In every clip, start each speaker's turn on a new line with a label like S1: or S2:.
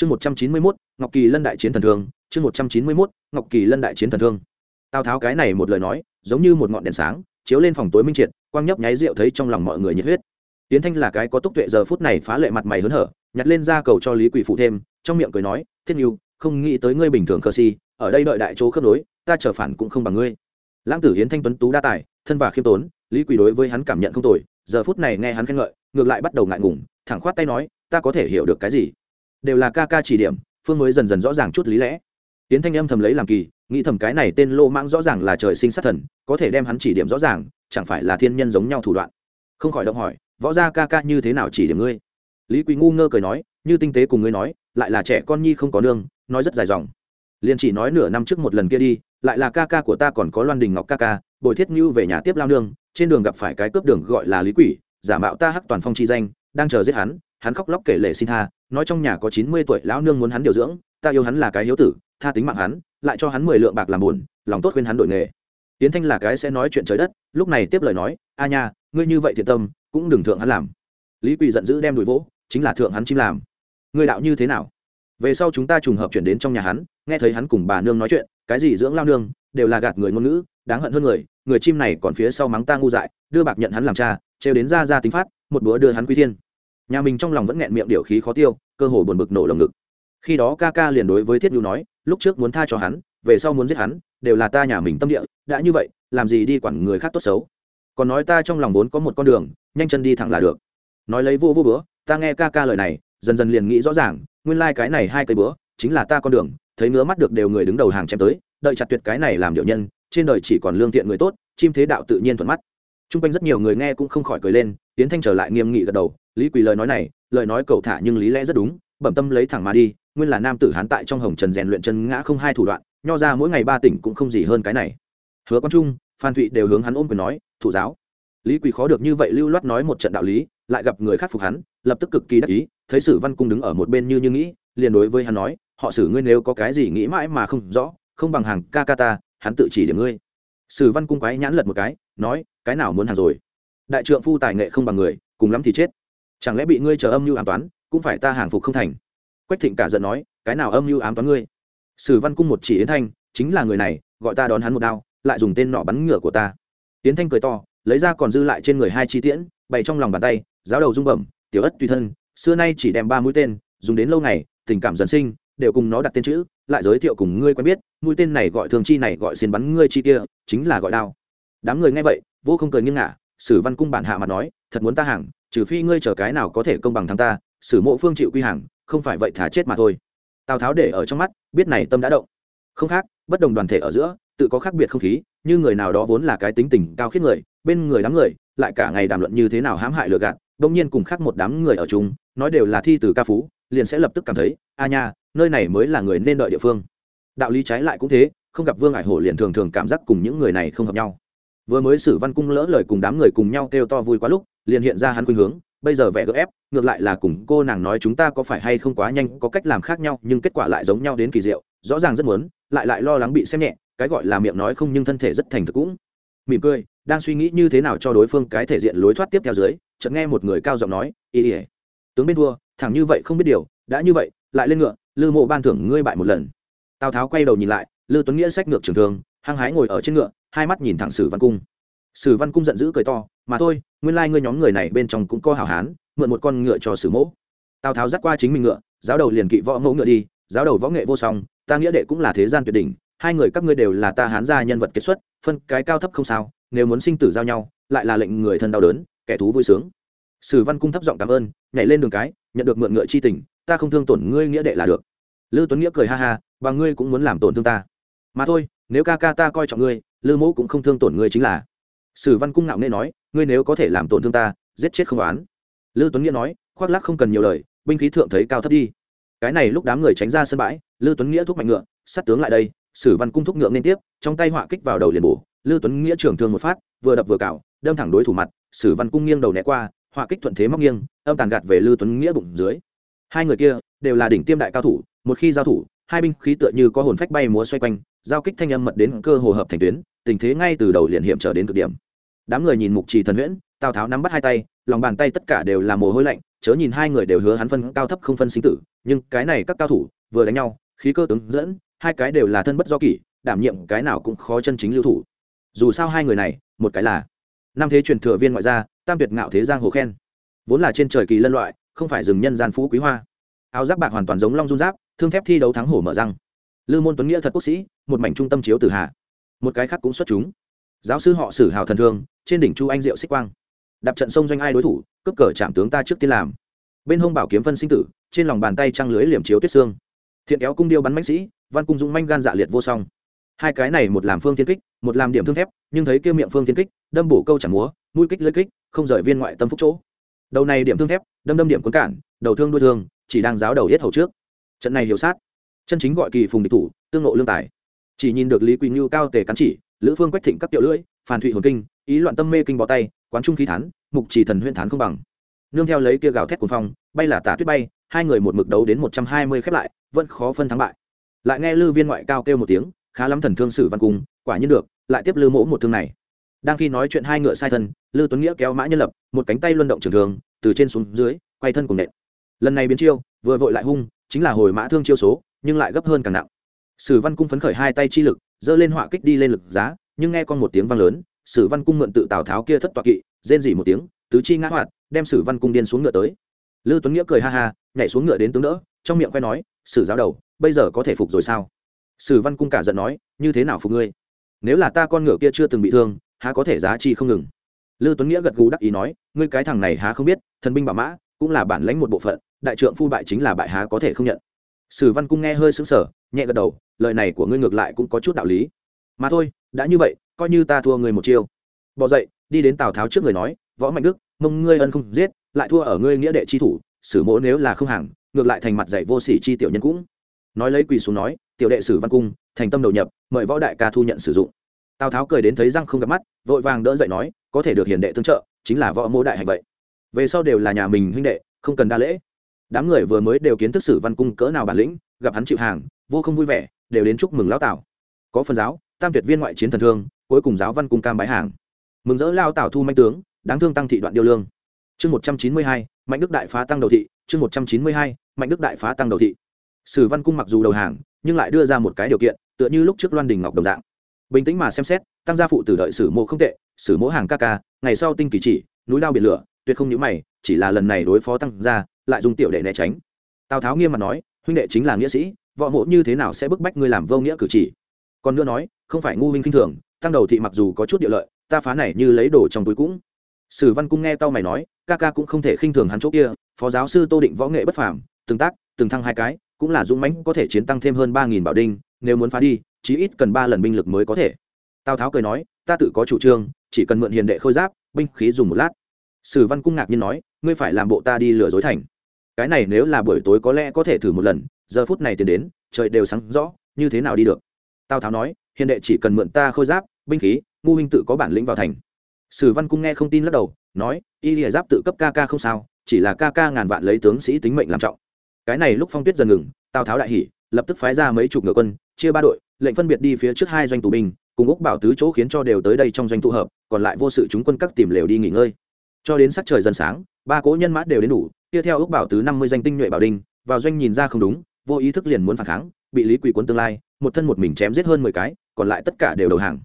S1: chương một trăm chín mươi mốt, ngọc kỳ lân đại chiến thần thương, chương một trăm chín mươi mốt, ngọc kỳ lân đại chiến thần thương. Tào tháo cái này một lời nói, giống như một ngọn đèn sáng, chiếu lên phòng tối minh triệt, quang nhấp nháy rượu thấy trong lòng mọi người nhiệt huyết. Tiến thanh là cái có túc tuệ giờ phút này phá lệ mặt mày hớn hở, nhặt lên ra cầu cho lý quỷ phụ thêm, trong miệng cười nói, thiết nhu không nghĩ tới ngươi bình thường cơ si, ở đây đợi đại chỗ khớp đối ta trở phản cũng không bằng ngươi. Lãng tử hiến thanh tuấn tú đa tài, thân và khiêm tốn, lý quỷ đối với hắn cảm nhận không tồi, giờ phút này nghe hắn khen ngợi, ngược lại bắt đầu ngại ngùng, thẳng khoát tay nói, ta có thể hiểu được cái gì? Đều là ca ca chỉ điểm, phương mới dần dần rõ ràng chút lý lẽ. Tiến thanh âm thầm lấy làm kỳ, nghĩ thầm cái này tên lô mãng rõ ràng là trời sinh sát thần, có thể đem hắn chỉ điểm rõ ràng, chẳng phải là thiên nhân giống nhau thủ đoạn. Không khỏi động hỏi, võ gia ca ca như thế nào chỉ điểm ngươi? Lý quý ngu ngơ cười nói, như tinh tế cùng ngươi nói, lại là trẻ con nhi không có nương, nói rất dài dòng. Liền chỉ nói nửa năm trước một lần kia đi, lại là ca ca của ta còn có loan đình ngọc ca ca, bồi thiết ngưu về nhà tiếp lao nương, trên đường gặp phải cái cướp đường gọi là lý quỷ, giả mạo ta hắc toàn phong chi danh, đang chờ giết hắn hắn khóc lóc kể lệ xin tha, nói trong nhà có chín mươi tuổi lão nương muốn hắn điều dưỡng, ta yêu hắn là cái hiếu tử, tha tính mạng hắn, lại cho hắn mười lượng bạc làm buồn, lòng tốt khuyên hắn đổi nghề. Tiến thanh là cái sẽ nói chuyện trời đất, lúc này tiếp lời nói, a nha, ngươi như vậy thiện tâm, cũng đừng thượng hắn làm. Lý quỳ giận dữ đem đuổi vỗ, chính là thượng hắn chim làm. Ngươi đạo như thế nào? Về sau chúng ta trùng hợp chuyển đến trong nhà hắn, nghe thấy hắn cùng bà nương nói chuyện, cái gì dưỡng lao nương, đều là gạt người ngôn ngữ, đáng hận hơn người người chim này còn phía sau mắng ta ngu dại, đưa bạc nhận hắn làm cha, trêu đến ra ra tính phát, một bữa đưa hắn quy thiên nhà mình trong lòng vẫn nghẹn miệng điều khí khó tiêu, cơ hồ buồn bực nổ lồng ngực. Khi đó ca ca liền đối với thiết nhu nói, lúc trước muốn tha cho hắn, về sau muốn giết hắn, đều là ta nhà mình tâm địa, đã như vậy, làm gì đi quản người khác tốt xấu. Còn nói ta trong lòng vốn có một con đường, nhanh chân đi thẳng là được. Nói lấy vô vô bữa, ta nghe ca ca lời này, dần dần liền nghĩ rõ ràng, nguyên lai、like、cái này hai cây bữa, chính là ta con đường, thấy ngứa mắt được đều người đứng đầu hàng chém tới, đợi chặt tuyệt cái này làm điệu nhân, trên đời chỉ còn lương thiện người tốt, chim thế đạo tự nhiên thuận mắt. T r u n g quanh rất nhiều người nghe cũng không khỏi cười lên tiến thanh trở lại nghiêm nghị gật đầu lý quỳ lời nói này, lời nói cầu thả nhưng lý lẽ rất đúng, bẩm tâm lấy thẳng mà đi, nguyên là nam tử hán tại trong hồng trần rèn luyện chân ngã không hai thủ đoạn, nho ra mỗi ngày ba tỉnh cũng không gì hơn cái này. Hứa quang trung, phan thụy đều hướng hắn ôm quyền nói, thủ giáo. Lý quỳ khó được như vậy lưu loát nói một trận đạo lý, lại gặp người khắc phục hắn, lập tức cực kỳ đắc ý, thấy sử văn cung đứng ở một bên như như nghĩ, liền đối với hắn nói, họ xử ngươi nếu có cái gì nghĩ mãi mà không rõ, không bằng hàng ca ca ta, hắn tự chỉ điểm ngươi. Sử văn cung quái nhãn lật một cái, nói, cái nào muốn hàng rồi? Đại trượng phu tài nghệ không bằng người, cùng lắm thì chết chẳng lẽ bị ngươi chờ âm mưu ám toán, cũng phải ta hàng phục không thành? Quách thịnh cả giận nói, cái nào âm mưu ám toán ngươi? Sử văn cung một chỉ yến thanh, chính là người này, gọi ta đón hắn một đao, lại dùng tên nọ bắn ngựa của ta. Yến thanh cười to, lấy ra còn dư lại trên người hai chi tiễn, bày trong lòng bàn tay, giáo đầu rung bẩm, tiểu ất tùy thân, xưa nay chỉ đem ba mũi tên, dùng đến lâu ngày, tình cảm dần sinh, đều cùng nó đặt tên chữ, lại giới thiệu cùng ngươi quen biết, mũi tên này gọi thường chi này gọi xiên bắn ngươi chi kia, chính là gọi đao. Đám người nghe vậy, vô không cười nghiêng ngả, sử văn cung bản hạ mà nói, thật muốn ta hàng trừ phi ngươi chờ cái nào có thể công bằng thắng ta sử mộ phương chịu quy hàng, không phải vậy thả chết mà thôi. Tào tháo để ở trong mắt, biết này tâm đã động. Không khác, bất đồng đoàn thể ở giữa, tự có khác biệt không khí, như người nào đó vốn là cái tính tình cao khiết người, bên người đám người, lại cả ngày đàm luận như thế nào hãm hại lừa gạt đông nhiên cùng khác một đám người ở chung, nói đều là thi từ ca phú, liền sẽ lập tức cảm thấy, a nha, nơi này mới là người nên đợi địa phương. Đạo lý trái lại cũng thế, không gặp vương ải hổ liền thường thường cảm giác cùng những người này không hợp nhau. Vừa mới sử văn cung lỡ lời cùng đám người cùng nhau kêu to vui quá lúc liền hiện ra hắn khuynh hướng, bây giờ vẻ gỡ ép, ngược lại là cùng cô nàng nói chúng ta có phải hay không quá nhanh, có cách làm khác nhau, nhưng kết quả lại giống nhau đến kỳ diệu, rõ ràng rất muốn, lại lại lo lắng bị xem nhẹ, cái gọi là miệng nói không nhưng thân thể rất thành thực cũng. Mỉm cười, đang suy nghĩ như thế nào cho đối phương cái thể diện lối thoát tiếp theo dưới, chợt nghe một người cao giọng nói, ý ỉa tướng bên vua thẳng như vậy không biết điều, đã như vậy, lại lên ngựa, lư mộ ban thưởng ngươi bại một lần. Tào tháo quay đầu nhìn lại, lư tuấn nghĩa sách ngược trường thương hăng hái ngồi ở trên ngựa, hai mắt nhìn thẳng sử văn cung. Sử văn cung giận dữ cười to mà thôi, nguyên lai ngươi nhóm người này bên trong cũng có hảo hán, mượn một con ngựa cho sử mẫu tào tháo dắt qua chính mình ngựa, giáo đầu liền kỵ võ mẫu ngựa đi, giáo đầu võ nghệ vô song, ta nghĩa đệ cũng là thế gian tuyệt đỉnh, hai người các ngươi đều là ta hán gia nhân vật kết xuất, phân cái cao thấp không sao, nếu muốn sinh tử giao nhau, lại là lệnh người thân đau đớn, kẻ thú vui sướng. Sử văn cung thấp giọng cảm ơn, nhảy lên đường cái, nhận được mượn ngựa chi tình, ta không thương tổn ngươi nghĩa đệ là được. Lư tuấn nghĩa cười ha ha, và ngươi cũng muốn làm tổn thương ta. Mà thôi, nếu ca ca ta coi trọng ngươi, lư mẫu cũng không thương tổn ngươi chính là. Sử văn cung ngạo nghe nói ngươi nếu có thể làm tổn thương ta, giết chết không oán. Lư tuấn nghĩa nói, khoác lắc không cần nhiều lời, binh khí thượng thấy cao thấp đi. Cái này lúc đám người tránh ra sân bãi, lư tuấn nghĩa thúc mạnh ngựa, sát tướng lại đây, sử văn cung thúc ngựa nên tiếp, trong tay họa kích vào đầu liền bổ. Lư tuấn nghĩa trưởng thương một phát, vừa đập vừa cào, đâm thẳng đối thủ mặt, sử văn cung nghiêng đầu né qua, họa kích thuận thế móc nghiêng, âm tàn gạt về lư tuấn nghĩa bụng dưới. Hai người kia đều là đỉnh tiêm đại cao thủ, một khi giao thủ, hai binh khí tựa như có hồn phách bay múa xoay quanh, giao kích thanh âm mật đến cơ hồ hợp thành tuyến, tình thế ngay từ đầu liền hiểm trở đến cực điểm đám người nhìn mục trì thần huyễn, tào tháo nắm bắt hai tay, lòng bàn tay tất cả đều là mồ hôi lạnh, chớ nhìn hai người đều hứa hắn phân cao thấp không phân sinh tử, nhưng cái này các cao thủ vừa đánh nhau, khí cơ tướng dẫn, hai cái đều là thân bất do kỷ, đảm nhiệm cái nào cũng khó chân chính lưu thủ. Dù sao hai người này, một cái là năm thế truyền thừa viên ngoại gia, tam tuyệt ngạo thế giang hồ khen. Vốn là trên trời kỳ lân loại, không phải rừng nhân gian phú quý hoa. Áo giáp bạc hoàn toàn giống long dung giáp, thương thép thi đấu thắng hổ mở răng. Lư môn tuấn nghĩa thật quốc sĩ, một mảnh trung tâm chiếu tử hạ. Một cái khác cũng xuất chúng. Giáo sư họ sử hào thần thương trên đỉnh chu anh diệu xích quang. Đạp trận sông doanh ai đối thủ, cướp cờ chạm tướng ta trước tiên làm. Bên hông bảo kiếm phân sinh tử, trên lòng bàn tay trăng lưới liềm chiếu tuyết xương. Thiện kéo cung điêu bắn mãnh sĩ, văn cung dũng manh gan dạ liệt vô song. Hai cái này một làm phương thiên kích, một làm điểm thương thép, nhưng thấy kêu miệng phương thiên kích, đâm bổ câu chẳng múa, mũi kích lưỡi kích, không rời viên ngoại tâm phúc chỗ. Đầu này điểm thương thép, đâm đâm điểm cuốn cản, đầu thương đuôi thương, chỉ đang giáo đầu hết hầu trước. Trận này hiểu sát. Chân chính gọi kỳ phùng địch thủ, tương nộ lương tài. Chỉ nhìn được lý quỳnh như cao tề cắn chỉ, lữ phương quách thịnh các tiểu lưỡi phản thụy hồn kinh ý loạn tâm mê kinh bó tay, quán trung khí thán, mục chỉ thần huyên thán không bằng. Nương theo lấy kia gào thét cuồng phong, bay là tả tuyết bay, hai người một mực đấu đến một trăm hai mươi khép lại, vẫn khó phân thắng bại. Lại nghe lư viên ngoại cao kêu một tiếng, khá lắm thần thương sử văn cung quả nhiên được, lại tiếp lư mỗ một thương này. Đang khi nói chuyện hai ngựa sai thân, lư tuấn nghĩa kéo mã nhân lập, một cánh tay luân động trường thường, từ trên xuống dưới, quay thân cùng nện. Lần này biến chiêu, vừa vội lại hung, chính là hồi mã thương chiêu số, nhưng lại gấp hơn càng nặng. Sử văn cung phấn khởi hai tay chi lực, giơ lên họa kích đi lên lực giá, nhưng nghe con một tiếng vang lớn sử văn cung mượn tự tào tháo kia thất toạc kỵ, rên dỉ một tiếng, tứ chi ngã hoạt, đem sử văn cung điên xuống ngựa tới. Lư tuấn nghĩa cười ha ha, nhảy xuống ngựa đến tướng đỡ, trong miệng khoe nói, sử giáo đầu, bây giờ có thể phục rồi sao? Sử văn cung cả giận nói, như thế nào phục ngươi? Nếu là ta con ngựa kia chưa từng bị thương, há có thể giá trị không ngừng? Lư tuấn nghĩa gật gù đắc ý nói, ngươi cái thằng này há không biết, thần binh bảo mã, cũng là bản lãnh một bộ phận, đại trượng phu bại chính là bại há có thể không nhận. Sử văn cung nghe hơi sững sờ, nhẹ gật đầu, lời này của ngươi ngược lại cũng có chút đạo lý. Mà thôi, đã như vậy coi như ta thua người một chiêu. Bỏ dậy, đi đến tào tháo trước người nói, võ mạnh đức, mông ngươi ân không giết, lại thua ở ngươi nghĩa đệ chi thủ, sử mỗ nếu là không hàng, ngược lại thành mặt dạy vô sỉ chi tiểu nhân cũng. Nói lấy quỳ xuống nói, tiểu đệ sử văn cung, thành tâm đầu nhập, mời võ đại ca thu nhận sử dụng. Tào tháo cười đến thấy răng không gặp mắt, vội vàng đỡ dậy nói, có thể được hiền đệ tương trợ, chính là võ mỗ đại hành vậy. Về sau đều là nhà mình huynh đệ, không cần đa lễ. Đám người vừa mới đều kiến thức sử văn cung cỡ nào bản lĩnh, gặp hắn chịu hàng, vô không vui vẻ, đều đến chúc mừng lão tào. Có phần giáo, tam tuyệt viên ngoại chiến thần thương cuối cùng giáo văn cung cam bái hàng. Mừng rỡ lao tảo thu manh tướng, đáng thương tăng thị đoạn điêu lương. Chương một trăm chín mươi hai, mạnh đức đại phá tăng đầu thị, chương một trăm chín mươi hai, mạnh đức đại phá tăng đầu thị. Sử văn cung mặc dù đầu hàng, nhưng lại đưa ra một cái điều kiện, tựa như lúc trước loan đình ngọc đồng dạng. Bình tĩnh mà xem xét, tăng gia phụ tử đợi sử mộ không tệ, sử mỗ hàng ca ca, ngày sau tinh kỳ chỉ, núi lao biển lửa, tuyệt không nhữ mày, chỉ là lần này đối phó tăng gia, lại dùng tiểu đệ né tránh. Tào tháo nghiêm mặt nói, huynh đệ chính là nghĩa sĩ, võ mộ như thế nào sẽ bức bách ngươi làm vô nghĩa cử chỉ? Còn nữa nói, không phải ngu huynh kinh thường tăng đầu thị mặc dù có chút địa lợi, ta phá này như lấy đồ trong túi cũng. Sử văn cung nghe tao mày nói, ca ca cũng không thể khinh thường hắn chỗ kia, phó giáo sư tô định võ nghệ bất phàm, từng tác, từng thăng hai cái, cũng là dũng mãnh, có thể chiến tăng thêm hơn ba nghìn bảo đinh, nếu muốn phá đi, chí ít cần ba lần binh lực mới có thể. Tào tháo cười nói, ta tự có chủ trương, chỉ cần mượn hiền đệ khôi giáp, binh khí dùng một lát. Sử văn cung ngạc nhiên nói, ngươi phải làm bộ ta đi lừa dối thành. Cái này nếu là buổi tối có lẽ có thể thử một lần, giờ phút này tiến đến, trời đều sáng rõ, như thế nào đi được. Tào tháo nói hiền đệ chỉ cần mượn ta khôi giáp, binh khí, ngu huynh tự có bản lĩnh vào thành. Sử văn cung nghe không tin lắc đầu, nói, y lìa giáp tự cấp ca ca không sao, chỉ là ca ca ngàn vạn lấy tướng sĩ tính mệnh làm trọng. Cái này lúc phong tuyết dần ngừng, tào tháo đại hỉ, lập tức phái ra mấy chục ngựa quân, chia ba đội, lệnh phân biệt đi phía trước hai doanh tù binh, cùng úc bảo tứ chỗ khiến cho đều tới đây trong doanh tụ hợp, còn lại vô sự chúng quân các tìm lều đi nghỉ ngơi. Cho đến sắc trời dần sáng, ba cỗ nhân mã đều đến đủ, kia theo úc bảo tứ năm mươi danh tinh nhuệ bảo đinh, vào doanh nhìn ra không đúng, vô ý thức liền muốn phản kháng, bị lý quỷ quân tương lai một thân một mình chém giết hơn mười cái, còn lại tất cả đều đầu hàng.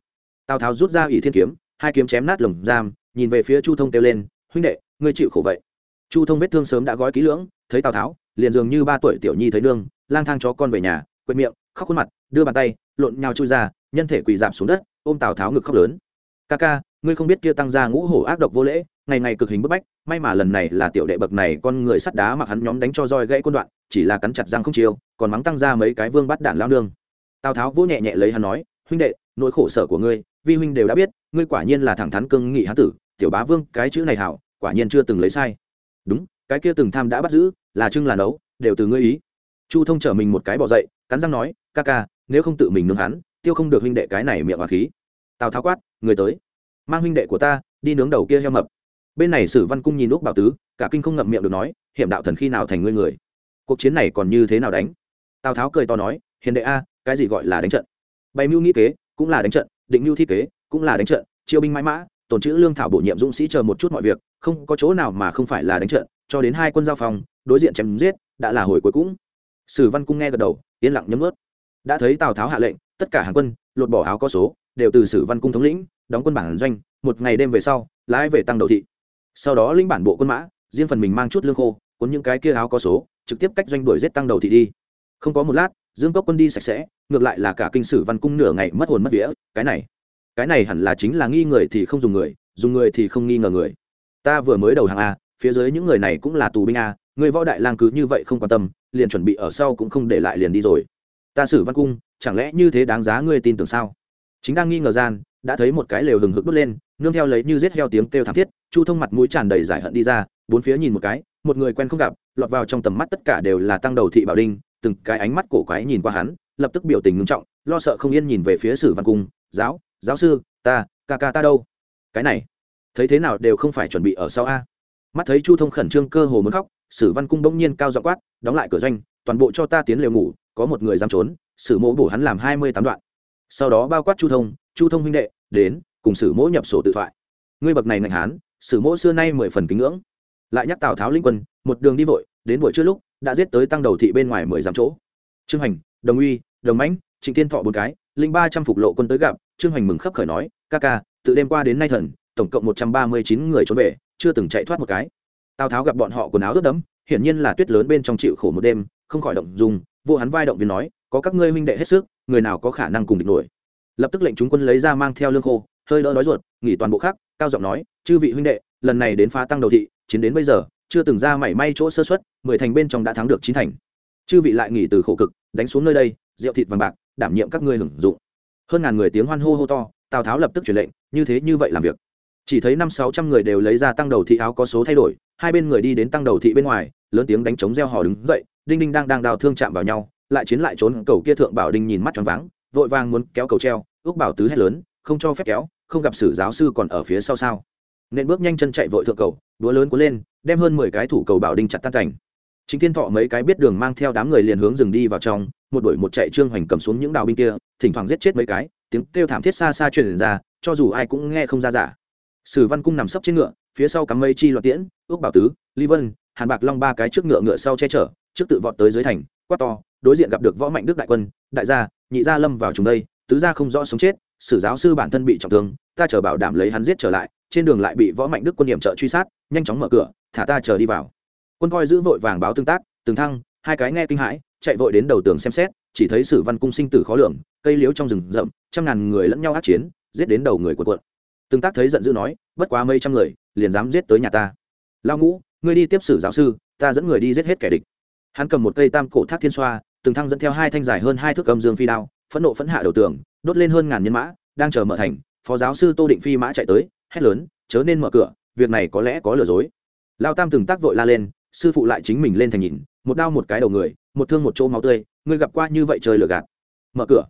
S1: Tào tháo rút ra ỷ thiên kiếm, hai kiếm chém nát lồng giam, nhìn về phía chu thông kêu lên, huynh đệ, ngươi chịu khổ vậy. Chu thông vết thương sớm đã gói kỹ lưỡng, thấy tào tháo, liền dường như ba tuổi tiểu nhi thấy nương, lang thang chó con về nhà, quệt miệng, khóc khuôn mặt, đưa bàn tay, lộn nhau chui ra, nhân thể quỳ giảm xuống đất, ôm tào tháo ngực khóc lớn. Ca ca, ngươi không biết kia tăng ra ngũ hổ ác độc vô lễ, ngày ngày cực hình bức bách, may mà lần này là tiểu đệ bậc này con người sắt đá mặc hắn nhóm đánh cho roi gãy quân đoạn, chỉ là cắn chặt răng không chiêu, còn mắng tăng ra mấy cái vương bắt đạn lao nương tào tháo vỗ nhẹ nhẹ lấy hắn nói, huynh đệ, nỗi khổ sở của ngươi, vi huynh đều đã biết, ngươi quả nhiên là thẳng thắn cương nghị hán tử, tiểu bá vương, cái chữ này hảo, quả nhiên chưa từng lấy sai. Đúng, cái kia từng tham đã bắt giữ, là trưng là nấu, đều từ ngươi ý. Chu thông trở mình một cái bỏ dậy, cắn răng nói, ca ca, nếu không tự mình nướng hắn, tiêu không được huynh đệ cái này miệng hòa khí. Tào tháo quát, người tới, mang huynh đệ của ta, đi nướng đầu kia heo mập. Bên này sử văn cung nhìn úc bảo tứ, cả kinh không ngậm miệng được nói, hiểm đạo thần khi nào thành ngươi người? Cuộc chiến này còn như thế nào đánh? Tào tháo cười to nói, hiền đệ a cái gì gọi là đánh trận? Bày mưu nghĩ kế, cũng là đánh trận, định mưu thi kế, cũng là đánh trận, chiêu binh mãi mã tồn chữ lương thảo bổ nhiệm dũng sĩ chờ một chút mọi việc, không có chỗ nào mà không phải là đánh trận, cho đến hai quân giao phòng, đối diện chém giết, đã là hồi cuối cũng sử văn cung nghe gật đầu, yên lặng nhấm ướt đã thấy tào tháo hạ lệnh, tất cả hàng quân, lột bỏ áo có số, đều từ sử văn cung thống lĩnh, đóng quân bản doanh, một ngày đêm về sau, lái về tăng đầu thị. Sau đó linh bản bộ quân mã, riêng phần mình mang chút lương khô, cuốn những cái kia áo có số, trực tiếp cách doanh đuổi giết tăng đầu thị đi. Không có một lát dương cốc quân đi sạch sẽ, ngược lại là cả kinh sử văn cung nửa ngày mất hồn mất vía, cái này cái này hẳn là chính là nghi người thì không dùng người dùng người thì không nghi ngờ người. Ta vừa mới đầu hàng a, phía dưới những người này cũng là tù binh a, người võ đại lang cứ như vậy không quan tâm, liền chuẩn bị ở sau cũng không để lại liền đi rồi. Ta sử văn cung, chẳng lẽ như thế đáng giá ngươi tin tưởng sao? Chính đang nghi ngờ gian, đã thấy một cái lều hừng hực đốt lên, nương theo lấy như giết heo tiếng kêu thảm thiết, chu thông mặt mũi tràn đầy giải hận đi ra, bốn phía nhìn một cái, một người quen không gặp, lọt vào trong tầm mắt tất cả đều là tăng đầu thị bảo đinh từng cái ánh mắt cổ quái nhìn qua hắn, lập tức biểu tình ngưng trọng, lo sợ không yên nhìn về phía sử văn cung, giáo giáo sư, ta, ca ca ta đâu? Cái này, thấy thế nào đều không phải chuẩn bị ở sau a. Mắt thấy chu thông khẩn trương cơ hồ muốn khóc, sử văn cung bỗng nhiên cao dọ quát, đóng lại cửa doanh, toàn bộ cho ta tiến lều ngủ, có một người dám trốn, sử mỗ bổ hắn làm hai mươi tám đoạn. Sau đó bao quát chu thông chu thông huynh đệ, đến, cùng sử mỗ nhập sổ tự thoại. Ngươi bậc này ngạnh hán, sử mỗ xưa nay mười phần kính ngưỡng. Lại nhắc tào tháo linh quân, một đường đi vội, đến buổi trưa lúc đã giết tới tăng đầu thị bên ngoài mười dặm chỗ. Trương hành đồng uy, đồng mãnh, trịnh tiên thọ bốn cái, linh ba trăm phục lộ quân tới gặp, trương hành mừng khấp khởi nói, ca ca, từ đêm qua đến nay thần, tổng cộng một trăm ba mươi chín người trốn về, chưa từng chạy thoát một cái. Tào tháo gặp bọn họ quần áo ướt đẫm, hiển nhiên là tuyết lớn bên trong chịu khổ một đêm, không khỏi động dùng vô hắn vai động viên nói, có các ngươi huynh đệ hết sức, người nào có khả năng cùng địch nổi? Lập tức lệnh chúng quân lấy ra mang theo lương khô, hơi đỡ đói ruột, nghỉ toàn bộ khác, cao giọng nói, chư vị huynh đệ, lần này đến phá tăng đầu thị, chiến đến bây giờ chưa từng ra mảy may chỗ sơ xuất mười thành bên trong đã thắng được chín thành. Chư vị lại nghỉ từ khổ cực, đánh xuống nơi đây, rượu thịt vàng bạc, đảm nhiệm các ngươi hưởng dụng. Hơn ngàn người tiếng hoan hô hô to, tào tháo lập tức truyền lệnh, như thế như vậy làm việc. Chỉ thấy năm sáu trăm người đều lấy ra tăng đầu thị áo có số thay đổi, hai bên người đi đến tăng đầu thị bên ngoài, lớn tiếng đánh trống reo hò đứng dậy, đinh đinh đang đang đào thương chạm vào nhau, lại chiến lại trốn, cầu kia thượng bảo đinh nhìn mắt tròn váng, vội vàng muốn kéo cầu treo, ước bảo tứ hét lớn, không cho phép kéo, không gặp sử giáo sư còn ở phía sau sao nên bước nhanh chân chạy vội thượng cầu đúa lớn cuốn lên, đem hơn mười cái thủ cầu bảo đinh chặt tan cảnh. Chính thiên thọ mấy cái biết đường mang theo đám người liền hướng rừng đi vào trong, một đuổi một chạy trương hoành cầm xuống những đào binh kia, thỉnh thoảng giết chết mấy cái, tiếng kêu thảm thiết xa xa truyền ra, cho dù ai cũng nghe không ra giả sử văn cung nằm sấp trên ngựa, phía sau cắm mây chi loạt tiễn, ước bảo tứ, ly vân, hàn bạc long ba cái trước ngựa ngựa sau che chở, trước tự vọt tới dưới thành, quát to, đối diện gặp được võ mạnh đức đại quân, đại gia, nhị gia lâm vào chúng đây, tứ gia không rõ sống chết, sử giáo sư bản thân bị trọng thương, ta chờ bảo đảm lấy hắn giết trở lại trên đường lại bị võ mạnh đức quân điểm trợ truy sát, nhanh chóng mở cửa, thả ta chờ đi vào. Quân coi giữ vội vàng báo tương tác từng thăng, hai cái nghe kinh hãi, chạy vội đến đầu tường xem xét, chỉ thấy sử văn cung sinh tử khó lường, cây liếu trong rừng rậm, trăm ngàn người lẫn nhau át chiến, giết đến đầu người của quận tương tác thấy giận dữ nói, bất quá mấy trăm người, liền dám giết tới nhà ta. Lao ngũ, ngươi đi tiếp sử giáo sư, ta dẫn người đi giết hết kẻ địch. Hắn cầm một cây tam cổ thác thiên xoa từng thăng dẫn theo hai thanh dài hơn hai thước cầm dương phi đao, phẫn nộ phẫn hạ đầu tường, đốt lên hơn ngàn nhân mã, đang chờ mở thành, phó giáo sư tô định phi mã chạy tới hét lớn, chớ nên mở cửa, việc này có lẽ có lừa dối. Lao tam từng tác vội la lên, sư phụ lại chính mình lên thành nhìn, một đao một cái đầu người, một thương một chỗ máu tươi, ngươi gặp qua như vậy trời lừa gạt. Mở cửa.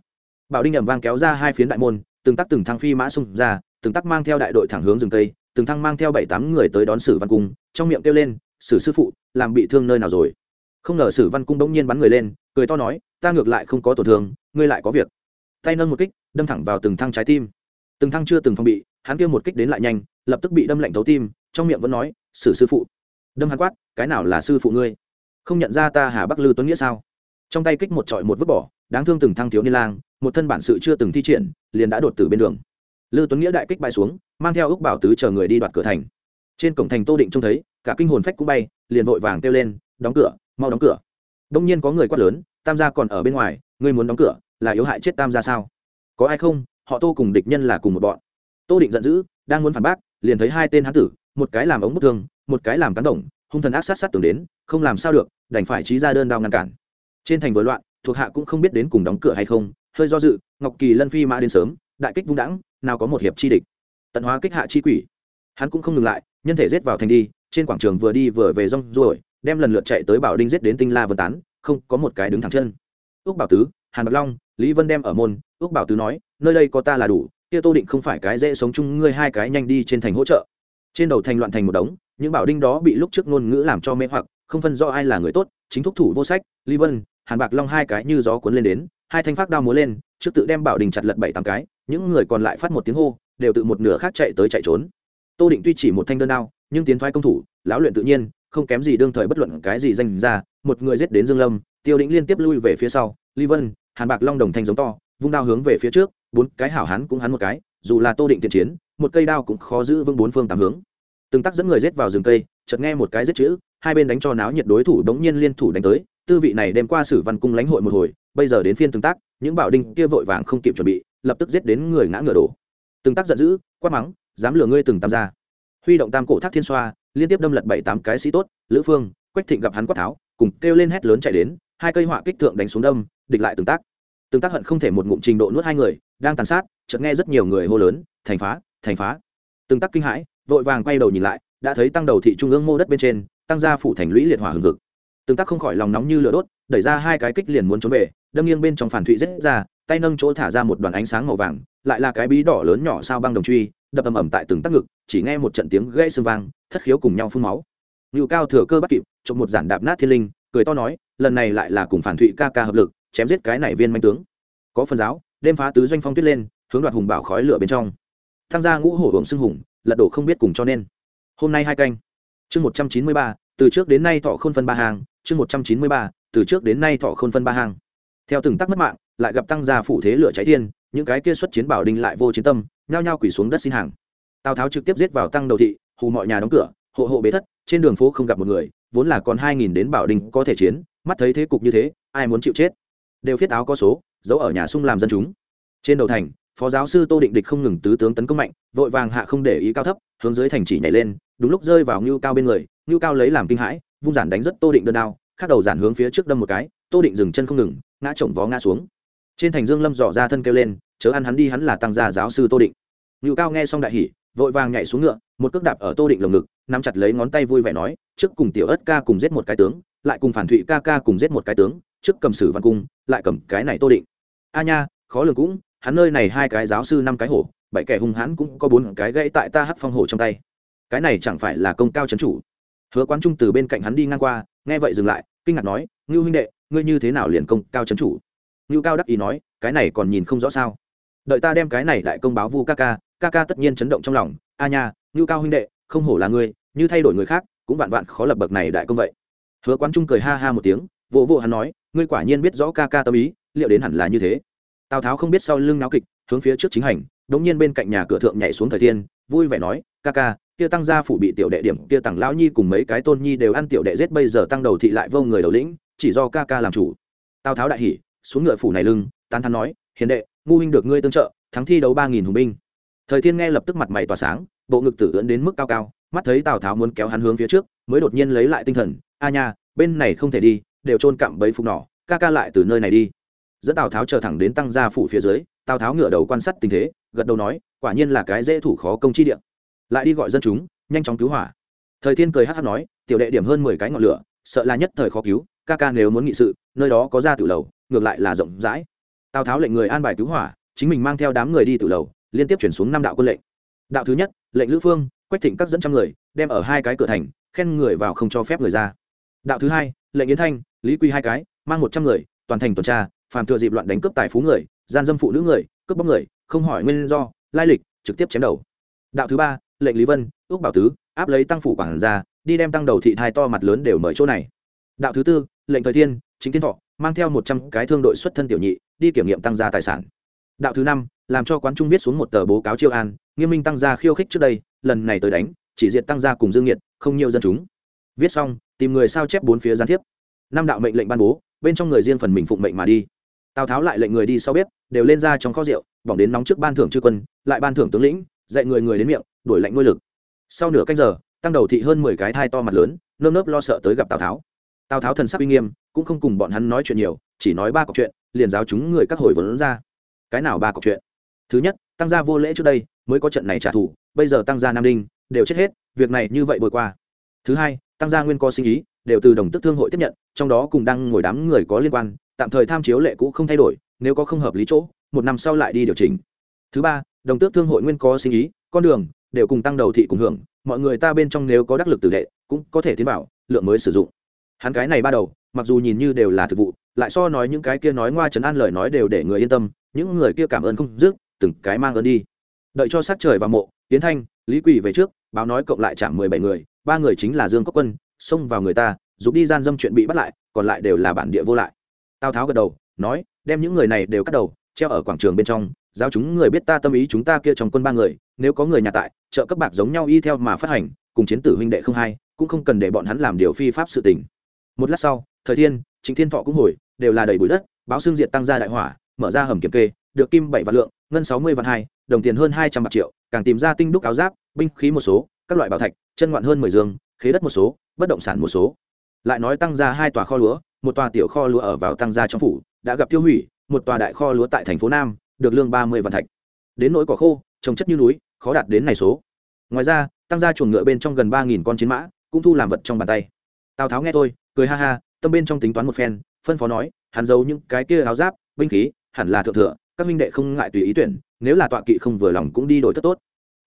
S1: Bảo đinh ẩm vang kéo ra hai phiến đại môn, từng tắc từng thăng phi mã xung ra, từng tắc mang theo đại đội thẳng hướng rừng tây từng thăng mang theo bảy tám người tới đón sử văn cung, trong miệng kêu lên, sử sư phụ, làm bị thương nơi nào rồi? Không ngờ sử văn cung bỗng nhiên bắn người lên, cười to nói, ta ngược lại không có tổn thương, ngươi lại có việc. Tay nâng một kích, đâm thẳng vào từng thăng trái tim từng thăng chưa từng phòng bị, hắn kêu một kích đến lại nhanh, lập tức bị đâm lạnh thấu tim, trong miệng vẫn nói xử sư phụ. Đâm hắn quát, cái nào là sư phụ ngươi? Không nhận ra ta hà bắc lư tuấn nghĩa sao? Trong tay kích một trọi một vứt bỏ, đáng thương từng thăng thiếu niên lang, một thân bản sự chưa từng thi triển, liền đã đột tử bên đường. Lư tuấn nghĩa đại kích bay xuống, mang theo ước bảo tứ chờ người đi đoạt cửa thành. Trên cổng thành tô định trông thấy, cả kinh hồn phách cũng bay, liền vội vàng kêu lên, đóng cửa, mau đóng cửa. Đông nhiên có người quát lớn, tam gia còn ở bên ngoài, ngươi muốn đóng cửa, là yếu hại chết tam gia sao? Có ai không? Họ tô cùng địch nhân là cùng một bọn. Tô định giận dữ, đang muốn phản bác, liền thấy hai tên hán tử, một cái làm ống bức thương, một cái làm cán đồng, hung thần ác sát sát tưởng đến, không làm sao được, đành phải trí ra đơn đao ngăn cản. Trên thành vừa loạn, thuộc hạ cũng không biết đến cùng đóng cửa hay không, hơi do dự, ngọc kỳ lân phi mã đến sớm, đại kích vung đãng, nào có một hiệp chi địch. Tận hóa kích hạ chi quỷ. Hắn cũng không ngừng lại, nhân thể giết vào thành đi, trên quảng trường vừa đi vừa về rong ruổi, đem lần lượt chạy tới bảo đinh giết đến tinh la vân tán, không có một cái đứng thẳng chân. Ước bảo tứ, hàn bạc long, lý vân đem ở môn, ước bảo tứ nói nơi đây có ta là đủ, kia tô định không phải cái dễ sống chung, ngươi hai cái nhanh đi trên thành hỗ trợ. Trên đầu thành loạn thành một đống, những bảo đinh đó bị lúc trước ngôn ngữ làm cho mê hoặc, không phân do ai là người tốt, chính thúc thủ vô sách, ly vân, hàn bạc long hai cái như gió cuốn lên đến, hai thanh phát đao múa lên, trước tự đem bảo đình chặt lật bảy tám cái, những người còn lại phát một tiếng hô, đều tự một nửa khác chạy tới chạy trốn. Tô định tuy chỉ một thanh đơn đao, nhưng tiến thoái công thủ, lão luyện tự nhiên, không kém gì đương thời bất luận cái gì danh ra một người giết đến dương lâm, tiêu định liên tiếp lui về phía sau, ly vân, hàn bạc long đồng thanh giống to, vung đao hướng về phía trước bốn cái hảo hán cũng hắn một cái, dù là tô định thiện chiến, một cây đao cũng khó giữ vững bốn phương tám hướng. Từng tác dẫn người giết vào rừng cây, chợt nghe một cái giết chữ, hai bên đánh cho náo nhiệt đối thủ đống nhiên liên thủ đánh tới, tư vị này đem qua sử văn cung lãnh hội một hồi, bây giờ đến phiên từng tác những bảo đinh kia vội vàng không kịp chuẩn bị, lập tức giết đến người ngã ngựa đổ. Từng tác giận dữ, quát mắng, dám lừa ngươi từng tam gia. huy động tam cổ thác thiên xoa, liên tiếp đâm lật bảy tám cái sĩ tốt, lữ phương, quách thịnh gặp hắn quát tháo, cùng kêu lên hét lớn chạy đến, hai cây họa kích thượng đánh xuống đâm, địch lại từng tác từng tác hận không thể một ngụm trình độ nuốt hai người, đang tàn sát, chợt nghe rất nhiều người hô lớn, thành phá thành phá. Từng tác kinh hãi, vội vàng quay đầu nhìn lại, đã thấy tăng đầu thị trung ương mô đất bên trên, tăng ra phủ thành lũy liệt hỏa hừng hực. Từng tác không khỏi lòng nóng như lửa đốt, đẩy ra hai cái kích liền muốn trốn về, đâm nghiêng bên trong phản thụy rết ra, tay nâng chỗ thả ra một đoàn ánh sáng màu vàng, lại là cái bí đỏ lớn nhỏ sao băng đồng truy, đập ầm ầm tại từng tắc ngực, chỉ nghe một trận tiếng gãy xương vang, thất khiếu cùng nhau phun máu. Ngự cao thừa cơ bắt kịp trộm một giản đạp nát thiên linh, cười to nói, lần này lại là cùng phản thụy ca ca hợp lực chém giết cái này viên manh tướng. Có phần giáo, đêm phá tứ doanh phong tuyết lên, hướng đoạt hùng bảo khói lửa bên trong. Tham gia ngũ hổ hưởng xưng hùng, lật đổ không biết cùng cho nên. Hôm nay hai canh. Chương một trăm chín mươi ba, từ trước đến nay thọ khôn phân ba hàng, chương một trăm chín mươi ba, từ trước đến nay thọ khôn phân ba hàng. Theo từng tắc mất mạng, lại gặp tăng gia phủ thế lửa cháy thiên, những cái kia xuất chiến bảo đình lại vô chiến tâm, nhao nhao quỳ xuống đất xin hàng. Tào tháo trực tiếp giết vào tăng đầu thị, hù mọi nhà đóng cửa, hộ hộ bế thất, trên đường phố không gặp một người, vốn là còn hai nghìn đến bảo đình có thể chiến, mắt thấy thế cục như thế, ai muốn chịu chết? Đều viết áo có số, giấu ở nhà sung làm dân chúng. Trên đầu thành, phó giáo sư tô định địch không ngừng tứ tướng tấn công mạnh, vội vàng hạ không để ý cao thấp, hướng dưới thành chỉ nhảy lên, đúng lúc rơi vào ngưu cao bên người, ngưu cao lấy làm kinh hãi, vung giản đánh rất tô định đơn đao khắc đầu giản hướng phía trước đâm một cái, tô định dừng chân không ngừng, ngã chồng vó ngã xuống. Trên thành dương lâm dò ra thân kêu lên, chớ ăn hắn đi, hắn là tăng gia giáo sư tô định. Ngưu cao nghe xong đại hỉ, vội vàng nhảy xuống ngựa, một cước đạp ở tô định lồng ngực, nắm chặt lấy ngón tay vui vẻ nói, trước cùng tiểu ất ca cùng giết một cái tướng, lại cùng phản thụy ca ca cùng giết một cái tướng trước cầm sử văn cung, lại cầm cái này tô định. A nha, khó lường cũng, hắn nơi này hai cái giáo sư năm cái hổ, bảy kẻ hung hãn cũng có bốn cái gãy tại ta hắc phong hổ trong tay. Cái này chẳng phải là công cao trấn chủ. Hứa quán trung từ bên cạnh hắn đi ngang qua, nghe vậy dừng lại, kinh ngạc nói, ngưu huynh đệ, ngươi như thế nào liền công cao trấn chủ? Ngưu cao đắc ý nói, cái này còn nhìn không rõ sao. Đợi ta đem cái này đại công báo vu ca ca ca ca tất nhiên chấn động trong lòng. A nha, ngưu cao huynh đệ, không hổ là ngươi, như thay đổi người khác, cũng vạn vạn khó lập bậc này đại công vậy. Hứa quán trung cười ha ha một tiếng, vỗ vỗ hắn nói ngươi quả nhiên biết rõ ca ca tâm ý, liệu đến hẳn là như thế? Tào tháo không biết sau lưng náo kịch, hướng phía trước chính hành đống nhiên bên cạnh nhà cửa thượng nhảy xuống thời thiên, vui vẻ nói, ca ca, kia tăng gia phủ bị tiểu đệ điểm, kia tặng lão nhi cùng mấy cái tôn nhi đều ăn tiểu đệ giết, bây giờ tăng đầu thị lại vô người đầu lĩnh, chỉ do ca ca làm chủ. Tào tháo đại hỉ, xuống ngựa phủ này lưng, tán thắn nói, hiền đệ, ngu huynh được ngươi tương trợ, thắng thi đấu ba nghìn hùng binh. Thời thiên nghe lập tức mặt mày tỏa sáng, bộ ngực tử ưỡn đến mức cao cao, mắt thấy tào tháo muốn kéo hắn hướng phía trước, mới đột nhiên lấy lại tinh thần, a nha, bên này không thể đi đều trôn cạm bẫy phục nỏ, ca ca lại từ nơi này đi. Dẫn tào tháo chờ thẳng đến tăng gia phủ phía dưới, tào tháo ngửa đầu quan sát tình thế, gật đầu nói, quả nhiên là cái dễ thủ khó công chi điện lại đi gọi dân chúng, nhanh chóng cứu hỏa. Thời thiên cười hắc hắc nói, tiểu đệ điểm hơn mười cái ngọn lửa, sợ là nhất thời khó cứu, ca ca nếu muốn nghị sự, nơi đó có ra tử lầu, ngược lại là rộng rãi. Tào tháo lệnh người an bài cứu hỏa, chính mình mang theo đám người đi tử lầu, liên tiếp chuyển xuống năm đạo quân lệnh. Đạo thứ nhất, lệnh lữ phương, quách thịnh các dẫn trăm người, đem ở hai cái cửa thành, khen người vào không cho phép người ra. Đạo thứ hai, lệnh yến thanh lý quy hai cái, mang một trăm người, toàn thành tuần tra, phàm thừa dịp loạn đánh cướp tài phú người, gian dâm phụ nữ người, cướp bóc người, không hỏi nguyên do, lai lịch, trực tiếp chém đầu. Đạo thứ ba, lệnh lý vân, ước bảo tứ, áp lấy tăng phủ quản ra đi đem tăng đầu thị thai to mặt lớn đều mời chỗ này. Đạo thứ tư, lệnh thời thiên, chính thiên thọ, mang theo một trăm cái thương đội xuất thân tiểu nhị, đi kiểm nghiệm tăng gia tài sản. Đạo thứ năm, làm cho quán trung viết xuống một tờ bố cáo chiêu an, nghiêm minh tăng gia khiêu khích trước đây, lần này tới đánh, chỉ diệt tăng gia cùng dương nhiệt không nhiều dân chúng. Viết xong, tìm người sao chép bốn phía gián tiếp năm đạo mệnh lệnh ban bố, bên trong người riêng phần mình phụng mệnh mà đi. Tào tháo lại lệnh người đi sau bếp, đều lên ra trong kho rượu, bỏng đến nóng trước ban thưởng chư quân, lại ban thưởng tướng lĩnh, dạy người người đến miệng, đuổi lệnh nuôi lực. Sau nửa canh giờ, tăng đầu thị hơn mười cái thai to mặt lớn, nơm nớp lo sợ tới gặp tào tháo. Tào tháo thần sắc uy nghiêm, cũng không cùng bọn hắn nói chuyện nhiều, chỉ nói ba cọc chuyện, liền giáo chúng người các hồi vốn ra. Cái nào ba cọc chuyện? Thứ nhất, tăng gia vô lễ trước đây, mới có trận này trả thù, bây giờ tăng gia nam đinh, đều chết hết, việc này như vậy bồi qua. Thứ hai, tăng gia nguyên có sinh ý đều từ đồng tức thương hội tiếp nhận, trong đó cùng đang ngồi đám người có liên quan, tạm thời tham chiếu lệ cũ không thay đổi, nếu có không hợp lý chỗ, một năm sau lại đi điều chỉnh. Thứ ba, đồng tước thương hội nguyên có sinh ý, con đường đều cùng tăng đầu thị cùng hưởng, mọi người ta bên trong nếu có đắc lực tử đệ, cũng có thể tiến bảo lượng mới sử dụng. Hắn cái này ba đầu, mặc dù nhìn như đều là thực vụ, lại so nói những cái kia nói ngoa trấn an lời nói đều để người yên tâm, những người kia cảm ơn không dứt, từng cái mang ơn đi. Đợi cho sát trời và mộ tiến thanh, lý quỳ về trước, báo nói cộng lại chạm mười bảy người, ba người chính là dương cốc quân xông vào người ta giúp đi gian dâm chuyện bị bắt lại, còn lại đều là bản địa vô lại. Tào tháo gật đầu, nói, đem những người này đều cắt đầu, treo ở quảng trường bên trong giao chúng người biết ta tâm ý chúng ta kia trong quân ba người, nếu có người nhà tại, trợ cấp bạc giống nhau y theo mà phát hành, cùng chiến tử huynh đệ không hai cũng không cần để bọn hắn làm điều phi pháp sự tình. Một lát sau, thời thiên chính thiên thọ cũng hồi, đều là đầy bụi đất, báo xương diện tăng ra đại hỏa, mở ra hầm kiểm kê, được kim bảy vạn lượng, ngân sáu mươi vạn hai, đồng tiền hơn hai trăm bạc triệu, càng tìm ra tinh đúc áo giáp, binh khí một số, các loại bảo thạch, chân ngoạn hơn mười dương khế đất một số, bất động sản một số. Lại nói tăng ra hai tòa kho lúa, một tòa tiểu kho lúa ở vào tăng gia trong phủ, đã gặp tiêu hủy, một tòa đại kho lúa tại thành phố nam, được lương ba mươi vạn thạch. Đến nỗi cỏ khô, trồng chất như núi, khó đạt đến này số. Ngoài ra, tăng gia chuồng ngựa bên trong gần ba nghìn con chiến mã, cũng thu làm vật trong bàn tay. Tào tháo nghe tôi cười ha ha, tâm bên trong tính toán một phen, phân phó nói, hắn giấu những cái kia áo giáp, binh khí, hẳn là thượng thừa, các minh đệ không ngại tùy ý tuyển, nếu là tọa kỵ không vừa lòng cũng đi đổi tất tốt.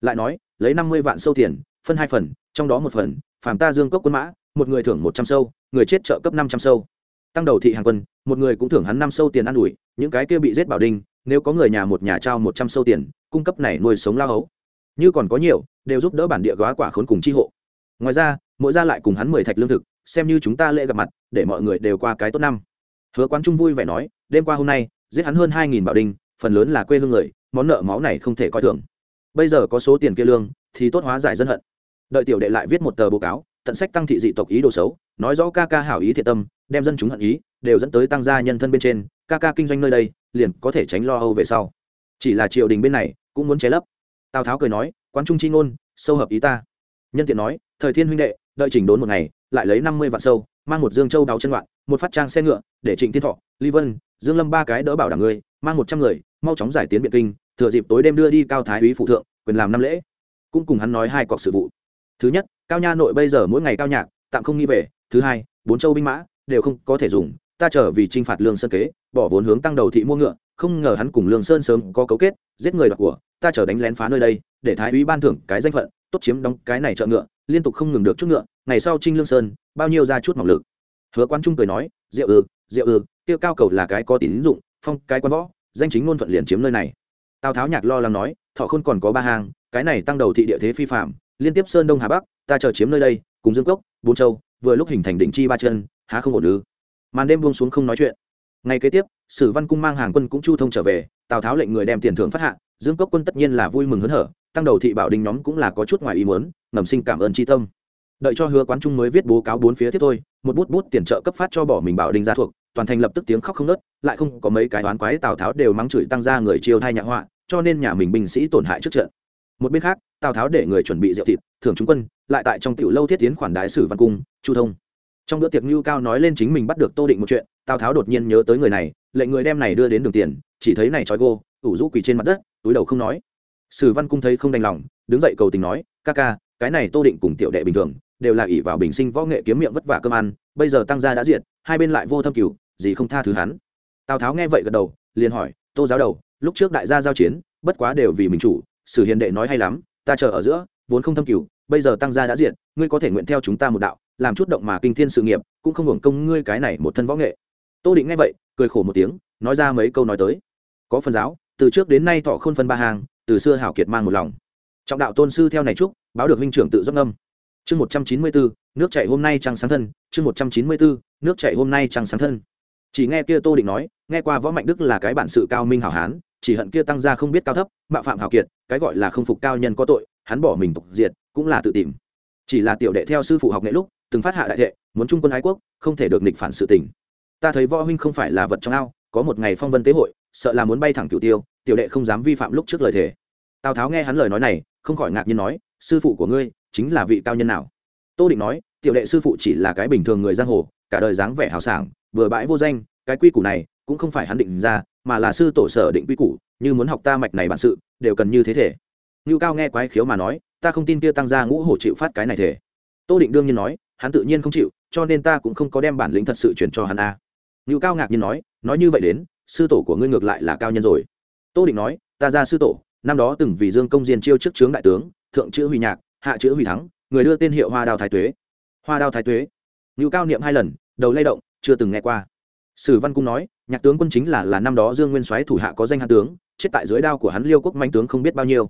S1: Lại nói, lấy năm mươi vạn sâu tiền phân hai phần, trong đó một phần, phàm ta dương cốc quân mã, một người thưởng một trăm sâu, người chết trợ cấp năm trăm sâu. Tăng đầu thị hàng quân, một người cũng thưởng hắn năm sâu tiền ăn ủi, những cái kia bị giết bảo đinh, nếu có người nhà một nhà trao một trăm sâu tiền, cung cấp này nuôi sống lao hấu. Như còn có nhiều, đều giúp đỡ bản địa góa quả khốn cùng chi hộ. Ngoài ra, mỗi gia lại cùng hắn mười thạch lương thực, xem như chúng ta lễ gặp mặt, để mọi người đều qua cái tốt năm. Hứa quán trung vui vẻ nói, đêm qua hôm nay, giết hắn hơn hai nghìn bảo đinh, phần lớn là quê hương người, món nợ máu này không thể coi thường. Bây giờ có số tiền kia lương, thì tốt hóa giải dân hận đợi tiểu đệ lại viết một tờ báo cáo, tận sách tăng thị dị tộc ý đồ xấu, nói rõ ca ca hảo ý thiện tâm, đem dân chúng hận ý, đều dẫn tới tăng gia nhân thân bên trên, ca ca kinh doanh nơi đây, liền có thể tránh lo âu về sau. Chỉ là triều đình bên này, cũng muốn che lấp. Tào tháo cười nói, quán trung chi ngôn, sâu hợp ý ta. Nhân tiện nói, thời thiên huynh đệ, đợi chỉnh đốn một ngày, lại lấy năm mươi vạn sâu, mang một dương châu đào chân loạn, một phát trang xe ngựa, để trịnh thiên thọ, ly vân, dương lâm ba cái đỡ bảo đảm ngươi mang một trăm người, mau chóng giải tiến biện kinh, thừa dịp tối đêm đưa đi cao thái úy phụ thượng, quyền làm năm lễ. Cũng cùng hắn nói hai cọc sự vụ thứ nhất, cao nha nội bây giờ mỗi ngày cao nhạc, tạm không nghĩ về. Thứ hai, bốn châu binh mã, đều không có thể dùng. Ta trở vì t r i n h phạt lương sơn kế, bỏ vốn hướng tăng đầu thị mua ngựa, không ngờ hắn cùng lương sơn sớm có cấu kết, giết người đoạt của. Ta chờ đánh lén phá nơi đây, để thái úy ban thưởng cái danh phận, tốt chiếm đóng cái này chợ ngựa, liên tục không ngừng được chút ngựa. Ngày sau trinh lương sơn, bao nhiêu ra chút mỏng lực. Hứa quan trung cười nói rượu ư rượu ư tiêu cao cầu là cái có tín dụng, phong cái quan võ, danh chính ngôn thuận liền chiếm nơi này. Tào tháo nhạc lo lắng nói, thọ khôn còn có ba hàng cái này tăng đầu thị địa thế phi phạm liên tiếp sơn đông hà bắc, ta chờ chiếm nơi đây, cùng dương cốc, bốn châu, vừa lúc hình thành đỉnh chi ba chân, há không ổn ư? Màn đêm buông xuống không nói chuyện. Ngày kế tiếp, sử văn cung mang hàng quân cũng chu thông trở về, tào tháo lệnh người đem tiền thưởng phát hạ, dương cốc quân tất nhiên là vui mừng hớn hở, tăng đầu thị bảo đình nhóm cũng là có chút ngoài ý muốn, ngầm sinh cảm ơn tri tâm. Đợi cho hứa quán trung mới viết bố cáo bốn phía tiếp thôi, một bút bút tiền trợ cấp phát cho bỏ mình bảo đình ra thuộc, toàn thành lập tức tiếng khóc không nớt, lại không có mấy cái oán quái tào tháo đều mắng chửi tăng ra người chiêu thai nhạ họa, cho nên nhà mình binh sĩ tổn hại trước trận một bên khác, tào tháo để người chuẩn bị rượu thịt, thưởng chúng quân, lại tại trong tiểu lâu thiết tiến khoản đại sử văn cung, chu thông. Trong bữa tiệc ngưu cao nói lên chính mình bắt được tô định một chuyện, tào tháo đột nhiên nhớ tới người này, lệnh người đem này đưa đến đường tiền, chỉ thấy này trói gô, ủ rũ quỳ trên mặt đất, túi đầu không nói. Sử văn cung thấy không đành lòng, đứng dậy cầu tình nói, ca ca, cái này tô định cùng tiểu đệ bình thường, đều là ỷ vào bình sinh võ nghệ kiếm miệng vất vả cơm ăn, bây giờ tăng gia đã diệt, hai bên lại vô thâm cửu, gì không tha thứ hắn? Tào tháo nghe vậy gật đầu, liền hỏi, tô giáo đầu, lúc trước đại gia giao chiến, bất quá đều vì mình chủ sử hiền đệ nói hay lắm, ta chờ ở giữa, vốn không thâm cửu, bây giờ tăng gia đã diện ngươi có thể nguyện theo chúng ta một đạo, làm chút động mà kinh thiên sự nghiệp, cũng không hưởng công ngươi cái này một thân võ nghệ. Tô định nghe vậy, cười khổ một tiếng, nói ra mấy câu nói tới. Có phần giáo, từ trước đến nay thọ khôn phân ba hàng, từ xưa hảo kiệt mang một lòng. Trọng đạo tôn sư theo này trúc báo được huynh trưởng tự dốc âm chương một trăm chín mươi bốn nước chạy hôm nay trăng sáng thân, chương một trăm chín mươi bốn nước chạy hôm nay trăng sáng thân. Chỉ nghe kia tô định nói, nghe qua võ mạnh đức là cái bản sự cao minh hảo hán chỉ hận kia tăng gia không biết cao thấp, mạo phạm hảo kiệt, cái gọi là không phục cao nhân có tội, hắn bỏ mình tục diệt, cũng là tự tìm. Chỉ là tiểu đệ theo sư phụ học nghệ lúc, từng phát hạ đại thệ, muốn trung quân ái quốc, không thể được nghịch phản sự tình. Ta thấy võ huynh không phải là vật trong ao, có một ngày phong vân tế hội, sợ là muốn bay thẳng cửu tiêu, tiểu đệ không dám vi phạm lúc trước lời thề. Tào tháo nghe hắn lời nói này, không khỏi ngạc nhiên nói, sư phụ của ngươi, chính là vị cao nhân nào? Tô định nói, tiểu đệ sư phụ chỉ là cái bình thường người giang hồ, cả đời dáng vẻ hào sảng, vừa bãi vô danh, cái quy củ này, cũng không phải hắn định ra mà là sư tổ sở định quy củ, như muốn học ta mạch này bản sự, đều cần như thế thể. Ngưu cao nghe quái khiếu mà nói, ta không tin kia tăng gia ngũ hổ chịu phát cái này thể. Tô định đương nhiên nói, hắn tự nhiên không chịu, cho nên ta cũng không có đem bản lĩnh thật sự chuyển cho hắn a. À. ngưu cao ngạc nhiên nói nói như vậy đến, sư tổ của ngươi ngược lại là cao nhân rồi. Tô định nói, ta ra sư tổ, năm đó từng vì dương công diên chiêu trước trướng đại tướng, thượng chữ huy nhạc, hạ chữ huy thắng, người đưa tên hiệu hoa Đào thái tuế. Hoa Đào thái tuế. Ngưu cao niệm hai lần, đầu lay động, chưa từng nghe qua. Sử văn cung nói nhạc tướng quân chính là là năm đó dương nguyên soái thủ hạ có danh hạ tướng, chết tại dưới đao của hắn liêu quốc manh tướng không biết bao nhiêu.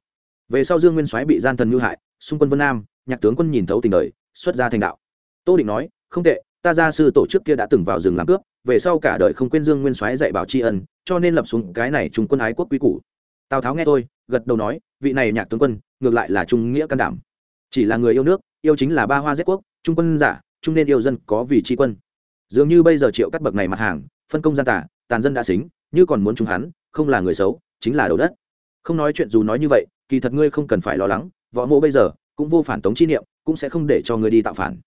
S1: Về sau dương nguyên soái bị gian thần ngư hại, xung quân vân nam, nhạc tướng quân nhìn thấu tình đời, xuất ra thành đạo. Tô định nói, không tệ, ta gia sư tổ chức kia đã từng vào rừng làm cướp, về sau cả đời không quên dương nguyên soái dạy bảo tri ân, cho nên lập xuống cái này trung quân ái quốc quý cũ tào tháo nghe tôi gật đầu nói, vị này nhạc tướng quân, ngược lại là trung nghĩa can đảm. Chỉ là người yêu nước, yêu chính là ba hoa giết quốc, trung quân giả, trung nên yêu dân có vì tri quân. Dường như bây giờ triệu cắt bậc này mặt hàng phân công gian tả tàn dân đã xính, như còn muốn chúng hắn, không là người xấu, chính là đầu đất. Không nói chuyện dù nói như vậy, kỳ thật ngươi không cần phải lo lắng, võ mộ bây giờ cũng vô phản tống chi niệm, cũng sẽ không để cho ngươi đi tạo phản.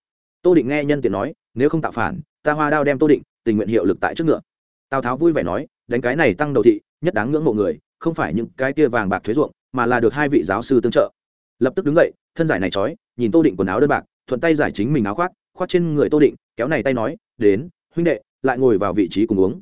S1: Tô định nghe nhân tiện nói, nếu không tạo phản, ta hoa đao đem tô định, tình nguyện hiệu lực tại trước ngựa. Tào tháo vui vẻ nói, đánh cái này tăng đầu thị, nhất đáng ngưỡng mộ người, không phải những cái kia vàng bạc thuế ruộng, mà là được hai vị giáo sư tương trợ. Lập tức đứng dậy, thân giải này trói, nhìn tô định quần áo đơn bạc, thuận tay giải chính mình áo khoác khoác trên người tô định, kéo này tay nói, đến, huynh đệ lại ngồi vào vị trí cùng uống.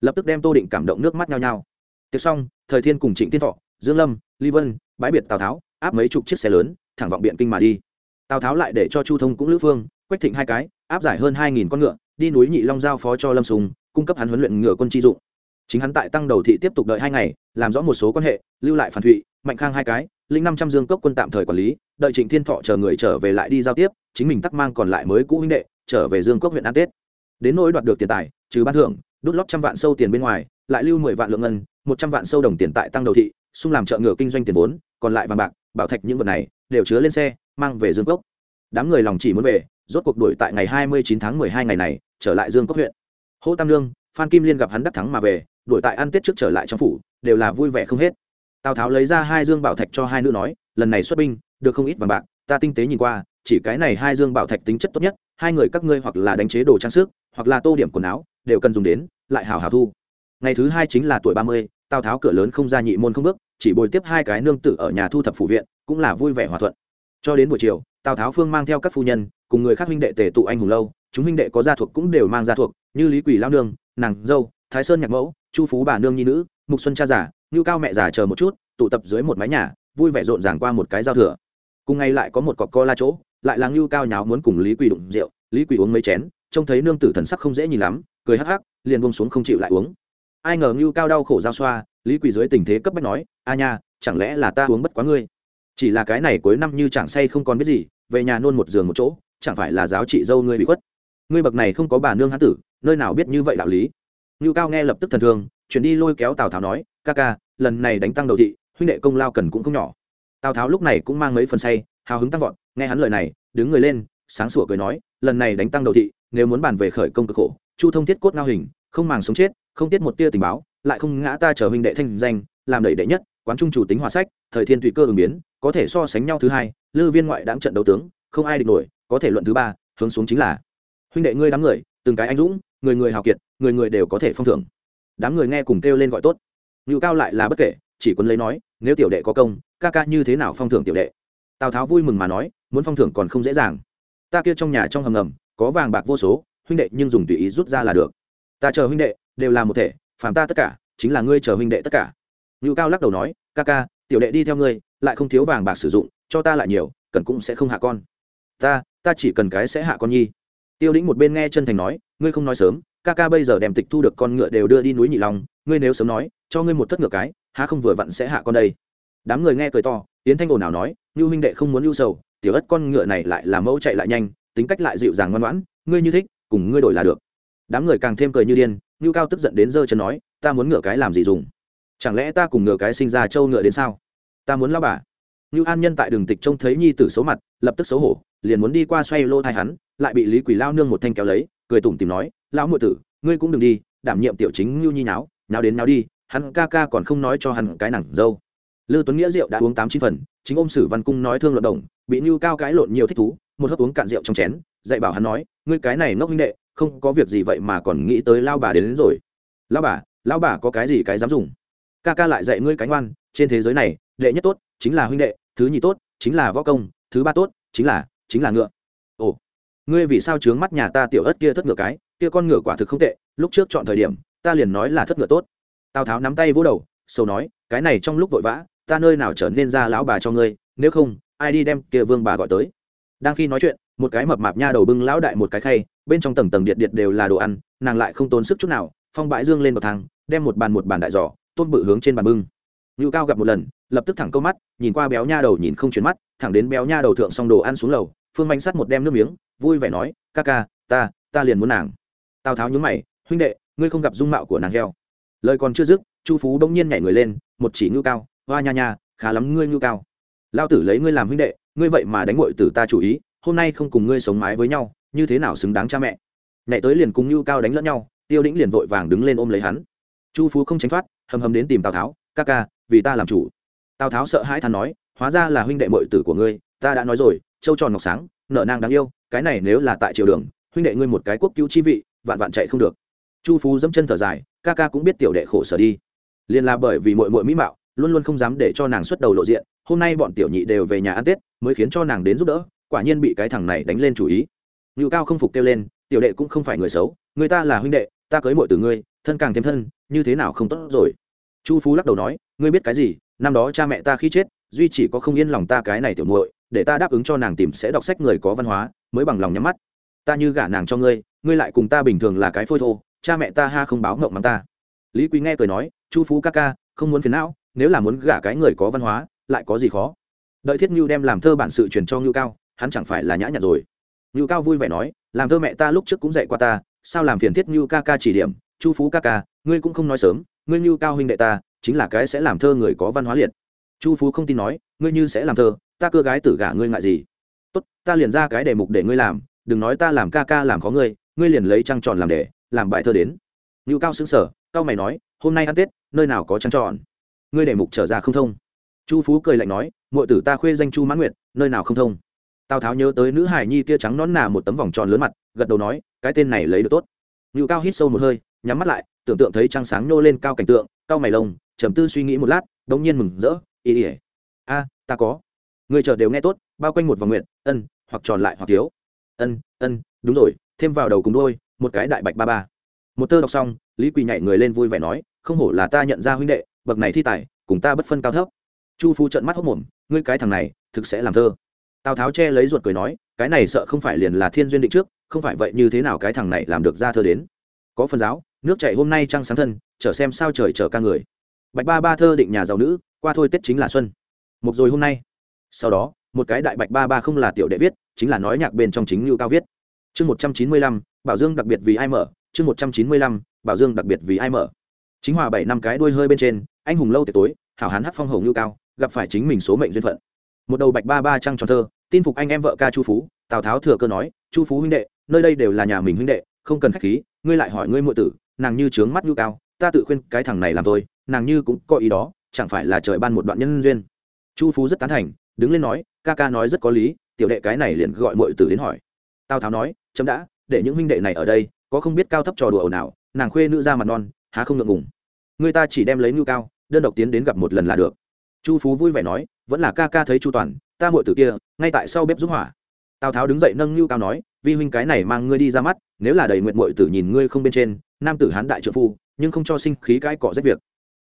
S1: Lập tức đem tô định cảm động nước mắt nhau nhau tiếp xong, thời thiên cùng trịnh tiên thọ, dương lâm, ly vân, bãi biệt tào tháo, áp mấy chục chiếc xe lớn, thẳng vọng biện kinh mà đi. Tào tháo lại để cho chu thông cũng lữ phương, quách thịnh hai cái, áp giải hơn hai nghìn con ngựa, đi núi nhị long giao phó cho lâm sùng, cung cấp hắn huấn luyện ngựa quân chi dụng. Chính hắn tại tăng đầu thị tiếp tục đợi hai ngày, làm rõ một số quan hệ, lưu lại phản thụy, mạnh khang hai cái, linh năm trăm dương cốc quân tạm thời quản lý, đợi trịnh thiên thọ chờ người trở về lại đi giao tiếp, chính mình tắc mang còn lại mới cũ huynh đệ, trở về dương cốc huyện an tết đến nỗi đoạt được tiền tài, trừ ban thưởng, đút lót trăm vạn sâu tiền bên ngoài, lại lưu mười vạn lượng ngân, một trăm vạn sâu đồng tiền tại tăng đầu thị, xung làm trợ ngựa kinh doanh tiền vốn, còn lại vàng bạc, bảo thạch những vật này, đều chứa lên xe, mang về dương cốc. Đám người lòng chỉ muốn về, rốt cuộc đuổi tại ngày hai mươi chín tháng mười hai ngày này, trở lại dương cốc huyện. Hô tam lương phan kim liên gặp hắn đắc thắng mà về, đuổi tại ăn tết trước trở lại trong phủ, đều là vui vẻ không hết. Tào tháo lấy ra hai dương bảo thạch cho hai nữ nói, lần này xuất binh, được không ít vàng bạc, ta tinh tế nhìn qua chỉ cái này hai dương bảo thạch tính chất tốt nhất, hai người các ngươi hoặc là đánh chế đồ trang sức, hoặc là tô điểm quần áo, đều cần dùng đến, lại hảo hảo thu. Ngày thứ hai chính là tuổi ba mươi, tào tháo cửa lớn không ra nhị môn không bước, chỉ bồi tiếp hai cái nương tử ở nhà thu thập phủ viện, cũng là vui vẻ hòa thuận. Cho đến buổi chiều, tào tháo phương mang theo các phu nhân, cùng người khác huynh đệ tề tụ anh hùng lâu, chúng huynh đệ có gia thuộc cũng đều mang gia thuộc, như lý quỷ lao nương, nàng dâu, thái sơn nhạc mẫu, chu phú bà nương nhi nữ, mục xuân cha giả ngưu cao mẹ già chờ một chút, tụ tập dưới một mái nhà, vui vẻ rộn ràng qua một cái giao thừa. Cùng ngày lại có một cọc co la chỗ lại là ngưu cao nháo muốn cùng lý Quỳ đụng rượu, lý Quỳ uống mấy chén, trông thấy nương tử thần sắc không dễ nhìn lắm, cười hắc hắc, liền bông xuống không chịu lại uống. Ai ngờ ngưu cao đau khổ giao xoa, lý Quỳ dưới tình thế cấp bách nói, a nha, chẳng lẽ là ta uống bất quá ngươi? Chỉ là cái này cuối năm như chẳng say không còn biết gì, về nhà nôn một giường một chỗ, chẳng phải là giáo trị dâu ngươi bị khuất? Ngươi bậc này không có bà nương hán tử, nơi nào biết như vậy đạo lý? Ngưu cao nghe lập tức thần thương, chuyển đi lôi kéo tào tháo nói, ca ca, lần này đánh tăng đầu thị, huynh đệ công lao cần cũng không nhỏ. Tào tháo lúc này cũng mang mấy phần say, hào hứng tăng vọt nghe hắn lời này, đứng người lên, sáng sủa cười nói, lần này đánh tăng đầu thị, nếu muốn bàn về khởi công cực khổ, chu thông thiết cốt ngao hình, không màng sống chết, không tiết một tia tình báo, lại không ngã ta trở huynh đệ thanh danh, làm đẩy đệ nhất, quán trung chủ tính hòa sách, thời thiên tùy cơ ứng biến, có thể so sánh nhau thứ hai, lư viên ngoại đáng trận đấu tướng, không ai địch nổi, có thể luận thứ ba, hướng xuống chính là huynh đệ ngươi đám người, từng cái anh dũng, người người hào kiệt, người người đều có thể phong thưởng. Đám người nghe cùng kêu lên gọi tốt. Ngự cao lại là bất kể, chỉ quân lấy nói, nếu tiểu đệ có công, ca ca như thế nào phong thưởng tiểu đệ? Tào tháo vui mừng mà nói, muốn phong thưởng còn không dễ dàng. Ta kia trong nhà trong hầm ngầm, có vàng bạc vô số, huynh đệ nhưng dùng tùy ý rút ra là được. Ta chờ huynh đệ, đều là một thể, phàm ta tất cả, chính là ngươi chờ huynh đệ tất cả. Ngưu cao lắc đầu nói, ca ca, tiểu đệ đi theo ngươi, lại không thiếu vàng bạc sử dụng, cho ta lại nhiều, cần cũng sẽ không hạ con. Ta ta chỉ cần cái sẽ hạ con nhi. Tiêu đĩnh một bên nghe chân thành nói, ngươi không nói sớm, ca ca bây giờ đem tịch thu được con ngựa đều đưa đi núi nhị long, ngươi nếu sớm nói, cho ngươi một thất ngựa cái, há không vừa vặn sẽ hạ con đây? Đám người nghe cười to tiến thanh ồn nào nói như huynh đệ không muốn lưu sầu, tiểu ất con ngựa này lại là mẫu chạy lại nhanh, tính cách lại dịu dàng ngoan ngoãn, ngươi như thích, cùng ngươi đổi là được. Đám người càng thêm cười như điên, ngưu cao tức giận đến giơ chân nói, ta muốn ngựa cái làm gì dùng? Chẳng lẽ ta cùng ngựa cái sinh ra trâu ngựa đến sao? Ta muốn lao bà. Ngưu an nhân tại đường tịch trông thấy nhi tử xấu mặt, lập tức xấu hổ, liền muốn đi qua xoay lô thai hắn, lại bị lý quỷ lao nương một thanh kéo lấy, cười tủm tìm nói, lão muội tử, ngươi cũng đừng đi, đảm nhiệm tiểu chính ngưu nhi nháo nháo đến nháo đi, hắn ca ca còn không nói cho hắn cái nặng dâu lư tuấn nghĩa rượu đã uống tám chín phần chính ôm sử văn cung nói thương luận đồng bị nưu cao cái lộn nhiều thích thú một hớp uống cạn rượu trong chén dạy bảo hắn nói ngươi cái này ngốc huynh đệ không có việc gì vậy mà còn nghĩ tới lao bà đến, đến rồi. Lao bà lao bà có cái gì cái dám dùng? Ca ca lại dạy ngươi cái ngoan trên thế giới này đệ nhất tốt chính là huynh đệ thứ nhì tốt chính là võ công thứ ba tốt chính là chính là ngựa. Ồ ngươi vì sao trướng mắt nhà ta tiểu ớt kia thất ngựa cái kia con ngựa quả thực không tệ lúc trước chọn thời điểm ta liền nói là thất ngựa tốt. Tào tháo nắm tay vỗ đầu sâu nói cái này trong lúc vội vã ta nơi nào trở nên ra lão bà cho ngươi, nếu không, ai đi đem kia vương bà gọi tới. Đang khi nói chuyện, một cái mập mạp nha đầu bưng lão đại một cái khay, bên trong tầng tầng điện điện đều là đồ ăn, nàng lại không tốn sức chút nào, phong bãi dương lên bậc thang, đem một bàn một bàn đại giỏ tôn bự hướng trên bàn bưng. Ngưu cao gặp một lần, lập tức thẳng câu mắt, nhìn qua béo nha đầu nhìn không chuyển mắt, thẳng đến béo nha đầu thượng xong đồ ăn xuống lầu, phương manh sắt một đem nước miếng, vui vẻ nói, ca ca, ta ta liền muốn nàng. Tào tháo nhúng mày, huynh đệ, ngươi không gặp dung mạo của nàng heo. Lời còn chưa dứt, chu phú bỗng nhiên nhảy người lên, một chỉ ngưu cao hoa nha nha, khá lắm ngươi ngưu cao. Lao tử lấy ngươi làm huynh đệ, ngươi vậy mà đánh ngội tử ta chủ ý, hôm nay không cùng ngươi sống mái với nhau, như thế nào xứng đáng cha mẹ? Nhảy tới liền cùng ngưu cao đánh lẫn nhau, tiêu đĩnh liền vội vàng đứng lên ôm lấy hắn. Chu phú không tránh thoát, hầm hầm đến tìm tào tháo, ca ca, vì ta làm chủ. Tào tháo sợ hãi thắn nói, hóa ra là huynh đệ mội tử của ngươi, ta đã nói rồi châu tròn ngọc sáng, nợ nang đáng yêu, cái này nếu là tại triều đường, huynh đệ ngươi một cái quốc cứu chi vị, vạn vạn chạy không được. Chu phú dẫm chân thở dài, ca ca cũng biết tiểu đệ khổ sở đi. Liền là bởi vì mội mội mỹ mạo luôn luôn không dám để cho nàng xuất đầu lộ diện, hôm nay bọn tiểu nhị đều về nhà ăn tết, mới khiến cho nàng đến giúp đỡ, quả nhiên bị cái thằng này đánh lên chủ ý. Ngự cao không phục kêu lên, tiểu đệ cũng không phải người xấu, người ta là huynh đệ, ta cưới mội từ ngươi, thân càng thêm thân, như thế nào không tốt rồi? Chu phú lắc đầu nói, ngươi biết cái gì, năm đó cha mẹ ta khi chết, duy chỉ có không yên lòng ta cái này tiểu muội, để ta đáp ứng cho nàng tìm sẽ đọc sách người có văn hóa, mới bằng lòng nhắm mắt. Ta như gả nàng cho ngươi ngươi lại cùng ta bình thường là cái phôi thô, cha mẹ ta ha không báo ngộng mắng ta. Lý quý nghe cười nói, chu phú ca ca, không muốn phiền não nếu là muốn gả cái người có văn hóa, lại có gì khó? Đợi thiết ngưu đem làm thơ bản sự truyền cho ngưu cao, hắn chẳng phải là nhã nhặn rồi. Ngưu cao vui vẻ nói, làm thơ mẹ ta lúc trước cũng dạy qua ta, sao làm phiền thiết ngưu ca ca chỉ điểm, chu phú ca ca, ngươi cũng không nói sớm, ngươi ngưu cao huynh đệ ta, chính là cái sẽ làm thơ người có văn hóa liệt. Chu phú không tin nói, ngươi như sẽ làm thơ, ta cưa gái tử gả ngươi ngại gì? Tốt, ta liền ra cái đề mục để ngươi làm, đừng nói ta làm ca ca làm khó ngươi ngươi liền lấy trăng tròn làm đề làm bài thơ đến. Ngưu cao xứng sở cao mày nói, hôm nay ăn tết, nơi nào có trăng tròn? Ngươi để mục trở ra không thông. Chu phú cười lạnh nói, muội tử ta khuê danh chu mãn nguyệt, nơi nào không thông? Tào tháo nhớ tới nữ hải nhi kia trắng nón nà một tấm vòng tròn lớn mặt, gật đầu nói, cái tên này lấy được tốt. Ngự cao hít sâu một hơi, nhắm mắt lại, tưởng tượng thấy trăng sáng nhô lên cao cảnh tượng cao mày lông, trầm tư suy nghĩ một lát, đống nhiên mừng rỡ, ý ỉa a, ta có. Người chờ đều nghe tốt, bao quanh một vòng nguyện, ân, hoặc tròn lại hoặc thiếu. Ân ân, đúng rồi, thêm vào đầu cùng đôi một cái đại bạch ba ba. Một tơ đọc xong, lý quỳ nhảy người lên vui vẻ nói, không hổ là ta nhận ra huynh đệ bậc này thi tài, cùng ta bất phân cao thấp. Chu phu trợn mắt hốc mồm, ngươi cái thằng này, thực sẽ làm thơ. Tào tháo che lấy ruột cười nói, cái này sợ không phải liền là thiên duyên định trước, không phải vậy như thế nào cái thằng này làm được ra thơ đến. Có phần giáo, nước chảy hôm nay trăng sáng thân, chờ xem sao trời chờ ca người. Bạch ba ba thơ định nhà giàu nữ, qua thôi tết chính là xuân. Một rồi hôm nay. Sau đó, một cái đại bạch ba ba không là tiểu đệ viết, chính là nói nhạc bên trong chính lưu cao viết. Chương một trăm chín mươi lăm, bảo dương đặc biệt vì ai mở? Chương một trăm chín mươi lăm, bảo dương đặc biệt vì ai mở? Chính hòa bảy năm cái đuôi hơi bên trên, anh hùng lâu tiệc tối, hảo hán hát phong hầu ngưu cao, gặp phải chính mình số mệnh duyên phận. Một đầu bạch ba ba trăng tròn thơ, tin phục anh em vợ ca chu phú, tào tháo thừa cơ nói, chu phú huynh đệ, nơi đây đều là nhà mình huynh đệ, không cần khách khí, ngươi lại hỏi ngươi muội tử, nàng như trướng mắt ngưu cao, ta tự khuyên cái thằng này làm thôi nàng như cũng có ý đó, chẳng phải là trời ban một đoạn nhân duyên. Chu phú rất tán thành, đứng lên nói, ca ca nói rất có lý, tiểu đệ cái này liền gọi muội tử đến hỏi. Tào tháo nói, chấm đã, để những huynh đệ này ở đây, có không biết cao thấp trò đùa ồn nào nàng khuê nữ ra mặt non, há không ngượng ngùng người ta chỉ đem lấy ngưu cao, đơn độc tiến đến gặp một lần là được. Chu phú vui vẻ nói, vẫn là ca ca thấy chu toàn, ta muội tử kia, ngay tại sau bếp giúp hỏa. Tào tháo đứng dậy nâng ngưu cao nói, vi huynh cái này mang ngươi đi ra mắt, nếu là đầy nguyện muội tử nhìn ngươi không bên trên, nam tử hán đại trợ phu, nhưng không cho sinh khí cãi cọ rách việc.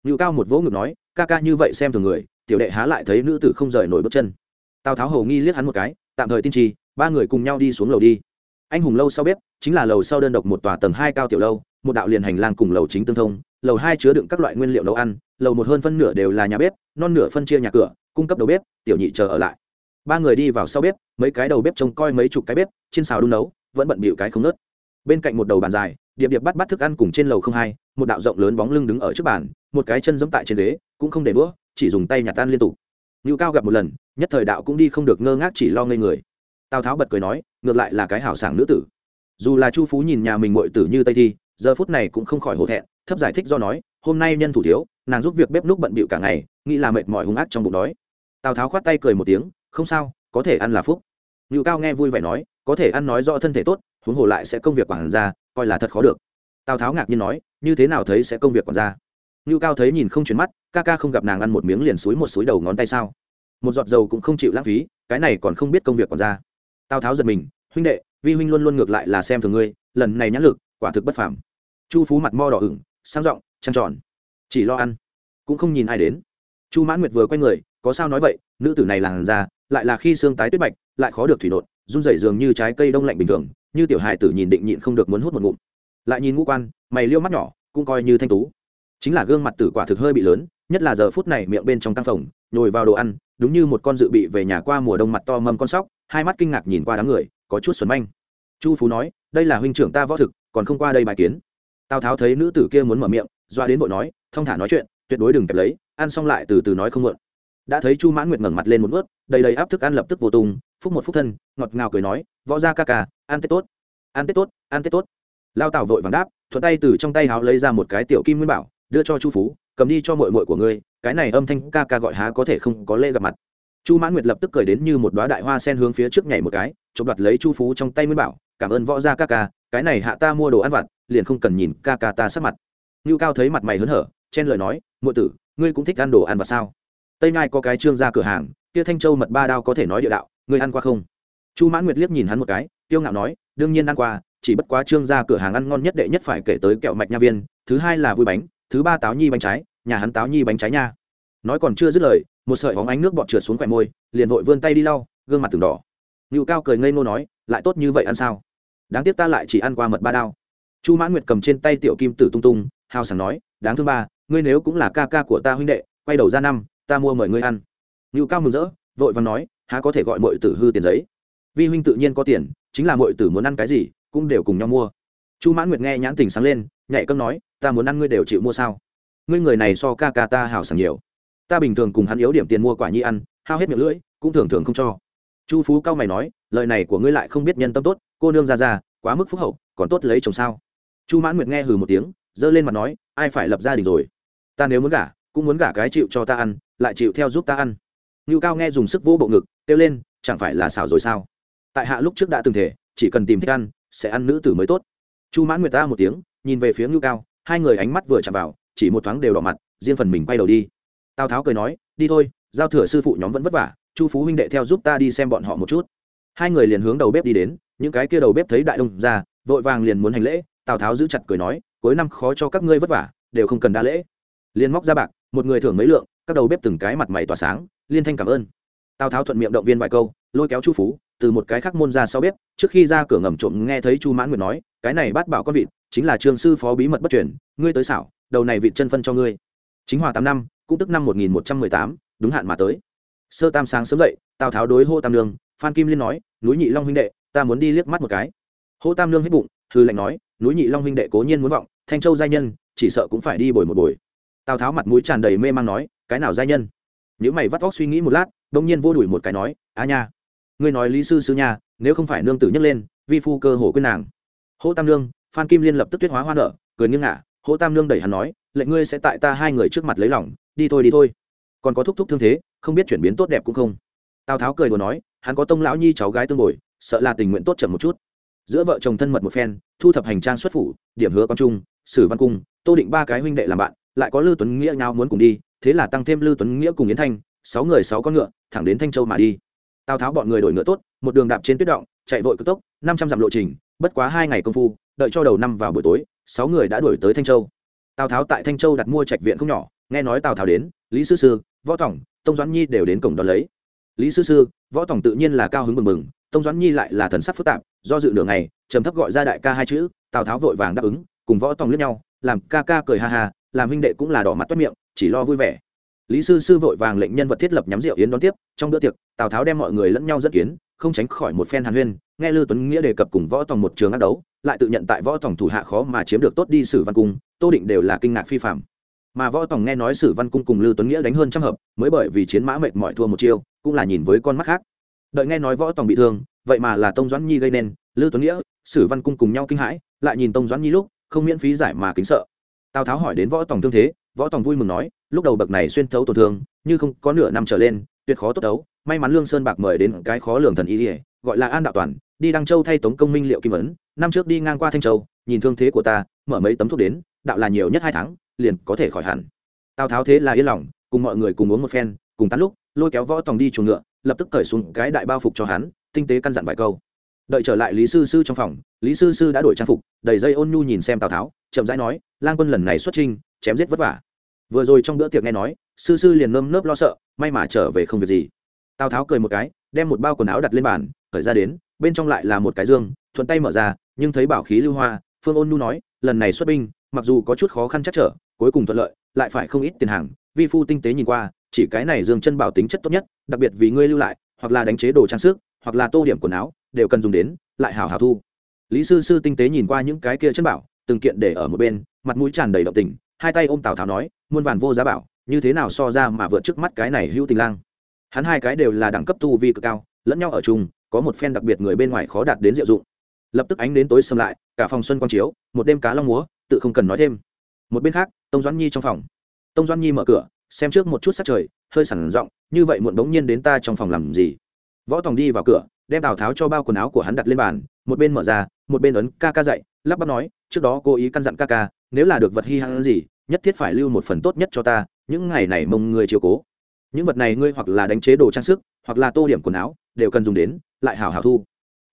S1: Ngưu cao một vỗ ngực nói, ca ca như vậy xem thường người, tiểu đệ há lại thấy nữ tử không rời nổi bước chân. Tào tháo hầu nghi liếc hắn một cái, tạm thời tin trì ba người cùng nhau đi xuống lầu đi. Anh hùng lâu sau bếp, chính là lầu sau đơn độc một tòa tầng hai cao tiểu lâu, một đạo liền hành lang cùng lầu chính tương thông lầu hai chứa đựng các loại nguyên liệu nấu ăn, lầu một hơn phân nửa đều là nhà bếp, non nửa phân chia nhà cửa, cung cấp đầu bếp, tiểu nhị chờ ở lại. Ba người đi vào sau bếp, mấy cái đầu bếp trông coi mấy chục cái bếp, trên xào đun nấu, vẫn bận bịu cái không nớt bên cạnh một đầu bàn dài, điệp điệp bắt bắt thức ăn cùng trên lầu không hai, một đạo rộng lớn bóng lưng đứng ở trước bàn, một cái chân giẫm tại trên ghế, cũng không để đũa, chỉ dùng tay nhặt tan liên tục. Ngưu cao gặp một lần, nhất thời đạo cũng đi không được ngơ ngác chỉ lo ngây người. Tào tháo bật cười nói, ngược lại là cái hảo sảng nữ tử. Dù là chu phú nhìn nhà mình muội tử như tây thi, giờ phút này cũng không khỏi hổ thẹn thấp giải thích do nói, hôm nay nhân thủ thiếu, nàng giúp việc bếp núc bận bịu cả ngày, nghĩ là mệt mỏi hung ác trong bụng đói. Tào tháo khoát tay cười một tiếng, không sao, có thể ăn là phúc. Ngự cao nghe vui vẻ nói, có thể ăn nói do thân thể tốt, huống hồ lại sẽ công việc quản gia, coi là thật khó được. Tào tháo ngạc nhiên nói, như thế nào thấy sẽ công việc quản gia? Ngự cao thấy nhìn không chuyển mắt, ca ca không gặp nàng ăn một miếng liền suối một suối đầu ngón tay sao? Một giọt dầu cũng không chịu lãng phí, cái này còn không biết công việc quản gia. Tào tháo giật mình, huynh đệ, vi huynh luôn luôn ngược lại là xem thường ngươi, lần này nhãn lực, quả thực bất phàm. Chu phú mặt mo đỏ ửng sang giọng, trăng tròn. Chỉ lo ăn. Cũng không nhìn ai đến. Chu mãn nguyệt vừa quay người, có sao nói vậy, nữ tử này làn ra lại là khi xương tái tuyết bạch, lại khó được thủy nộn run rẩy dường như trái cây đông lạnh bình thường, như tiểu hài tử nhìn định nhịn không được muốn hút một ngụm. Lại nhìn ngũ quan, mày liêu mắt nhỏ, cũng coi như thanh tú. Chính là gương mặt tử quả thực hơi bị lớn, nhất là giờ phút này miệng bên trong tăng phồng, nhồi vào đồ ăn, đúng như một con dự bị về nhà qua mùa đông mặt to mâm con sóc, hai mắt kinh ngạc nhìn qua đám người, có chút xuẩn manh. Chu phú nói, đây là huynh trưởng ta võ thực, còn không qua đây bài kiến tào tháo thấy nữ tử kia muốn mở miệng doa đến vội nói thông thả nói chuyện tuyệt đối đừng kẹp lấy ăn xong lại từ từ nói không mượn. Đã thấy chu mãn nguyệt ngẩng mặt lên một ướt đầy đầy áp thức ăn lập tức vô tùng, phúc một phúc thân ngọt ngào cười nói võ ra ca ca ăn tết tốt ăn tết tốt ăn tết tốt. Lao tào vội vàng đáp thuận tay từ trong tay háo lấy ra một cái tiểu kim nguyên bảo đưa cho chu phú cầm đi cho mội mội của ngươi cái này âm thanh ca ca gọi há có thể không có lễ gặp mặt. Chu mãn nguyệt lập tức cười đến như một đoá đại hoa sen hướng phía trước nhảy một cái chụp đoạt lấy chu phú trong tay nguyên bảo cảm ơn võ gia ca ca cái này hạ ta mua đồ ăn vặt, liền không cần nhìn ca ca ta sắp mặt. Ngưu cao thấy mặt mày hớn hở, chen lời nói, muội tử, ngươi cũng thích ăn đồ ăn vặt sao? Tây ngai có cái trương ra cửa hàng, kia thanh châu mật ba đao có thể nói địa đạo, ngươi ăn qua không? Chu mãn nguyệt liếc nhìn hắn một cái tiêu ngạo nói, đương nhiên ăn qua, chỉ bất quá trương ra cửa hàng ăn ngon nhất đệ nhất phải kể tới kẹo mạch nha viên, thứ hai là vui bánh, thứ ba táo nhi bánh trái, nhà hắn táo nhi bánh trái nha. Nói còn chưa dứt lời, một sợi hóng ánh nước bọt trượt xuống khỏe môi, liền vội vươn tay đi lau, gương mặt từng đỏ. Ngự cao cười ngây ngô nói, lại tốt như vậy ăn sao? Đáng tiếc ta lại chỉ ăn qua mật ba đao. Chu mãn nguyệt cầm trên tay tiểu kim tử tung tung, hào sảng nói, đáng thương ba, ngươi nếu cũng là ca ca của ta huynh đệ, quay đầu ra năm, ta mua mời ngươi ăn. Ngự cao mừng rỡ, vội và nói, há có thể gọi mọi tử hư tiền giấy? Vi huynh tự nhiên có tiền, chính là mọi tử muốn ăn cái gì, cũng đều cùng nhau mua. Chu mãn nguyệt nghe nhãn tình sáng lên, nhạy câm nói, ta muốn ăn ngươi đều chịu mua sao? Ngươi người này so ca ca ta hào sảng nhiều. Ta bình thường cùng hắn yếu điểm tiền mua quả nhi ăn, hao hết miệng lưỡi, cũng thường thường không cho. Chu phú cao mày nói, lời này của ngươi lại không biết nhân tâm tốt cô nương ra ra, quá mức phúc hậu, còn tốt lấy chồng sao? Chu mãn nguyệt nghe hừ một tiếng, giơ lên mặt nói, ai phải lập gia đình rồi? Ta nếu muốn gả, cũng muốn gả cái chịu cho ta ăn, lại chịu theo giúp ta ăn. Ngưu cao nghe dùng sức vỗ bộ ngực, kêu lên, chẳng phải là xảo rồi sao? Tại hạ lúc trước đã từng thể, chỉ cần tìm thích ăn, sẽ ăn nữ tử mới tốt. Chu mãn nguyệt ta một tiếng, nhìn về phía ngưu cao, hai người ánh mắt vừa chạm vào, chỉ một thoáng đều đỏ mặt, riêng phần mình quay đầu đi. Tào tháo cười nói, đi thôi, giao thừa sư phụ nhóm vẫn vất vả, chu phú huynh đệ theo giúp ta đi xem bọn họ một chút. Hai người liền hướng đầu bếp đi đến những cái kia đầu bếp thấy đại đông ra, vội vàng liền muốn hành lễ, tào tháo giữ chặt cười nói, cuối năm khó cho các ngươi vất vả, đều không cần đa lễ. Liền móc ra bạc, một người thưởng mấy lượng, các đầu bếp từng cái mặt mày tỏa sáng, liên thanh cảm ơn. Tào tháo thuận miệng động viên vài câu, lôi kéo chu phú, từ một cái khác môn ra sau bếp, trước khi ra cửa ngầm trộm nghe thấy chu mãn nguyệt nói, cái này bắt bảo con vịt, chính là trường sư phó bí mật bất chuyển ngươi tới xảo, đầu này vịt chân phân cho ngươi. Chính hòa tám năm, cũng tức năm một nghìn một trăm mười tám, đúng hạn mà tới. Sơ tam sáng sớm dậy, tào tháo đối hô tam lương phan kim liên nói, núi nhị long huynh đệ ta muốn đi liếc mắt một cái. Hô tam lương hết bụng hư lệnh nói, núi nhị long huynh đệ cố nhiên muốn vọng, thanh châu giai nhân, chỉ sợ cũng phải đi bồi một bồi. tào tháo mặt mũi tràn đầy mê man nói, cái nào giai nhân? Nếu mày vắt óc suy nghĩ một lát, đông nhiên vô đuổi một cái nói, a nha, ngươi nói lý sư sư nha, nếu không phải nương tử nhấc lên, vi phu cơ hồ quên nàng. Hô tam lương phan kim liên lập tức tuyết hóa hoa nở, cười nghiêng ngả, hô tam lương đẩy hắn nói, lệnh ngươi sẽ tại ta hai người trước mặt lấy lòng, đi thôi đi thôi. Còn có thúc thúc thương thế, không biết chuyển biến tốt đẹp cũng không. Tào tháo cười đùa nói, hắn có tông lão nhi cháu gái tương bồi sợ là tình nguyện tốt chậm một chút. Giữa vợ chồng thân mật một phen, thu thập hành trang xuất phủ, điểm hứa con trung sử văn cung, tô định ba cái huynh đệ làm bạn, lại có lưu tuấn nghĩa nhau muốn cùng đi, thế là tăng thêm lưu tuấn nghĩa cùng yến thanh, sáu người sáu con ngựa, thẳng đến thanh châu mà đi. Tào tháo bọn người đổi ngựa tốt, một đường đạp trên tuyết động, chạy vội cực tốc, năm trăm dặm lộ trình, bất quá hai ngày công phu, đợi cho đầu năm vào buổi tối, sáu người đã đuổi tới thanh châu. Tào tháo tại thanh châu đặt mua trạch viện không nhỏ, nghe nói tào tháo đến, lý sư sư, võ tổng tông doãn nhi đều đến cổng đón lấy. Lý sư sư, võ tổng tự nhiên là cao hứng mừng mừng tông doãn nhi lại là thần sắc phức tạp, do dự nửa ngày, trầm thấp gọi ra đại ca hai chữ, tào tháo vội vàng đáp ứng, cùng võ tổng lướt nhau, làm ca ca cười ha ha, làm huynh đệ cũng là đỏ mặt toát miệng, chỉ lo vui vẻ. Lý sư sư vội vàng lệnh nhân vật thiết lập nhắm rượu yến đón tiếp, trong bữa tiệc, tào tháo đem mọi người lẫn nhau dẫn kiến, không tránh khỏi một phen hàn huyên, nghe lư tuấn nghĩa đề cập cùng võ tòng một trường ác đấu, lại tự nhận tại võ tòng thủ hạ khó mà chiếm được tốt đi sử văn cung, tô định đều là kinh ngạc phi phạm. Mà võ tòng nghe nói sử văn cung cùng lư tuấn nghĩa đánh hơn trăm hợp, mới bởi vì chiến mã mệt mỏi thua một chiêu, cũng là nhìn với con mắt khác đợi nghe nói võ tòng bị thương, vậy mà là tông doãn nhi gây nên, lư tuấn nghĩa, sử văn cung cùng nhau kinh hãi, lại nhìn tông doãn nhi lúc, không miễn phí giải mà kính sợ. Tào tháo hỏi đến võ tòng thương thế, võ tòng vui mừng nói, lúc đầu bậc này xuyên thấu tổn thương, như không có nửa năm trở lên, tuyệt khó tốt đấu, may mắn lương sơn bạc mời đến cái khó lường thần ý ỉa gọi là an đạo toàn, đi đăng châu thay tống công minh liệu kim ấn, năm trước đi ngang qua thanh châu, nhìn thương thế của ta, mở mấy tấm thuốc đến, đạo là nhiều nhất hai tháng, liền có thể khỏi hẳn. Tào tháo thế là yên lòng, cùng mọi người cùng uống một phen, cùng tán lúc, lôi kéo võ tòng đi chuồng ngựa lập tức cởi xuống cái đại bao phục cho hắn, tinh tế căn dặn vài câu. Đợi trở lại lý sư sư trong phòng, lý sư sư đã đổi trang phục, đầy dây ôn nhu nhìn xem tào tháo, chậm rãi nói, lang quân lần này xuất trinh chém giết vất vả. Vừa rồi trong bữa tiệc nghe nói, sư sư liền nơm nớp lo sợ, may mà trở về không việc gì. Tào tháo cười một cái, đem một bao quần áo đặt lên bàn, cởi ra đến, bên trong lại là một cái dương, thuận tay mở ra, nhưng thấy bảo khí lưu hoa, phương ôn nhu nói, lần này xuất binh, mặc dù có chút khó khăn chắc trở, cuối cùng thuận lợi, lại phải không ít tiền hàng. Vi phu tinh tế nhìn qua chỉ cái này dương chân bảo tính chất tốt nhất, đặc biệt vì ngươi lưu lại, hoặc là đánh chế đồ trang sức, hoặc là tô điểm quần áo, đều cần dùng đến, lại hào hào thu. Lý sư sư tinh tế nhìn qua những cái kia chân bảo, từng kiện để ở một bên, mặt mũi tràn đầy động tình, hai tay ôm tào tháo nói, muôn vàn vô giá bảo, như thế nào so ra mà vượt trước mắt cái này hữu tình lang? Hắn hai cái đều là đẳng cấp tu vi cực cao, lẫn nhau ở chung, có một phen đặc biệt người bên ngoài khó đạt đến diệu dụng. Lập tức ánh đến tối xâm lại, cả phòng xuân quang chiếu, một đêm cá long múa, tự không cần nói thêm. Một bên khác, tông doãn nhi trong phòng. Tông doãn nhi mở cửa xem trước một chút sắc trời, hơi sẳn giọng, như vậy muộn bỗng nhiên đến ta trong phòng làm gì? Võ tòng đi vào cửa, đem tào tháo cho bao quần áo của hắn đặt lên bàn, một bên mở ra, một bên ấn ca ca dậy, lắp bắp nói, trước đó cô ý căn dặn ca ca, nếu là được vật hy hãn gì, nhất thiết phải lưu một phần tốt nhất cho ta, những ngày này mong người chiều cố. Những vật này ngươi hoặc là đánh chế đồ trang sức, hoặc là tô điểm quần áo, đều cần dùng đến, lại hào hào thu.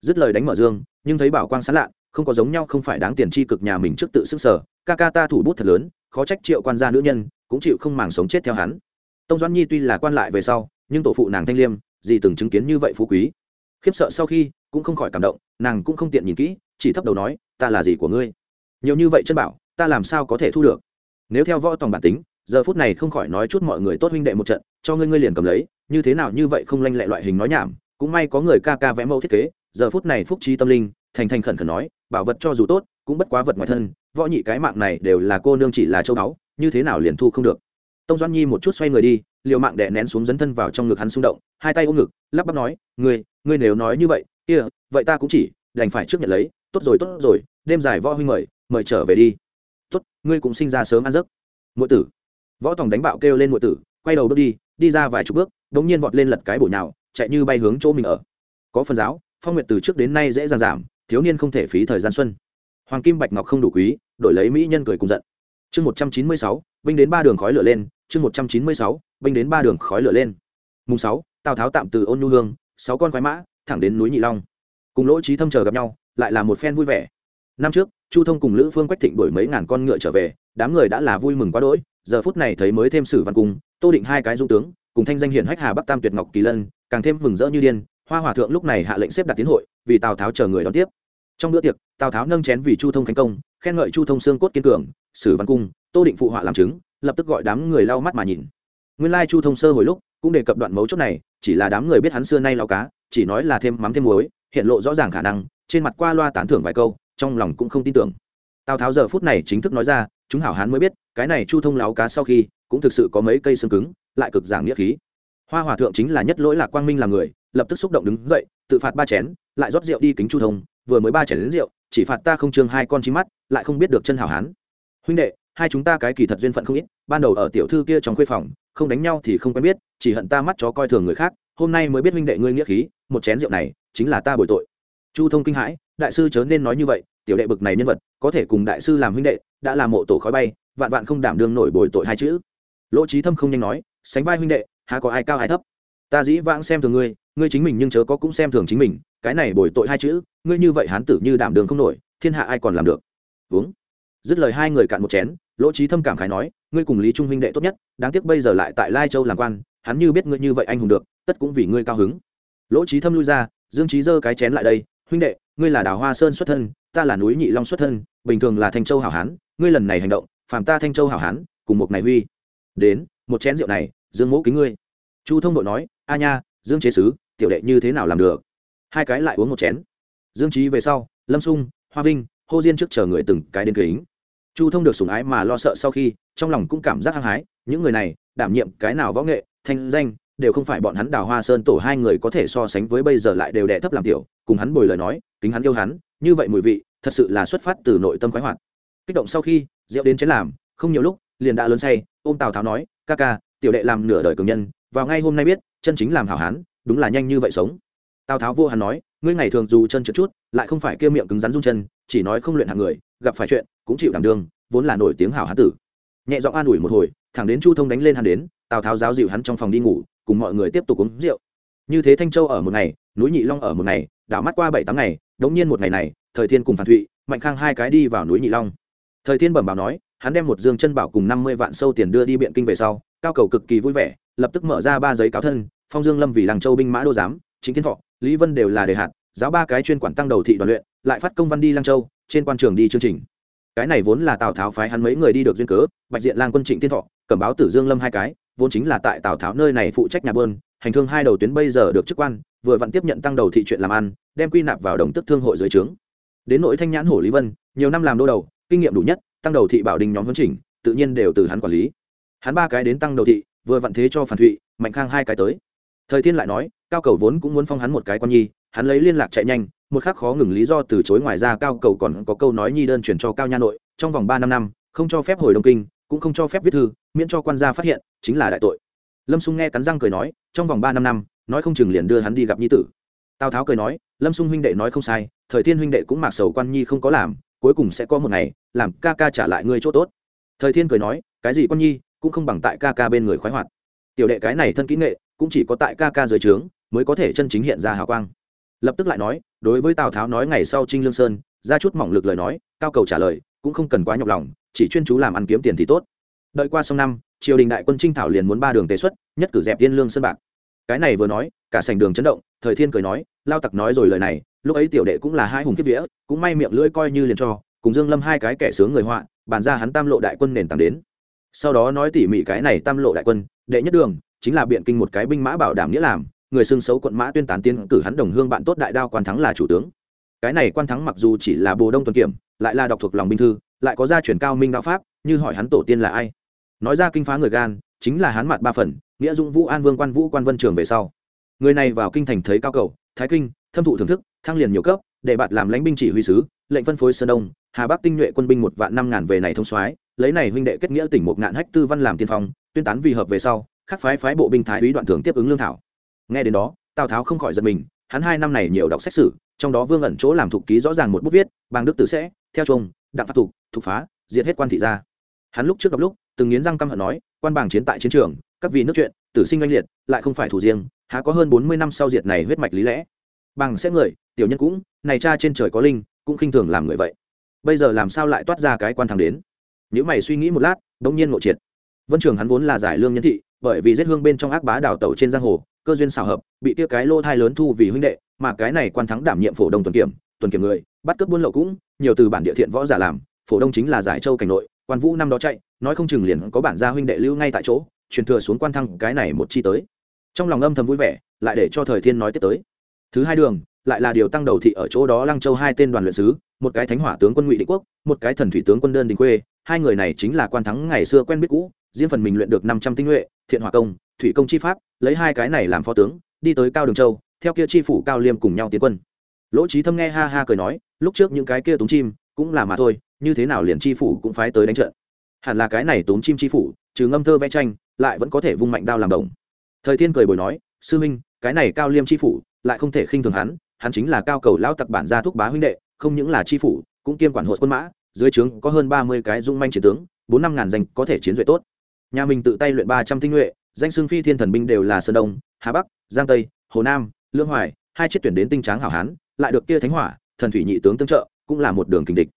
S1: Dứt lời đánh mở dương, nhưng thấy bảo quang sán lạ, không có giống nhau không phải đáng tiền chi cực nhà mình trước tự sức sở, ca ca ta thủ bút thật lớn, khó trách triệu quan gia nữ nhân cũng chịu không màng sống chết theo hắn. Tông doãn nhi tuy là quan lại về sau, nhưng tổ phụ nàng thanh liêm, gì từng chứng kiến như vậy phú quý. Khiếp sợ sau khi, cũng không khỏi cảm động, nàng cũng không tiện nhìn kỹ, chỉ thấp đầu nói, ta là gì của ngươi? Nhiều như vậy chân bảo, ta làm sao có thể thu được? Nếu theo võ tòng bản tính, giờ phút này không khỏi nói chút mọi người tốt huynh đệ một trận, cho ngươi ngươi liền cầm lấy, như thế nào như vậy không lanh lẹ loại hình nói nhảm, cũng may có người ca ca vẽ mẫu thiết kế, giờ phút này phúc trí tâm linh, thành thành khẩn khẩn nói, bảo vật cho dù tốt cũng bất quá vật ngoài thân, võ nhị cái mạng này đều là cô nương chỉ là châu báu, như thế nào liền thu không được. Tông doãn nhi một chút xoay người đi, liều mạng đè nén xuống dấn thân vào trong ngực hắn xung động, hai tay ôm ngực, lắp bắp nói, ngươi ngươi nếu nói như vậy, kia, vậy ta cũng chỉ đành phải trước nhận lấy, tốt rồi tốt rồi, đêm dài võ huynh mời mời trở về đi. Tốt, ngươi cũng sinh ra sớm ăn giấc. Muội tử. Võ tòng đánh bạo kêu lên muội tử, quay đầu bước đi đi ra vài chục bước, đống nhiên vọt lên lật cái bổ nhào, chạy như bay hướng chỗ mình ở. Có phần giáo, phong nguyệt từ trước đến nay dễ dàng giảm, thiếu niên không thể phí thời gian xuân hoàng kim bạch ngọc không đủ quý, đổi lấy mỹ nhân cười cùng giận. Chương một trăm chín mươi sáu, binh đến ba đường khói lửa lên. Chương một trăm chín mươi sáu, binh đến ba đường khói lửa lên. Mùng sáu, tào tháo tạm từ ôn nhu hương, sáu con khoái mã, thẳng đến núi nhị long. Cùng lỗ trí thâm chờ gặp nhau, lại là một phen vui vẻ. Năm trước, chu thông cùng lữ phương quách thịnh đổi mấy ngàn con ngựa trở về, đám người đã là vui mừng quá đỗi. Giờ phút này thấy mới thêm sử văn cung, tô định hai cái dung tướng, cùng thanh danh hiển hách hà bắc tam tuyệt ngọc kỳ lân, càng thêm mừng rỡ như điên. Hoa hòa thượng lúc này hạ lệnh xếp đặt tiến hội, vì tào tháo chờ người đón tiếp trong bữa tiệc, tào tháo nâng chén vì chu thông thành công, khen ngợi chu thông xương cốt kiên cường, sử văn cung, tô định phụ họa làm chứng, lập tức gọi đám người lau mắt mà nhìn. Nguyên lai chu thông sơ hồi lúc, cũng đề cập đoạn mấu chốt này, chỉ là đám người biết hắn xưa nay lau cá, chỉ nói là thêm mắm thêm muối, hiện lộ rõ ràng khả năng, trên mặt qua loa tán thưởng vài câu, trong lòng cũng không tin tưởng. Tào tháo giờ phút này chính thức nói ra, chúng hảo hán mới biết, cái này chu thông láo cá sau khi, cũng thực sự có mấy cây xương cứng, lại cực giảng nghĩa khí. Hoa hòa thượng chính là nhất lỗi lạc quang minh là người, lập tức xúc động đứng dậy, tự phạt ba chén lại rót rượu đi kính chu thông, vừa mới ba chén đến rượu, chỉ phạt ta không trương hai con chí mắt, lại không biết được chân hảo hán. Huynh đệ, hai chúng ta cái kỳ thật duyên phận không ít, ban đầu ở tiểu thư kia trong khuê phòng, không đánh nhau thì không quen biết, chỉ hận ta mắt chó coi thường người khác, hôm nay mới biết huynh đệ ngươi nghĩa khí, một chén rượu này, chính là ta bồi tội. Chu thông kinh hãi, đại sư chớ nên nói như vậy, tiểu đệ bực này nhân vật, có thể cùng đại sư làm huynh đệ, đã là mộ tổ khói bay, vạn vạn không đảm đương nổi bồi tội hai chữ. Lỗ trí thâm không nhanh nói, sánh vai huynh đệ, há có ai cao ai thấp? Ta dĩ vãng xem thường ngươi ngươi chính mình nhưng chớ có cũng xem thường chính mình cái này bồi tội hai chữ, ngươi như vậy hán tử như đảm đường không nổi, thiên hạ ai còn làm được? Uống. Dứt lời hai người cạn một chén, lỗ trí thâm cảm khái nói, ngươi cùng lý trung huynh đệ tốt nhất, đáng tiếc bây giờ lại tại lai châu làm quan, hắn như biết ngươi như vậy anh hùng được, tất cũng vì ngươi cao hứng. Lỗ trí thâm lui ra, dương trí giơ cái chén lại đây, huynh đệ, ngươi là đào hoa sơn xuất thân, ta là núi nhị long xuất thân, bình thường là thanh châu hảo hán, ngươi lần này hành động, phàm ta thanh châu hảo hán, cùng một này huy. Đến, một chén rượu này, dương mỗ kính ngươi. Chu thông đội nói, a nha, dương chế sứ, tiểu đệ như thế nào làm được? Hai cái lại uống một chén. Dương trí về sau, lâm sung, hoa vinh, hô diên trước chờ người từng cái đến kính. Chu thông được sủng ái mà lo sợ sau khi, trong lòng cũng cảm giác hăng hái, những người này, đảm nhiệm cái nào võ nghệ, thanh danh, đều không phải bọn hắn đào hoa sơn tổ hai người có thể so sánh với bây giờ lại đều đẻ thấp làm tiểu, cùng hắn bồi lời nói, kính hắn yêu hắn, như vậy mùi vị, thật sự là xuất phát từ nội tâm khoái hoạt. Kích động sau khi, rượu đến chén làm, không nhiều lúc, liền đã lớn say, ôm tào tháo nói, ca ca, tiểu đệ làm nửa đời cường nhân, vào ngay hôm nay biết, chân chính làm hảo hán, đúng là nhanh như vậy sống tào tháo vô hắn nói, ngươi ngày thường dù chân trượt chút, lại không phải kêu miệng cứng rắn rung chân, chỉ nói không luyện hạng người, gặp phải chuyện, cũng chịu đảm đương, vốn là nổi tiếng hảo hán tử. Nhẹ giọng an ủi một hồi, thẳng đến chu thông đánh lên hắn đến, tào tháo giáo dịu hắn trong phòng đi ngủ, cùng mọi người tiếp tục uống rượu. Như thế thanh châu ở một ngày, núi nhị long ở một ngày, đảo mắt qua bảy tám ngày, đống nhiên một ngày này, thời thiên cùng phản thụy, mạnh khang hai cái đi vào núi nhị long. Thời thiên bẩm báo nói, hắn đem một dương chân bảo cùng năm mươi vạn sâu tiền đưa đi biện kinh về sau, cao cầu cực kỳ vui vẻ, lập tức mở ra ba giấy cáo thân, phong dương lâm vì làng châu binh mã đô giám, chính thiên thọ lý vân đều là đề hạt, giáo ba cái chuyên quản tăng đầu thị đoàn luyện, lại phát công văn đi lang châu, trên quan trường đi chương trình. Cái này vốn là tào tháo phái hắn mấy người đi được duyên cớ, bạch diện lang quân trịnh tiên thọ, cẩm báo tử dương lâm hai cái, vốn chính là tại tào tháo nơi này phụ trách nhà bơn, hành thương hai đầu tuyến bây giờ được chức quan, vừa vặn tiếp nhận tăng đầu thị chuyện làm ăn, đem quy nạp vào đồng tức thương hội dưới trướng. Đến nội thanh nhãn hổ lý vân, nhiều năm làm đô đầu, kinh nghiệm đủ nhất, tăng đầu thị bảo đình nhóm huấn chỉnh, tự nhiên đều từ hắn quản lý. Hắn ba cái đến tăng đầu thị, vừa vặn thế cho phản thụy, mạnh khang hai cái tới thời thiên lại nói, cao cầu vốn cũng muốn phong hắn một cái con nhi, hắn lấy liên lạc chạy nhanh, một khắc khó ngừng lý do từ chối ngoài ra cao cầu còn có câu nói nhi đơn chuyển cho cao nha nội, trong vòng ba năm năm, không cho phép hồi đông kinh, cũng không cho phép viết thư, miễn cho quan gia phát hiện, chính là đại tội. Lâm xung nghe cắn răng cười nói, trong vòng ba năm năm, nói không chừng liền đưa hắn đi gặp nhi tử. Tào tháo cười nói, lâm xung huynh đệ nói không sai, thời thiên huynh đệ cũng mặc sầu quan nhi không có làm, cuối cùng sẽ có một ngày, làm ca ca trả lại ngươi chỗ tốt. Thời thiên cười nói, cái gì quan nhi, cũng không bằng tại ca ca bên người khoái hoạt. Tiểu đệ cái này thân kỹ nghệ cũng chỉ có tại ca ca dưới trướng mới có thể chân chính hiện ra hào quang. Lập tức lại nói, đối với tào tháo nói ngày sau trinh lương sơn, ra chút mỏng lực lời nói, cao cầu trả lời, cũng không cần quá nhọc lòng, chỉ chuyên chú làm ăn kiếm tiền thì tốt. Đợi qua xong năm, triều đình đại quân trinh thảo liền muốn ba đường tế xuất, nhất cử dẹp tiên lương sơn bạc. Cái này vừa nói, cả sành đường chấn động, thời thiên cười nói, lao tặc nói rồi lời này, lúc ấy tiểu đệ cũng là hai hùng kiếp vía, cũng may miệng lưỡi coi như liền cho, cùng dương lâm hai cái kẻ sướng người họa, bàn ra hắn tam lộ đại quân nền tảng đến. Sau đó nói tỉ mỉ cái này tam lộ đại quân, đệ nhất đường chính là biện kinh một cái binh mã bảo đảm nghĩa làm, người xương xấu quận mã tuyên tán tiên cử hắn đồng hương bạn tốt đại đao quan thắng là chủ tướng. Cái này quan thắng mặc dù chỉ là bồ đông tuần kiểm, lại là đọc thuộc lòng binh thư, lại có gia truyền cao minh đạo pháp, như hỏi hắn tổ tiên là ai. Nói ra kinh phá người gan, chính là hắn mặt ba phần, nghĩa dũng vũ an vương quan vũ quan vân trường về sau. Người này vào kinh thành thấy cao cầu, thái kinh, thâm thụ thưởng thức, thăng liền nhiều cấp, để bạn làm lãnh binh chỉ huy sứ, lệnh phân phối sơn đông, hà bắc tinh nhuệ quân binh một vạn năm ngàn về này thông soái, lấy này huynh đệ kết nghĩa tỉnh một ngạn hách tư văn làm tiên phong, tuyên tán vì hợp về sau khắc phái phái bộ binh thái úy đoạn thường tiếp ứng lương thảo. Nghe đến đó, tào tháo không khỏi giật mình, hắn hai năm này nhiều đọc xét xử trong đó vương ẩn chỗ làm thục ký rõ ràng một bút viết bang đức tử sẽ, theo chung đặng phát tục thục phá, diệt hết quan thị gia. Hắn lúc trước đọc lúc, từng nghiến răng căm hận nói, quan bảng chiến tại chiến trường, các vị nước chuyện, tử sinh oanh liệt, lại không phải thủ riêng, há có hơn bốn mươi năm sau diệt này huyết mạch lý lẽ. Bằng sẽ người, tiểu nhân cũng, này cha trên trời có linh, cũng khinh thường làm người vậy. Bây giờ làm sao lại toát ra cái quan thằng đến? Nếu mày suy nghĩ một lát, bỗng nhiên ngộ triệt. Vân trường hắn vốn là giải lương nhân thị bởi vì giết hương bên trong ác bá đào tẩu trên giang hồ, cơ duyên xảo hợp, bị tiêu cái lô thai lớn thu vì huynh đệ, mà cái này quan thắng đảm nhiệm phổ đông tuần kiểm tuần kiểm người, bắt cướp buôn lậu cũng, nhiều từ bản địa thiện võ giả làm, phổ đông chính là giải châu cảnh nội, quan vũ năm đó chạy, nói không chừng liền có bản gia huynh đệ lưu ngay tại chỗ, truyền thừa xuống quan thăng cái này một chi tới. Trong lòng âm thầm vui vẻ, lại để cho thời thiên nói tiếp tới. Thứ hai đường, lại là điều tăng đầu thị ở chỗ đó lăng châu hai tên đoàn luyện sứ, một cái thánh hỏa tướng quân ngụy định quốc, một cái thần thủy tướng quân đơn đình quê hai người này chính là quan thắng ngày xưa quen biết cũ, riêng phần mình luyện được năm trăm tinh nhuệ, thiện hòa công thủy công chi pháp, lấy hai cái này làm phó tướng, đi tới cao đường châu, theo kia chi phủ cao liêm cùng nhau tiến quân. Lỗ trí thâm nghe ha ha cười nói, lúc trước những cái kia túng chim, cũng là mà thôi, như thế nào liền chi phủ cũng phái tới đánh trận. Hẳn là cái này tốn chim chi phủ, trừ ngâm thơ vẽ tranh, lại vẫn có thể vung mạnh đao làm đồng. Thời thiên cười bồi nói, sư minh, cái này cao liêm chi phủ, lại không thể khinh thường hắn hắn chính là cao cầu lao tặc bản gia thúc bá huynh đệ, không những là chi phủ, cũng kiêm quản hộ quân mã dưới trướng có hơn ba mươi cái dung manh chiến tướng, bốn năm ngàn danh có thể chiến duệ tốt. Nhà mình tự tay luyện ba trăm tinh nhuệ, danh xương phi thiên thần binh đều là sơn đông, hà bắc, giang tây, hồ nam, lương hoài, hai chiếc tuyển đến tinh tráng hảo hán, lại được kia thánh hỏa, thần thủy nhị tướng tương trợ, cũng là một đường kình địch.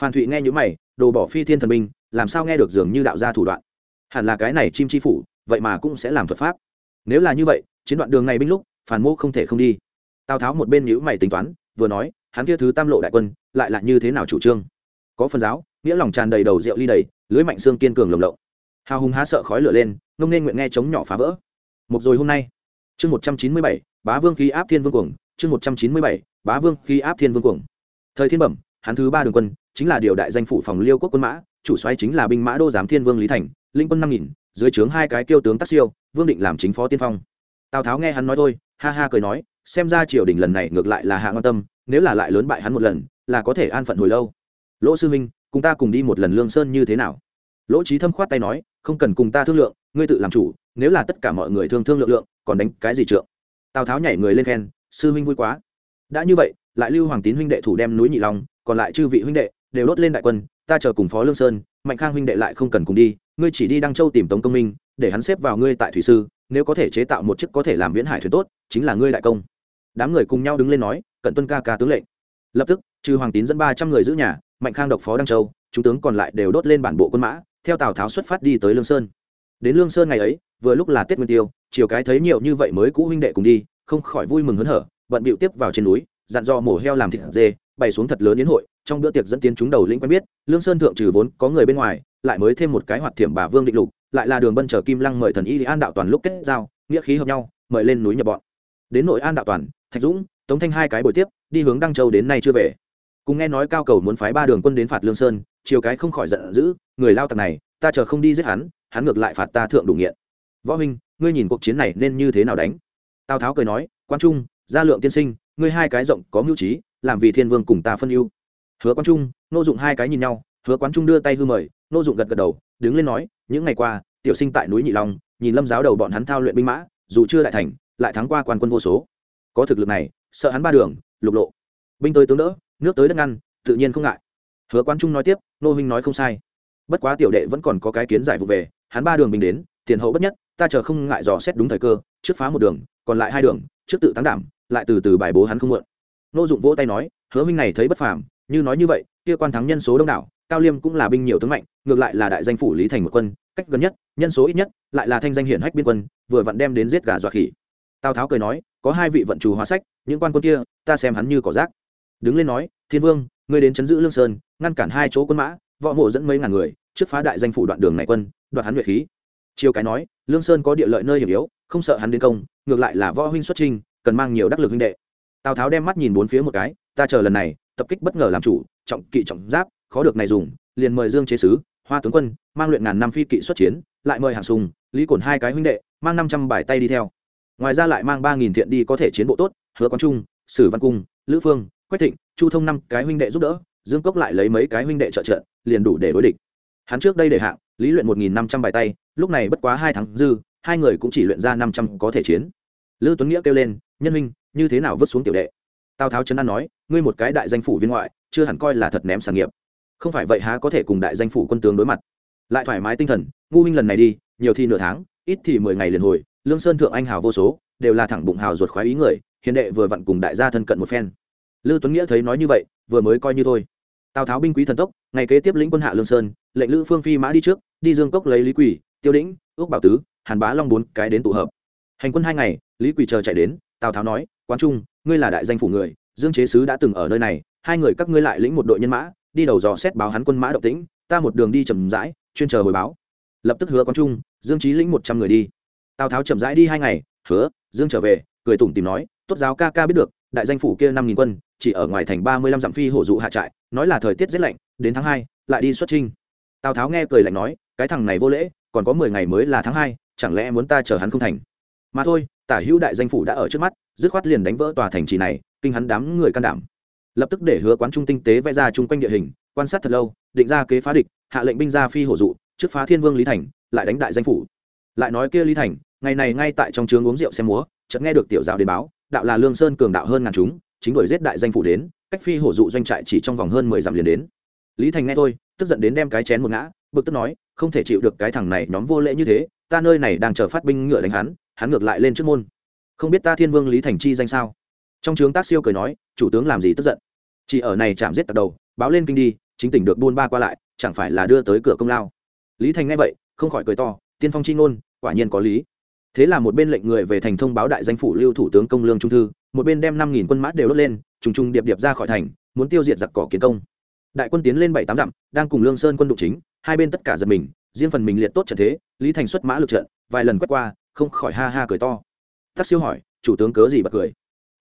S1: Phan thụy nghe những mày, đồ bỏ phi thiên thần binh, làm sao nghe được dường như đạo gia thủ đoạn? Hẳn là cái này chim chi phủ, vậy mà cũng sẽ làm thuật pháp. Nếu là như vậy, chiến đoạn đường này binh lúc, phản mô không thể không đi. Tào tháo một bên nhữ mày tính toán, vừa nói, hắn kia thứ tam lộ đại quân, lại là như thế nào chủ trương? Có phần giáo, nghĩa lòng tràn đầy đầu rượu ly đầy, lưới mạnh xương kiên cường lồng lộng. Hào hùng há sợ khói lửa lên, ngông nên nguyện nghe chống nhỏ phá vỡ. Một rồi hôm nay, chương một trăm chín mươi bảy, bá vương khí áp thiên vương cuồng, chương một trăm chín mươi bảy, bá vương khí áp thiên vương cuồng. Thời thiên bẩm, hắn thứ ba đường quân, chính là điều đại danh phủ phòng liêu quốc quân mã, chủ xoáy chính là binh mã đô giám thiên vương lý thành, linh quân năm nghìn, dưới trướng hai cái kiêu tướng tác siêu, vương định làm chính phó tiên phong. Tào tháo nghe hắn nói thôi, ha ha cười nói, xem ra triều đình lần này ngược lại là hạ quan tâm, nếu là lại lớn bại hắn một lần, là có thể an phận hồi lâu lỗ sư minh cùng ta cùng đi một lần lương sơn như thế nào? Lỗ trí thâm khoát tay nói, không cần cùng ta thương lượng, ngươi tự làm chủ, nếu là tất cả mọi người thương thương lượng lượng, còn đánh cái gì trượng? Tào tháo nhảy người lên khen, sư huynh vui quá. Đã như vậy, lại lưu hoàng tín huynh đệ thủ đem núi nhị long, còn lại chư vị huynh đệ đều đốt lên đại quân, ta chờ cùng phó lương sơn, mạnh khang huynh đệ lại không cần cùng đi, ngươi chỉ đi đăng châu tìm tống công minh, để hắn xếp vào ngươi tại thủy sư, nếu có thể chế tạo một chiếc có thể làm viễn hải thuyền tốt, chính là ngươi đại công. Đám người cùng nhau đứng lên nói, cận tuân ca ca tướng lệnh. Lập tức, trừ hoàng tín dẫn ba trăm người giữ nhà mạnh khang độc phó đăng châu, chúng tướng còn lại đều đốt lên bản bộ quân mã, theo tào tháo xuất phát đi tới lương sơn. Đến lương sơn ngày ấy, vừa lúc là tết nguyên tiêu chiều cái thấy nhiều như vậy mới cũ huynh đệ cùng đi, không khỏi vui mừng hớn hở, bận bịu tiếp vào trên núi, dặn dò mổ heo làm thịt dê, bày xuống thật lớn yến hội, trong bữa tiệc dẫn tiến chúng đầu lĩnh quen biết, lương sơn thượng trừ vốn có người bên ngoài, lại mới thêm một cái hoạt thiểm bà vương định lục, lại là đường bân chờ kim lăng mời thần y an đạo toàn lúc kết giao, nghĩa khí hợp nhau, mời lên núi nhập bọn. Đến nội an đạo toàn, thạch dũng, tống thanh hai cái buổi tiếp, đi hướng đăng châu đến nay chưa về cùng nghe nói cao cầu muốn phái ba đường quân đến phạt lương sơn chiều cái không khỏi giận dữ, người lao tặc này, ta chờ không đi giết hắn hắn ngược lại phạt ta thượng đủ nghiện. Võ huynh, ngươi nhìn cuộc chiến này nên như thế nào đánh? Tào tháo cười nói quan trung, gia lượng tiên sinh, ngươi hai cái rộng có mưu trí, làm vì thiên vương cùng ta phân ưu. Hứa quan trung, nô dụng hai cái nhìn nhau, hứa quan trung đưa tay hư mời, nô dụng gật gật đầu, đứng lên nói, những ngày qua, tiểu sinh tại núi nhị long, nhìn lâm giáo đầu bọn hắn thao luyện binh mã, dù chưa đại thành, lại thắng qua quan quân vô số. Có thực lực này, sợ hắn ba đường, lục lộ. Binh tới tướng đỡ nước tới đất ngăn, tự nhiên không ngại. Hứa quan trung nói tiếp, nô huynh nói không sai. Bất quá tiểu đệ vẫn còn có cái kiến giải vụ về, hắn ba đường bình đến, tiền hậu bất nhất, ta chờ không ngại dò xét đúng thời cơ, trước phá một đường, còn lại hai đường, trước tự thắng đảm, lại từ từ bài bố hắn không mượn nô dụng vỗ tay nói, hứa huynh này thấy bất phàm, như nói như vậy, kia quan thắng nhân số đông đảo, cao liêm cũng là binh nhiều tướng mạnh, ngược lại là đại danh phủ lý thành một quân, cách gần nhất, nhân số ít nhất, lại là thanh danh hiển hách biên quân, vừa vặn đem đến giết gà dọa khỉ. Tào tháo cười nói, có hai vị vận chủ hóa sách, những quan quân kia, ta xem hắn như cỏ rác đứng lên nói, thiên vương, ngươi đến chấn giữ lương sơn, ngăn cản hai chỗ quân mã, võ mộ dẫn mấy ngàn người, trước phá đại danh phủ đoạn đường này quân, đoạt hắn luyện khí. Chiều cái nói, lương sơn có địa lợi nơi hiểm yếu, không sợ hắn đến công, ngược lại là võ huynh xuất trinh cần mang nhiều đắc lực huynh đệ. Tào tháo đem mắt nhìn bốn phía một cái, ta chờ lần này, tập kích bất ngờ làm chủ, trọng kỵ trọng giáp, khó được này dùng, liền mời dương chế sứ, hoa tướng quân, mang luyện ngàn năm phi kỵ xuất chiến, lại mời hàng sùng, lý cổn hai cái huynh đệ, mang năm trăm bài tay đi theo. Ngoài ra lại mang ba nghìn thiện đi có thể chiến bộ tốt, hứa quang trung, sử văn cung, lữ phương quách thịnh, chu thông năm cái huynh đệ giúp đỡ, dương cốc lại lấy mấy cái huynh đệ trợ trợ, liền đủ để đối địch. Hắn trước đây để hạng, lý luyện một nghìn năm trăm bài tay, lúc này bất quá hai tháng dư, hai người cũng chỉ luyện ra năm trăm có thể chiến. Lư tuấn nghĩa kêu lên, nhân huynh, như thế nào vứt xuống tiểu đệ? Tào tháo trấn an nói, ngươi một cái đại danh phủ viên ngoại, chưa hẳn coi là thật ném sản nghiệp. Không phải vậy há có thể cùng đại danh phủ quân tướng đối mặt. Lại thoải mái tinh thần, ngu minh lần này đi, nhiều thì nửa tháng, ít thì mười ngày liền hồi, lương sơn thượng anh hào vô số, đều là thẳng bụng hào ruột khoái ý người, hiền đệ vừa vặn cùng đại gia thân cận một phen lư tuấn nghĩa thấy nói như vậy, vừa mới coi như thôi. Tào tháo binh quý thần tốc, ngày kế tiếp lĩnh quân hạ lương sơn, lệnh lữ phương phi mã đi trước, đi dương cốc lấy lý quỷ tiêu đĩnh, ước bảo tứ, hàn bá long bốn cái đến tụ hợp. Hành quân hai ngày, lý quỷ chờ chạy đến, tào tháo nói, quán trung, ngươi là đại danh phủ người, dương chế sứ đã từng ở nơi này, hai người các ngươi lại lĩnh một đội nhân mã, đi đầu dò xét báo hắn quân mã động tĩnh, ta một đường đi chậm rãi, chuyên chờ hồi báo. Lập tức hứa quán trung, dương trí lĩnh một trăm người đi. Tào tháo chậm rãi đi hai ngày, hứa, dương trở về, cười tủm tìm nói, tốt giáo ca ca biết được, đại danh phủ kia năm nghìn quân chỉ ở ngoài thành ba mươi lăm dặm phi hổ dụ hạ trại, nói là thời tiết rét lạnh, đến tháng hai, lại đi xuất trinh tào tháo nghe cười lạnh nói, cái thằng này vô lễ, còn có mười ngày mới là tháng hai, chẳng lẽ muốn ta chờ hắn không thành? Mà thôi, tả hữu đại danh phủ đã ở trước mắt, dứt khoát liền đánh vỡ tòa thành trì này, kinh hắn đám người can đảm. Lập tức để hứa quán trung tinh tế vẽ ra chung quanh địa hình, quan sát thật lâu, định ra kế phá địch, hạ lệnh binh ra phi hổ dụ, trước phá thiên vương lý thành, lại đánh đại danh phủ. Lại nói kia lý thành, ngày này ngay tại trong trường uống rượu xem múa, chợt nghe được tiểu giáo đến báo, đạo là lương sơn cường đạo hơn ngàn chúng chính đuổi giết đại danh phủ đến, cách phi hổ dụ doanh trại chỉ trong vòng hơn mười dặm liền đến. Lý thành nghe thôi, tức giận đến đem cái chén một ngã, bực tức nói, không thể chịu được cái thằng này nhóm vô lễ như thế, ta nơi này đang chờ phát binh ngựa đánh hắn hắn ngược lại lên trước môn. Không biết ta thiên vương lý thành chi danh sao? Trong trướng tác siêu cười nói, chủ tướng làm gì tức giận? Chỉ ở này chạm giết tặc đầu, báo lên kinh đi, chính tỉnh được buôn ba qua lại, chẳng phải là đưa tới cửa công lao? Lý thành nghe vậy, không khỏi cười to, tiên phong chi ngôn, quả nhiên có lý thế là một bên lệnh người về thành thông báo đại danh phủ lưu thủ tướng công lương trung thư, một bên đem năm nghìn quân mã đều đốt lên, trùng trùng điệp điệp ra khỏi thành, muốn tiêu diệt giặc cỏ kiến công. Đại quân tiến lên bảy tám dặm, đang cùng lương sơn quân đội chính, hai bên tất cả giật mình, riêng phần mình liệt tốt trận thế, lý thành xuất mã lực trận, vài lần quét qua, không khỏi ha ha cười to. Tắc siêu hỏi, chủ tướng cớ gì bật cười?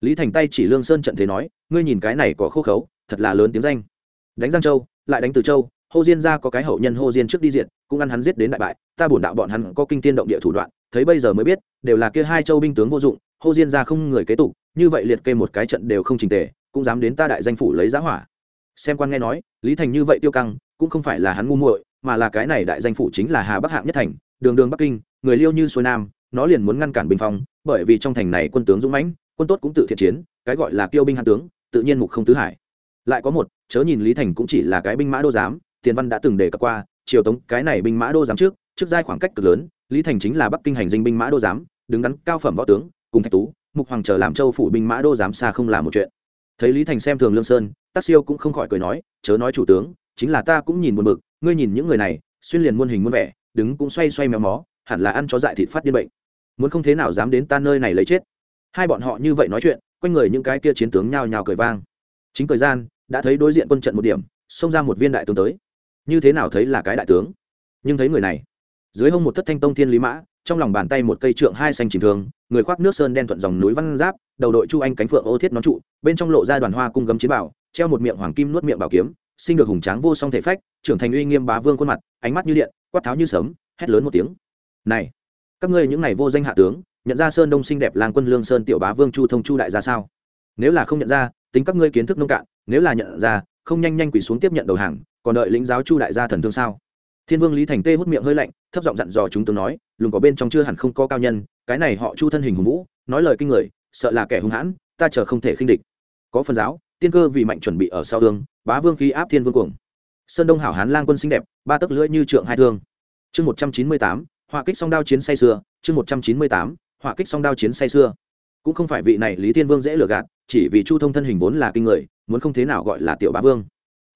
S1: Lý thành tay chỉ lương sơn trận thế nói, ngươi nhìn cái này có khô khấu, thật là lớn tiếng danh. Đánh giang châu, lại đánh từ châu, hô diên ra có cái hậu nhân hô diên trước đi diện cũng ăn hắn giết đến đại bại, ta bổn đạo bọn hắn có kinh tiên động địa thủ đoạn thấy bây giờ mới biết, đều là kia hai châu binh tướng vô dụng, hô diên ra không người kế tục, như vậy liệt kê một cái trận đều không trình tề, cũng dám đến ta đại danh phủ lấy giá hỏa. Xem quan nghe nói, lý thành như vậy tiêu căng, cũng không phải là hắn ngu muội, mà là cái này đại danh phủ chính là hà bắc hạng nhất thành, đường đường bắc kinh, người liêu như xuôi nam, nó liền muốn ngăn cản bình phong, bởi vì trong thành này quân tướng dũng mãnh, quân tốt cũng tự thiện chiến, cái gọi là tiêu binh hạng tướng, tự nhiên mục không tứ hải. Lại có một, chớ nhìn lý thành cũng chỉ là cái binh mã đô giám, tiền văn đã từng đề cập qua, triều tống cái này binh mã đô giám trước trước giai khoảng cách cực lớn lý thành chính là bắc kinh hành dinh binh mã đô giám, đứng đắn cao phẩm võ tướng, cùng thạch tú, mục hoàng chờ làm châu phủ binh mã đô giám xa không là một chuyện. Thấy lý thành xem thường lương sơn tác siêu cũng không khỏi cười nói, chớ nói chủ tướng, chính là ta cũng nhìn buồn bực, ngươi nhìn những người này, xuyên liền muôn hình muôn vẻ, đứng cũng xoay xoay méo mó, hẳn là ăn chó dại thịt phát điên bệnh. Muốn không thế nào dám đến ta nơi này lấy chết. Hai bọn họ như vậy nói chuyện, quanh người những cái kia chiến tướng nhào nhào cười vang. Chính thời gian, đã thấy đối diện quân trận một điểm, xông ra một viên đại tướng tới. Như thế nào thấy là cái đại tướng? Nhưng thấy người này dưới hông một thất thanh tông thiên lý mã, trong lòng bàn tay một cây trượng hai xanh chìm thường người khoác nước sơn đen thuận dòng núi văn giáp, đầu đội chu anh cánh phượng ô thiết nón trụ, bên trong lộ ra đoàn hoa cung gấm chiến bảo, treo một miệng hoàng kim nuốt miệng bảo kiếm, sinh được hùng tráng vô song thể phách, trưởng thành uy nghiêm bá vương khuôn mặt, ánh mắt như điện, quát tháo như sấm, hét lớn một tiếng. Này, các ngươi những này vô danh hạ tướng, nhận ra sơn đông xinh đẹp làng quân lương sơn tiểu bá vương chu thông chu đại ra sao? Nếu là không nhận ra, tính các ngươi kiến thức nông cạn, nếu là nhận ra, không nhanh nhanh quỳ xuống tiếp nhận đầu hàng, còn đợi lĩnh giáo chu đại gia thần thương sao? Thiên vương lý thành tê hút miệng hơi lạnh, thấp giọng dặn dò chúng tướng nói, lùng có bên trong chưa hẳn không có cao nhân, cái này họ chu thân hình hùng vũ, nói lời kinh người, sợ là kẻ hung hãn, ta chờ không thể khinh địch. Có phần giáo, tiên cơ vì mạnh chuẩn bị ở sau hương bá vương khí áp thiên vương cuồng. Sơn đông hảo hán lang quân xinh đẹp, ba tấc lưỡi như trượng hai thương. Chương một trăm chín mươi tám, họa kích song đao chiến say xưa chương một trăm chín mươi tám, họa kích song đao chiến say xưa cũng không phải vị này lý thiên vương dễ lừa gạt, chỉ vì chu thông thân hình vốn là kinh người, muốn không thế nào gọi là tiểu bá vương.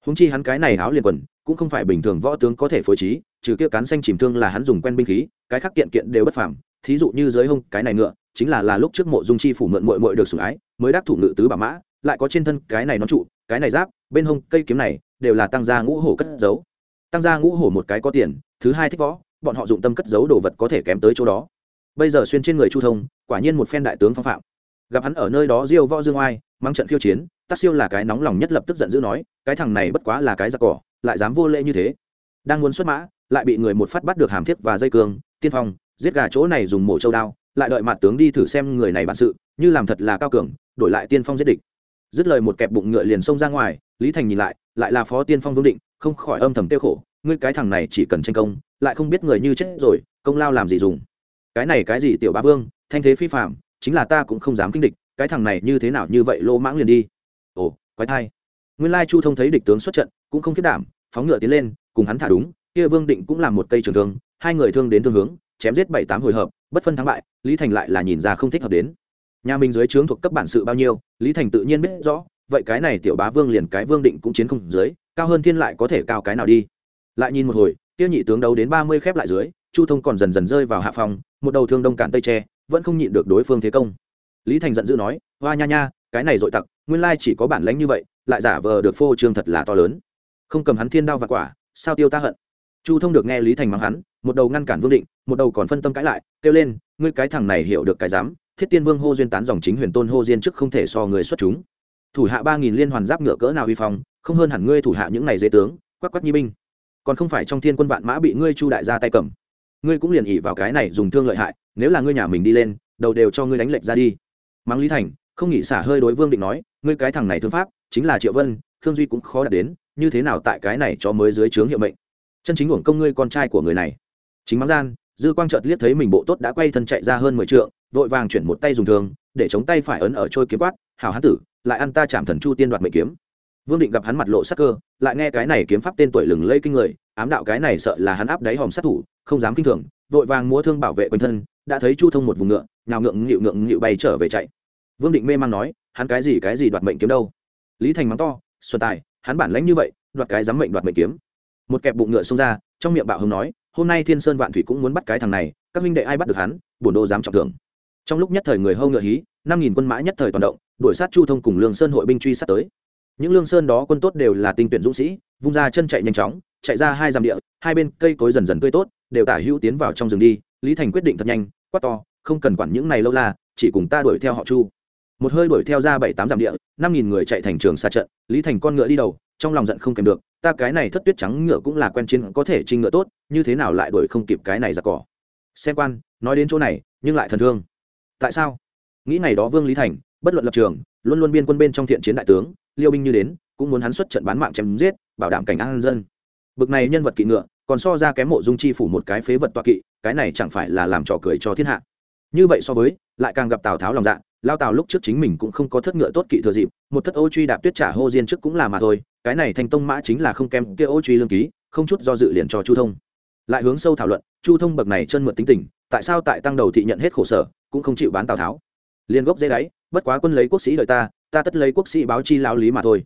S1: Húng chi hắn cái này áo liền quần cũng không phải bình thường võ tướng có thể phối trí, trừ kia cán xanh chìm thương là hắn dùng quen binh khí, cái khác kiện kiện đều bất phàm. Thí dụ như dưới hông cái này ngựa, chính là là lúc trước mộ dung chi phủ mượn mội mội được sủng ái, mới đắc thủ ngự tứ bà mã, lại có trên thân cái này nó trụ, cái này giáp, bên hông cây kiếm này, đều là tăng gia ngũ hổ cất giấu. Tăng gia ngũ hổ một cái có tiền, thứ hai thích võ, bọn họ dụng tâm cất giấu đồ vật có thể kém tới chỗ đó. Bây giờ xuyên trên người chu thông, quả nhiên một phen đại tướng phong phạm. Gặp hắn ở nơi đó diêu võ dương oai, mang trận khiêu chiến tác siêu là cái nóng lòng nhất lập tức giận dữ nói, cái thằng này bất quá là cái giặc cỏ lại dám vô lễ như thế. Đang muốn xuất mã, lại bị người một phát bắt được hàm thiết và dây cương, tiên phong, giết gà chỗ này dùng mổ châu đao, lại đợi mặt tướng đi thử xem người này bản sự, như làm thật là cao cường, đổi lại tiên phong giết địch. Dứt lời một kẹp bụng ngựa liền xông ra ngoài, lý thành nhìn lại lại là phó tiên phong vương định, không khỏi âm thầm tiêu khổ, ngươi cái thằng này chỉ cần tranh công, lại không biết người như chết rồi, công lao làm gì dùng. Cái này cái gì tiểu bá vương, thanh thế phi phạm chính là ta cũng không dám kinh địch, cái thằng này như thế nào như vậy lô mãng liền đi. Ồ, quái thai nguyên lai chu thông thấy địch tướng xuất trận, cũng không khiết đảm, phóng ngựa tiến lên, cùng hắn thả đúng, kia vương định cũng làm một cây trường thương, hai người thương đến thương hướng, chém giết bảy tám hồi hợp, bất phân thắng bại, lý thành lại là nhìn ra không thích hợp đến. Nhà mình dưới trướng thuộc cấp bản sự bao nhiêu, lý thành tự nhiên biết rõ, vậy cái này tiểu bá vương liền cái vương định cũng chiến không dưới, cao hơn thiên lại có thể cao cái nào đi. Lại nhìn một hồi tiêu nhị tướng đấu đến ba mươi khép lại dưới, chu thông còn dần dần rơi vào hạ phòng một đầu thương đông cản tây tre, vẫn không nhịn được đối phương thế công. Lý thành giận dữ nói, hoa nha nha, cái này dội tặc, nguyên lai chỉ có bản lánh như vậy lại giả vờ được phô trương thật là to lớn. Không cầm hắn thiên đao và quả, sao tiêu ta hận? Chu thông được nghe lý thành mắng hắn, một đầu ngăn cản vương định, một đầu còn phân tâm cãi lại, kêu lên, ngươi cái thằng này hiểu được cái dám, thiết tiên vương hô duyên tán dòng chính huyền tôn hô diên trước không thể so người xuất chúng. Thủ hạ ba nghìn liên hoàn giáp ngựa cỡ nào uy phong, không hơn hẳn ngươi thủ hạ những này dễ tướng, quắc quắc nhi binh. Còn không phải trong thiên quân vạn mã bị ngươi chu đại ra tay cầm. Ngươi cũng liền ỉ vào cái này dùng thương lợi hại, nếu là ngươi nhà mình đi lên, đầu đều cho ngươi đánh lệch ra đi. Mắng lý thành, không nghĩ xả hơi đối vương định nói ngươi cái thằng này thương pháp, chính là triệu vân, khương duy cũng khó đạt đến, như thế nào tại cái này cho mới dưới trướng hiệu mệnh? Chân chính uổng công ngươi con trai của người này. Chính mắng gian, dư quang chợt liếc thấy mình bộ tốt đã quay thân chạy ra hơn mười trượng, vội vàng chuyển một tay dùng thương, để chống tay phải ấn ở trôi kiếm quát, hảo hán tử, lại ăn ta chạm thần chu tiên đoạt mệnh kiếm. Vương định gặp hắn mặt lộ sắc cơ, lại nghe cái này kiếm pháp tên tuổi lừng lây kinh người, ám đạo cái này sợ là hắn áp đáy hòm sát thủ, không dám kinh thường, vội vàng múa thương bảo vệ quanh thân, đã thấy chu thông một vùng ngựa nào ngượng nghịu ngượng nghịu bay trở về chạy. Vương định mê man nói hắn cái gì cái gì đoạt mệnh kiếm đâu? Lý thành mắng to, xuân tài, hắn bản lãnh như vậy, đoạt cái dám mệnh đoạt mệnh kiếm. Một kẹp bụng ngựa xông ra, trong miệng bạo hưng nói, hôm nay thiên sơn vạn thủy cũng muốn bắt cái thằng này, các huynh đệ ai bắt được hắn, bổn đô dám trọng thưởng. Trong lúc nhất thời người hâu ngựa hí, năm nghìn quân mã nhất thời toàn động, đuổi sát chu thông cùng lương sơn hội binh truy sát tới. Những lương sơn đó quân tốt đều là tinh tuyển dũng sĩ, vung ra chân chạy nhanh chóng, chạy ra hai dặm địa, hai bên cây cối dần dần tươi tốt, đều tả hữu tiến vào trong rừng đi. Lý thành quyết định thật nhanh, quát to, không cần quản những này lâu la, chỉ cùng ta đuổi theo họ chu một hơi đuổi theo ra bảy tám dặm địa, năm nghìn người chạy thành trường xa trận, lý thành con ngựa đi đầu, trong lòng giận không kèm được, ta cái này thất tuyết trắng ngựa cũng là quen chiến, có thể trinh ngựa tốt, như thế nào lại đuổi không kịp cái này ra cỏ? Xem quan, nói đến chỗ này, nhưng lại thần thương. Tại sao? Nghĩ ngày đó vương lý thành, bất luận lập trường, luôn luôn biên quân bên trong thiện chiến đại tướng, liêu binh như đến, cũng muốn hắn xuất trận bán mạng chém giết, bảo đảm cảnh an dân. Bực này nhân vật kỵ ngựa, còn so ra kém mộ dung chi phủ một cái phế vật toa kỵ, cái này chẳng phải là làm trò cười cho thiên hạ. Như vậy so với, lại càng gặp tào tháo lòng dạ lao tào lúc trước chính mình cũng không có thất ngựa tốt kỵ thừa dịp, một thất ô truy đạp tuyết trả hô diên trước cũng là mà thôi, cái này thành tông mã chính là không kém kia ô truy lương ký, không chút do dự liền cho chu thông. Lại hướng sâu thảo luận, chu thông bậc này chân mượn tính tình, tại sao tại tăng đầu thị nhận hết khổ sở, cũng không chịu bán tào tháo. Liền gốc dễ đáy, bất quá quân lấy quốc sĩ đợi ta ta tất lấy quốc sĩ báo chi lao lý mà thôi.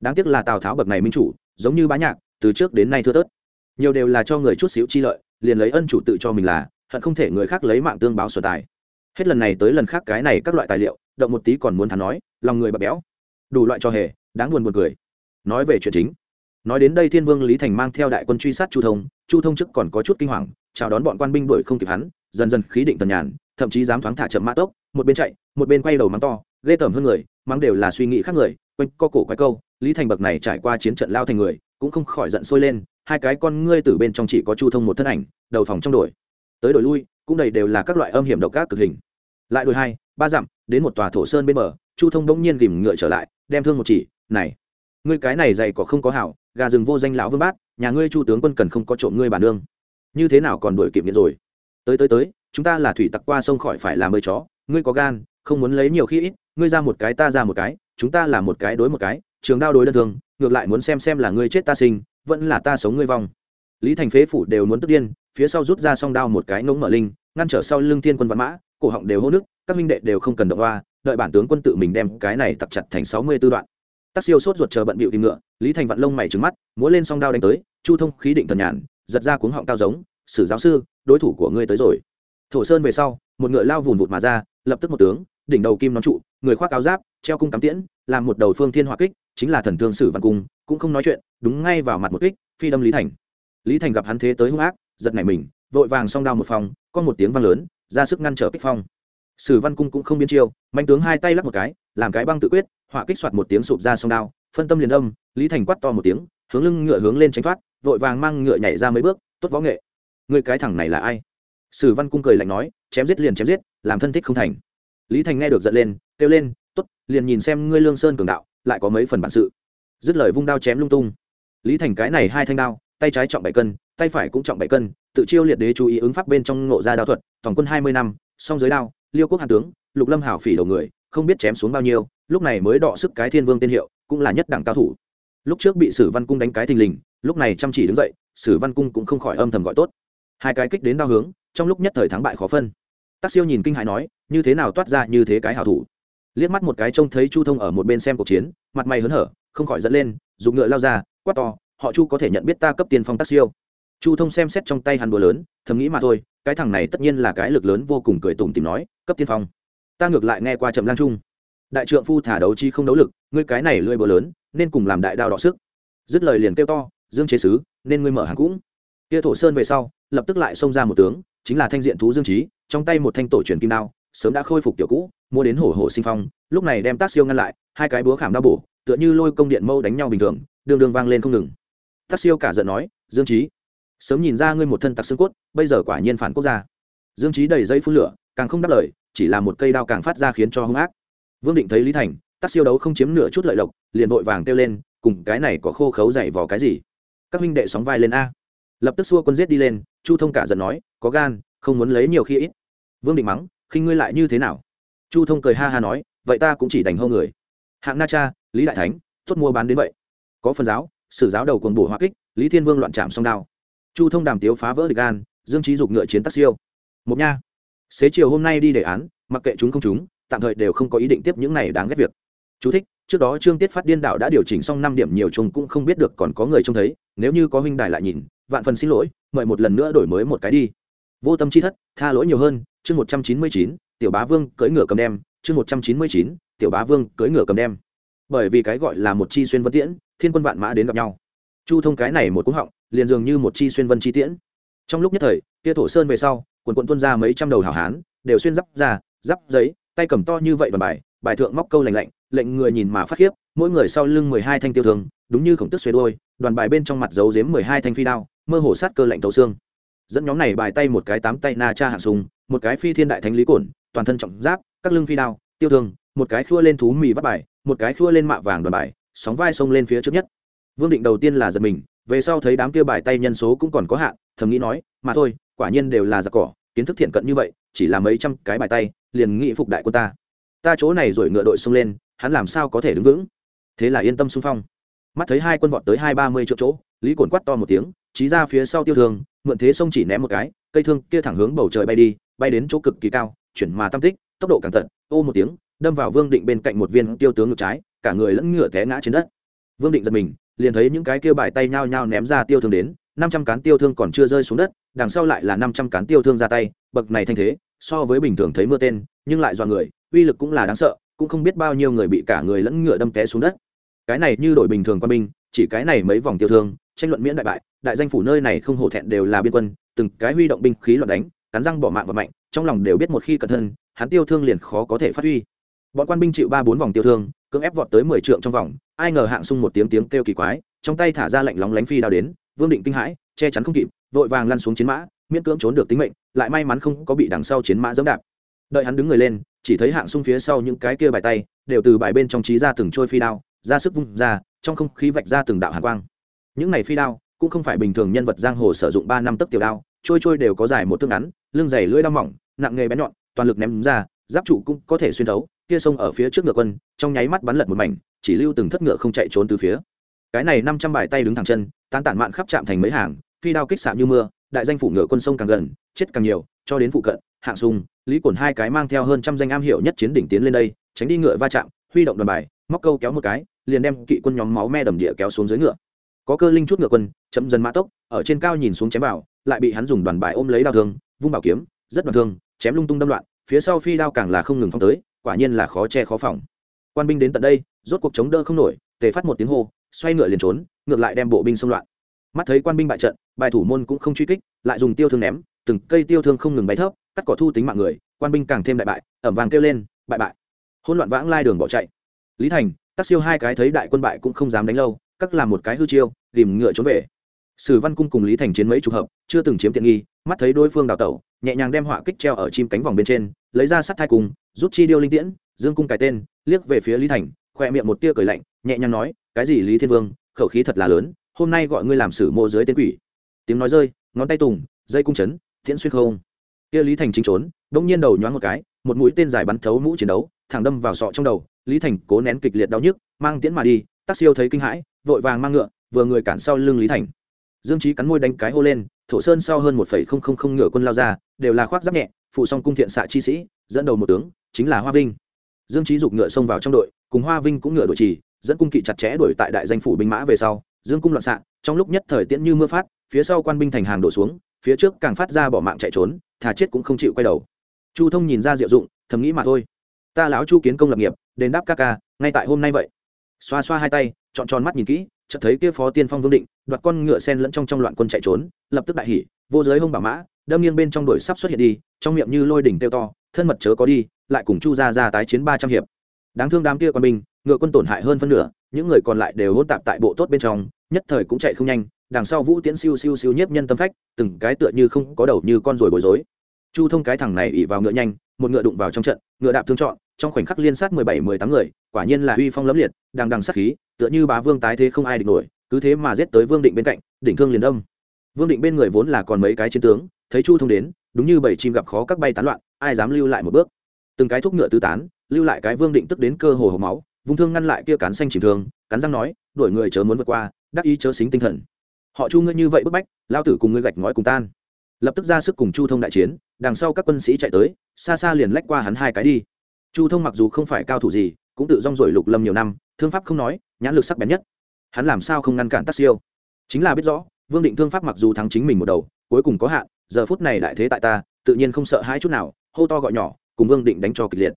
S1: Đáng tiếc là tào tháo bậc này minh chủ, giống như bá nhạc, từ trước đến nay thưa tớt nhiều đều là cho người chút xíu chi lợi, liền lấy ân chủ tự cho mình là, hận không thể người khác lấy mạng tương báo sở tài hết lần này tới lần khác cái này các loại tài liệu, động một tí còn muốn thắn nói, lòng người bập béo đủ loại cho hề, đáng buồn buồn cười. Nói về chuyện chính. Nói đến đây thiên vương lý thành mang theo đại quân truy sát chu thông chu thông chức còn có chút kinh hoàng, chào đón bọn quan binh đuổi không kịp hắn, dần dần khí định tần nhàn, thậm chí dám thoáng thả chậm mã tốc, một bên chạy, một bên quay đầu mắng to, ghê tởm hơn người, mắng đều là suy nghĩ khác người, quanh co cổ quái câu, lý thành bậc này trải qua chiến trận lao thành người, cũng không khỏi giận sôi lên, hai cái con ngươi từ bên trong chỉ có chu thông một thân ảnh, đầu phòng trong đổi tới đổi lui, cũng đầy đều là các loại âm hiểm độc ác cực hình lại đổi hai, ba dặm, đến một tòa thổ sơn bên bờ, chu thông bỗng nhiên ghìm ngựa trở lại, đem thương một chỉ, này, ngươi cái này dày có không có hảo, gà rừng vô danh lão vương bát, nhà ngươi chu tướng quân cần không có trộm ngươi bản nương. Như thế nào còn đuổi kịp nghĩa rồi? Tới tới tới, chúng ta là thủy tặc qua sông khỏi phải làm bơi chó, ngươi có gan, không muốn lấy nhiều khi ít, ngươi ra một cái ta ra một cái, chúng ta là một cái đối một cái, trường đao đối đơn thương, ngược lại muốn xem xem là ngươi chết ta sinh, vẫn là ta sống ngươi vong. Lý thành phế phủ đều muốn tức điên, phía sau rút ra song đao một cái ngỗng mở linh, ngăn trở sau lưng thiên quân văn mã cổ họng đều hô nước, các minh đệ đều không cần động hoa, đợi bản tướng quân tự mình đem cái này tập chặt thành sáu mươi tư đoạn. Tác siêu sốt ruột chờ bận bịu tìm ngựa, lý thành vạn lông mày trứng mắt, múa lên song đao đánh tới, chu thông khí định thần nhàn, giật ra cuống họng cao giống, sử giáo sư, đối thủ của ngươi tới rồi. Thổ sơn về sau, một ngựa lao vùn vụt mà ra, lập tức một tướng, đỉnh đầu kim nón trụ, người khoác áo giáp, treo cung cắm tiễn, làm một đầu phương thiên hỏa kích, chính là thần thương sử văn cung, cũng không nói chuyện, đúng ngay vào mặt một kích, phi đâm lý thành. Lý thành gặp hắn thế tới hung ác, giật nảy mình, vội vàng song đao một phòng, có một tiếng vang lớn ra sức ngăn trở kích phong. Sử văn cung cũng không biến chiêu mạnh tướng hai tay lắc một cái, làm cái băng tự quyết, hỏa kích soạt một tiếng sụp ra sông đao, phân tâm liền âm, lý thành quát to một tiếng, hướng lưng ngựa hướng lên tránh thoát, vội vàng mang ngựa nhảy ra mấy bước, tốt võ nghệ. Người cái thẳng này là ai? Sử văn cung cười lạnh nói, chém giết liền chém giết, làm thân thích không thành. Lý thành nghe được giận lên, kêu lên t ố t liền nhìn xem ngươi lương sơn cường đạo, lại có mấy phần bản sự. Dứt lời vung đao chém lung tung. Lý thành cái này hai thanh đao, tay trái trọng bảy cân, tay phải cũng trọng bảy cân tự chiêu liệt đế chú ý ứng pháp bên trong ngộ ra đao thuật toàn quân hai mươi năm, song giới đao, liêu quốc hàn tướng, lục lâm hảo phỉ đầu người, không biết chém xuống bao nhiêu, lúc này mới đọ sức cái thiên vương tên hiệu, cũng là nhất đẳng cao thủ. Lúc trước bị sử văn cung đánh cái thình lình, lúc này chăm chỉ đứng dậy, sử văn cung cũng không khỏi âm thầm gọi tốt. Hai cái kích đến đao hướng, trong lúc nhất thời thắng bại khó phân. Tác siêu nhìn kinh hãi nói, như thế nào toát ra như thế cái hảo thủ? Liếc mắt một cái trông thấy chu thông ở một bên xem cuộc chiến, mặt mày hớn hở, không khỏi dẫn lên, dùng ngựa lao ra, quát to, họ chu có thể nhận biết ta cấp tiền phong tác siêu? Chu thông xem xét trong tay hắn búa lớn, thầm nghĩ mà thôi, cái thằng này tất nhiên là cái lực lớn vô cùng cười tủm tìm nói, cấp tiên phong, ta ngược lại nghe qua trầm lang trung. Đại trượng phu thả đấu chi không đấu lực, ngươi cái này lưỡi búa lớn, nên cùng làm đại đao đọ sức. Dứt lời liền kêu to, dương chế sứ, nên ngươi mở hàng cũng. Kia thổ sơn về sau, lập tức lại xông ra một tướng, chính là thanh diện thú dương trí trong tay một thanh tổ truyền kim đao, sớm đã khôi phục kiểu cũ, mua đến hổ hổ sinh phong, lúc này đem tác siêu ngăn lại, hai cái búa khảm đao bổ, tựa như lôi công điện mâu đánh nhau bình thường, đường đường vang lên không ngừng. Tác siêu cả giận nói, dương trí sớm nhìn ra ngươi một thân tặc xương cốt, bây giờ quả nhiên phản quốc gia. Dương trí đầy dây phun lửa, càng không đáp lời, chỉ là một cây đao càng phát ra khiến cho hung ác. Vương định thấy lý thành tác siêu đấu không chiếm nửa chút lợi lộc, liền vội vàng kêu lên, cùng cái này có khô khấu dậy vò cái gì? Các huynh đệ sóng vai lên a. Lập tức xua quân giết đi lên, chu thông cả giận nói, có gan, không muốn lấy nhiều khi ít. Vương định mắng, khinh ngươi lại như thế nào? Chu thông cười ha ha nói, vậy ta cũng chỉ đành hâu người. Hạng na cha, lý đại thánh, tốt mua bán đến vậy. Có phần giáo, sử giáo đầu còn bổ hoa kích, lý thiên vương loạn chạm song đao chu thông đàm tiếu phá vỡ địch gan, dương trí dục ngựa chiến tác siêu. Một nha. Xế chiều hôm nay đi đề án, mặc kệ chúng không chúng, tạm thời đều không có ý định tiếp những này đáng ghét việc. Chú thích, trước đó trương tiết phát điên đảo đã điều chỉnh xong năm điểm nhiều chung cũng không biết được còn có người trông thấy, nếu như có huynh đài lại nhìn, vạn phần xin lỗi, mời một lần nữa đổi mới một cái đi. Vô tâm chi thất, tha lỗi nhiều hơn, chương một trăm chín mươi chín, tiểu bá vương cưỡi ngựa cầm đem, chương một trăm chín mươi chín, tiểu bá vương cưỡi ngựa cầm đem. Bởi vì cái gọi là một chi xuyên vân tiễn, thiên quân vạn mã đến gặp nhau. Chu thông cái này một cú họng liền dường như một chi xuyên vân chi tiễn. Trong lúc nhất thời, kia thổ sơn về sau, quần quận tuân ra mấy trăm đầu hảo hán, đều xuyên giáp ra, giáp giấy, tay cầm to như vậy đoàn bài bài thượng móc câu lành lạnh, lệnh người nhìn mà phát khiếp, mỗi người sau lưng mười hai thanh tiêu thương, đúng như khổng tức xuế đôi đoàn bài bên trong mặt giấu giếm mười hai thanh phi đao, mơ hồ sát cơ lạnh thấu xương. Dẫn nhóm này bài tay một cái tám tay na cha hạ sùng, một cái phi thiên đại thánh lý cổn, toàn thân trọng giáp, các lưng phi đao, tiêu thương, một cái khua lên thú mì vắt bài, một cái khua lên mạ vàng đoàn bài, sóng vai xông lên phía trước nhất. Vương định đầu tiên là giật mình về sau thấy đám kia bài tay nhân số cũng còn có hạn, thầm nghĩ nói, mà thôi, quả nhiên đều là giặc cỏ, kiến thức thiện cận như vậy, chỉ là mấy trăm cái bài tay, liền nghĩ phục đại quân ta. Ta chỗ này rồi ngựa đội xông lên, hắn làm sao có thể đứng vững? Thế là yên tâm xung phong. Mắt thấy hai quân vọt tới hai ba mươi chỗ chỗ, lý cồn quắt to một tiếng trí ra phía sau tiêu thương, mượn thế sông chỉ ném một cái, cây thương kia thẳng hướng bầu trời bay đi, bay đến chỗ cực kỳ cao, chuyển mà tam tích, tốc độ càng tận, ô một tiếng, đâm vào vương định bên cạnh một viên tiêu tướng ngược trái, cả người lẫn ngựa té ngã trên đất. Vương định giật mình liền thấy những cái kia bài tay nhao nhao ném ra tiêu thương đến, năm trăm cán tiêu thương còn chưa rơi xuống đất, đằng sau lại là năm trăm cán tiêu thương ra tay, bậc này thanh thế, so với bình thường thấy mưa tên, nhưng lại dọa người, uy lực cũng là đáng sợ, cũng không biết bao nhiêu người bị cả người lẫn ngựa đâm té xuống đất. Cái này như đội bình thường quân binh, chỉ cái này mấy vòng tiêu thương, tranh luận miễn đại bại, đại danh phủ nơi này không hổ thẹn đều là biên quân, từng cái huy động binh khí loạn đánh, cắn răng bỏ mạng và mạnh, trong lòng đều biết một khi cẩn thân hắn tiêu thương liền khó có thể phát huy. Bọn quan binh chịu ba bốn vòng tiêu thương, cưỡng ép vọt tới mười trượng trong vòng ai ngờ hạng sung một tiếng tiếng kêu kỳ quái, trong tay thả ra lệnh lóng lánh phi đao đến, vương định kinh hãi, che chắn không kịp, vội vàng lăn xuống chiến mã, miễn cưỡng trốn được tính mệnh, lại may mắn không có bị đằng sau chiến mã dẫm đạp. Đợi hắn đứng người lên, chỉ thấy hạng sung phía sau những cái kia bài tay, đều từ bài bên trong trí ra từng trôi phi đao, ra sức vung ra, trong không khí vạch ra từng đạo hàn quang. Những này phi đao, cũng không phải bình thường nhân vật giang hồ sử dụng ba năm tấc tiểu đao, trôi trôi đều có dài một thước ngắn, lưng dày lưỡi đao mỏng, nặng nghề bén nhọn, toàn lực ném ra, giáp trụ cũng có thể xuyên thấu, kia sông ở phía trước ngựa quân, trong nháy mắt bắn lật một mảnh chỉ lưu từng thất ngựa không chạy trốn từ phía. Cái này năm trăm bài tay đứng thẳng chân, tán tản mạn khắp chạm thành mấy hàng, phi đao kích xạ như mưa, đại danh phủ ngựa quân sông càng gần, chết càng nhiều, cho đến phụ cận, hạng sung, lý cổn hai cái mang theo hơn trăm danh am hiệu nhất chiến đỉnh tiến lên đây, tránh đi ngựa va chạm, huy động đoàn bài, móc câu kéo một cái, liền đem kỵ quân nhóm máu me đầm địa kéo xuống dưới ngựa. Có cơ linh chút ngựa quân, chậm dần mã tốc, ở trên cao nhìn xuống chém vào, lại bị hắn dùng đoàn bài ôm lấy đao thương, vung bảo kiếm, rất đoàn thương, chém lung tung đâm loạn, phía sau phi đao càng là không ngừng phong tới, quả nhiên là khó che khó phòng quan binh đến tận đây, rốt cuộc chống đỡ không nổi, tề phát một tiếng hô, xoay ngựa liền trốn, ngược lại đem bộ binh xông loạn. Mắt thấy quan binh bại trận, bài thủ môn cũng không truy kích, lại dùng tiêu thương ném, từng cây tiêu thương không ngừng bay thấp, cắt cỏ thu tính mạng người, quan binh càng thêm đại bại, ẩm vàng kêu lên, bại bại. Hỗn loạn vãng lai đường bỏ chạy. Lý thành, tắc siêu hai cái thấy đại quân bại cũng không dám đánh lâu cắt làm một cái hư chiêu, tìm ngựa trốn về. Sử văn cung cùng lý thành chiến mấy chục hợp, chưa từng chiếm tiện nghi, mắt thấy đối phương đào tẩu, nhẹ nhàng đem họa kích treo ở chim cánh vòng bên trên, lấy ra sắt thai cùng, rút chi điêu linh tiễn dương cung cái tên, liếc về phía lý thành, khoe miệng một tia cười lạnh, nhẹ nhàng nói, cái gì lý thiên vương, khẩu khí thật là lớn, hôm nay gọi ngươi làm sử mô dưới tên quỷ. Tiếng nói rơi, ngón tay tùng, dây cung chấn tiễn xuyên không. Kia lý thành chính trốn bỗng nhiên đầu nhoáng một cái, một mũi tên dài bắn thấu mũ chiến đấu, thẳng đâm vào sọ trong đầu, lý thành cố nén kịch liệt đau nhức, mang tiễn mà đi tác siêu thấy kinh hãi, vội vàng mang ngựa, vừa người cản sau lưng lý thành. Dương trí cắn môi đánh cái hô lên, thổ sơn sau hơn một phẩy không không không ngựa quân lao ra, đều là khoác giáp nhẹ, phụ song cung thiện xạ chi sĩ, dẫn đầu một tướng, chính là hoa vinh dương trí dục ngựa xông vào trong đội, cùng hoa vinh cũng ngựa đội trì dẫn cung kỵ chặt chẽ đuổi tại đại danh phủ binh mã về sau, dương cung loạn xạ, trong lúc nhất thời tiễn như mưa phát, phía sau quan binh thành hàng đổ xuống, phía trước càng phát ra bỏ mạng chạy trốn, thà chết cũng không chịu quay đầu. Chu thông nhìn ra diệu dụng, thầm nghĩ mà thôi. Ta lão chu kiến công lập nghiệp, đền đáp ca ca, ngay tại hôm nay vậy. Xoa xoa hai tay chọn tròn mắt nhìn kỹ, chợt thấy kia phó tiên phong vương định, đoạt con ngựa sen lẫn trong trong loạn quân chạy trốn, lập tức đại hỉ, vô giới hông bảo mã, đâm nghiêng bên trong đội sắp xuất hiện đi, trong miệng như lôi đỉnh tiêu to, thân mật chớ có đi lại cùng chu gia ra tái chiến ba trăm hiệp. Đáng thương đám kia quân binh, ngựa quân tổn hại hơn phân nửa, những người còn lại đều hỗn tạp tại bộ tốt bên trong, nhất thời cũng chạy không nhanh, đằng sau vũ tiễn siêu siêu siêu nhiếp nhân tâm phách, từng cái tựa như không có đầu như con rồi bối rối. Chu thông cái thằng này ỉ vào ngựa nhanh, một ngựa đụng vào trong trận, ngựa đạp thương chọn trong khoảnh khắc liên sát mười bảy, mười tám người, quả nhiên là uy phong lẫm liệt, đằng đằng sát khí, tựa như bá vương tái thế không ai địch nổi, cứ thế mà giết tới vương định bên cạnh, đỉnh thương liền đông vương định bên người vốn là còn mấy cái chiến tướng, thấy chu thông đến, đúng như bảy chim gặp khó các bay tán loạn, ai dám lưu lại một bước? Từng cái thúc ngựa tứ tán, lưu lại cái vương định tức đến cơ hồ hộp máu, vung thương ngăn lại kia cán xanh chìm thương, cắn răng nói, đuổi người chớ muốn vượt qua, đắc ý chớ xính tinh thần. Họ chu ngươi như vậy bức bách, lao tử cùng ngươi gạch ngói cùng tan. Lập tức ra sức cùng chu thông đại chiến, đằng sau các quân sĩ chạy tới, xa xa liền lách qua hắn hai cái đi. Chu thông mặc dù không phải cao thủ gì, cũng tự rong rổi lục lâm nhiều năm, thương pháp không nói, nhãn lực sắc bén nhất. Hắn làm sao không ngăn cản tác siêu? Chính là biết rõ, vương định thương pháp mặc dù thắng chính mình một đầu, cuối cùng có hạn, giờ phút này đại thế tại ta, tự nhiên không sợ hãi chút nào, hô to gọi nhỏ cùng vương định đánh cho kịch liệt.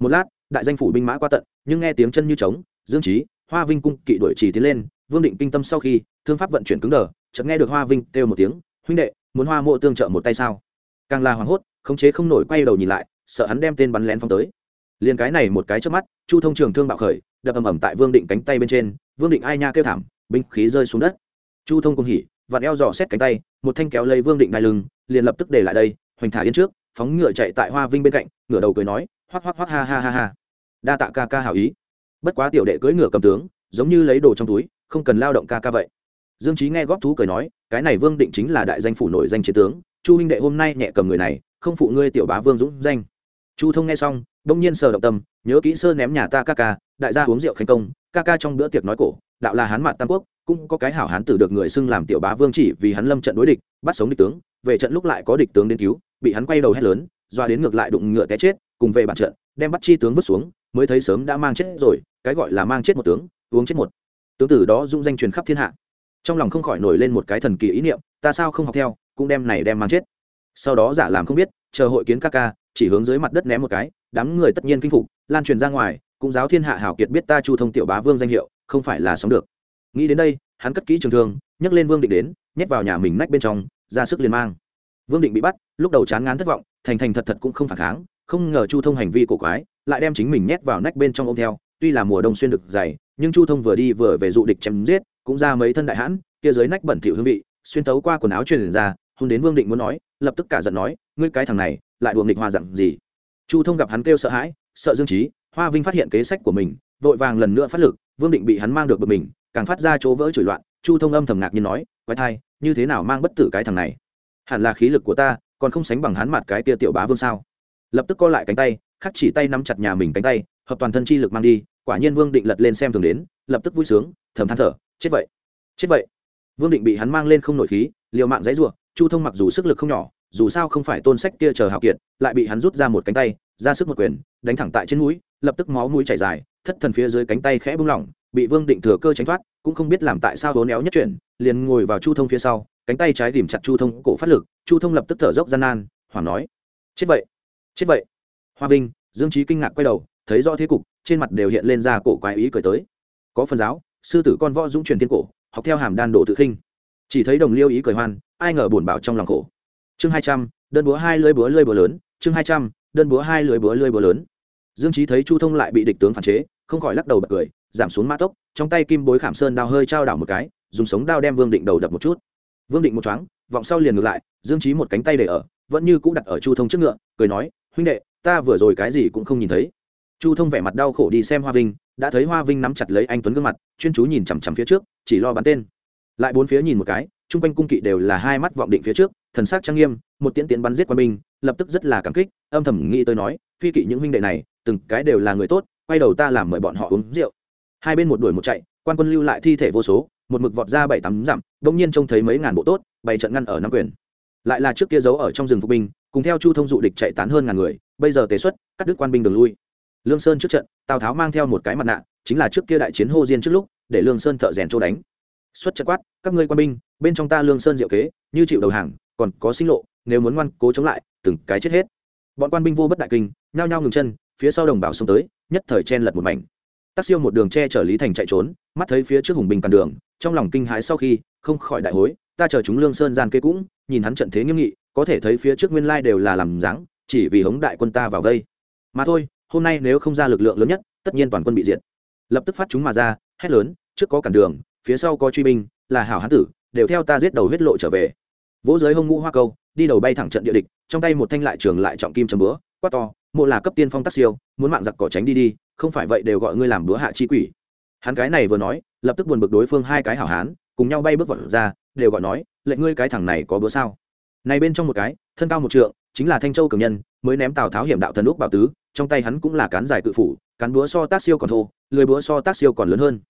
S1: Một lát, đại danh phủ binh mã qua tận, nhưng nghe tiếng chân như trống, dương trí hoa vinh cung kỵ đuổi trì tiến lên, vương định kinh tâm sau khi, thương pháp vận chuyển cứng đờ, chợt nghe được hoa vinh kêu một tiếng, huynh đệ, muốn hoa mộ tương trợ một tay sao? Càng là hoảng hốt, khống chế không nổi quay đầu nhìn lại, sợ hắn đem tên bắn lén phong tới. Liền cái này một cái trước mắt, chu thông trường thương bạo khởi, đập ầm ầm tại vương định cánh tay bên trên, vương định ai nha kêu thảm, binh khí rơi xuống đất. Chu thông cùng hỉ, vặn eo dò xét cánh tay, một thanh kéo lấy vương định đai lưng, liền lập tức để lại đây, hoành thả yên trước phóng ngựa chạy tại hoa vinh bên cạnh ngựa đầu cười nói, hoắc hoắc hoắc ha ha ha ha. Đa tạ ca ca hảo ý. Bất quá tiểu đệ cưỡi ngựa cầm tướng, giống như lấy đồ trong túi, không cần lao động ca ca vậy. Dương trí nghe góp thú cười nói, cái này vương định chính là đại danh phủ nổi danh chiến tướng, chu huynh đệ hôm nay nhẹ cầm người này, không phụ ngươi tiểu bá vương dũng danh. Chu thông nghe xong, đông nhiên sờ động tâm, nhớ kỹ sơ ném nhà ta ca ca, đại gia uống rượu khánh công, ca ca trong bữa tiệc nói cổ, đạo là hán mạn tam quốc, cũng có cái hảo hán tử được người xưng làm tiểu bá vương chỉ vì hắn lâm trận đối địch, bắt sống địch tướng, về trận lúc lại có địch tướng đến cứu bị hắn quay đầu hét lớn, doa đến ngược lại đụng ngựa té chết, cùng về bản trận, đem bắt chi tướng vứt xuống, mới thấy sớm đã mang chết rồi, cái gọi là mang chết một tướng, uống chết một. Tướng tử đó dung danh truyền khắp thiên hạ. Trong lòng không khỏi nổi lên một cái thần kỳ ý niệm, ta sao không học theo, cũng đem này đem mang chết. Sau đó giả làm không biết, chờ hội kiến ca ca, chỉ hướng dưới mặt đất ném một cái, đám người tất nhiên kinh phục, lan truyền ra ngoài, cũng giáo thiên hạ hảo kiệt biết ta chu thông tiểu bá vương danh hiệu, không phải là sống được. Nghĩ đến đây, hắn cất kỹ trường thương, nhấc lên vương định đến, nhét vào nhà mình nách bên trong, ra sức liền mang vương định bị bắt, lúc đầu chán ngán thất vọng, thành thành thật thật cũng không phản kháng, không ngờ chu thông hành vi cổ quái, lại đem chính mình nhét vào nách bên trong ôm theo. Tuy là mùa đông xuyên được dày, nhưng chu thông vừa đi vừa về dụ địch chém giết, cũng ra mấy thân đại hãn, kia dưới nách bẩn thỉu hương vị, xuyên tấu qua quần áo truyền ra, hôn đến vương định muốn nói, lập tức cả giận nói, ngươi cái thằng này, lại đùa nghịch hoa dặn gì? Chu thông gặp hắn kêu sợ hãi, sợ dương trí, hoa vinh phát hiện kế sách của mình, vội vàng lần nữa phát lực, vương định bị hắn mang được bực mình, càng phát ra chỗ vỡ chửi loạn, chu thông âm thầm ngạc nhiên nói, quái thai, như thế nào mang bất tử cái thằng này? Hẳn là khí lực của ta, còn không sánh bằng hắn mặt cái tia tiểu bá vương sao? Lập tức co lại cánh tay, khắc chỉ tay nắm chặt nhà mình cánh tay, hợp toàn thân chi lực mang đi, quả nhiên vương định lật lên xem thường đến, lập tức vui sướng, thầm than thở, chết vậy chết vậy. Vương định bị hắn mang lên không nổi khí, liều mạng dãy ruộng chu thông mặc dù sức lực không nhỏ, dù sao không phải tôn sách kia chờ hào kiệt, lại bị hắn rút ra một cánh tay, ra sức một quyền, đánh thẳng tại trên mũi, lập tức máu mũi chảy dài, thất thần phía dưới cánh tay khẽ bung lỏng, bị vương định thừa cơ tránh thoát, cũng không biết làm tại sao vốn éo nhất chuyển, liền ngồi vào chu thông phía sau cánh tay trái tìm chặt chu thông cổ phát lực, chu thông lập tức thở dốc gian nan, hoảng nói, chết vậy chết vậy. Hoa vinh, dương trí kinh ngạc quay đầu, thấy rõ thế cục, trên mặt đều hiện lên ra cổ quái ý cười tới. Có phần giáo, sư tử con võ dũng truyền thiên cổ, học theo hàm đan đổ tự khinh. Chỉ thấy đồng liêu ý cười hoan, ai ngờ buồn bảo trong lòng khổ. Chương hai trăm, đơn búa hai lưỡi búa lưỡi búa lớn, chương hai trăm, đơn búa hai lưỡi búa lưỡi búa lớn. Dương trí thấy chu thông lại bị địch tướng phản chế, không khỏi lắc đầu bật cười, giảm xuống mã tốc, trong tay kim bối khảm sơn đao hơi trao đảo một cái, dùng sống đao đem vương định đầu đập một chút vương định một thoáng, vọng sau liền ngược lại, dương trí một cánh tay để ở, vẫn như cũng đặt ở chu thông trước ngựa, cười nói, huynh đệ, ta vừa rồi cái gì cũng không nhìn thấy. Chu thông vẻ mặt đau khổ đi xem hoa vinh, đã thấy hoa vinh nắm chặt lấy anh tuấn gương mặt, chuyên chú nhìn chằm chằm phía trước, chỉ lo bắn tên. Lại bốn phía nhìn một cái, chung quanh cung kỵ đều là hai mắt vọng định phía trước, thần sắc trang nghiêm, một tiễn tiễn bắn giết quân binh, lập tức rất là cảm kích, âm thầm nghĩ tôi nói, phi kỵ những huynh đệ này, từng cái đều là người tốt, quay đầu ta làm mời bọn họ uống rượu. Hai bên một đuổi một chạy, quan quân lưu lại thi thể vô số, một mực vọt ra bảy tám dặm đông nhiên trông thấy mấy ngàn bộ tốt, bày trận ngăn ở năm quyền. Lại là trước kia giấu ở trong rừng phục binh, cùng theo chu thông dụ địch chạy tán hơn ngàn người, bây giờ tế xuất, cắt đứt quan binh đường lui. Lương sơn trước trận, tào tháo mang theo một cái mặt nạ, chính là trước kia đại chiến hô diên trước lúc, để lương sơn thợ rèn châu đánh. Xuất trận quát, các ngươi quan binh, bên trong ta lương sơn diệu kế, như chịu đầu hàng, còn có sinh lộ, nếu muốn ngoan cố chống lại, từng cái chết hết. Bọn quan binh vô bất đại kinh, nhao nhao ngừng chân, phía sau đồng bào xông tới, nhất thời chen lật một mảnh. Tác siêu một đường che chở lý thành chạy trốn, mắt thấy phía trước hùng binh cản đường trong lòng kinh hãi sau khi, không khỏi đại hối, ta chờ chúng lương sơn gian kê cũng, nhìn hắn trận thế nghiêm nghị, có thể thấy phía trước nguyên lai đều là làm dáng, chỉ vì hống đại quân ta vào vây. Mà thôi, hôm nay nếu không ra lực lượng lớn nhất, tất nhiên toàn quân bị diệt. Lập tức phát chúng mà ra, hét lớn, trước có cản đường, phía sau có truy binh, là hảo hán tử, đều theo ta giết đầu huyết lộ trở về. Vỗ giới hông ngũ hoa câu, đi đầu bay thẳng trận địa địch, trong tay một thanh lại trường lại trọng kim chấm bữa quát to, mộ là cấp tiên phong tác siêu, muốn mạng giặc cỏ tránh đi đi, không phải vậy đều gọi ngươi làm bữa hạ chi quỷ. Hắn cái này vừa nói lập tức buồn bực đối phương hai cái hảo hán, cùng nhau bay bước vào ra, đều gọi nói lệnh ngươi cái thằng này có bữa sao? Này bên trong một cái, thân cao một trượng, chính là thanh châu cường nhân, mới ném tào tháo hiểm đạo thần úc bảo tứ, trong tay hắn cũng là cán dài cự phủ, cán búa so tác siêu còn thô lười búa so tác siêu còn lớn hơn.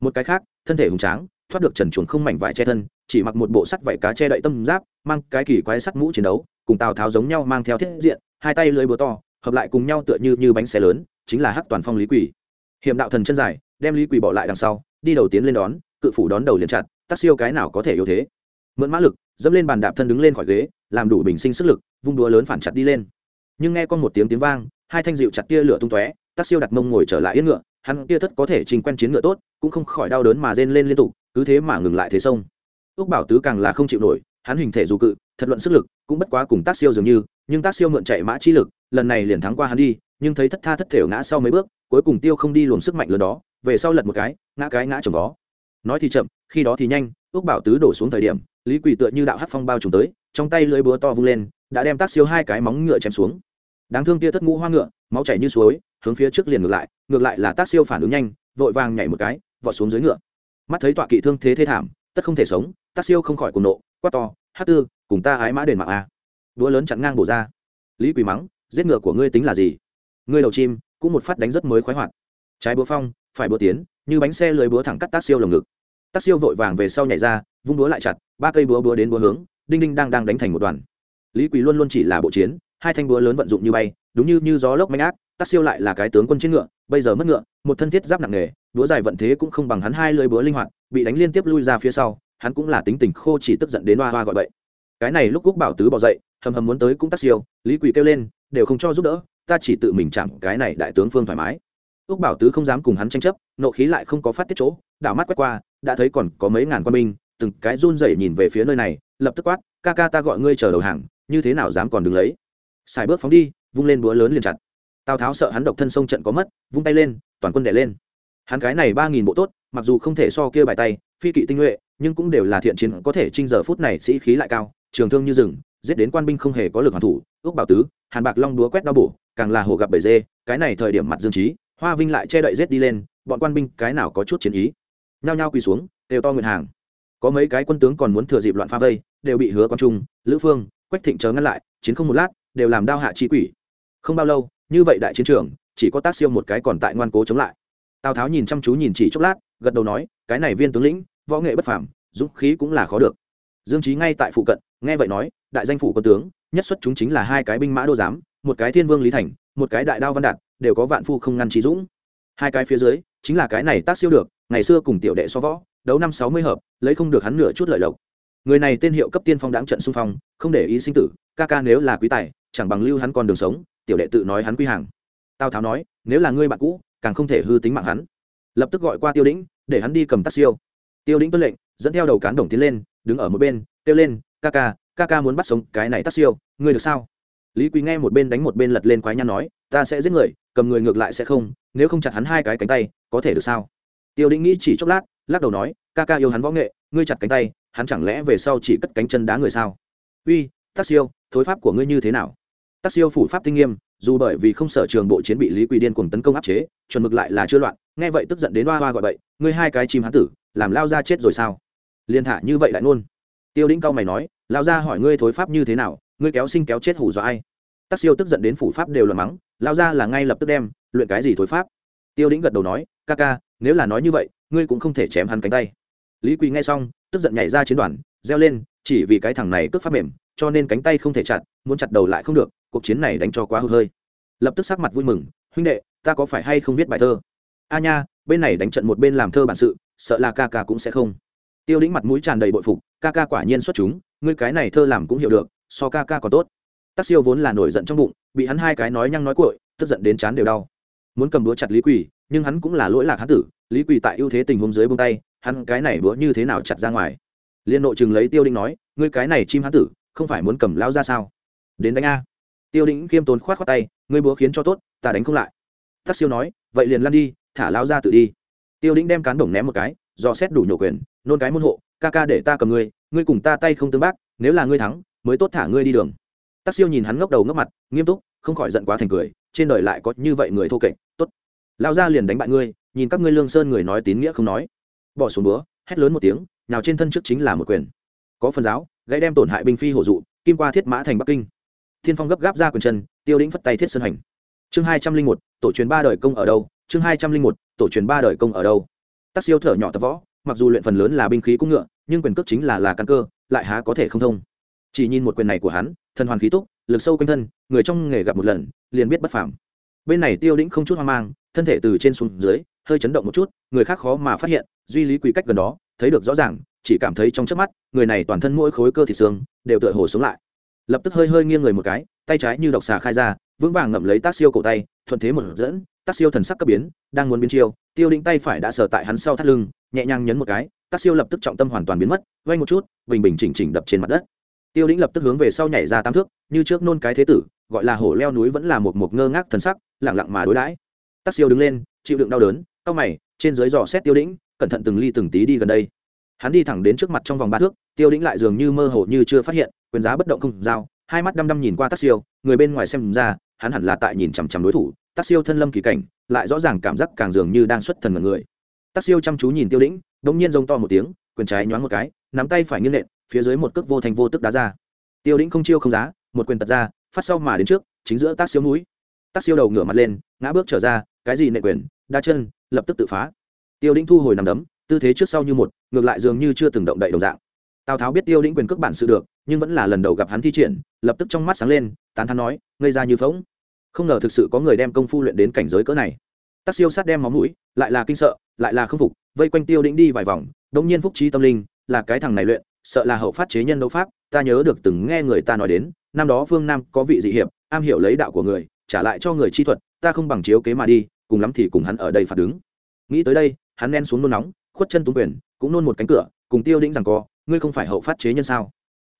S1: Một cái khác, thân thể hùng tráng, thoát được trần chuồng không mảnh vải che thân, chỉ mặc một bộ sắt vải cá che đậy tâm giáp, mang cái kỳ quái sắt mũ chiến đấu, cùng tào tháo giống nhau mang theo thiết diện, hai tay lưới búa to, hợp lại cùng nhau tựa như như bánh xe lớn, chính là hắc toàn phong lý quỷ hiểm đạo thần chân dài, đem lý quỷ bỏ lại đằng sau đi đầu tiến lên đón, cự phủ đón đầu liền chặt tác siêu cái nào có thể yếu thế. Mượn mã lực, dẫm lên bàn đạp thân đứng lên khỏi ghế, làm đủ bình sinh sức lực, vung đúa lớn phản chặt đi lên. Nhưng nghe con một tiếng tiếng vang, hai thanh dịu chặt tia lửa tung tóe tác siêu đặt mông ngồi trở lại yên ngựa, hắn kia thất có thể trình quen chiến ngựa tốt, cũng không khỏi đau đớn mà rên lên liên tục, cứ thế mà ngừng lại thế sông. Ước bảo tứ càng là không chịu nổi, hắn hình thể dù cự, thật luận sức lực, cũng bất quá cùng tác siêu dường như, nhưng tác siêu mượn chạy mã chi lực, lần này liền thắng qua hắn đi, nhưng thấy thất tha thất thểu ngã sau mấy bước, cuối cùng tiêu không đi luồng sức mạnh lớn đó về sau lật một cái, ngã cái ngã chồng vó. Nói thì chậm, khi đó thì nhanh, ước bảo tứ đổ xuống thời điểm, lý quỳ tựa như đạo hát phong bao trùm tới, trong tay lưới búa to vung lên, đã đem tác siêu hai cái móng ngựa chém xuống. Đáng thương kia thất ngũ hoa ngựa, máu chảy như suối, hướng phía trước liền ngược lại ngược lại là tác siêu phản ứng nhanh, vội vàng nhảy một cái, vọt xuống dưới ngựa. Mắt thấy tọa kỵ thương thế thê thảm, tất không thể sống, tác siêu không khỏi cùng nộ, quát to hát tư, cùng ta ái mã đền mạng a. Đũa lớn chặn ngang bổ ra. Lý quỳ mắng, giết ngựa của ngươi tính là gì? Ngươi đầu chim, cũng một phát đánh rất mới khoái hoạt. Trái búa phong phải búa tiến, như bánh xe lưới búa thẳng cắt tác siêu lồng ngực. Tác siêu vội vàng về sau nhảy ra, vung búa lại chặt, ba cây búa búa đến búa hướng, đinh đinh đang đang đánh thành một đoàn. Lý quỳ luôn luôn chỉ là bộ chiến, hai thanh búa lớn vận dụng như bay, đúng như như gió lốc manh ác, tác siêu lại là cái tướng quân trên ngựa, bây giờ mất ngựa, một thân thiết giáp nặng nề, búa dài vận thế cũng không bằng hắn hai lưỡi búa linh hoạt, bị đánh liên tiếp lui ra phía sau, hắn cũng là tính tình khô chỉ tức giận đến hoa hoa gọi bậy. Cái này lúc cúc bảo tứ bỏ dậy, hầm hầm muốn tới cũng tác siêu, lý quỳ kêu lên, đều không cho giúp đỡ, ta chỉ tự mình chạm cái này đại tướng phương thoải mái úc bảo tứ không dám cùng hắn tranh chấp, nộ khí lại không có phát tiết chỗ, đảo mắt quét qua, đã thấy còn có mấy ngàn quân binh, từng cái run rẩy nhìn về phía nơi này, lập tức quát, ca ca ta gọi ngươi chờ đầu hàng, như thế nào dám còn đứng lấy? Xài bước phóng đi, vung lên búa lớn liền chặt. Tào tháo sợ hắn độc thân sông trận có mất, vung tay lên, toàn quân đẻ lên. Hắn cái này ba nghìn bộ tốt, mặc dù không thể so kia bài tay, phi kỵ tinh nhuệ, nhưng cũng đều là thiện chiến, có thể trinh giờ phút này sĩ khí lại cao, trường thương như rừng, giết đến quan binh không hề có lực hoàn thủ. Ước bảo tứ, hàn bạc long đúa quét đau bổ, càng là hồ gặp bầy dê, cái này thời điểm mặt dương trí hoa vinh lại che đậy rết đi lên, bọn quan binh cái nào có chút chiến ý. Nhao nhao quỳ xuống đều to nguyện hàng. Có mấy cái quân tướng còn muốn thừa dịp loạn pha vây, đều bị hứa quang trung, lữ phương, quách thịnh chớ ngăn lại, chiến không một lát, đều làm đao hạ chi quỷ. Không bao lâu, như vậy đại chiến trường, chỉ có tác siêu một cái còn tại ngoan cố chống lại. Tào tháo nhìn chăm chú nhìn chỉ chốc lát, gật đầu nói, cái này viên tướng lĩnh, võ nghệ bất phàm, dũng khí cũng là khó được. Dương trí ngay tại phụ cận, nghe vậy nói, đại danh phủ quân tướng, nhất xuất chúng chính là hai cái binh mã đô giám, một cái thiên vương lý thành, một cái đại đao văn đạt đều có vạn phu không ngăn trí dũng. Hai cái phía dưới, chính là cái này tác siêu được, ngày xưa cùng tiểu đệ so võ, đấu năm sáu mươi hợp, lấy không được hắn nửa chút lợi lộc. Người này tên hiệu cấp tiên phong đáng trận xung phong, không để ý sinh tử, ca ca nếu là quý tài, chẳng bằng lưu hắn còn đường sống, tiểu đệ tự nói hắn quy hàng. Tào tháo nói, nếu là ngươi bạn cũ, càng không thể hư tính mạng hắn. Lập tức gọi qua tiêu đĩnh, để hắn đi cầm tác siêu. Tiêu đĩnh tuân lệnh, dẫn theo đầu cán đồng tiến lên, đứng ở một bên, kêu lên, ca ca ca ca muốn bắt sống cái này tác siêu, ngươi được sao? Lý quý nghe một bên đánh một bên lật lên quái nhăn nói ta sẽ giết người, cầm người ngược lại sẽ không, nếu không chặt hắn hai cái cánh tay, có thể được sao? Tiêu đĩnh nghĩ chỉ chốc lát, lắc đầu nói, ca ca yêu hắn võ nghệ, ngươi chặt cánh tay, hắn chẳng lẽ về sau chỉ cất cánh chân đá người sao? Uy tác siêu, thối pháp của ngươi như thế nào? Tác siêu phủ pháp tinh nghiêm, dù bởi vì không sở trường bộ chiến bị lý quỳ điên cùng tấn công áp chế, chuẩn mực lại là chưa loạn, nghe vậy tức giận đến hoa hoa gọi bậy, ngươi hai cái chim hán tử, làm lao ra chết rồi sao? Liên thả như vậy lại nôn tiêu đĩnh cao mày nói, lao ra hỏi ngươi thối pháp như thế nào, ngươi kéo sinh kéo chết hủ do ai? Tác siêu tức giận đến phủ pháp đều là mắng lao ra là ngay lập tức đem, luyện cái gì thối pháp? Tiêu đĩnh gật đầu nói, ca ca, nếu là nói như vậy, ngươi cũng không thể chém hắn cánh tay. Lý quỳ nghe xong, tức giận nhảy ra chiến đoàn, reo lên, chỉ vì cái thằng này cướp pháp mềm, cho nên cánh tay không thể chặt, muốn chặt đầu lại không được, cuộc chiến này đánh cho quá hư hơi. Lập tức sắc mặt vui mừng, huynh đệ, ta có phải hay không viết bài thơ? A nha, bên này đánh trận một bên làm thơ bản sự, sợ là ca ca cũng sẽ không. Tiêu đĩnh mặt mũi tràn đầy bội phục, ca ca quả nhiên xuất chúng, ngươi cái này thơ làm cũng hiểu được, so ca ca còn tốt. Tắc siêu vốn là nổi giận trong bụng, bị hắn hai cái nói nhăng nói cội tức giận đến chán đều đau. Muốn cầm đũa chặt lý quỳ, nhưng hắn cũng là lỗi lạc hán tử, lý quỳ tại ưu thế tình huống dưới bông tay, hắn cái này đũa như thế nào chặt ra ngoài? Liên nội chừng lấy tiêu Đinh nói, ngươi cái này chim hán tử, không phải muốn cầm lao ra sao? Đến đánh a. Tiêu đĩnh khiêm tốn khoát khoát tay, ngươi búa khiến cho tốt, ta đánh không lại. Tắc siêu nói, vậy liền lăn đi, thả lao ra tự đi. Tiêu đĩnh đem cán đồng ném một cái do xét đủ nhổ quyền, nôn cái môn hộ, ca ca để ta cầm ngươi ngươi cùng ta tay không tương bác, nếu là ngươi thắng, mới tốt thả ngươi đi đường tắc siêu nhìn hắn ngốc đầu ngốc mặt, nghiêm túc, không khỏi giận quá thành cười, trên đời lại có như vậy người thô kệch, tốt. Lao ra liền đánh bại ngươi, nhìn các ngươi lương sơn người nói tín nghĩa không nói. Bỏ xuống búa hét lớn một tiếng nào trên thân trước chính là một quyền. Có phần giáo, gãy đem tổn hại binh phi hổ dụ, kim qua thiết mã thành bắc kinh. Thiên phong gấp gáp ra quyền chân, tiêu đĩnh phất tay thiết sơn hành. Chương hai trăm linh một, tổ truyền ba đời công ở đâu? Chương hai trăm linh một, tổ truyền ba đời công ở đâu? Tác siêu thở nhỏ tập võ, mặc dù luyện phần lớn là binh khí cung ngựa, nhưng quyền cước chính là là căn cơ, lại há có thể không thông chỉ nhìn một quyền này của hắn, thần hoàn khí túc, lực sâu quanh thân, người trong nghề gặp một lần, liền biết bất phàm. Bên này tiêu đĩnh không chút hoang mang, thân thể từ trên xuống dưới, hơi chấn động một chút, người khác khó mà phát hiện, duy lý quỳ cách gần đó, thấy được rõ ràng, chỉ cảm thấy trong trước mắt, người này toàn thân mỗi khối cơ thịt xương, đều tựa hồ xuống lại. Lập tức hơi hơi nghiêng người một cái, tay trái như độc xà khai ra, vững vàng ngậm lấy tác siêu cổ tay, thuận thế một dẫn, tác siêu thần sắc cấp biến, đang muốn biến chiêu, tiêu định tay phải đã sờ tại hắn sau thắt lưng, nhẹ nhàng nhấn một cái, tác siêu lập tức trọng tâm hoàn toàn biến mất vay một chút, bình bình chỉnh chỉnh đập trên mặt đất tiêu đĩnh lập tức hướng về sau nhảy ra tam thước, như trước nôn cái thế tử, gọi là hổ leo núi vẫn là một một ngơ ngác thần sắc lẳng lặng mà đối đãi. Tác siêu đứng lên, chịu đựng đau đớn, cau mày, trên dưới dò xét tiêu đĩnh, cẩn thận từng ly từng tí đi gần đây. Hắn đi thẳng đến trước mặt trong vòng ba thước, tiêu đĩnh lại dường như mơ hồ như chưa phát hiện, quyền giá bất động không giao, hai mắt đăm đăm nhìn qua tác siêu, người bên ngoài xem ra, hắn hẳn là tại nhìn chằm chằm đối thủ. Tác siêu thân lâm kỳ cảnh, lại rõ ràng cảm giác càng dường như đang xuất thần mật người. Tác siêu chăm chú nhìn tiêu đĩnh đông nhiên rông to một tiếng, quyền trái nhoáng một cái, nắm tay phải nghiêng nện phía dưới một cước vô thành vô tức đá ra. Tiêu đĩnh không chiêu không giá, một quyền tật ra, phát sau mà đến trước, chính giữa tác siêu mũi. Tác siêu đầu ngửa mặt lên, ngã bước trở ra, cái gì nệ quyền đa chân, lập tức tự phá. Tiêu đĩnh thu hồi nằm đấm, tư thế trước sau như một, ngược lại dường như chưa từng động đậy đồng dạng. Tào tháo biết tiêu đĩnh quyền cước bản sự được, nhưng vẫn là lần đầu gặp hắn thi triển, lập tức trong mắt sáng lên, tán thán nói, ngây ra như phóng không ngờ thực sự có người đem công phu luyện đến cảnh giới cỡ này. Tác siêu sát đem máu mũi, lại là kinh sợ, lại là không phục, vây quanh tiêu đĩnh đi vài vòng đông nhiên phúc trí tâm linh, là cái thằng này luyện sợ là hậu phát chế nhân đấu pháp, ta nhớ được từng nghe người ta nói đến, năm đó phương nam có vị dị hiệp, am hiểu lấy đạo của người, trả lại cho người chi thuật, ta không bằng chiếu kế mà đi, cùng lắm thì cùng hắn ở đây phạt đứng. Nghĩ tới đây, hắn nen xuống nôn nóng, khuất chân túng quyền, cũng nôn một cánh cửa, cùng tiêu đĩnh rằng co, ngươi không phải hậu phát chế nhân sao?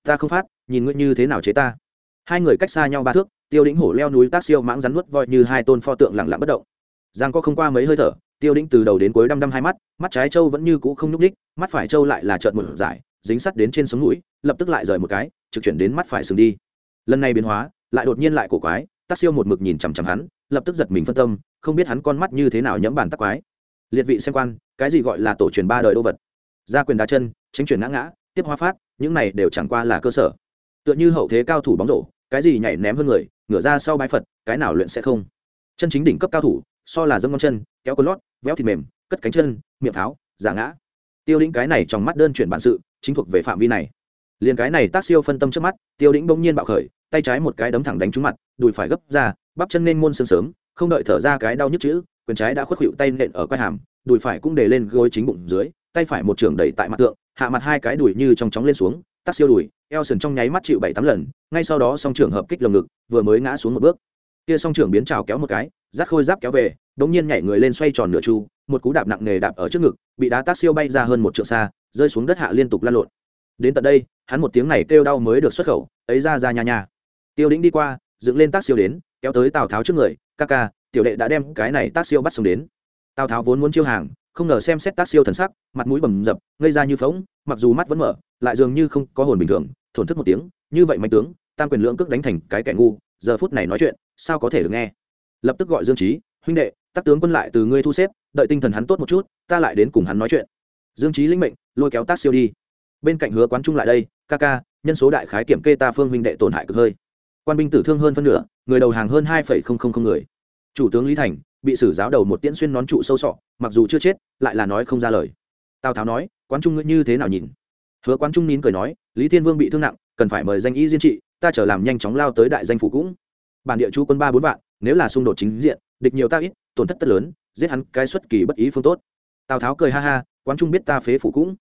S1: Ta không phát, nhìn ngươi như thế nào chế ta? Hai người cách xa nhau ba thước, tiêu đĩnh hổ leo núi tác siêu mãng rắn nuốt voi như hai tôn pho tượng lặng lặng bất động. Giang có không qua mấy hơi thở, tiêu đĩnh từ đầu đến cuối đăm đăm hai mắt mắt trái trâu vẫn như cũ không nhúc ních mắt phải trâu lại là trợn một giải dính sắt đến trên sống mũi, lập tức lại rời một cái, trực chuyển đến mắt phải sừng đi. Lần này biến hóa, lại đột nhiên lại cổ quái tác siêu một mực nhìn chằm chằm hắn, lập tức giật mình phân tâm, không biết hắn con mắt như thế nào nhẫm bàn tắc quái. Liệt vị xem quan, cái gì gọi là tổ truyền ba đời đô vật? Gia quyền đá chân, tránh chuyển ngã ngã, tiếp hoa phát, những này đều chẳng qua là cơ sở. Tựa như hậu thế cao thủ bóng rổ, cái gì nhảy ném hơn người, ngửa ra sau bái phật, cái nào luyện sẽ không? Chân chính đỉnh cấp cao thủ, so là dâm ngón chân, kéo con lót, véo thịt mềm, cất cánh chân, miệng tháo, giả ngã. Tiêu lĩnh cái này trong mắt đơn chuyển bản sự chính thuộc về phạm vi này. Liền cái này tác siêu phân tâm trước mắt, tiêu đĩnh bỗng nhiên bạo khởi, tay trái một cái đấm thẳng đánh trúng mặt, đùi phải gấp ra, bắp chân nên môn sương sớm, không đợi thở ra cái đau nhức chữ, quyền trái đã khuất hiệu tay nện ở quai hàm, đùi phải cũng để lên gối chính bụng dưới, tay phải một trường đẩy tại mặt tượng, hạ mặt hai cái đùi như trong chóng lên xuống, tác siêu đùi, eo sần trong nháy mắt chịu bảy tám lần, ngay sau đó song trưởng hợp kích lồng ngực, vừa mới ngã xuống một bước. Kia song trưởng biến trào kéo một cái rác khôi giáp kéo về, đống nhiên nhảy người lên xoay tròn nửa chu, một cú đạp nặng nề đạp ở trước ngực, bị đá tác siêu bay ra hơn một trượng xa rơi xuống đất hạ liên tục lăn lộn. Đến tận đây, hắn một tiếng này kêu đau mới được xuất khẩu, ấy ra ra nhà nhà tiêu đĩnh đi qua, dựng lên tác siêu đến, kéo tới tào tháo trước người, ca ca, tiểu đệ đã đem cái này tác siêu bắt xuống đến. Tào tháo vốn muốn chiêu hàng, không ngờ xem xét tác siêu thần sắc, mặt mũi bầm dập, ngây ra như phóng mặc dù mắt vẫn mở, lại dường như không có hồn bình thường, thổn thức một tiếng, như vậy mạnh tướng, tam quyền lưỡng cước đánh thành cái kẻ ngu, giờ phút này nói chuyện, sao có thể được nghe? Lập tức gọi dương trí huynh đệ, tác tướng quân lại từ ngươi thu xếp, đợi tinh thần hắn tốt một chút, ta lại đến cùng hắn nói chuyện dương trí lĩnh mệnh, lôi kéo tác siêu đi. Bên cạnh hứa quán trung lại đây, ca ca, nhân số đại khái kiểm kê ta phương huynh đệ tổn hại cực hơi. Quan binh tử thương hơn phân nửa, người đầu hàng hơn hai người. Chủ tướng lý thành bị xử giáo đầu một tiễn xuyên nón trụ sâu sọ, mặc dù chưa chết, lại là nói không ra lời. Tào tháo nói, quán trung ngươi như thế nào nhìn? Hứa quán trung nín cười nói, lý thiên vương bị thương nặng, cần phải mời danh y diên trị, ta trở làm nhanh chóng lao tới đại danh phủ cũng. Bản địa chú quân ba bốn vạn, nếu là xung đột chính diện, địch nhiều ta ít, tổn thất tất lớn, giết hắn cái xuất kỳ bất ý phương tốt. Tào tháo cười ha ha quán trung biết ta phế phủ cũng.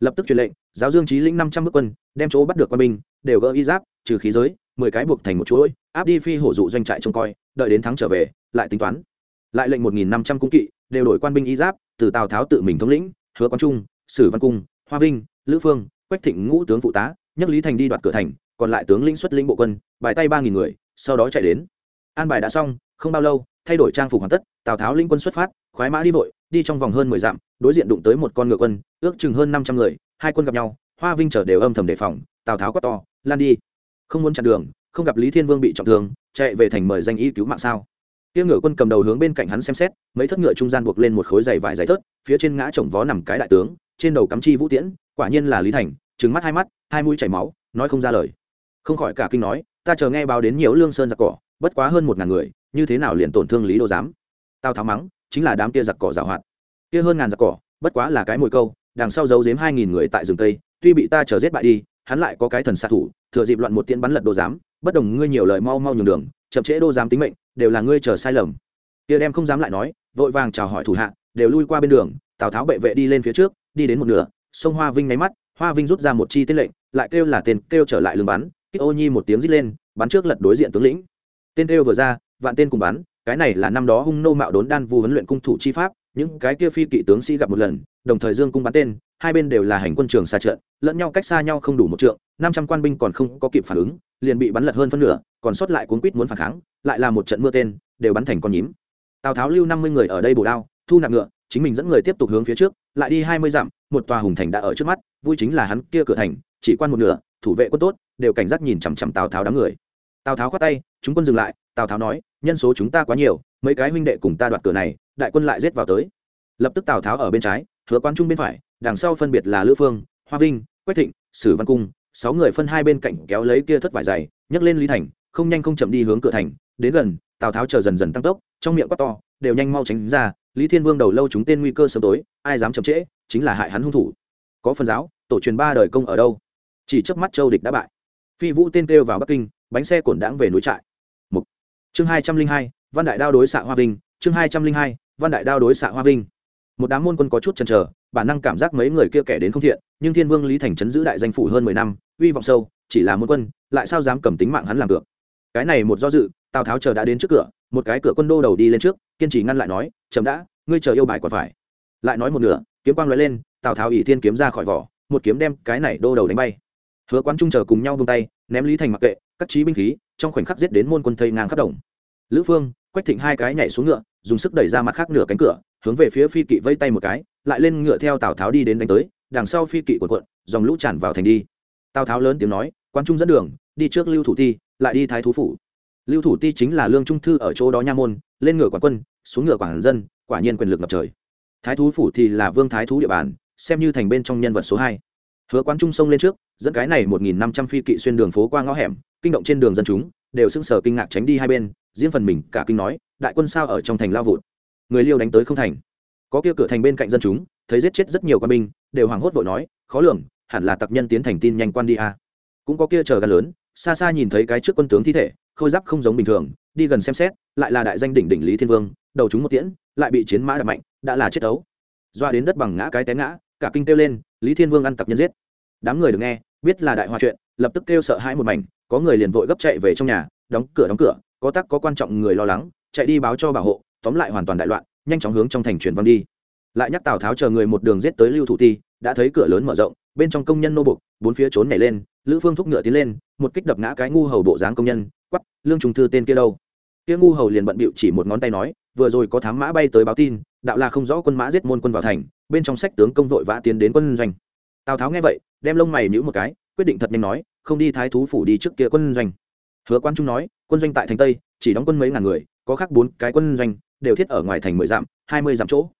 S1: Lập tức truyền lệnh, giáo dương trí lĩnh năm trăm bước quân, đem chỗ bắt được quân binh, đều gỡ y giáp, trừ khí giới, mười cái buộc thành một chuỗi, áp đi phi hổ dụ doanh trại trông coi, đợi đến thắng trở về, lại tính toán. Lại lệnh một nghìn năm trăm cung kỵ, đều đổi quan binh y giáp, từ tào tháo tự mình thống lĩnh, hứa quang trung, sử văn cung, hoa vinh, lữ phương, quách thịnh ngũ tướng phụ tá nhất lý thành đi đoạt cửa thành, còn lại tướng lĩnh xuất lĩnh bộ quân, bài tay ba nghìn người, sau đó chạy đến. An bài đã xong, không bao lâu, thay đổi trang phục hoàn tất, tào tháo linh quân xuất phát, khoái mã đi vội đi trong vòng hơn mười dặm, đối diện đụng tới một con ngựa quân, ước chừng hơn năm trăm người, hai quân gặp nhau, hoa vinh trở đều âm thầm đề phòng, tào tháo quát to, lan đi, không muốn chặn đường, không gặp lý thiên vương bị trọng thương, chạy về thành mời danh y cứu mạng sao? Kia ngựa quân cầm đầu hướng bên cạnh hắn xem xét, mấy thất ngựa trung gian buộc lên một khối giày vải giày thớt, phía trên ngã chồng vó nằm cái đại tướng, trên đầu cắm chi vũ tiễn, quả nhiên là lý thành trứng mắt hai mắt, hai mũi chảy máu, nói không ra lời. Không khỏi cả kinh nói, ta chờ nghe báo đến nhiều lương sơn giặc cỏ, bất quá hơn một ngàn người, như thế nào liền tổn thương lý đô giám? Tao tháo mắng chính là đám kia giặc cỏ giảo hoạt. Kia hơn ngàn giặc cỏ, bất quá là cái mồi câu, đằng sau giấu giếm hai nghìn người tại rừng tây, tuy bị ta chờ giết bại đi, hắn lại có cái thần xạ thủ, thừa dịp loạn một tiễn bắn lật đồ giám, bất đồng ngươi nhiều lời mau mau nhường đường, chậm trễ đô giám tính mệnh, đều là ngươi chờ sai lầm. Kia đem không dám lại nói, vội vàng chào hỏi thủ hạ, đều lui qua bên đường, tào tháo bệ vệ đi lên phía trước, đi đến một nửa, sông hoa vinh nháy mắt, hoa vinh rút ra một chi tên lệnh, lại kêu là tên kêu trở lại lưng bắn, kích ô nhi một tiếng rít lên, bắn trước lật đối diện tướng lĩnh. Tên kêu vừa ra, vạn tên cùng bắn cái này là năm đó hung nô mạo đốn đan vu huấn luyện cung thủ chi pháp, những cái kia phi kỵ tướng sĩ gặp một lần, đồng thời dương cung bắn tên, hai bên đều là hành quân trường xa trận, lẫn nhau cách xa nhau không đủ một trượng, năm trăm quan binh còn không có kịp phản ứng, liền bị bắn lật hơn phân nửa, còn sót lại cuốn quýt muốn phản kháng, lại là một trận mưa tên, đều bắn thành con nhím. Tào tháo lưu năm mươi người ở đây bổ đao, thu nạp ngựa, chính mình dẫn người tiếp tục hướng phía trước, lại đi hai mươi dặm, một tòa hùng thành đã ở trước mắt, vui chính là hắn kia cửa thành, chỉ quan một nửa, thủ vệ quân tốt, đều cảnh giác nhìn chằm chằm tào tháo đám người. Tào tháo khoát tay, chúng quân dừng lại tào tháo nói, nhân số chúng ta quá nhiều, mấy cái huynh đệ cùng ta đoạt cửa này, đại quân lại giết vào tới. Lập tức tào tháo ở bên trái, hứa quan trung bên phải, đằng sau phân biệt là lữ phương, hoa vinh, quách thịnh, sử văn cung, sáu người phân hai bên cạnh kéo lấy kia thất vải dày nhấc lên lý thành, không nhanh không chậm đi hướng cửa thành. Đến gần, tào tháo chờ dần dần tăng tốc, trong miệng quát to, đều nhanh mau tránh ra, lý thiên vương đầu lâu chúng tên nguy cơ sớm tối, ai dám chậm trễ, chính là hại hắn hung thủ. Có phần giáo, tổ truyền ba đời công ở đâu? Chỉ trước mắt châu địch đã bại. Phi vũ tên kêu vào bắc kinh, bánh xe cổn đãng về núi trại chương hai trăm linh hai, văn đại đao đối xạ hoa vinh. Chương hai trăm linh hai, văn đại đao đối xạ hoa vinh. Một đám môn quân có chút chần chờ, bản năng cảm giác mấy người kia kẻ đến không thiện, nhưng thiên vương lý thành trấn giữ đại danh phủ hơn mười năm uy vọng sâu, chỉ là môn quân, lại sao dám cầm tính mạng hắn làm cược cái này một do dự, tào tháo chờ đã đến trước cửa, một cái cửa quân đô đầu đi lên trước, kiên trì ngăn lại nói, chậm đã, ngươi chờ yêu bài còn phải. Lại nói một nửa, kiếm quang nói lên, tào tháo ỷ thiên kiếm ra khỏi vỏ, một kiếm đem cái này đô đầu đánh bay. Hứa quán trung chờ cùng nhau vung tay, ném lý thành mặc kệ các trí binh khí, trong khoảnh khắc giết đến môn quân thây ngang khắp đồng. Lữ phương, quách thịnh hai cái nhảy xuống ngựa, dùng sức đẩy ra mặt khác nửa cánh cửa, hướng về phía phi kỵ vây tay một cái, lại lên ngựa theo tào tháo đi đến đánh tới, đằng sau phi kỵ cuộn quận dòng lũ tràn vào thành đi. Tào tháo lớn tiếng nói quan trung dẫn đường, đi trước lưu thủ ti, lại đi thái thú phủ. Lưu thủ ti chính là lương trung thư ở chỗ đó nha môn, lên ngựa quản quân, xuống ngựa quản dân, quả nhiên quyền lực ngập trời. Thái thú phủ thì là vương thái thú địa bàn, xem như thành bên trong nhân vật số hai. Hứa quan trung sông lên trước, dẫn cái này một nghìn năm trăm phi kỵ xuyên đường phố qua ngõ hẻm kinh động trên đường dân chúng, đều sững sờ kinh ngạc tránh đi hai bên, riêng phần mình, cả kinh nói, đại quân sao ở trong thành lao vụt? Người liêu đánh tới không thành. Có kia cửa thành bên cạnh dân chúng, thấy giết chết rất nhiều quân binh, đều hoảng hốt vội nói, khó lường, hẳn là tặc nhân tiến thành tin nhanh quan đi a cũng có kia chờ gần lớn, xa xa nhìn thấy cái trước quân tướng thi thể, khôi giáp không giống bình thường, đi gần xem xét, lại là đại danh đỉnh đỉnh lý thiên vương, đầu chúng một tiễn, lại bị chiến mã đập mạnh, đã là chết ấu. Doa đến đất bằng ngã cái té ngã, cả kinh kêu lên, lý thiên vương ăn tặc nhân giết. Đám người được nghe, biết là đại hòa chuyện lập tức kêu sợ hãi một mảnh, có người liền vội gấp chạy về trong nhà, đóng cửa đóng cửa, có tắc có quan trọng người lo lắng, chạy đi báo cho bảo hộ, tóm lại hoàn toàn đại loạn, nhanh chóng hướng trong thành truyền văn đi. Lại nhắc tào tháo chờ người một đường giết tới lưu thủ ti, đã thấy cửa lớn mở rộng, bên trong công nhân nô bục bốn phía trốn nhảy lên, lữ phương thúc ngựa tiến lên, một kích đập ngã cái ngu hầu bộ dáng công nhân quắp lương trung thư tên kia đâu? Kia ngu hầu liền bận bịu chỉ một ngón tay nói, vừa rồi có thám mã bay tới báo tin, đạo là không rõ quân mã giết môn quân vào thành, bên trong sách tướng công vội vã tiến đến quân doanh. Tào tháo nghe vậy, đem lông mày nhíu một cái quyết định thật nhanh nói, không đi thái thú phủ đi trước kia quân doanh. Hứa quan trung nói, quân doanh tại thành tây, chỉ đóng quân mấy ngàn người, có khác bốn cái quân doanh, đều thiết ở ngoài thành mười dặm, hai mươi dặm chỗ.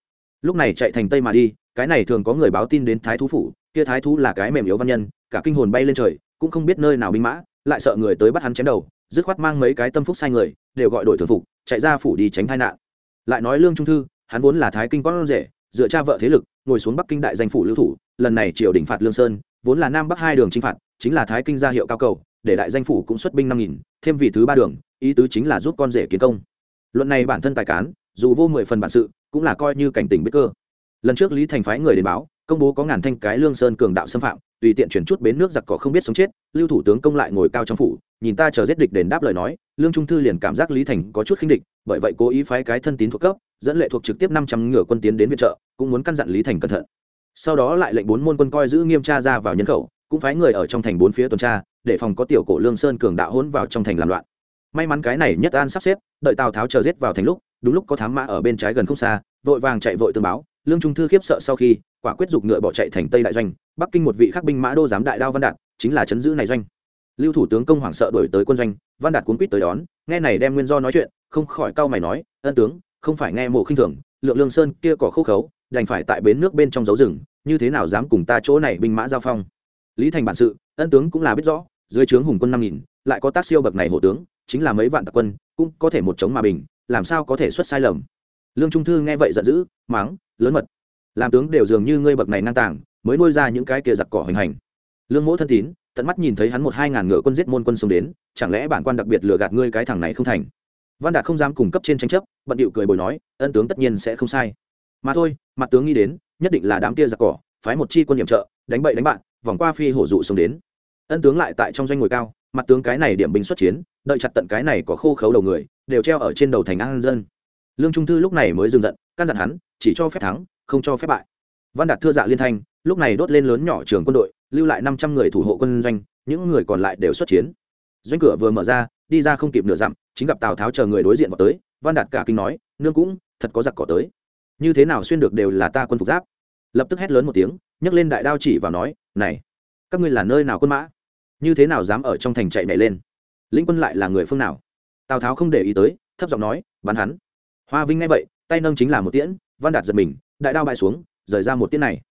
S1: Lúc này chạy thành tây mà đi, cái này thường có người báo tin đến thái thú phủ, kia thái thú là cái mềm yếu văn nhân, cả kinh hồn bay lên trời, cũng không biết nơi nào binh mã, lại sợ người tới bắt hắn chém đầu, dứt khoát mang mấy cái tâm phúc sai người, đều gọi đội thường phục, chạy ra phủ đi tránh tai nạn. Lại nói lương trung thư, hắn vốn là thái kinh con rể, dựa cha vợ thế lực, ngồi xuống bắc kinh đại danh phủ lưu thủ, lần này triều đình phạt lương sơn vốn là nam bắc hai đường chinh phạt, chính là thái kinh gia hiệu cao cầu, để đại danh phủ cũng xuất binh năm nghìn, thêm vị thứ ba đường, ý tứ chính là giúp con rể kiến công. Luận này bản thân tài cán, dù vô mười phần bản sự, cũng là coi như cảnh tỉnh biết cơ. Lần trước lý thành phái người đến báo, công bố có ngàn thanh cái lương sơn cường đạo xâm phạm, tùy tiện chuyển chút bến nước giặc cỏ không biết sống chết, lưu thủ tướng công lại ngồi cao trong phủ, nhìn ta chờ giết địch đền đáp lời nói, lương trung thư liền cảm giác lý thành có chút khinh địch, bởi vậy cố ý phái cái thân tín thuộc cấp, dẫn lệ thuộc trực tiếp năm trăm ngựa quân tiến đến viện trợ, cũng muốn căn dặn lý thành cẩn thận sau đó lại lệnh bốn môn quân coi giữ nghiêm tra ra vào nhân khẩu, cũng phái người ở trong thành bốn phía tuần tra, để phòng có tiểu cổ lương sơn cường đạo hỗn vào trong thành làm loạn. May mắn cái này nhất an sắp xếp, đợi tào tháo chờ giết vào thành lúc, đúng lúc có thám mã ở bên trái gần không xa, vội vàng chạy vội tương báo, lương trung thư khiếp sợ sau khi, quả quyết dục ngựa bỏ chạy thành tây đại doanh, bắc kinh một vị khắc binh mã đô giám đại đao văn đạt, chính là chấn giữ này doanh. Lưu thủ tướng công hoảng sợ đổi tới quân doanh, văn đạt cuốn quýt tới đón, nghe này đem nguyên do nói chuyện, không khỏi cau mày nói, ân tướng, không phải nghe mộ khinh thường, lượng lương sơn kia cỏ khô khấu đành phải tại bến nước bên trong dấu rừng, như thế nào dám cùng ta chỗ này binh mã giao phong? Lý thành bản sự, ân tướng cũng là biết rõ, dưới trướng hùng quân năm nghìn, lại có tác siêu bậc này hộ tướng, chính là mấy vạn tặc quân, cũng có thể một chống mà bình, làm sao có thể xuất sai lầm? Lương trung thư nghe vậy giận dữ, mắng, lớn mật. Làm tướng đều dường như ngươi bậc này ngang tàng, mới nuôi ra những cái kia giặc cỏ hình hành. Lương mỗ thân tín, tận mắt nhìn thấy hắn một hai ngàn ngựa quân giết môn quân xông đến, chẳng lẽ bản quan đặc biệt lừa gạt ngươi cái thằng này không thành? Văn đạt không dám cung cấp trên tranh chấp, bận điệu cười bồi nói, ân tướng tất nhiên sẽ không sai mà thôi, mặt tướng nghĩ đến, nhất định là đám kia giặc cỏ, phái một chi quân nhiệm trợ, đánh bậy đánh bạn, vòng qua phi hổ dụ xông đến. Ân tướng lại tại trong doanh ngồi cao, mặt tướng cái này điểm binh xuất chiến, đợi chặt tận cái này có khô khấu đầu người, đều treo ở trên đầu thành an dân. Lương trung thư lúc này mới dừng giận, căn dặn hắn, chỉ cho phép thắng, không cho phép bại. Văn đạt thưa dạ liên thanh, lúc này đốt lên lớn nhỏ trường quân đội, lưu lại năm trăm người thủ hộ quân doanh, những người còn lại đều xuất chiến. Doanh cửa vừa mở ra, đi ra không kịp nửa dặm, chính gặp tào tháo chờ người đối diện vào tới, văn đạt cả kinh nói, nương cũng, thật có giặc cỏ tới như thế nào xuyên được đều là ta quân phục giáp. Lập tức hét lớn một tiếng, nhấc lên đại đao chỉ vào nói, này, các ngươi là nơi nào quân mã? Như thế nào dám ở trong thành chạy nhảy lên? Lĩnh quân lại là người phương nào? Tào tháo không để ý tới, thấp giọng nói, bắn hắn. Hoa vinh nghe vậy, tay nâng chính là một tiễn, văn đạt giật mình, đại đao bại xuống, rời ra một tiễn này.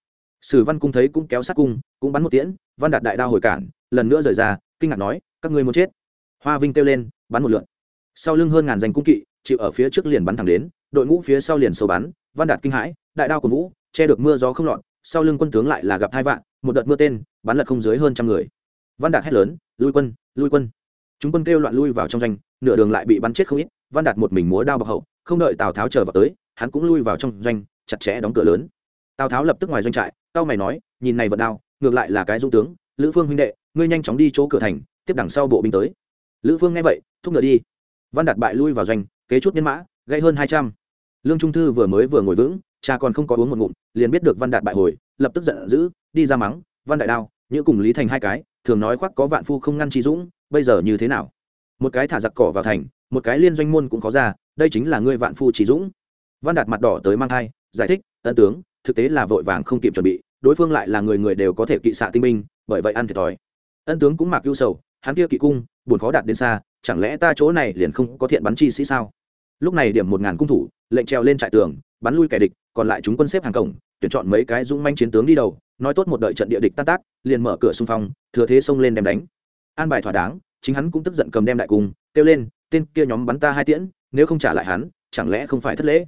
S1: Sử văn cung thấy cũng kéo sát cung, cũng bắn một tiễn, văn đạt đại đao hồi cản, lần nữa rời ra, kinh ngạc nói, các ngươi muốn chết? Hoa vinh kêu lên, bắn một lượn. Sau lưng hơn ngàn danh cung kỵ, chịu ở phía trước liền bắn thẳng đến, đội ngũ phía sau liền sâu bắn văn đạt kinh hãi, đại đao của vũ, che được mưa gió không lọt, sau lưng quân tướng lại là gặp hai vạn, một đợt mưa tên, bắn lật không dưới hơn trăm người. Văn đạt hét lớn, lui quân lui quân. Chúng quân kêu loạn lui vào trong doanh, nửa đường lại bị bắn chết không ít, văn đạt một mình múa đao bọc hậu, không đợi tào tháo chờ vào tới, hắn cũng lui vào trong doanh, chặt chẽ đóng cửa lớn. Tào tháo lập tức ngoài doanh trại tao mày nói, nhìn này vận đao, ngược lại là cái dung tướng, lữ phương huynh đệ, ngươi nhanh chóng đi chỗ cửa thành, tiếp đằng sau bộ binh tới. Lữ phương nghe vậy, thúc ngựa đi. Văn đạt bại lui vào doanh, kế chút nhân mã gây hơn hai trăm lương trung thư vừa mới vừa ngồi vững cha còn không có uống một ngụm liền biết được văn đạt bại hồi lập tức giận dữ đi ra mắng văn đại đao như cùng lý thành hai cái thường nói khoác có vạn phu không ngăn trí dũng bây giờ như thế nào? Một cái thả giặc cỏ vào thành một cái liên doanh môn cũng có ra đây chính là ngươi vạn phu trí dũng. Văn đạt mặt đỏ tới mang thai giải thích ân tướng thực tế là vội vàng không kịp chuẩn bị đối phương lại là người người đều có thể kỵ xạ tinh minh, bởi vậy ăn thiệt thòi. Ân tướng cũng mặc ưu sầu hắn kia kỵ cung buồn khó đạt đến xa chẳng lẽ ta chỗ này liền không có thiện bắn chi sĩ sao? Lúc này điểm một ngàn cung thủ, lệnh treo lên trại tường, bắn lui kẻ địch, còn lại chúng quân xếp hàng cổng, tuyển chọn mấy cái dũng manh chiến tướng đi đầu, nói tốt một đợi trận địa địch tan tác, liền mở cửa xung phong, thừa thế xông lên đem đánh. An bài thỏa đáng, chính hắn cũng tức giận cầm đem đại cung, kêu lên, tên kia nhóm bắn ta hai tiễn, nếu không trả lại hắn, chẳng lẽ không phải thất lễ?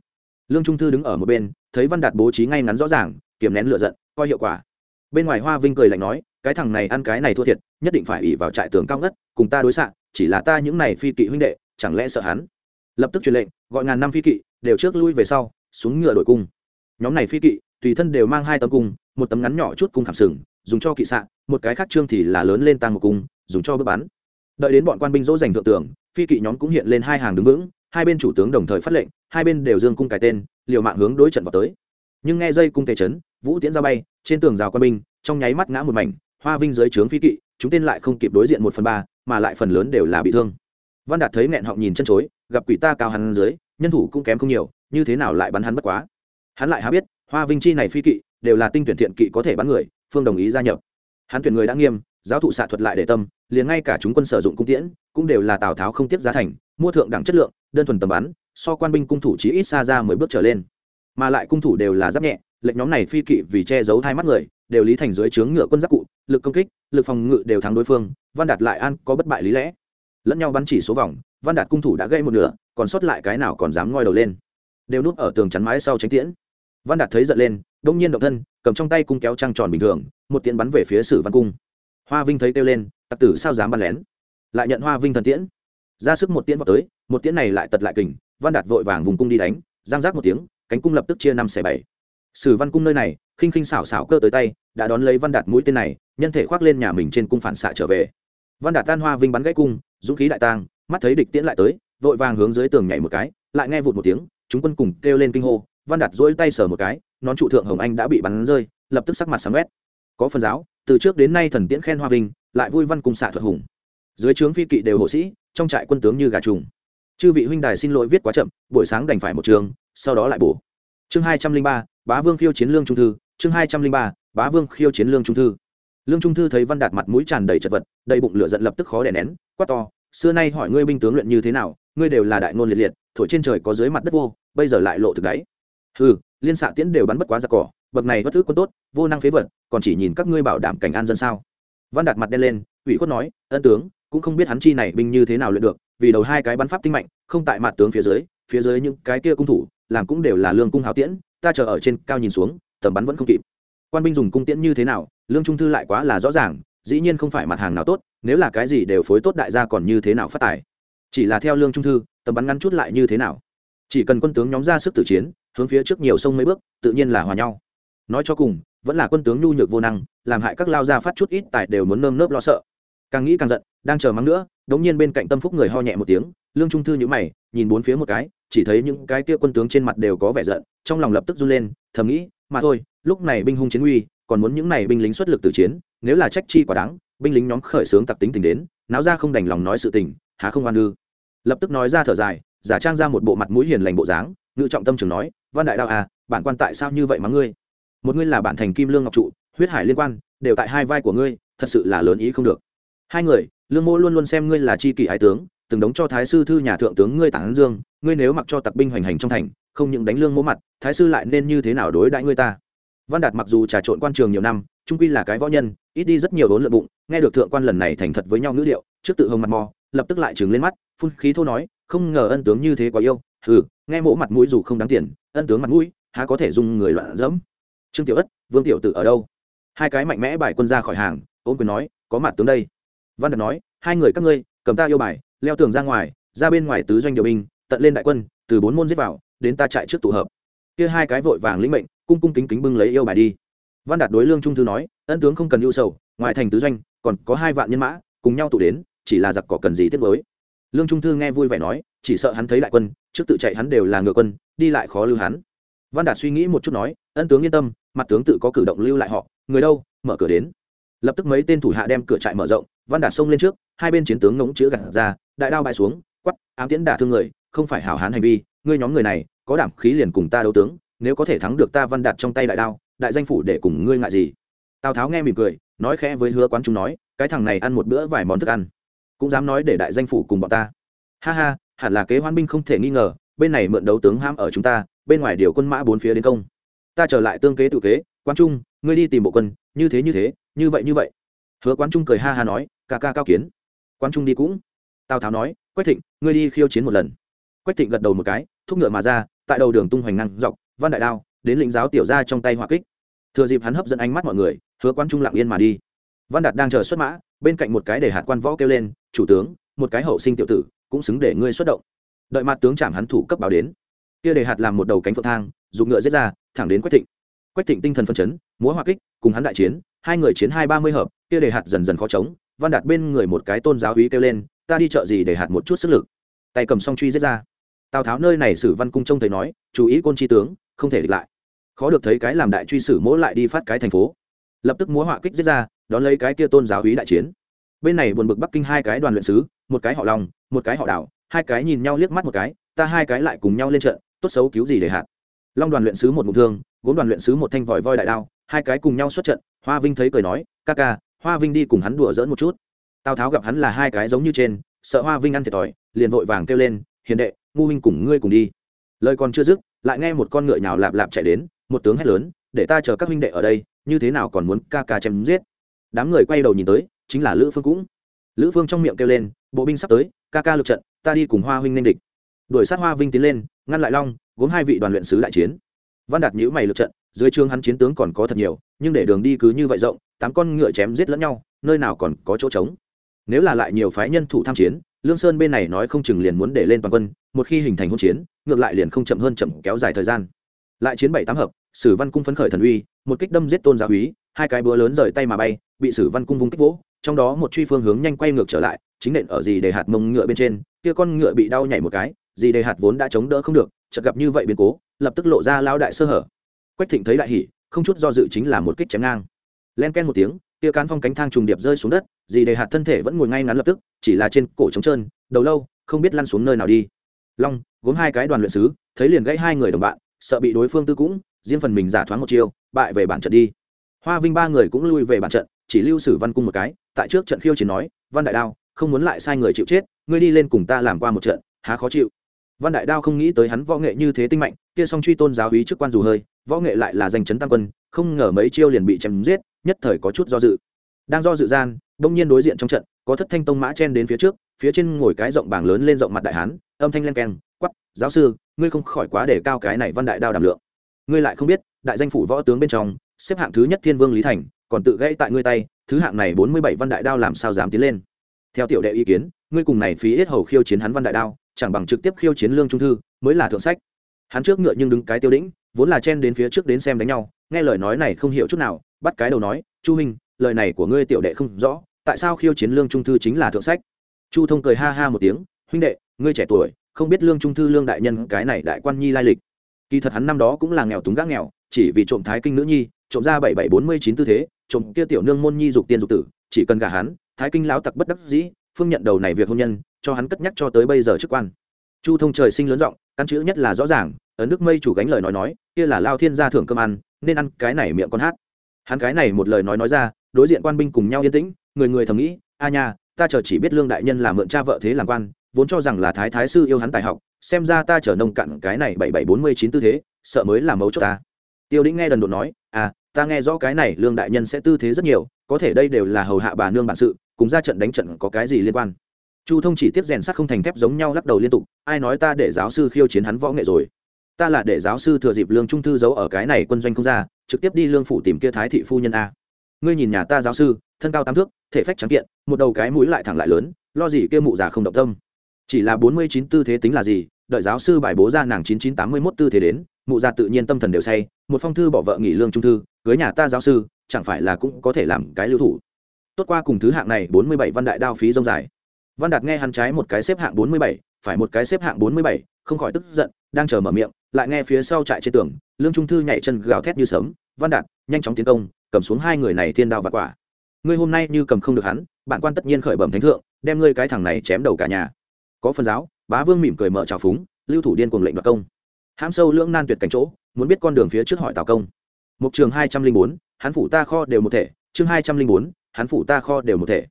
S1: Lương trung thư đứng ở một bên, thấy văn đạt bố trí ngay ngắn rõ ràng, kiềm nén lựa giận, coi hiệu quả. Bên ngoài hoa vinh cười lạnh nói, cái thằng này ăn cái này thua thiệt, nhất định phải ỉ vào trại tường cao ngất, cùng ta đối xạ, chỉ là ta những này phi kỵ huynh đệ, chẳng lẽ sợ hắn? Lập tức truyền lệnh, gọi ngàn năm phi kỵ, đều trước lui về sau, xuống ngựa đổi cung. Nhóm này phi kỵ, tùy thân đều mang hai tấm cung, một tấm ngắn nhỏ chút cung khảm sừng, dùng cho kỵ xạ, một cái khác trương thì là lớn lên tăng một cung, dùng cho bước bắn. Đợi đến bọn quan binh dỗ dành thượng tưởng phi kỵ nhóm cũng hiện lên hai hàng đứng vững, hai bên chủ tướng đồng thời phát lệnh, hai bên đều dương cung cài tên, liều mạng hướng đối trận vào tới. Nhưng nghe dây cung tề chấn, vũ tiễn ra bay, trên tường rào quan binh, trong nháy mắt ngã một mảnh, hoa vinh dưới trướng phi kỵ, chúng tên lại không kịp đối diện một phần ba, mà lại phần lớn đều là bị thương văn đạt thấy nghẹn họ nhìn chân chối, gặp quỷ ta cao hắn dưới, nhân thủ cũng kém không nhiều, như thế nào lại bắn hắn bất quá? Hắn lại há biết, hoa vinh chi này phi kỵ, đều là tinh tuyển thiện kỵ có thể bắn người, phương đồng ý gia nhập. Hắn tuyển người đã nghiêm, giáo thụ xạ thuật lại để tâm, liền ngay cả chúng quân sử dụng cung tiễn, cũng đều là tào tháo không tiếp giá thành, mua thượng đẳng chất lượng, đơn thuần tầm bắn, so quan binh cung thủ chỉ ít xa ra mười bước trở lên. Mà lại cung thủ đều là giáp nhẹ, lệnh nhóm này phi kỵ vì che giấu hai mắt người, đều lý thành dưới trướng ngựa quân giáp cụ, lực công kích, lực phòng ngự đều thắng đối phương, văn đạt lại an có bất bại lý lẽ lẫn nhau bắn chỉ số vòng, văn đạt cung thủ đã gây một nửa, còn sót lại cái nào còn dám ngoi đầu lên. Đều núp ở tường chắn mái sau tránh tiễn. Văn đạt thấy giận lên, đông nhiên động thân, cầm trong tay cung kéo trăng tròn bình thường, một tiễn bắn về phía sử văn cung. Hoa vinh thấy kêu lên, tặc tử sao dám bắn lén? Lại nhận hoa vinh thần tiễn. Ra sức một tiễn vào tới, một tiễn này lại tật lại kình, văn đạt vội vàng vùng cung đi đánh, giang giác một tiếng, cánh cung lập tức chia năm xẻ bảy. Sử văn cung nơi này, khinh khinh xảo xảo cơ tới tay, đã đón lấy văn đạt mũi tên này, nhân thể khoác lên nhà mình trên cung phản xạ trở về văn đạt tan hoa vinh bắn gãy cung, dũng khí đại tang mắt thấy địch tiễn lại tới, vội vàng hướng dưới tường nhảy một cái, lại nghe vụt một tiếng, chúng quân cùng kêu lên kinh hô, văn đạt dỗi tay sờ một cái, nón trụ thượng hồng anh đã bị bắn rơi, lập tức sắc mặt sáng quét có phần giáo, từ trước đến nay thần tiễn khen hoa vinh, lại vui văn cùng xạ thuật hùng. Dưới trướng phi kỵ đều hộ sĩ, trong trại quân tướng như gà trùng. Chư vị huynh đài xin lỗi viết quá chậm, buổi sáng đành phải một trường, sau đó lại bổ. Chương hai trăm linh ba, bá vương khiêu chiến lương trung thư, chương hai trăm linh ba, bá vương khiêu chiến lương trung thư lương trung thư thấy văn đạt mặt mũi tràn đầy chật vật, đầy bụng lửa giận lập tức khó đè nén, quát to, xưa nay hỏi ngươi binh tướng luyện như thế nào, ngươi đều là đại ngôn liệt liệt, thổi trên trời có dưới mặt đất vô, bây giờ lại lộ thực đáy. Ừ liên xạ tiễn đều bắn bất quá ra cỏ, bậc này bất thứ quân tốt, vô năng phế vật, còn chỉ nhìn các ngươi bảo đảm cảnh an dân sao? Văn đạt mặt đen lên, ủy khuất nói, ân tướng, cũng không biết hắn chi này binh như thế nào luyện được, vì đầu hai cái bắn pháp tinh mạnh, không tại mặt tướng phía dưới phía dưới những cái kia cung thủ, làm cũng đều là lương cung hào tiễn, ta chờ ở trên cao nhìn xuống, tầm bắn vẫn không kịp quan binh dùng cung tiễn như thế nào, lương trung thư lại quá là rõ ràng, dĩ nhiên không phải mặt hàng nào tốt, nếu là cái gì đều phối tốt đại gia còn như thế nào phát tài. Chỉ là theo lương trung thư, tầm bắn ngắn chút lại như thế nào. Chỉ cần quân tướng nhóm ra sức tử chiến, hướng phía trước nhiều sông mấy bước, tự nhiên là hòa nhau. Nói cho cùng, vẫn là quân tướng nhu nhược vô năng, làm hại các lao gia phát chút ít tài đều muốn nơm nớp lo sợ. Càng nghĩ càng giận, đang chờ mắng nữa, đống nhiên bên cạnh tâm phúc người ho nhẹ một tiếng, lương trung thư nhữ mày, nhìn bốn phía một cái, chỉ thấy những cái kia quân tướng trên mặt đều có vẻ giận, trong lòng lập tức run lên, thầm nghĩ, mà thôi lúc này binh hung chiến uy, còn muốn những này binh lính xuất lực từ chiến, nếu là trách chi quả đáng, binh lính nhóm khởi sướng tặc tính tình đến, náo ra không đành lòng nói sự tình, há không oan ư? Lập tức nói ra thở dài, giả trang ra một bộ mặt mũi hiền lành bộ dáng, ngự trọng tâm trường nói, văn đại đạo à bản quan tại sao như vậy mà ngươi? Một ngươi là bản thành kim lương ngọc trụ, huyết hải liên quan, đều tại hai vai của ngươi, thật sự là lớn ý không được. Hai người, lương mô luôn luôn xem ngươi là chi kỷ ái tướng, từng đóng cho thái sư thư nhà thượng tướng ngươi tản dương, ngươi nếu mặc cho tặc binh hoành hành trong thành, không những đánh lương mỗ mặt, thái sư lại nên như thế nào đối đãi ngươi ta? Văn đạt mặc dù trà trộn quan trường nhiều năm, trung quy là cái võ nhân, ít đi rất nhiều đốn lợn bụng, nghe được thượng quan lần này thành thật với nhau ngữ điệu, trước tự hồng mặt mò, lập tức lại trừng lên mắt, phun khí thô nói, không ngờ ân tướng như thế quá yêu ừ nghe mỗ mặt mũi dù không đáng tiền, ân tướng mặt mũi, há có thể dùng người loạn dẫm? Trương tiểu ất, vương tiểu tự ở đâu? Hai cái mạnh mẽ bài quân ra khỏi hàng ôm quyền nói, có mặt tướng đây. Văn đạt nói, hai người các ngươi, cầm ta yêu bài, leo tường ra ngoài, ra bên ngoài tứ doanh điều binh, tận lên đại quân, từ bốn môn giết vào, đến ta chạy trước tụ hợp. Kia hai cái vội vàng lĩnh mệnh cung cung kính kính bưng lấy yêu bài đi. Văn đạt đối lương trung thư nói, ân tướng không cần ưu sầu, ngoài thành tứ doanh, còn có hai vạn nhân mã, cùng nhau tụ đến, chỉ là giặc cỏ cần gì tiết mới. Lương trung thư nghe vui vẻ nói, chỉ sợ hắn thấy đại quân, trước tự chạy hắn đều là ngựa quân, đi lại khó lưu hắn. Văn đạt suy nghĩ một chút nói, ân tướng yên tâm, mặt tướng tự có cử động lưu lại họ, người đâu, mở cửa đến. Lập tức mấy tên thủ hạ đem cửa trại mở rộng, văn đạt xông lên trước, hai bên chiến tướng ngỗng chữ gặt ra, đại đao bay xuống quắp ám tiễn đả thương người, không phải hảo hán hành vi, ngươi nhóm người này, có đảm khí liền cùng ta đấu tướng nếu có thể thắng được ta văn đạt trong tay đại đao, đại danh phủ để cùng ngươi ngại gì? Tào tháo nghe mỉm cười, nói khẽ với hứa quán trung nói, cái thằng này ăn một bữa vài món thức ăn, cũng dám nói để đại danh phủ cùng bọn ta. Ha ha, hẳn là kế hoan binh không thể nghi ngờ, bên này mượn đấu tướng ham ở chúng ta, bên ngoài điều quân mã bốn phía đến công. Ta trở lại tương kế tự kế quan trung, ngươi đi tìm bộ quân, như thế như thế, như vậy như vậy. Hứa quán trung cười ha ha nói, ca ca cao kiến. Quan trung đi cũng. Tào tháo nói, quách thịnh, ngươi đi khiêu chiến một lần. Quách thịnh gật đầu một cái, thúc ngựa mà ra, tại đầu đường tung hoành năng dọc văn đại đao, đến lĩnh giáo tiểu ra trong tay hỏa kích. Thừa dịp hắn hấp dẫn ánh mắt mọi người, hứa quan trung lặng yên mà đi. Văn đạt đang chờ xuất mã, bên cạnh một cái để hạt quan võ kêu lên, chủ tướng, một cái hậu sinh tiểu tử, cũng xứng để ngươi xuất động. Đợi mặt tướng chạm hắn thủ cấp báo đến. Kia để hạt làm một đầu cánh phượng thang, dùng ngựa giết ra, thẳng đến quách thịnh. Quách thịnh tinh thần phân chấn, múa hỏa kích, cùng hắn đại chiến, hai người chiến hai ba mươi hợp, kia để hạt dần dần khó chống. Văn đạt bên người một cái tôn giáo úy kêu lên, ta đi chợ gì để hạt một chút sức lực? Tay cầm song truy giết ra. Tào tháo nơi này sử văn cung trông thấy nói, chú ý côn chi tướng không thể địch lại. Khó được thấy cái làm đại truy sử mỗ lại đi phát cái thành phố. Lập tức múa họa kích giết ra, đón lấy cái kia tôn giáo hí đại chiến. Bên này buồn bực bắc kinh hai cái đoàn luyện sứ, một cái họ lòng một cái họ đảo hai cái nhìn nhau liếc mắt một cái, ta hai cái lại cùng nhau lên trận, tốt xấu cứu gì để hạt. Long đoàn luyện sứ một mục thương, gốm đoàn luyện sứ một thanh vòi voi đại đao, hai cái cùng nhau xuất trận, hoa vinh thấy cười nói, ca ca, hoa vinh đi cùng hắn đùa dỡn một chút. Tào tháo gặp hắn là hai cái giống như trên, sợ hoa vinh ăn thiệt thòi, liền vội vàng kêu lên, hiền đệ, ngu Minh cùng ngươi cùng đi. Lời còn chưa dứt lại nghe một con ngựa nhào lạp lạp chạy đến, một tướng hét lớn, để ta chờ các huynh đệ ở đây, như thế nào còn muốn ca ca chém giết? Đám người quay đầu nhìn tới, chính là lữ phương cũng. Lữ phương trong miệng kêu lên, bộ binh sắp tới, ca ca lượt trận, ta đi cùng hoa huynh nên địch. Đuổi sát hoa vinh tiến lên, ngăn lại long gốm hai vị đoàn luyện sứ đại chiến. Văn đạt nhữ mày lượt trận, dưới trường hắn chiến tướng còn có thật nhiều, nhưng để đường đi cứ như vậy rộng, tám con ngựa chém giết lẫn nhau, nơi nào còn có chỗ trống. Nếu là lại nhiều phái nhân thủ tham chiến lương sơn bên này nói không chừng liền muốn để lên toàn quân, một khi hình thành hỗn chiến, ngược lại liền không chậm hơn chậm kéo dài thời gian. Lại chiến bảy tám hợp, sử văn cung phấn khởi thần uy, một kích đâm giết tôn giáo úy hai cái búa lớn rời tay mà bay, bị sử văn cung vung kích vỗ, trong đó một truy phương hướng nhanh quay ngược trở lại, chính nện ở gì để hạt mông ngựa bên trên, kia con ngựa bị đau nhảy một cái gì để hạt vốn đã chống đỡ không được, chợt gặp như vậy biến cố, lập tức lộ ra lao đại sơ hở. Quách thịnh thấy đại hỉ, không chút do dự chính là một kích chém ngang. Len ken một tiếng kia cán phong cánh thang trùng điệp rơi xuống đất gì để hạt thân thể vẫn ngồi ngay ngắn lập tức, chỉ là trên cổ trống trơn, đầu lâu, không biết lăn xuống nơi nào đi. Long, gốm hai cái đoàn luyện sứ, thấy liền gãy hai người đồng bạn, sợ bị đối phương tư cũng, riêng phần mình giả thoáng một chiêu, bại về bản trận đi. Hoa vinh ba người cũng lui về bản trận, chỉ lưu sử văn cung một cái, tại trước trận khiêu chiến nói, văn đại đao, không muốn lại sai người chịu chết, ngươi đi lên cùng ta làm qua một trận, há khó chịu. Văn đại đao không nghĩ tới hắn võ nghệ như thế tinh mạnh, kia song truy tôn giáo hí trước quan dù hơi, võ nghệ lại là danh chấn tam quân, không ngờ mấy chiêu liền bị chém giết nhất thời có chút do dự. Đang do dự gian, đông nhiên đối diện trong trận, có thất thanh tông mã chen đến phía trước, phía trên ngồi cái rộng bảng lớn lên rộng mặt đại hán, âm thanh len keng quắp giáo sư, ngươi không khỏi quá để cao cái này văn đại đao đảm lượng. Ngươi lại không biết, đại danh phủ võ tướng bên trong, xếp hạng thứ nhất thiên vương lý thành, còn tự gãy tại ngươi tay, thứ hạng này bốn mươi bảy văn đại đao làm sao dám tiến lên? Theo tiểu đệ ý kiến, ngươi cùng này phí ít hầu khiêu chiến hắn văn đại đao, chẳng bằng trực tiếp khiêu chiến lương trung thư, mới là thượng sách. Hắn trước ngựa nhưng đứng cái tiêu đĩnh vốn là chen đến phía trước đến xem đánh nhau nghe lời nói này không hiểu chút nào bắt cái đầu nói chu Minh, lời này của ngươi tiểu đệ không rõ tại sao khiêu chiến lương trung thư chính là thượng sách? Chu thông cười ha ha một tiếng huynh đệ ngươi trẻ tuổi không biết lương trung thư lương đại nhân cái này đại quan nhi lai lịch. Kỳ thật hắn năm đó cũng là nghèo túng gác nghèo chỉ vì trộm thái kinh nữ nhi trộm ra bảy bảy bốn mươi chín tư thế trộm kia tiểu nương môn nhi dục tiên dục tử chỉ cần gả hắn thái kinh lão tặc bất đắc dĩ phương nhận đầu này việc hôn nhân cho hắn cất nhắc cho tới bây giờ chức quan. Chu thông trời sinh lớn giọng căn chữ nhất là rõ ràng ở nước mây chủ gánh lời nói nói kia là lao thiên gia thưởng cơm ăn nên ăn cái này miệng con hát. Hắn cái này một lời nói nói ra, đối diện quan binh cùng nhau yên tĩnh, người người thầm nghĩ, a nha, ta chờ chỉ biết lương đại nhân là mượn cha vợ thế làm quan, vốn cho rằng là thái thái sư yêu hắn tài học, xem ra ta chờ nông cặn cái này bảy bảy bốn mươi chín tư thế, sợ mới là mấu chốt ta. Tiêu đĩnh nghe đần đột nói à ta nghe rõ cái này lương đại nhân sẽ tư thế rất nhiều, có thể đây đều là hầu hạ bà nương bản sự, cùng ra trận đánh trận có cái gì liên quan? Chu thông chỉ tiếp rèn sắt không thành thép giống nhau lắc đầu liên tục, ai nói ta để giáo sư khiêu chiến hắn võ nghệ rồi? Ta là để giáo sư thừa dịp lương trung thư giấu ở cái này quân doanh không ra, trực tiếp đi lương phủ tìm kia thái thị phu nhân a. Ngươi nhìn nhà ta giáo sư, thân cao tám thước, thể phách trắng kiện, một đầu cái mũi lại thẳng lại lớn, lo gì kia mụ già không động tâm. Chỉ là bốn mươi chín tư thế tính là gì, đợi giáo sư bài bố ra nàng chín chín tám mươi mốt tư thế đến, mụ già tự nhiên tâm thần đều say, một phong thư bỏ vợ nghỉ lương trung thư, cưới nhà ta giáo sư, chẳng phải là cũng có thể làm cái lưu thủ. Tốt qua cùng thứ hạng này, bốn mươi bảy văn đại đao phí rông dài. Văn đạt nghe hắn trái một cái xếp hạng bốn mươi bảy phải một cái xếp hạng bốn mươi bảy, không khỏi tức giận, đang chờ mở miệng, lại nghe phía sau trại trên tường, lương trung thư nhảy chân gào thét như sấm, văn đạt, nhanh chóng tiến công, cầm xuống hai người này thiên đao và quả. Ngươi hôm nay như cầm không được hắn, bạn quan tất nhiên khởi bẩm thánh thượng, đem ngươi cái thằng này chém đầu cả nhà. Có phần giáo, bá vương mỉm cười mở trào phúng, lưu thủ điên cuồng lệnh đoạt công. Hãm sâu lưỡng nan tuyệt cảnh chỗ, muốn biết con đường phía trước hỏi tào công. Mục trường hai trăm linh bốn, hắn phủ ta kho đều một thể, chương hai trăm linh bốn, hắn phủ ta kho đều một thể.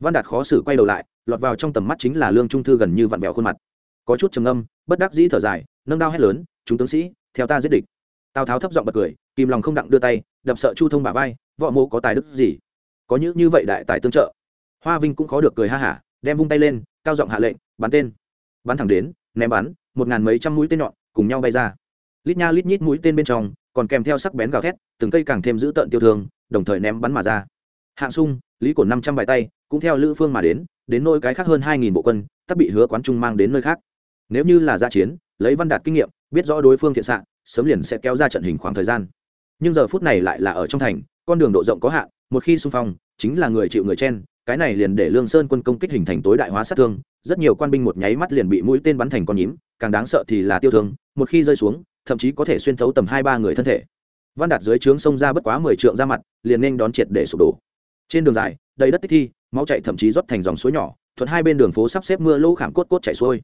S1: Văn đạt khó xử quay đầu lại lọt vào trong tầm mắt chính là lương trung thư gần như vặn vẹo khuôn mặt. Có chút trầm âm bất đắc dĩ thở dài, nâng đao hét lớn, chúng tướng sĩ, theo ta giết địch. Tào tháo thấp giọng bật cười, kìm lòng không đặng đưa tay, đập sợ chu thông bả vai, võ mô có tài đức gì? Có những như vậy đại tài tương trợ. Hoa vinh cũng khó được cười ha hả, đem vung tay lên, cao giọng hạ lệnh, bắn tên. Bắn thẳng đến, ném bắn, một ngàn mấy trăm mũi tên nhọn cùng nhau bay ra. Lít nha lít nhít mũi tên bên trong, còn kèm theo sắc bén gào thét, từng cây càng thêm giữ tợn tiêu thương, đồng thời ném bắn mà ra. Hạng sung, lý cổn năm trăm bài tay, cũng theo lữ phương mà đến đến nơi cái khác hơn hai nghìn bộ quân tắc bị hứa quán trung mang đến nơi khác. Nếu như là gia chiến, lấy văn đạt kinh nghiệm, biết rõ đối phương thiện xạ, sớm liền sẽ kéo ra trận hình khoảng thời gian. Nhưng giờ phút này lại là ở trong thành, con đường độ rộng có hạn, một khi xung phong, chính là người chịu người chen, cái này liền để lương sơn quân công kích hình thành tối đại hóa sát thương, rất nhiều quan binh một nháy mắt liền bị mũi tên bắn thành con nhím, càng đáng sợ thì là tiêu thương, một khi rơi xuống, thậm chí có thể xuyên thấu tầm hai ba người thân thể. Văn đạt dưới trướng xông ra bất quá mười trượng ra mặt, liền nên đón triệt để sụp đổ. Trên đường dài đầy đất tích thi máu chạy thậm chí rót thành dòng suối nhỏ thuận hai bên đường phố sắp xếp mưa lỗ khảm cốt cốt chảy xuôi.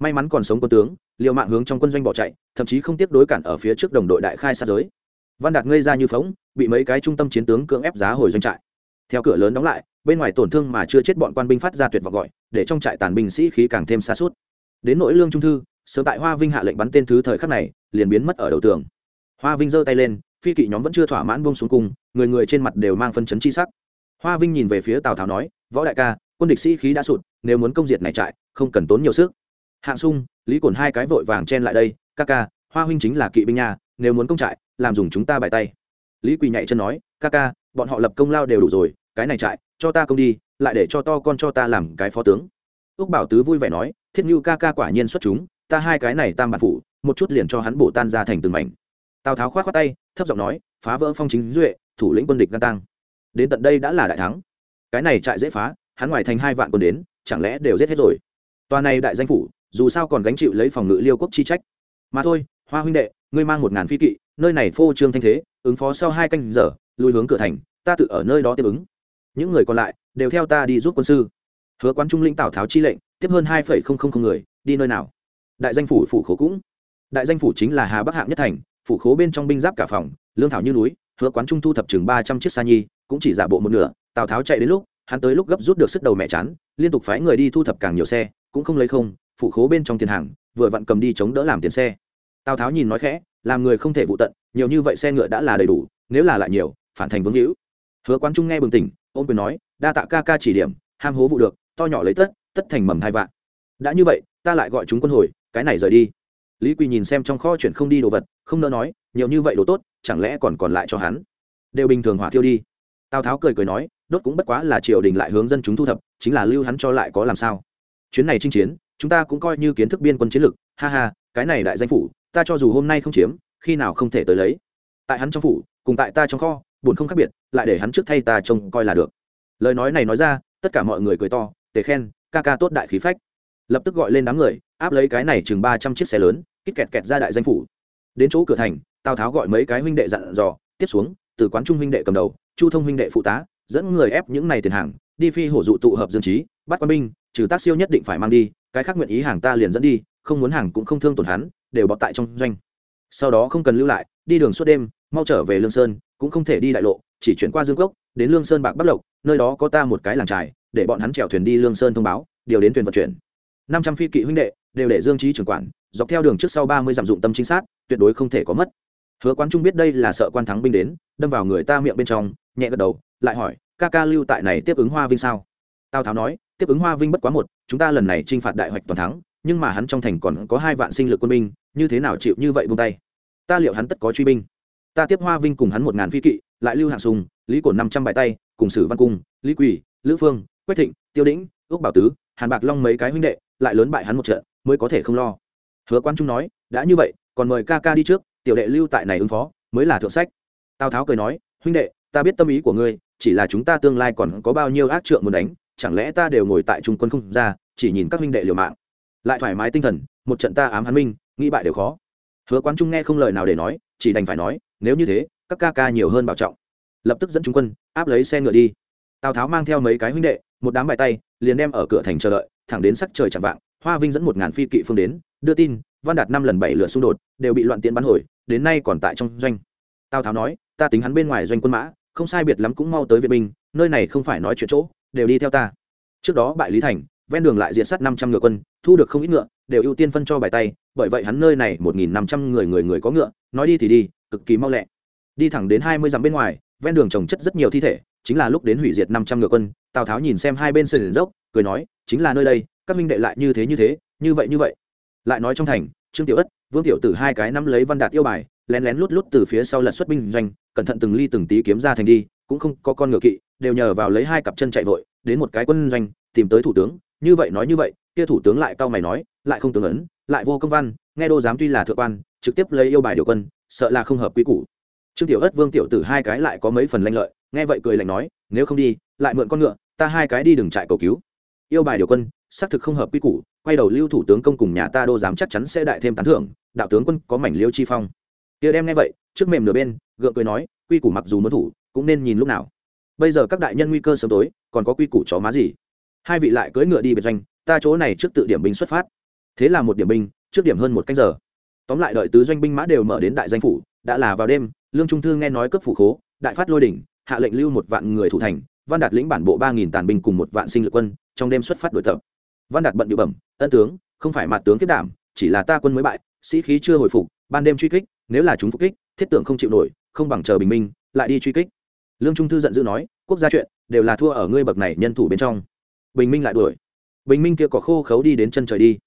S1: May mắn còn sống quân tướng liều mạng hướng trong quân doanh bỏ chạy thậm chí không tiếp đối cản ở phía trước đồng đội đại khai sát giới. Văn đạt ngây ra như phóng bị mấy cái trung tâm chiến tướng cưỡng ép giá hồi doanh trại. Theo cửa lớn đóng lại bên ngoài tổn thương mà chưa chết bọn quan binh phát ra tuyệt vọng gọi để trong trại tàn binh sĩ khí càng thêm xa suốt đến nỗi lương trung thư sớm tại hoa vinh hạ lệnh bắn tên thứ thời khắc này liền biến mất ở đầu tường. Hoa vinh giơ tay lên phi kỵ nhóm vẫn chưa thỏa mãn buông xuống cùng, người người trên mặt đều mang phân chấn chi sắc hoa vinh nhìn về phía tào tháo nói, võ đại ca, quân địch sĩ khí đã sụt, nếu muốn công diệt này trại, không cần tốn nhiều sức. Hạng sung, lý cổn hai cái vội vàng chen lại đây, ca ca, hoa huynh chính là kỵ binh nha, nếu muốn công trại, làm dùng chúng ta bài tay. Lý quỳ nhạy chân nói, ca ca, bọn họ lập công lao đều đủ rồi, cái này trại, cho ta công đi, lại để cho to con cho ta làm cái phó tướng. Úc bảo tứ vui vẻ nói, thiết như ca ca quả nhiên xuất chúng, ta hai cái này tam bản phụ một chút liền cho hắn bổ tan ra thành từng mảnh. Tào tháo k h o á t khoác tay, thấp giọng nói, phá vỡ phong chính duệ, thủ lĩnh quân địch gan tăng đến tận đây đã là đại thắng. Cái này trại dễ phá, hắn ngoài thành hai vạn quân đến, chẳng lẽ đều giết hết rồi? Tòa này đại danh phủ, dù sao còn gánh chịu lấy phòng ngự liêu quốc chi trách. Mà thôi, hoa huynh đệ, ngươi mang một ngàn phi kỵ, nơi này phô trương thanh thế, ứng phó sau hai canh giờ lùi hướng cửa thành, ta tự ở nơi đó tiếp ứng. Những người còn lại, đều theo ta đi giúp quân sư. Hứa quán trung lĩnh tào tháo chi lệnh, tiếp hơn hai người, đi nơi nào? Đại danh phủ phủ khố cũng. Đại danh phủ chính là hà bắc hạng nhất thành, phủ khố bên trong binh giáp cả phòng, lương thảo như núi, hứa quán trung thu thập chừng ba trăm chiếc sa nhi cũng chỉ giả bộ một nửa, tào tháo chạy đến lúc, hắn tới lúc gấp rút được sức đầu mẹ chán, liên tục phái người đi thu thập càng nhiều xe, cũng không lấy không phụ khố bên trong tiền hàng, vừa vặn cầm đi chống đỡ làm tiền xe. Tào tháo nhìn nói khẽ, làm người không thể vụ tận, nhiều như vậy xe ngựa đã là đầy đủ, nếu là lại nhiều, phản thành vương hữu. Hứa quán trung nghe bừng tỉnh ôm quyền nói, đa tạ ca ca chỉ điểm, ham hố vụ được, to nhỏ lấy tất tất thành mầm hai vạn. Đã như vậy, ta lại gọi chúng quân hồi, cái này rời đi. Lý quỳ nhìn xem trong kho chuyển không đi đồ vật, không nỡ nói, nhiều như vậy đồ tốt, chẳng lẽ còn còn lại cho hắn? Đều bình thường hỏa thiêu đi tào tháo cười cười nói, đốt cũng bất quá là triều đình lại hướng dân chúng thu thập, chính là lưu hắn cho lại có làm sao. Chuyến này chinh chiến, chúng ta cũng coi như kiến thức biên quân chiến lược ha ha, cái này đại danh phủ, ta cho dù hôm nay không chiếm, khi nào không thể tới lấy. Tại hắn trong phủ, cùng tại ta trong kho, buồn không khác biệt, lại để hắn trước thay ta trông coi là được. Lời nói này nói ra, tất cả mọi người cười to, tề khen, ca ca tốt đại khí phách. Lập tức gọi lên đám người, áp lấy cái này chừng ba trăm chiếc xe lớn, kít kẹt kẹt ra đại danh phủ. Đến chỗ cửa thành, tào tháo gọi mấy cái huynh đệ dặn dò, tiếp xuống, từ quán trung huynh đệ cầm đầu chu thông huynh đệ phụ tá, dẫn người ép những này tiền hàng, đi phi hổ dụ tụ hợp dương trí bắt quân binh, trừ tác siêu nhất định phải mang đi, cái khác nguyện ý hàng ta liền dẫn đi, không muốn hàng cũng không thương tổn hắn, đều bọt tại trong doanh. Sau đó không cần lưu lại, đi đường suốt đêm, mau trở về lương sơn, cũng không thể đi đại lộ, chỉ chuyển qua dương cốc, đến lương sơn bạc bắc lộc, nơi đó có ta một cái làng trài, để bọn hắn chèo thuyền đi lương sơn thông báo, điều đến thuyền vận chuyển. Năm trăm phi kỵ huynh đệ, đều để dương trí trưởng quản, dọc theo đường trước sau ba mươi dặm dụng tâm chính xác, tuyệt đối không thể có mất. Hứa quán trung biết đây là sợ quan thắng binh đến, đâm vào người ta miệng bên trong nhẹ gật đầu, lại hỏi, ca ca lưu tại này tiếp ứng hoa vinh sao? Tào tháo nói, tiếp ứng hoa vinh bất quá một, chúng ta lần này t r i n h phạt đại hoạch toàn thắng, nhưng mà hắn trong thành còn có hai vạn sinh lực quân binh, như thế nào chịu như vậy buông tay? Ta liệu hắn tất có truy binh? Ta tiếp hoa vinh cùng hắn một ngàn phi kỵ, lại lưu hạng sùng, lý cổn năm trăm bài tay, cùng sử văn cung, lý quỳ, lữ phương, quách thịnh, tiêu đĩnh ước bảo tứ, hàn bạc long mấy cái huynh đệ, lại lớn bại hắn một trận, mới có thể không lo. Hứa quan trung nói, đã như vậy, còn mời ca ca đi trước, tiểu đệ lưu tại này ứng phó, mới là thượng sách. Tào tháo cười nói, huynh đệ ta biết tâm ý của ngươi, chỉ là chúng ta tương lai còn có bao nhiêu ác trượng muốn đánh, chẳng lẽ ta đều ngồi tại trung quân không ra, chỉ nhìn các huynh đệ liều mạng? Lại thoải mái tinh thần, một trận ta ám hắn minh, nghĩ bại đều khó. Hứa quán trung nghe không lời nào để nói, chỉ đành phải nói, nếu như thế, các ca ca nhiều hơn bảo trọng. Lập tức dẫn trung quân, áp lấy xe ngựa đi. Tào tháo mang theo mấy cái huynh đệ, một đám bài tay, liền đem ở cửa thành chờ đợi, thẳng đến sắc trời chạm vạng, hoa vinh dẫn một ngàn phi kỵ phương đến, đưa tin, văn đạt năm lần bảy lửa xung đột, đều bị loạn tiện bắn hồi, đến nay còn tại trong doanh. Tào tháo nói ta tính hắn bên ngoài doanh quân mã, không sai biệt lắm cũng mau tới viện binh, nơi này không phải nói chuyện chỗ, đều đi theo ta. Trước đó bại lý thành, ven đường lại diệt sát năm trăm ngựa quân, thu được không ít ngựa, đều ưu tiên phân cho bài tay, bởi vậy hắn nơi này một nghìn năm trăm người người người có ngựa, nói đi thì đi, cực kỳ mau lẹ. Đi thẳng đến hai mươi dặm bên ngoài, ven đường trồng chất rất nhiều thi thể, chính là lúc đến hủy diệt năm trăm ngựa quân, tào tháo nhìn xem hai bên sườn dốc, cười nói, chính là nơi đây, các minh đệ lại như thế như thế, như vậy như vậy. Lại nói trong thành, trương tiểu ất, vương tiểu tử hai cái nắm lấy văn đạt yêu bài lén lén lút lút từ phía sau lật xuất binh doanh, cẩn thận từng ly từng tí kiếm ra thành đi, cũng không có con ngựa kỵ, đều nhờ vào lấy hai cặp chân chạy vội, đến một cái quân doanh, tìm tới thủ tướng, như vậy nói như vậy, kia thủ tướng lại cao mày nói, lại không tướng ấn, lại vô công văn, nghe đô giám tuy là thượng quan, trực tiếp lấy yêu bài điều quân, sợ là không hợp quy củ. Trương tiểu ất, vương tiểu tử hai cái lại có mấy phần lanh lợi, nghe vậy cười lạnh nói, nếu không đi, lại mượn con ngựa, ta hai cái đi đừng trại cầu cứu. Yêu bài điều quân, xác thực không hợp quy củ, quay đầu lưu thủ tướng công cùng nhà ta đô giám chắc chắn sẽ đại thêm tán thưởng, đạo tướng quân có mảnh liêu chi phong kia đem nghe vậy, trước mềm nửa bên, gượng cười nói, quy củ mặc dù muốn thủ, cũng nên nhìn lúc nào. Bây giờ các đại nhân nguy cơ sớm tối, còn có quy củ chó má gì? Hai vị lại cưỡi ngựa đi biệt doanh, ta chỗ này trước tự điểm binh xuất phát. Thế là một điểm binh, trước điểm hơn một canh giờ. Tóm lại đợi tứ doanh binh mã đều mở đến đại danh phủ, đã là vào đêm, lương trung thư nghe nói cấp phủ khố, đại phát lôi đỉnh, hạ lệnh lưu một vạn người thủ thành, văn đạt lĩnh bản bộ ba nghìn tàn binh cùng một vạn sinh lực quân, trong đêm xuất phát đội tập. Văn đạt bận điệu bẩm, ân tướng, không phải mặt tướng kết đảm, chỉ là ta quân mới bại, sĩ khí chưa hồi phục, ban đêm truy kích nếu là chúng phục kích, thiết tưởng không chịu nổi, không bằng chờ bình minh, lại đi truy kích. Lương trung thư giận dữ nói, quốc gia chuyện, đều là thua ở ngươi bậc này nhân thủ bên trong. Bình minh lại đuổi. Bình minh kia có khô khấu đi đến chân trời đi.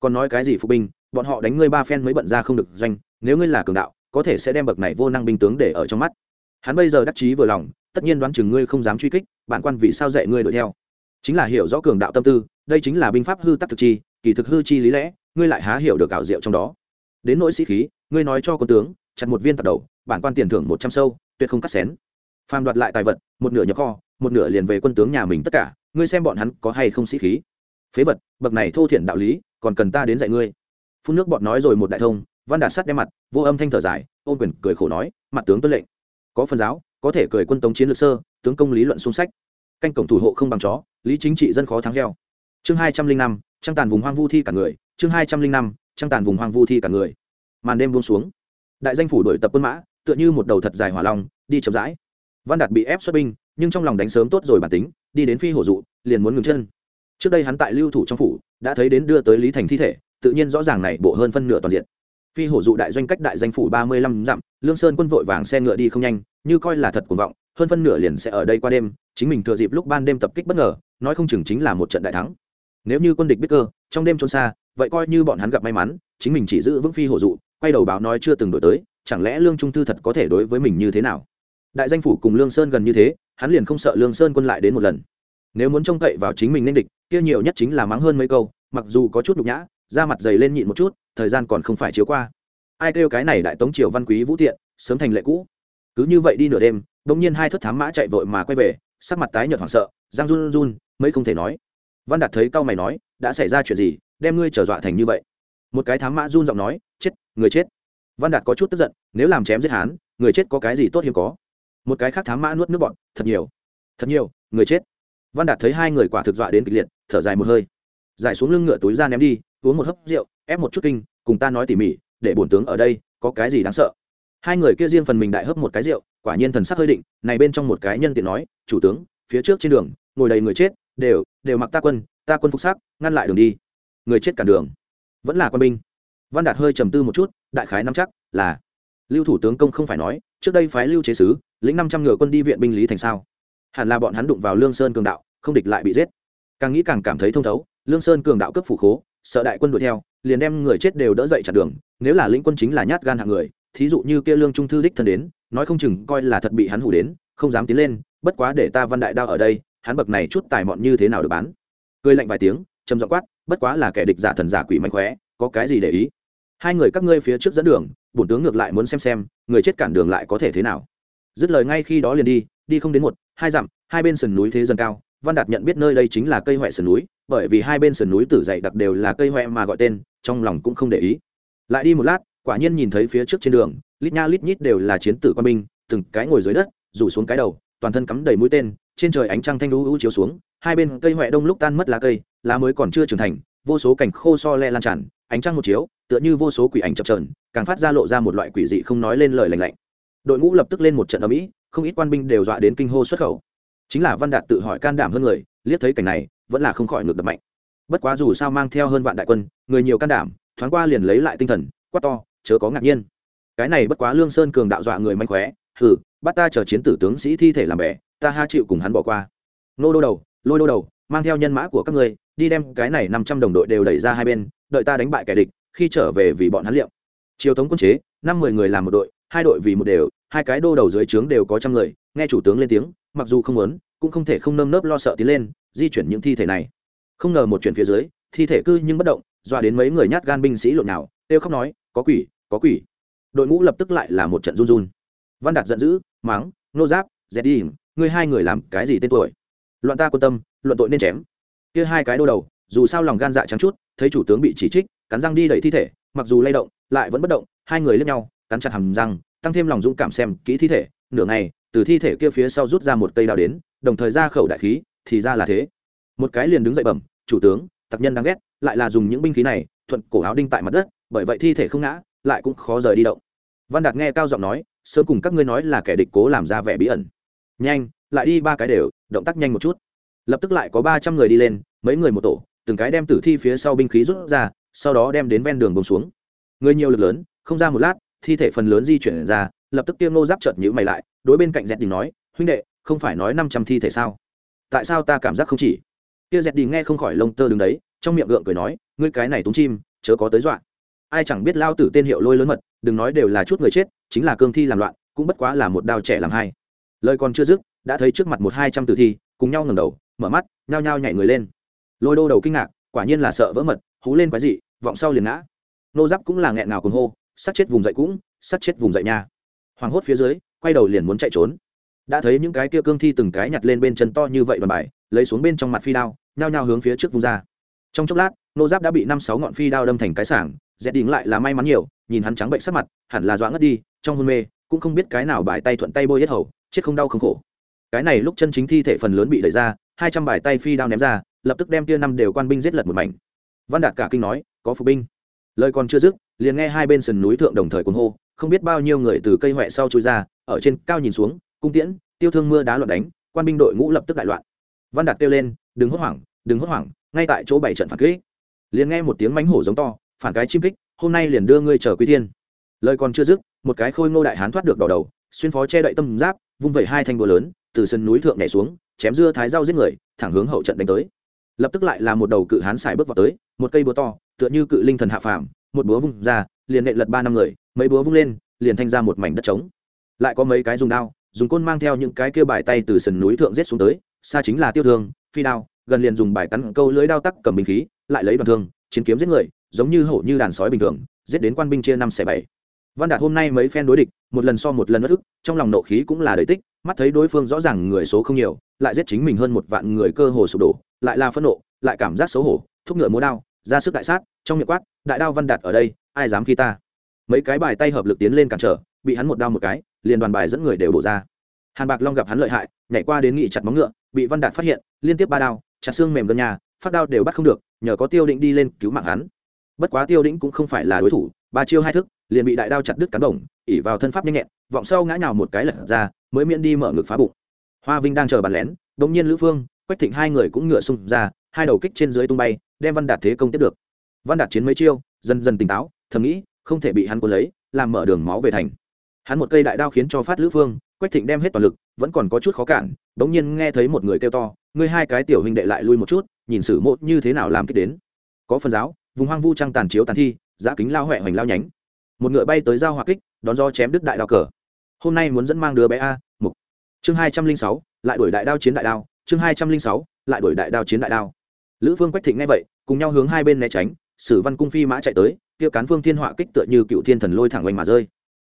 S1: Còn nói cái gì phục binh, bọn họ đánh ngươi ba phen mới bận ra không được doanh, nếu ngươi là cường đạo, có thể sẽ đem bậc này vô năng binh tướng để ở trong mắt. Hắn bây giờ đắc chí vừa lòng, tất nhiên đoán chừng ngươi không dám truy kích, bản quan vì sao dạy ngươi đuổi theo? Chính là hiểu rõ cường đạo tâm tư, đây chính là binh pháp hư tắc thực chi, kỳ thực hư chi lý lẽ, ngươi lại há hiểu được ảo diệu trong đó. Đến nỗi sĩ khí ngươi nói cho quân tướng, chặt một viên tạc đầu, bản quan tiền thưởng một trăm sâu, tuyệt không cắt xén. Phàm đoạt lại tài vật, một nửa nhập kho, một nửa liền về quân tướng nhà mình tất cả, ngươi xem bọn hắn có hay không sĩ khí. Phế vật, bậc này thô thiển đạo lý, còn cần ta đến dạy ngươi. Phun nước bọn nói rồi một đại thông, văn đạt sắt đem mặt, vô âm thanh thở dài, ôn quyền cười khổ nói, mặt tướng tuân lệnh. Có phần giáo, có thể cười quân tống chiến lược sơ, tướng công lý luận xung sách. Canh cổng thủ hộ không bằng chó, lý chính trị dân khó thắng heo. Chương hai trăm linh năm, trăng tàn vùng hoang vu thi cả người, chương hai trăm linh năm, trăng tàn vùng hoang vu thi cả người màn đêm buông xuống. Đại danh phủ đổi tập quân mã, tựa như một đầu thật dài hỏa long, đi chậm rãi. Văn đạt bị ép xuất binh, nhưng trong lòng đánh sớm tốt rồi bản tính, đi đến phi hổ dụ, liền muốn ngừng chân. Trước đây hắn tại lưu thủ trong phủ, đã thấy đến đưa tới lý thành thi thể, tự nhiên rõ ràng này bộ hơn phân nửa toàn diện. Phi hổ dụ đại doanh cách đại danh phủ ba mươi lăm dặm, lương sơn quân vội vàng xe ngựa đi không nhanh, như coi là thật cuồng vọng, hơn phân nửa liền sẽ ở đây qua đêm, chính mình thừa dịp lúc ban đêm tập kích bất ngờ, nói không chừng chính là một trận đại thắng. Nếu như quân địch biết cơ, trong đêm trốn xa, vậy coi như bọn hắn gặp may mắn, chính mình chỉ giữ vững phi hổ dụ quay đầu báo nói chưa từng đổi tới, chẳng lẽ lương trung thư thật có thể đối với mình như thế nào? Đại danh phủ cùng lương sơn gần như thế, hắn liền không sợ lương sơn quân lại đến một lần. Nếu muốn trông cậy vào chính mình nên địch, kia nhiều nhất chính là mắng hơn mấy câu, mặc dù có chút nhục nhã, da mặt dày lên nhịn một chút, thời gian còn không phải chiếu qua. Ai kêu cái này đại tống triều văn quý vũ tiện, sớm thành lệ cũ. Cứ như vậy đi nửa đêm, bỗng nhiên hai thất thám mã chạy vội mà quay về, sắc mặt tái nhợt hoảng sợ giang run run, mấy không thể nói. Văn đạt thấy cao mày nói, đã xảy ra chuyện gì, đem ngươi trở dọa thành như vậy? Một cái thám mã run giọng nói người chết. Văn đạt có chút tức giận, nếu làm chém giết hán người chết có cái gì tốt hiếm có? Một cái khác thám mã nuốt nước bọn thật nhiều. Thật nhiều, người chết. Văn đạt thấy hai người quả thực dọa đến kịch liệt, thở dài một hơi. Giải xuống lưng ngựa túi ra ném đi, uống một hớp rượu, ép một chút kinh, cùng ta nói tỉ mỉ, để bổn tướng ở đây, có cái gì đáng sợ? Hai người kia riêng phần mình đại hớp một cái rượu, quả nhiên thần sắc hơi định, này bên trong một cái nhân tiện nói, chủ tướng, phía trước trên đường, ngồi đầy người chết, đều đều mặc ta quân ta quân phục sắc, ngăn lại đường đi. Người chết cản đường. Vẫn là quân binh văn đạt hơi trầm tư một chút, đại khái nắm chắc là, lưu thủ tướng công không phải nói, trước đây phái lưu chế sứ, lĩnh năm trăm ngựa quân đi viện binh lý thành sao? Hẳn là bọn hắn đụng vào lương sơn cường đạo, không địch lại bị giết. Càng nghĩ càng cảm thấy thông thấu, lương sơn cường đạo cấp phủ khố, sợ đại quân đuổi theo, liền đem người chết đều đỡ dậy chặt đường, nếu là lĩnh quân chính là nhát gan hạng người, thí dụ như kia lương trung thư đích thân đến, nói không chừng coi là thật bị hắn hủ đến, không dám tiến lên, bất quá để ta văn đại đao ở đây, hắn bậc này chút tài mọn như thế nào được bán? Cười lạnh vài tiếng, trầm giọng quát, bất quá là kẻ địch giả thần giả quỷ mạnh khóe, có cái gì để ý? Hai người các ngươi phía trước dẫn đường, bổn tướng ngược lại muốn xem xem, người chết cản đường lại có thể thế nào. Dứt lời ngay khi đó liền đi đi không đến một, hai dặm, hai bên sườn núi thế dần cao, văn đạt nhận biết nơi đây chính là cây huệ sườn núi, bởi vì hai bên sườn núi tử dậy đặc đều là cây huệ mà gọi tên, trong lòng cũng không để ý. Lại đi một lát, quả nhiên nhìn thấy phía trước trên đường, lít nha lít nhít đều là chiến tử quan binh, từng cái ngồi dưới đất, rủ xuống cái đầu, toàn thân cắm đầy mũi tên, trên trời ánh trăng thanh lũ lũ chiếu xuống, hai bên cây huệ đông lúc tan mất lá cây, lá mới còn chưa trưởng thành, vô số cảnh khô so le lan tràn ánh trăng một chiếu tựa như vô số quỷ ảnh chập trờn càng phát ra lộ ra một loại quỷ dị không nói lên lời lành lạnh. Đội ngũ lập tức lên một trận âm ỉ, không ít quan binh đều dọa đến kinh hô xuất khẩu. Chính là văn đạt tự hỏi can đảm hơn người liếc thấy cảnh này vẫn là không khỏi ngược đập mạnh. Bất quá dù sao mang theo hơn vạn đại quân người nhiều can đảm thoáng qua liền lấy lại tinh thần quát to chớ có ngạc nhiên. Cái này bất quá lương sơn cường đạo dọa người manh khóe hừ bắt ta chờ chiến tử tướng sĩ thi thể làm bè ta ha chịu cùng hắn bỏ qua. Nô đô đầu lôi đô đầu mang theo nhân mã của các ngươi đi đem cái này năm trăm đồng đội đều đẩy ra hai bên đợi ta đánh bại kẻ địch, khi trở về vì bọn hắn liệu triều thống quân chế, năm mười người làm một đội, hai đội vì một đều, hai cái đô đầu dưới trướng đều có trăm người, nghe chủ tướng lên tiếng, mặc dù không muốn, cũng không thể không nơm nớp lo sợ tiến lên, di chuyển những thi thể này. Không ngờ một chuyện phía dưới, thi thể cư nhưng bất động, dọa đến mấy người nhát gan binh sĩ lộn nào kêu khóc nói, có quỷ có quỷ. Đội ngũ lập tức lại là một trận run run. Văn đạt giận dữ, mắng, nô giáp dẹt đi ngươi hai người làm cái gì tên tuổi? Loạn ta quan tâm, luận tội nên chém. Kia hai cái đô đầu dù sao lòng gan dạ trắng chút, thấy chủ tướng bị chỉ trích, cắn răng đi đẩy thi thể, mặc dù lay động, lại vẫn bất động, hai người lướt nhau, cắn chặt hầm răng, tăng thêm lòng dũng cảm xem kỹ thi thể, nửa ngày, từ thi thể kia phía sau rút ra một cây đao đến, đồng thời ra khẩu đại khí, thì ra là thế. Một cái liền đứng dậy bẩm, chủ tướng, tặc nhân đáng ghét, lại là dùng những binh khí này, thuận cổ áo đinh tại mặt đất, bởi vậy thi thể không ngã, lại cũng khó rời đi động. Văn đạt nghe cao giọng nói, sớm cùng các ngươi nói là kẻ địch cố làm ra vẻ bí ẩn. Nhanh, lại đi, ba cái đều, động tác nhanh một chút. Lập tức lại có ba trăm người đi lên, mấy người một tổ từng cái đem tử thi phía sau binh khí rút ra, sau đó đem đến ven đường bông xuống. Người nhiều lực lớn, không ra một lát, thi thể phần lớn di chuyển ra, lập tức tiêm nô giáp chợt nhữ mày lại, đối bên cạnh dẹt đình nói, huynh đệ, không phải nói năm trăm thi thể sao? Tại sao ta cảm giác không chỉ? Kia dẹt đình nghe không khỏi lông tơ đứng đấy, trong miệng gượng cười nói, ngươi cái này túng chim, chớ có tới dọa. Ai chẳng biết lao tử tên hiệu lôi lớn mật, đừng nói đều là chút người chết, chính là cương thi làm loạn, cũng bất quá là một đao trẻ làm hai. Lời còn chưa dứt, đã thấy trước mặt một hai trăm tử thi, cùng nhau ngẩng đầu, mở mắt, nhao nhao nhảy người lên lôi đô đầu kinh ngạc, quả nhiên là sợ vỡ mật, hú lên quái dị, vọng sau liền ngã. Nô giáp cũng là nghẹn ngào cùng hô sắt chết vùng dậy cũng sắt chết vùng dậy nha. Hoàng hốt phía dưới, quay đầu liền muốn chạy trốn. Đã thấy những cái kia cương thi từng cái nhặt lên bên chân to như vậy đoàn bài, lấy xuống bên trong mặt phi đao, nhao nhao hướng phía trước vùng ra. Trong chốc lát, nô giáp đã bị năm sáu ngọn phi đao đâm thành cái sảng, dẹt đỉnh lại là may mắn nhiều, nhìn hắn trắng bệnh sắc mặt, hẳn là doãn ngất đi, trong hôn mê, cũng không biết cái nào bài tay thuận tay bôi hết hầu, chết không đau không khổ. Cái này lúc chân chính thi thể phần lớn bị đẩy ra, hai trăm bài tay phi đao ném ra lập tức đem kia năm đều quan binh giết lật một mảnh. Văn đạt cả kinh nói, có phục binh. Lời còn chưa dứt, liền nghe hai bên sườn núi thượng đồng thời cuồng hô, không biết bao nhiêu người từ cây huệ sau chui ra, ở trên cao nhìn xuống, cung tiễn, tiêu thương mưa đá loạn đánh, quan binh đội ngũ lập tức đại loạn. Văn đạt kêu lên, đừng hốt hoảng, đừng hốt hoảng, ngay tại chỗ bảy trận phản kích. Liền nghe một tiếng mánh hổ giống to, phản cái chim kích, hôm nay liền đưa ngươi trở quý thiên. Lời còn chưa dứt, một cái khôi ngô đại hán thoát được đỏ đầu, xuyên phó che đậy tâm giáp, vung vẩy hai thanh búa lớn, từ sân núi thượng nhảy xuống, chém dưa thái rau giết người, thẳng hướng hậu trận đánh tới lập tức lại là một đầu cự hán xài bước vào tới, một cây búa to, tựa như cự linh thần hạ phàm, một búa vung ra, liền nệ lật ba năm người, mấy búa vung lên, liền thanh ra một mảnh đất trống. Lại có mấy cái dùng đao, dùng côn mang theo những cái kia bài tay từ sườn núi thượng giết xuống tới, xa chính là tiêu thương, phi đao, gần liền dùng bài cắn câu lưới đao tắc cầm bình khí, lại lấy đoàn thương, chiến kiếm giết người, giống như hổ như đàn sói bình thường, giết đến quan binh chia năm xẻ bảy. Văn đạt hôm nay mấy phen đối địch, một lần so một lần bất ức, trong lòng nộ khí cũng là đầy tích mắt thấy đối phương rõ ràng người số không nhiều, lại giết chính mình hơn một vạn người cơ hồ sụp đổ, lại là phẫn nộ, lại cảm giác xấu hổ, thúc ngựa múa đao, ra sức đại sát, trong miệng quát, đại đao văn đạt ở đây, ai dám khi ta? Mấy cái bài tay hợp lực tiến lên cản trở, bị hắn một đao một cái, liền đoàn bài dẫn người đều đổ ra. Hàn bạc long gặp hắn lợi hại, nhảy qua đến nghị chặt móng ngựa, bị văn đạt phát hiện, liên tiếp ba đao, chặt xương mềm gần nhà, phát đao đều bắt không được, nhờ có tiêu định đi lên cứu mạng hắn. Bất quá tiêu định cũng không phải là đối thủ, ba chiêu hai thức liền bị đại đao chặt đứt cán đồng ỉ vào thân pháp nhanh nhẹn, vọng sau ngã nhào một cái lật ra, mới miễn đi mở ngực phá bụng. Hoa vinh đang chờ bàn lén đ ỗ n g nhiên lữ phương, quách thịnh hai người cũng ngựa xung ra, hai đầu kích trên dưới tung bay, đem văn đạt thế công tiếp được. Văn đạt chiến mấy chiêu, dần dần tỉnh táo, thầm nghĩ, không thể bị hắn quân lấy, làm mở đường máu về thành. Hắn một cây đại đao khiến cho phát lữ phương, quách thịnh đem hết toàn lực, vẫn còn có chút khó cản đ ỗ n g nhiên nghe thấy một người kêu to, ngươi hai cái tiểu huynh đệ lại lui một chút, nhìn sử mộ như thế nào làm kích đến. Có phần giáo, vùng hoang vu trăng tàn chiếu tàn thi, giã kính lao huệ hoành lao nhánh một ngựa bay tới giao hòa kích, đón do chém đứt đại đao cờ. Hôm nay muốn dẫn mang đứa bé a, mục. Chương hai trăm linh sáu, lại đuổi đại đao chiến đại đao. Chương hai trăm linh sáu, lại đuổi đại đao chiến đại đao. Lữ phương quách thịnh nghe vậy, cùng nhau hướng hai bên né tránh, sử văn cung phi mã chạy tới, kia cán phương thiên họa kích tựa như cựu thiên thần lôi thẳng oanh mà rơi.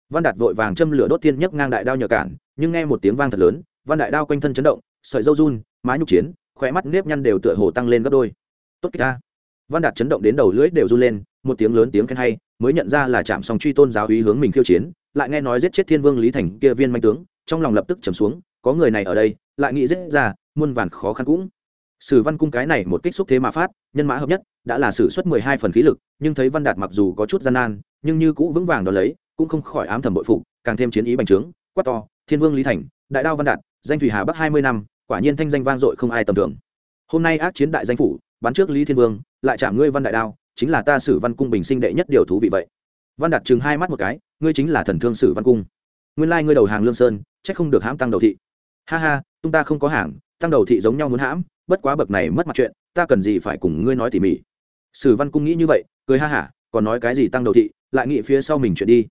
S1: Văn đạt vội vàng châm lửa đốt thiên nhấc ngang đại đao nhờ cản, nhưng nghe một tiếng vang thật lớn, văn đại đao quanh thân chấn động, sợi dâu run má nhục chiến, khóe mắt nếp nhăn đều tựa hồ tăng lên gấp đôi. Tốt kích ta. Văn đạt chấn động đến đầu lưỡi đều run lên, một tiếng lớn tiếng khen hay mới nhận ra là chạm song truy tôn giáo ý hướng mình khiêu chiến, lại nghe nói giết chết thiên vương lý thành kia viên manh tướng, trong lòng lập tức trầm xuống, có người này ở đây, lại nghĩ giết ra, muôn vàn khó khăn cũng. Sử văn cung cái này một kích xúc thế mà phát, nhân mã hợp nhất, đã là sử xuất mười hai phần khí lực, nhưng thấy văn đạt mặc dù có chút gian nan, nhưng như cũ vững vàng đ ó lấy, cũng không khỏi ám thầm bội phụ càng thêm chiến ý bành trướng, quát to, thiên vương lý thành, đại đao văn đạt, danh thủy hà bắc hai mươi năm, quả nhiên thanh danh vang dội không ai tầm thường. Hôm nay ác chiến đại danh phủ, bắn trước lý thiên vương, lại chạm ngươi văn đại đao chính là ta sử văn cung bình sinh đệ nhất điều thú vị vậy. Văn đạt chừng hai mắt một cái, ngươi chính là thần thương sử văn cung. Nguyên lai ngươi đầu hàng lương sơn, chắc không được hãm tăng đầu thị. Ha ha tung ta không có hàng, tăng đầu thị giống nhau muốn hãm, bất quá bậc này mất mặt chuyện, ta cần gì phải cùng ngươi nói tỉ mỉ. Sử văn cung nghĩ như vậy, cười ha hả, còn nói cái gì tăng đầu thị, lại nghĩ phía sau mình chuyện đi.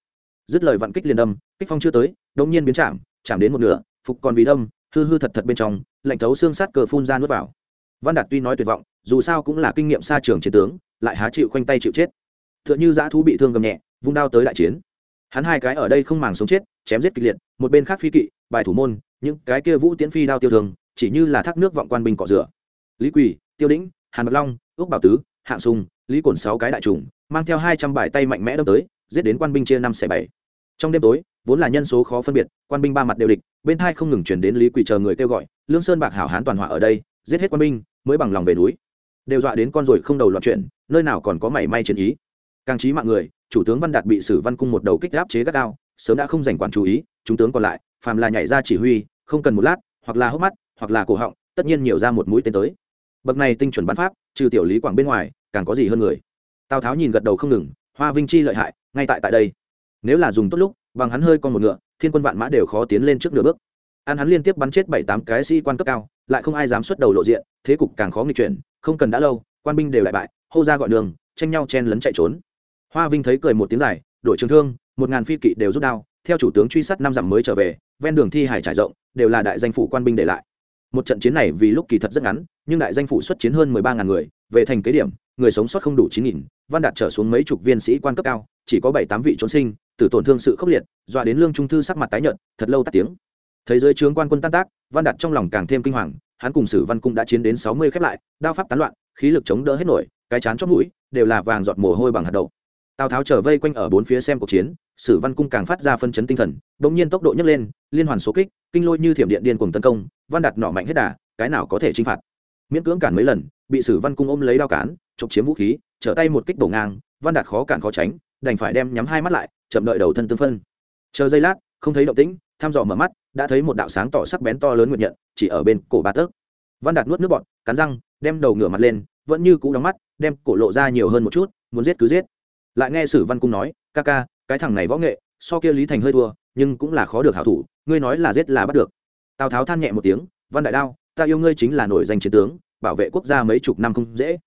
S1: Dứt lời vạn kích liền đâm, kích phong chưa tới, đống nhiên biến chạm chạm đến một nửa, phục còn vì đâm, hư hư thật thật bên trong, lạnh thấu xương sát cờ phun ra nuốt vào. Văn đạt tuy nói tuyệt vọng dù sao cũng là kinh nghiệm xa trường chiến tướng, lại há chịu khoanh tay chịu chết. T h ư ợ n h ư dã thú bị thương gầm nhẹ, vung đao tới đại chiến. Hắn hai cái ở đây không màng sống chết, chém giết kịch liệt, một bên khác phi kỵ, bài thủ môn, những cái kia vũ tiễn phi đao tiêu thường chỉ như là thác nước vọng quan binh cọ rửa. Lý quỳ, tiêu đĩnh, hàn bạc long, ước bảo tứ, hạng sùng, lý cổn sáu cái đại trùng mang theo hai trăm bài tay mạnh mẽ đâm tới, giết đến quan binh chia năm xẻ bảy. Trong đêm tối, vốn là nhân số khó phân biệt, quan binh ba mặt đều địch, bên thai không ngừng chuyển đến lý quỳ chờ người kêu gọi, lương sơn bạc hảo hán toàn hỏa ở đây, giết hết quan binh, mới bằng lòng về núi đều dọa đến con rồi không đầu loạn chuyện nơi nào còn có mảy may chiến ý. Càng trí mạng người, chủ tướng văn đạt bị sử văn cung một đầu kích áp chế gắt gao, sớm đã không dành quản chú ý, chúng tướng còn lại, phàm là nhảy ra chỉ huy, không cần một lát, hoặc là hốc mắt, hoặc là cổ họng, tất nhiên nhiều ra một mũi tên tới. Bậc này tinh chuẩn bắn pháp, trừ tiểu lý quảng bên ngoài, càng có gì hơn người. Tào tháo nhìn gật đầu không ngừng, hoa vinh chi lợi hại, ngay tại tại đây. Nếu là dùng tốt lúc, bằng hắn hơi con một ngựa, thiên quân vạn mã đều khó tiến lên trước nửa bước. An hắn liên tiếp bắn chết bảy tám cái sĩ quan cấp cao lại không ai dám xuất đầu lộ diện, thế cục càng khó nghịch chuyển, không cần đã lâu, quan binh đều đại bại, hô ra gọi đường, tranh nhau chen lấn chạy trốn. Hoa vinh thấy cười một tiếng dài, đội trường thương, một ngàn phi kỵ đều rút đao, theo chủ tướng truy sát năm dặm mới trở về, ven đường thi hải trải rộng, đều là đại danh phủ quan binh để lại. Một trận chiến này vì lúc kỳ thật rất ngắn, nhưng đại danh phủ xuất chiến hơn mười ba ngàn người, về thành kế điểm, người sống sót không đủ chín nghìn, văn đạt trở xuống mấy chục viên sĩ quan cấp cao, chỉ có bảy tám vị trốn sinh, tử tổn thương sự khốc liệt, dọa đến lương trung thư sắc mặt tái nhợt, thật lâu tắt tiếng thấy giới trướng quan quân tan tác, văn đạt trong lòng càng thêm kinh hoàng, hắn cùng sử văn cung đã chiến đến sáu mươi khép lại, đao pháp tán loạn, khí lực chống đỡ hết nổi, cái chán chót mũi, đều là vàng giọt mồ hôi bằng hạt đậu. Tào tháo trở vây quanh ở bốn phía xem cuộc chiến, sử văn cung càng phát ra phân chấn tinh thần đ ỗ n g nhiên tốc độ nhấc lên, liên hoàn số kích, kinh lôi như thiểm điện điên cùng tấn công, văn đạt nọ mạnh hết đà, cái nào có thể chinh phạt. Miễn cưỡng cản mấy lần, bị sử văn cung ôm lấy đao cán, chụp chiếm vũ khí, trở tay một kích bổ ngang, văn đạt khó cản khó tránh, đành phải đem nhắm hai mắt lại, chậm đợi đầu thân tương phân. Chờ giây lát, không thấy động tĩnh, thăm dò mở mắt đã thấy một đạo sáng tỏ sắc bén to lớn nguyện nhận, chỉ ở bên cổ ba tấc. Văn đạt nuốt nước bọt, cắn răng, đem đầu ngửa mặt lên, vẫn như cũ đóng mắt, đem cổ lộ ra nhiều hơn một chút, muốn giết cứ giết. Lại nghe sử văn cung nói, ca ca, cái thằng này võ nghệ, so kia lý thành hơi thua, nhưng cũng là khó được hảo thủ, ngươi nói là giết là bắt được. Tào tháo than nhẹ một tiếng, văn đại đao, ta yêu ngươi chính là nổi danh chiến tướng, bảo vệ quốc gia mấy chục năm không dễ.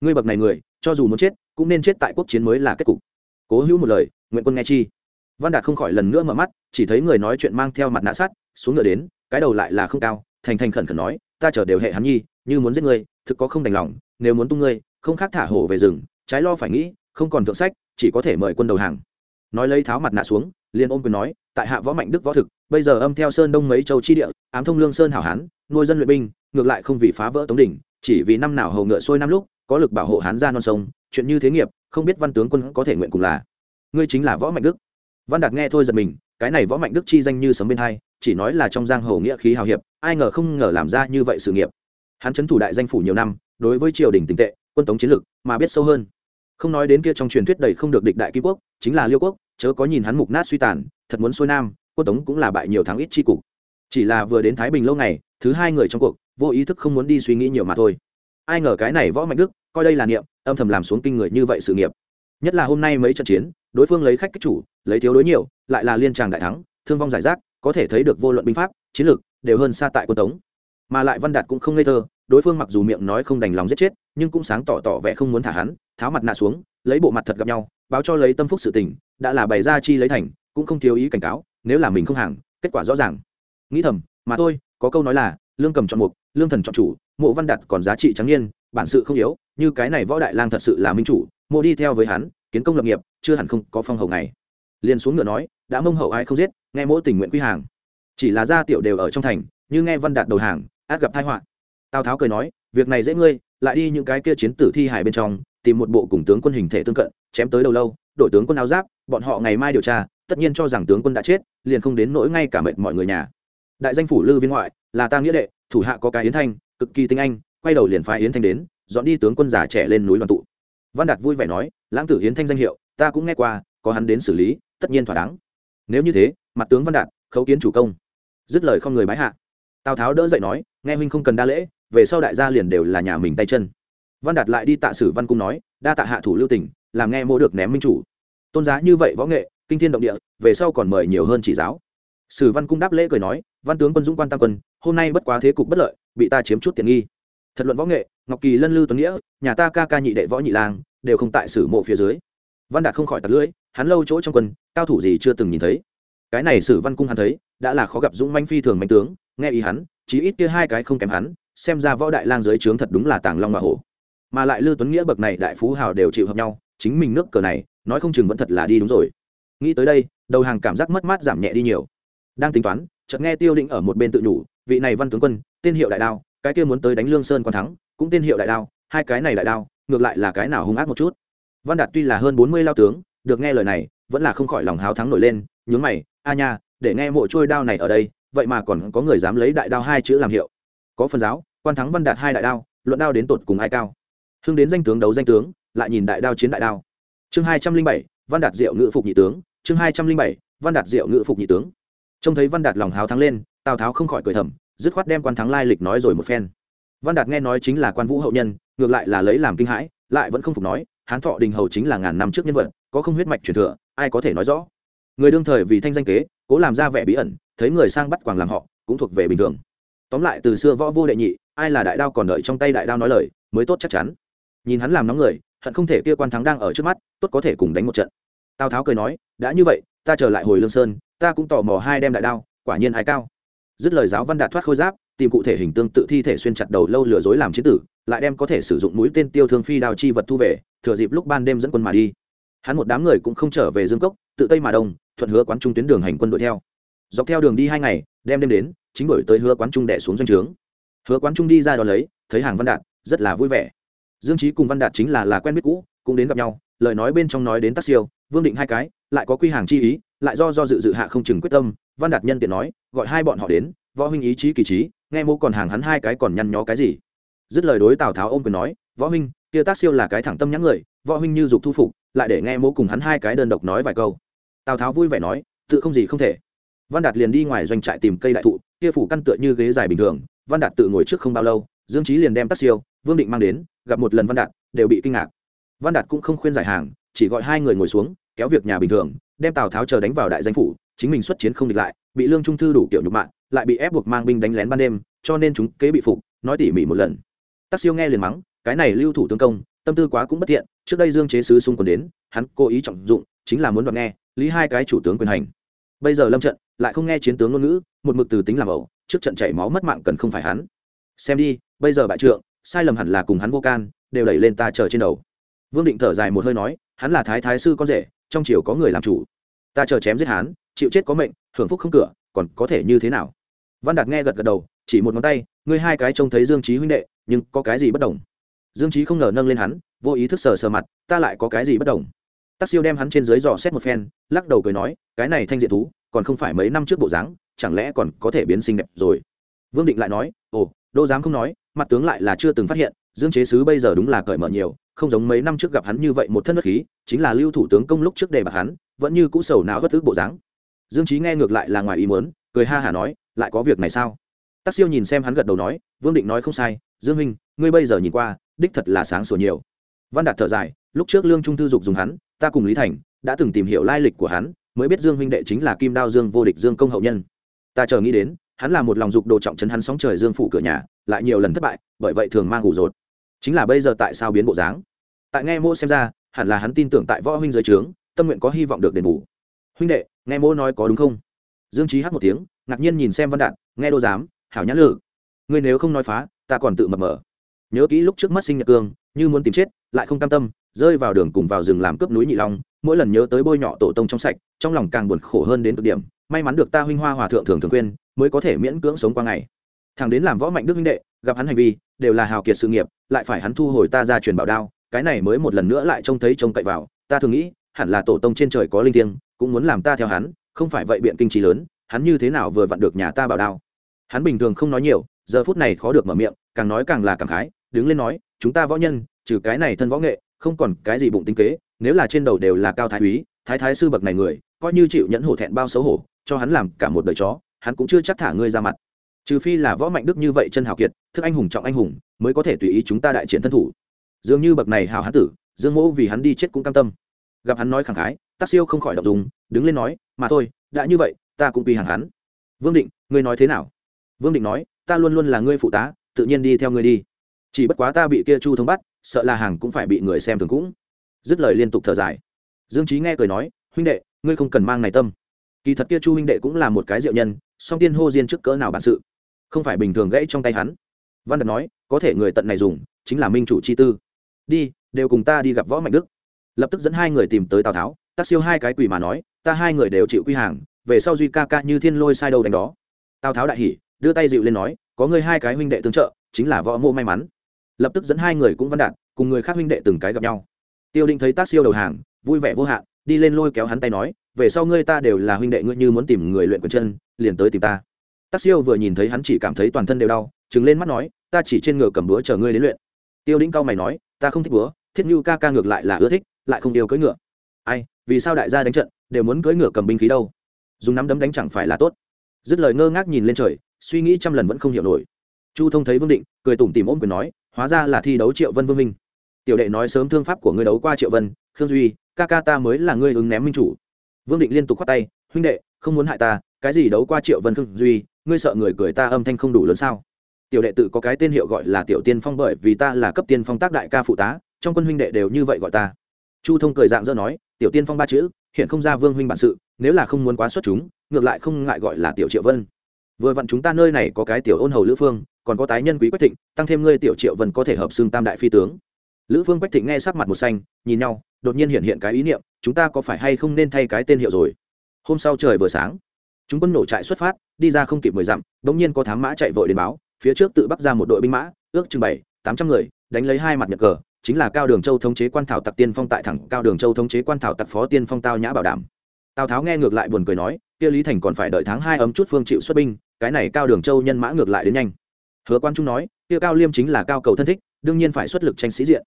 S1: Ngươi bậc này người, cho dù muốn chết, cũng nên chết tại quốc chiến mới là kết cục. Cố hữu một lời, nguyện quân nghe chi văn đạt không khỏi lần nữa mở mắt, chỉ thấy người nói chuyện mang theo mặt nạ sắt, xuống ngựa đến, cái đầu lại là không cao, thành thành khẩn khẩn nói, ta chờ đều hệ hắn nhi, như muốn giết ngươi, thực có không đành lòng, nếu muốn tung ngươi, không khác thả hổ về rừng, trái lo phải nghĩ, không còn thượng sách, chỉ có thể mời quân đầu hàng. Nói lấy tháo mặt nạ xuống, liền ôm quyền nói, tại hạ võ mạnh đức võ thực, bây giờ âm theo sơn đông mấy châu chi địa, ám thông lương sơn hảo hán, nuôi dân luyện binh, ngược lại không vì phá vỡ tống đỉnh, chỉ vì năm nào hầu ngựa sôi năm lúc, có lực bảo hộ hán ra non sông, chuyện như thế nghiệp, không biết văn tướng quân có thể nguyện cùng là. Ngươi chính là võ mạnh đức văn đạt nghe thôi giật mình, cái này võ mạnh đức chi danh như sấm bên hai, chỉ nói là trong giang hồ nghĩa khí hào hiệp, ai ngờ không ngờ làm ra như vậy sự nghiệp. Hắn chấn thủ đại danh phủ nhiều năm, đối với triều đình tình tệ, quân tống chiến lược mà biết sâu hơn. Không nói đến kia trong truyền thuyết đầy không được địch đại kim quốc, chính là liêu quốc, chớ có nhìn hắn mục nát suy tàn, thật muốn xuôi nam, quân tống cũng là bại nhiều tháng ít chi cục. Chỉ là vừa đến thái bình lâu ngày, thứ hai người trong cuộc, vô ý thức không muốn đi suy nghĩ nhiều mà thôi. Ai ngờ cái này võ mạnh đức, coi đây là niệm, âm thầm làm xuống kinh người như vậy sự nghiệp. Nhất là hôm nay mấy trận chiến đối phương lấy khách kích chủ, lấy thiếu đối nhiều, lại là liên tràng đại thắng, thương vong giải rác, có thể thấy được vô luận binh pháp, chiến lược đều hơn xa tại quân tống. Mà lại văn đạt cũng không ngây thơ, đối phương mặc dù miệng nói không đành lòng giết chết, nhưng cũng sáng tỏ tỏ vẻ không muốn thả hắn, tháo mặt nạ xuống, lấy bộ mặt thật gặp nhau, báo cho lấy tâm phúc sự tình, đã là bày ra chi lấy thành, cũng không thiếu ý cảnh cáo, nếu là mình không hàng, kết quả rõ ràng. Nghĩ thầm, mà thôi, có câu nói là, lương cầm chọn mục, lương thần chọn chủ, mộ văn đạt còn giá trị trắng n bản sự không yếu, như cái này võ đại lang thật sự là minh chủ, mộ đi theo với hắn kiến công lập nghiệp, chưa hẳn không có phong hầu này liền xuống ngựa nói, đã mông hậu ai không giết, nghe mỗi tình nguyện quy hàng. Chỉ là gia tiểu đều ở trong thành, như nghe văn đạt đầu hàng, át gặp tai họa. Tào tháo cười nói, việc này dễ ngươi, lại đi những cái kia chiến tử thi hải bên trong, tìm một bộ cùng tướng quân hình thể tương cận, chém tới đầu lâu đội tướng quân áo giáp, bọn họ ngày mai điều tra, tất nhiên cho rằng tướng quân đã chết, liền không đến nỗi ngay cả mệt mọi người nhà. Đại danh phủ lư viên ngoại, là ta nghĩa đệ, thủ hạ có cái yến thanh, cực kỳ tinh anh, quay đầu liền phái yến thanh đến, dọn đi tướng quân già trẻ lên núi đoàn tụ văn đạt vui vẻ nói, lãng tử hiến thanh danh hiệu, ta cũng nghe qua, có hắn đến xử lý, tất nhiên thỏa đáng. Nếu như thế, mặt tướng văn đạt, khấu kiến chủ công. Dứt lời không người bái hạ. Tào tháo đỡ dậy nói, nghe huynh không cần đa lễ, về sau đại gia liền đều là nhà mình tay chân. Văn đạt lại đi tạ sử văn cung nói, đa tạ hạ thủ lưu tỉnh làm nghe mua được ném minh chủ. Tôn giá như vậy võ nghệ, kinh thiên động địa, về sau còn mời nhiều hơn chỉ giáo. Sử văn cung đáp lễ cười nói, văn tướng quân dũng quan tam quân, hôm nay bất quá thế cục bất lợi, bị ta chiếm chút tiện nghi thật luận võ nghệ, ngọc kỳ lân lư tuấn nghĩa, nhà ta ca ca nhị đệ võ nhị lang, đều không tại sử mộ phía dưới. Văn đạt không khỏi tạt lưỡi, hắn lâu chỗ trong quân, cao thủ gì chưa từng nhìn thấy. Cái này sử văn cung hắn thấy, đã là khó gặp dũng manh phi thường manh tướng, nghe ý hắn, chí ít kia hai cái không kém hắn, xem ra võ đại lang dưới trướng thật đúng là tàng long mà hổ. Mà lại lư tuấn nghĩa bậc này đại phú hào đều chịu hợp nhau, chính mình nước cờ này, nói không chừng vẫn thật là đi đúng rồi. Nghĩ tới đây, đầu hàng cảm giác mất mát giảm nhẹ đi nhiều. Đang tính toán, chợt nghe tiêu định ở một bên tự nhủ, vị này văn tướng quân, tên hiệu đại đao cái kia muốn tới đánh lương sơn quan thắng, cũng tên hiệu đại đao, hai cái này đại đao, ngược lại là cái nào hung ác một chút. Văn đạt tuy là hơn bốn mươi lao tướng, được nghe lời này, vẫn là không khỏi lòng háo thắng nổi lên, nhướng mày, a nha, để nghe mộ trôi đao này ở đây, vậy mà còn có người dám lấy đại đao hai chữ làm hiệu. Có phần giáo, quan thắng văn đạt hai đại đao, luận đao đến tột cùng ai cao. Hưng đến danh tướng đấu danh tướng, lại nhìn đại đao chiến đại đao. Chương hai trăm linh bảy, văn đạt diệu ngự phục nhị tướng, chương hai trăm linh bảy, văn đạt diệu ngự phục nhị tướng. Trông thấy văn đạt lòng háo thắng lên, tào tháo không khỏi cười thầm dứt khoát đem quan thắng lai lịch nói rồi một phen. Văn đạt nghe nói chính là quan vũ hậu nhân, ngược lại là lấy làm kinh hãi, lại vẫn không phục nói, hán thọ đình hầu chính là ngàn năm trước nhân vật, có không huyết mạch truyền thừa, ai có thể nói rõ? Người đương thời vì thanh danh kế, cố làm ra vẻ bí ẩn, thấy người sang bắt quàng làm họ, cũng thuộc về bình thường. Tóm lại, từ xưa võ vô đệ nhị, ai là đại đao còn đợi trong tay đại đao nói lời, mới tốt chắc chắn. Nhìn hắn làm nóng người, hận không thể kia quan thắng đang ở trước mắt, tốt có thể cùng đánh một trận. Tào tháo cười nói, đã như vậy, ta trở lại hồi lương sơn, ta cũng tò mò hai đem đại đao, quả nhiên ai cao dứt lời giáo văn đạt thoát khôi giáp, tìm cụ thể hình tương tự thi thể xuyên chặt đầu lâu lừa dối làm chiến tử, lại đem có thể sử dụng mũi tên tiêu thương phi đao chi vật thu về, thừa dịp lúc ban đêm dẫn quân mà đi. Hắn một đám người cũng không trở về dương cốc, tự tây mà đông, thuận hứa quán trung tuyến đường hành quân đuổi theo. Dọc theo đường đi hai ngày, đem đêm đến, chính đổi tới hứa quán trung đẻ xuống doanh trướng. Hứa quán trung đi ra đón lấy, thấy hàng văn đạt, rất là vui vẻ. Dương trí cùng văn đạt chính là là quen biết cũ, cũng đến gặp nhau, lời nói bên trong nói đến tác siêu, vương định hai cái, lại có quy hàng chi ý, lại do do dự dự hạ không chừng quyết tâm văn đạt nhân tiện nói, gọi hai bọn họ đến, võ huynh ý chí kỳ trí, nghe mô còn hàng hắn hai cái còn nhăn nhó cái gì. Dứt lời đối tào tháo ôm quyền nói, võ huynh, kia tác siêu là cái thẳng tâm nhãn người, võ huynh như dục thu phục, lại để nghe mô cùng hắn hai cái đơn độc nói vài câu. Tào tháo vui vẻ nói, tự không gì không thể. Văn đạt liền đi ngoài doanh trại tìm cây đại thụ, kia phủ căn tựa như ghế dài bình thường, văn đạt tự ngồi trước không bao lâu, dương trí liền đem tác siêu, vương định mang đến, gặp một lần văn đạt, đều bị kinh ngạc. Văn đạt cũng không khuyên giải hàng, chỉ gọi hai người ngồi xuống, kéo việc nhà bình thường, đem tào tháo chờ đánh vào đại danh phủ chính mình xuất chiến không địch lại, bị lương trung thư đủ kiểu nhục mạng lại bị ép buộc mang binh đánh lén ban đêm, cho nên chúng kế bị phục, nói tỉ mỉ một lần. Tác siêu nghe liền mắng, cái này lưu thủ tướng công, tâm tư quá cũng bất thiện, trước đây dương chế sứ xung còn đến, hắn cố ý trọng dụng, chính là muốn đoạt nghe, lý hai cái chủ tướng quyền hành. Bây giờ lâm trận lại không nghe chiến tướng ngôn ngữ, một mực từ tính làm ẩu, trước trận chảy máu mất mạng cần không phải hắn. Xem đi, bây giờ bại trượng, sai lầm hẳn là cùng hắn vô can, đều đẩy lên ta chờ trên đầu. Vương định thở dài một hơi nói, hắn là thái thái sư con rể, trong triều có người làm chủ. Ta chờ chém giết hắn chịu chết có mệnh, hưởng phúc không cửa, còn có thể như thế nào? Văn đạt nghe gật gật đầu, chỉ một ngón tay, ngươi hai cái trông thấy dương trí huynh đệ, nhưng có cái gì bất đồng? Dương trí không ngờ nâng lên hắn, vô ý thức sờ sờ mặt, ta lại có cái gì bất đồng? Tắc siêu đem hắn trên dưới dò xét một phen, lắc đầu cười nói, cái này thanh diện thú, còn không phải mấy năm trước bộ dáng, chẳng lẽ còn có thể biến xinh đẹp rồi? Vương định lại nói, ồ đô dám không nói, mặt tướng lại là chưa từng phát hiện, dương chế sứ bây giờ đúng là cởi mở nhiều, không giống mấy năm trước gặp hắn như vậy một thân đất khí, chính là lưu thủ tướng công lúc trước đề bạc hắn, vẫn như cũ sầu não bất ức bộ dáng dương trí nghe ngược lại là ngoài ý muốn, cười ha hả nói, lại có việc này sao? Tác siêu nhìn xem hắn gật đầu nói, vương định nói không sai, dương huynh, ngươi bây giờ nhìn qua, đích thật là sáng sủa nhiều. Văn đạt thở dài, lúc trước lương trung thư dục dùng hắn, ta cùng lý thành đã từng tìm hiểu lai lịch của hắn, mới biết dương huynh đệ chính là kim đao dương vô địch dương công hậu nhân. Ta chờ nghĩ đến, hắn là một lòng dục đồ trọng chấn hắn sóng trời dương phủ cửa nhà, lại nhiều lần thất bại, bởi vậy thường mang ngủ rột. Chính là bây giờ tại sao biến bộ dáng? Tại nghe mô xem ra, hẳn là hắn tin tưởng tại võ huynh dưới trướng, tâm nguyện có hy vọng được đền bù. Huynh đệ nghe mô nói có đúng không? Dương trí hát một tiếng, ngạc nhiên nhìn xem văn đạn nghe đô giám, hảo nhãn lự. Ngươi nếu không nói phá, ta còn tự mập mờ. Nhớ kỹ lúc trước mất sinh nhật cương, như muốn tìm chết, lại không cam tâm, rơi vào đường cùng vào rừng làm cướp núi nhị long, mỗi lần nhớ tới bôi nhọ tổ tông trong sạch, trong lòng càng buồn khổ hơn đến cực điểm. May mắn được ta huynh hoa hòa thượng thường thường khuyên, mới có thể miễn cưỡng sống qua ngày. Thằng đến làm võ mạnh đức huynh đệ, gặp hắn hành vi, đều là hào kiệt sự nghiệp, lại phải hắn thu hồi ta ra truyền bảo đao, cái này mới một lần nữa lại trông thấy trông cậy vào. Ta thường nghĩ hẳn là tổ tông trên trời có linh thiêng, cũng muốn làm ta theo hắn, không phải vậy biện kinh trí lớn, hắn như thế nào vừa vặn được nhà ta bảo đao. Hắn bình thường không nói nhiều, giờ phút này khó được mở miệng, càng nói càng là càng khái, đứng lên nói, chúng ta võ nhân, trừ cái này thân võ nghệ, không còn cái gì bụng tinh kế, nếu là trên đầu đều là cao thái úy, thái thái sư bậc này người, coi như chịu nhẫn hổ thẹn bao xấu hổ, cho hắn làm cả một đời chó, hắn cũng chưa chắc thả ngươi ra mặt. Trừ phi là võ mạnh đức như vậy chân hào kiệt, thức anh hùng trọng anh hùng, mới có thể tùy ý chúng ta đại triển thân thủ. Dường như bậc này hào hán tử, dương mẫu vì hắn đi chết cũng cam tâm gặp hắn nói khẳng khái tác siêu không khỏi đọc dùng đứng lên nói, mà thôi, đã như vậy, ta cũng quy hàng hắn. Vương định, ngươi nói thế nào? Vương định nói, ta luôn luôn là ngươi phụ tá, tự nhiên đi theo ngươi đi. Chỉ bất quá ta bị kia chu thống bắt, sợ là hàng cũng phải bị người xem thường cũng. Dứt lời liên tục thở dài. Dương trí nghe cười nói, huynh đệ, ngươi không cần mang này tâm. Kỳ thật kia chu huynh đệ cũng là một cái diệu nhân, song tiên hô diên trước cỡ nào bản sự, không phải bình thường gãy trong tay hắn. Văn đạt nói, có thể người tận này dùng, chính là minh chủ chi tư. Đi, đều cùng ta đi gặp võ mạnh đức lập tức dẫn hai người tìm tới tào tháo tác siêu hai cái quỷ mà nói ta hai người đều chịu quy hàng về sau duy ca ca như thiên lôi sai đầu đánh đó tào tháo đại hỉ đưa tay dịu lên nói có người hai cái huynh đệ tương trợ chính là võ mô may mắn lập tức dẫn hai người cũng văn đạt cùng người khác huynh đệ từng cái gặp nhau tiêu định thấy tác siêu đầu hàng vui vẻ vô hạn đi lên lôi kéo hắn tay nói về sau ngươi ta đều là huynh đệ ngươi như muốn tìm người luyện quần chân liền tới tìm ta tác siêu vừa nhìn thấy hắn chỉ cảm thấy toàn thân đều đau chứng lên mắt nói ta chỉ trên ngựa cầm búa chờ ngươi đến luyện tiêu đĩnh cao mày nói ta không thích búa thiết như ca ca ngược lại là ưa thích lại không đều cưỡi ngựa. Ai, vì sao đại gia đánh trận, đều muốn cưỡi ngựa cầm binh khí đâu? Dùng nắm đấm đánh chẳng phải là tốt. Dứt lời ngơ ngác nhìn lên trời, suy nghĩ trăm lần vẫn không hiểu nổi. Chu thông thấy vương định, cười tủm tìm ôm quyền nói, hóa ra là thi đấu triệu vân vương minh. Tiểu đệ nói sớm thương pháp của ngươi đấu qua triệu vân, khương duy, ca ca ta mới là ngươi ứng ném minh chủ. Vương định liên tục khoát tay, huynh đệ, không muốn hại ta, cái gì đấu qua triệu vân khương duy, ngươi sợ người cười ta âm thanh không đủ lớn sao? Tiểu đệ tự có cái tên hiệu gọi là tiểu tiên phong bởi vì ta là cấp tiên phong tác đại ca phụ tá, trong quân huynh đệ đều như vậy gọi ta chu thông cười dạng dỡ nói, tiểu tiên phong ba chữ, hiện không ra vương huynh bản sự, nếu là không muốn quá xuất chúng, ngược lại không ngại gọi là tiểu triệu vân. Vừa vặn chúng ta nơi này có cái tiểu ôn hầu lữ phương, còn có tái nhân quý quách thịnh, tăng thêm ngươi tiểu triệu vân có thể hợp xưng tam đại phi tướng. Lữ phương quách thịnh nghe sắc mặt một xanh, nhìn nhau, đột nhiên hiện hiện cái ý niệm, chúng ta có phải hay không nên thay cái tên hiệu rồi? Hôm sau trời vừa sáng, chúng quân nổ trại xuất phát, đi ra không kịp mười dặm bỗng nhiên có thám mã chạy vội đến báo, phía trước tự bắc ra một đội binh mã, ước chừng bảy, tám trăm người, đánh lấy hai mặt nhật cờ chính là cao đường châu thống chế quan thảo tặc tiên phong tại thẳng cao đường châu thống chế quan thảo tặc phó tiên phong tao nhã bảo đảm. Tào tháo nghe ngược lại buồn cười nói, kia lý thành còn phải đợi tháng hai ấm chút phương chịu xuất binh, cái này cao đường châu nhân mã ngược lại đến nhanh. Hứa quan trung nói, kia cao liêm chính là cao cầu thân thích, đương nhiên phải xuất lực tranh sĩ diện.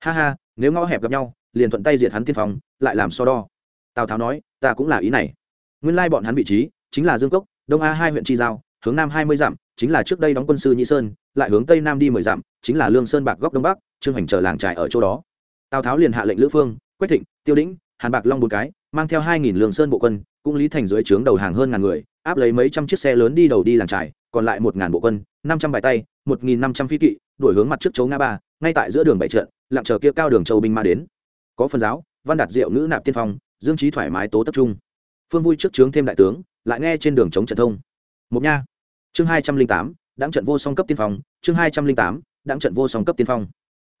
S1: Ha ha, nếu ngõ hẹp gặp nhau, liền thuận tay diệt hắn tiên phong, lại làm so đo. Tào tháo nói, ta cũng là ý này. Nguyên lai bọn hắn vị trí, chính là dương cốc, đông a hai huyện tri giao, hướng nam hai mươi dặm, chính là trước đây đóng quân sư nhị sơn, lại hướng tây nam đi mười dặm, chính là lương sơn bạc góc đông bắc trương hành chờ làng trại ở chỗ đó. Tào tháo liền hạ lệnh lữ phương, quách thịnh, tiêu đĩnh, hàn bạc long một cái, mang theo hai nghìn lương sơn bộ quân, cũng lý thành dưới trướng đầu hàng hơn ngàn người, áp lấy mấy trăm chiếc xe lớn đi đầu đi làng trại, còn lại một ngàn bộ quân, năm trăm bài tay, một nghìn năm trăm phi kỵ, đuổi hướng mặt trước chấu nga ba, ngay tại giữa đường bảy trận, lặng chờ kia cao đường châu binh ma đến. Có phần giáo, văn đạt diệu nữ nạp tiên phong, dương trí thoải mái tố tập trung. Phương vui trước trướng thêm đại tướng, lại nghe trên đường chống trận thông. Một nha. Chương hai trăm linh tám đáng trận vô song cấp tiên phong, chương hai trăm linh tám đáng trận vô song cấp tiên phong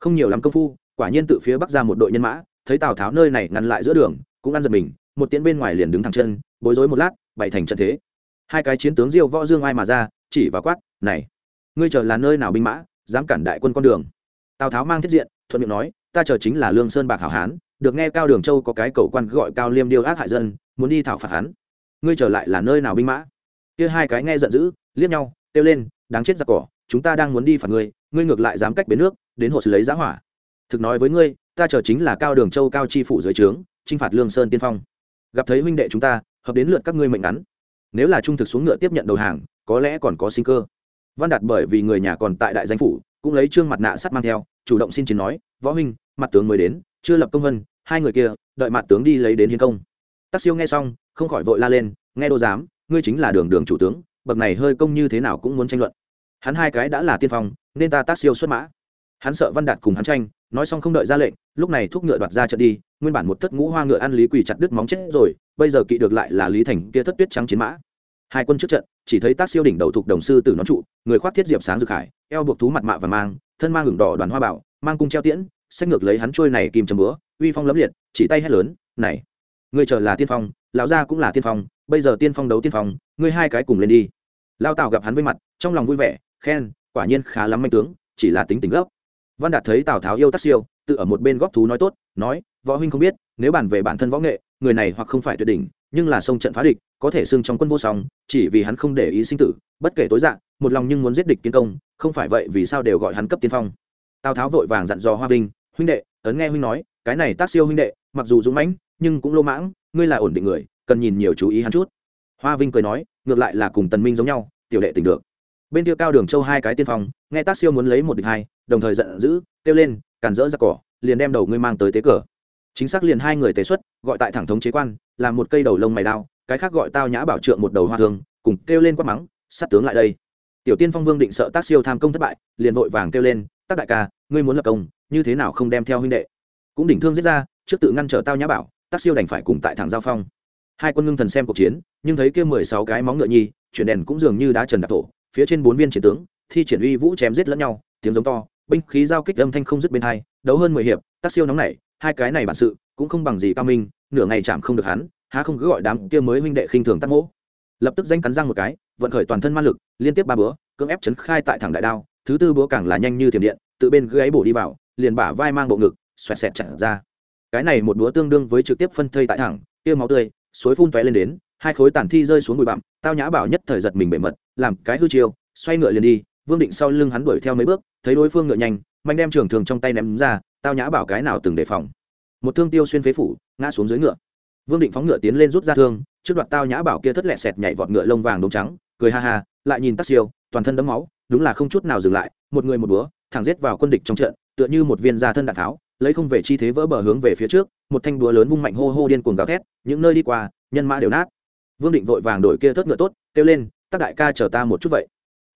S1: không nhiều lắm công phu, quả nhiên tự phía bắc ra một đội nhân mã, thấy tào tháo nơi này ngăn lại giữa đường, cũng ăn giật mình, một tiến bên ngoài liền đứng thẳng chân, bối rối một lát, bày thành trận thế. Hai cái chiến tướng diêu võ dương ai mà ra, chỉ và quát, này, ngươi chờ là nơi nào binh mã, dám cản đại quân con đường? Tào tháo mang thiết diện, thuận miệng nói, ta chờ chính là lương sơn bạc hảo hán, được nghe cao đường châu có cái cầu quan gọi cao liêm điêu ác hại dân, muốn đi thảo phạt hắn. Ngươi trở lại là nơi nào binh mã? Kia hai cái nghe giận dữ, liếc nhau, kêu lên, đáng chết giặc cỏ, chúng ta đang muốn đi phạt ngươi ngươi ngược lại dám cách bến nước đến hộ xử lấy giá hỏa. Thực nói với ngươi, ta chờ chính là cao đường châu cao chi phủ dưới trướng, chinh phạt lương sơn tiên phong. Gặp thấy huynh đệ chúng ta, hợp đến lượt các ngươi mệnh ngắn. Nếu là trung thực xuống ngựa tiếp nhận đầu hàng, có lẽ còn có sinh cơ. Văn đạt bởi vì người nhà còn tại đại danh phủ, cũng lấy trương mặt nạ sắt mang theo, chủ động xin chiến nói, võ huynh, mặt tướng mới đến, chưa lập công vân, hai người kia, đợi mặt tướng đi lấy đến hiến công. Tác siêu nghe xong, không khỏi vội la lên, nghe đô giám, ngươi chính là đường đường chủ tướng, bậc này hơi công như thế nào cũng muốn tranh luận. Hắn hai cái đã là tiên phong, nên ta tác siêu xuất mã hắn sợ văn đạt cùng hắn tranh, nói xong không đợi ra lệnh, lúc này thúc ngựa đoạt ra trận đi, nguyên bản một thất ngũ hoa ngựa ăn lý quỳ chặt đứt móng chết rồi, bây giờ kỵ được lại là lý thành kia thất tuyết trắng chiến mã. Hai quân trước trận, chỉ thấy tác siêu đỉnh đầu thuộc đồng sư tử nón trụ, người khoác thiết diệp sáng rực hải, eo buộc thú mặt mạ và mang, thân mang hưởng đỏ đoàn hoa bảo, mang cung treo tiễn, xách ngược lấy hắn trôi này kim châm búa, uy phong lấm liệt, chỉ tay hét lớn, này người chờ là tiên phong, lão gia cũng là tiên phong, bây giờ tiên phong đấu tiên phong, ngươi hai cái cùng lên đi. Lao tào gặp hắn với mặt, trong lòng vui vẻ, khen, quả nhiên khá lắm manh tướng, chỉ là tính tình gấp văn đạt thấy tào tháo yêu tác siêu, tự ở một bên góp thú nói tốt, nói, võ huynh không biết, nếu bàn về bản thân võ nghệ, người này hoặc không phải tuyệt đỉnh, nhưng là sông trận phá địch, có thể xưng trong quân vô song, chỉ vì hắn không để ý sinh tử, bất kể tối dạng một lòng nhưng muốn giết địch kiến công, không phải vậy vì sao đều gọi hắn cấp tiên phong. Tào tháo vội vàng dặn dò hoa vinh, huynh đệ, ấn nghe huynh nói, cái này tác siêu huynh đệ, mặc dù dũng mãnh, nhưng cũng lô mãng, ngươi là ổn định người, cần nhìn nhiều chú ý hắn chút. Hoa vinh cười nói, ngược lại là cùng tần minh giống nhau, tiểu đệ tỉnh được. Bên kia cao đường châu hai cái tiên phong, nghe tác siêu muốn lấy một địch hai đồng thời giận dữ, kêu lên, càn rỡ ra cỏ, liền đem đầu ngươi mang tới tế cờ. Chính xác liền hai người tế xuất, gọi tại thẳng thống chế quan, làm một cây đầu lông mày đao, cái khác gọi tao nhã bảo trượng một đầu hoa thương, cùng kêu lên quát mắng, sát tướng lại đây. Tiểu tiên phong vương định sợ tác siêu tham công thất bại, liền vội vàng kêu lên, tác đại ca, ngươi muốn lập công, như thế nào không đem theo huynh đệ? Cũng đỉnh thương giết ra, trước tự ngăn trở tao nhã bảo, tác siêu đành phải cùng tại thẳng giao phong. Hai quân ngưng thần xem cuộc chiến, nhưng thấy kia mười sáu cái móng ngựa nhi chuyển đèn cũng dường như đá trần đạp thổ, phía trên bốn viên chiến tướng, thi triển uy vũ chém giết lẫn nhau, tiếng giống to binh khí giao kích âm thanh không dứt bên hai, đấu hơn mười hiệp tác siêu nóng này hai cái này bản sự cũng không bằng gì cao minh, nửa ngày chạm không được hắn, há không cứ gọi đám kia mới huynh đệ khinh thường tác mỗ. Lập tức danh cắn răng một cái, vận khởi toàn thân ma lực, liên tiếp ba bữa, cưỡng ép chấn khai tại thẳng đại đao, thứ tư búa càng là nhanh như thiểm điện, tự bên gáy bổ đi vào, liền bả vai mang bộ ngực, xoẹt xẹt chặt ra. Cái này một búa tương đương với trực tiếp phân thây tại thẳng, kia máu tươi, suối phun tóe lên đến, hai khối tàn thi rơi xuống bụi bặm, tao nhã bảo nhất thời giật mình bể mật, làm cái hư chiêu, xoay ngựa liền đi vương định sau lưng hắn đuổi theo mấy bước, thấy đối phương ngựa nhanh, mạnh đem trường thường trong tay ném ra, tao nhã bảo cái nào từng đề phòng. Một thương tiêu xuyên phế phủ, ngã xuống dưới ngựa. Vương định phóng ngựa tiến lên rút ra thương, trước đoạt tao nhã bảo kia thất lẹ sẹt nhảy vọt ngựa lông vàng đống trắng, cười ha ha, lại nhìn tắc siêu, toàn thân đấm máu, đúng là không chút nào dừng lại, một người một búa, thẳng giết vào quân địch trong trận, tựa như một viên da thân đạn tháo, lấy không về chi thế vỡ bờ hướng về phía trước, một thanh búa lớn vung mạnh hô hô điên cuồng gào thét, những nơi đi qua, nhân mã đều nát. Vương định vội vàng đổi kia thất ngựa tốt, kêu lên, tắc đại ca, chờ ta một chút vậy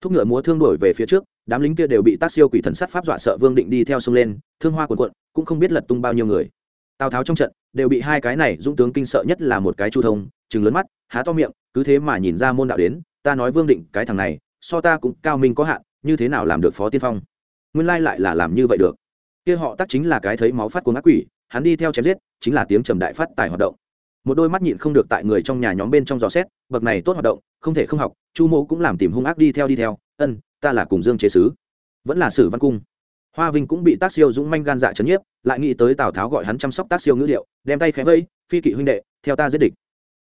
S1: thúc ngựa múa thương đổi về phía trước, đám lính kia đều bị tác siêu quỷ thần sát pháp dọa sợ vương định đi theo sông lên, thương hoa cuồn cuộn, cũng không biết lật tung bao nhiêu người. Tào tháo trong trận, đều bị hai cái này dũng tướng kinh sợ nhất là một cái chu thông chừng lớn mắt, há to miệng, cứ thế mà nhìn ra môn đạo đến, ta nói vương định, cái thằng này, so ta cũng cao minh có hạn, như thế nào làm được phó tiên phong? Nguyên lai lại là làm như vậy được. Kia họ tác chính là cái thấy máu phát của ác quỷ, hắn đi theo chém giết, chính là tiếng trầm đại phát tài hoạt động một đôi mắt nhịn không được tại người trong nhà nhóm bên trong dò xét, bậc này tốt hoạt động, không thể không học, chu mô cũng làm tìm hung ác đi theo đi theo, ân, ta là cùng dương chế sứ. Vẫn là sử văn cung. Hoa vinh cũng bị tác siêu dũng manh gan dạ chấn nhiếp, lại nghĩ tới tào tháo gọi hắn chăm sóc tác siêu ngữ liệu đem tay khẽ vây phi kỵ huynh đệ, theo ta giết địch.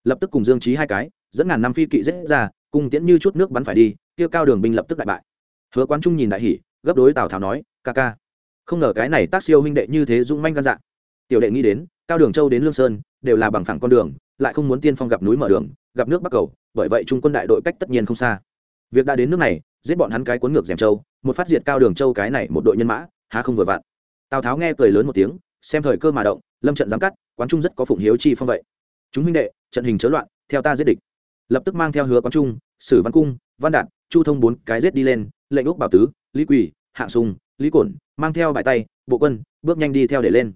S1: Lập tức cùng dương trí hai cái, dẫn ngàn năm phi kỵ giết ra, cùng tiễn như chút nước bắn phải đi kêu cao đường binh lập tức đại bại. Hứa quán trung nhìn đại hỉ, gấp đối tào tháo nói, ca ca. Không ngờ cái này tác siêu huynh đệ như thế dũng manh gan dạ. Tiểu đệ nghĩ đến, cao đường châu đến lương sơn đều là bằng phẳng con đường, lại không muốn tiên phong gặp núi mở đường, gặp nước bắc cầu, bởi vậy trung quân đại đội cách tất nhiên không xa. Việc đã đến nước này, giết bọn hắn cái cuốn ngược dèm châu, một phát diệt cao đường châu cái này một đội nhân mã, há không vừa vặn. Tào tháo nghe cười lớn một tiếng, xem thời cơ mà động, lâm trận giám cắt, quán trung rất có phụng hiếu chi phong vậy. Chúng huynh đệ, trận hình chớ loạn, theo ta giết địch. Lập tức mang theo hứa quán trung, sử văn cung, văn đạt, chu thông bốn cái giết đi lên, lệnh úc bảo tứ, lý quỳ, hạ sùng, lý cổn, mang theo bài tay, bộ quân, bước nhanh đi theo để lên.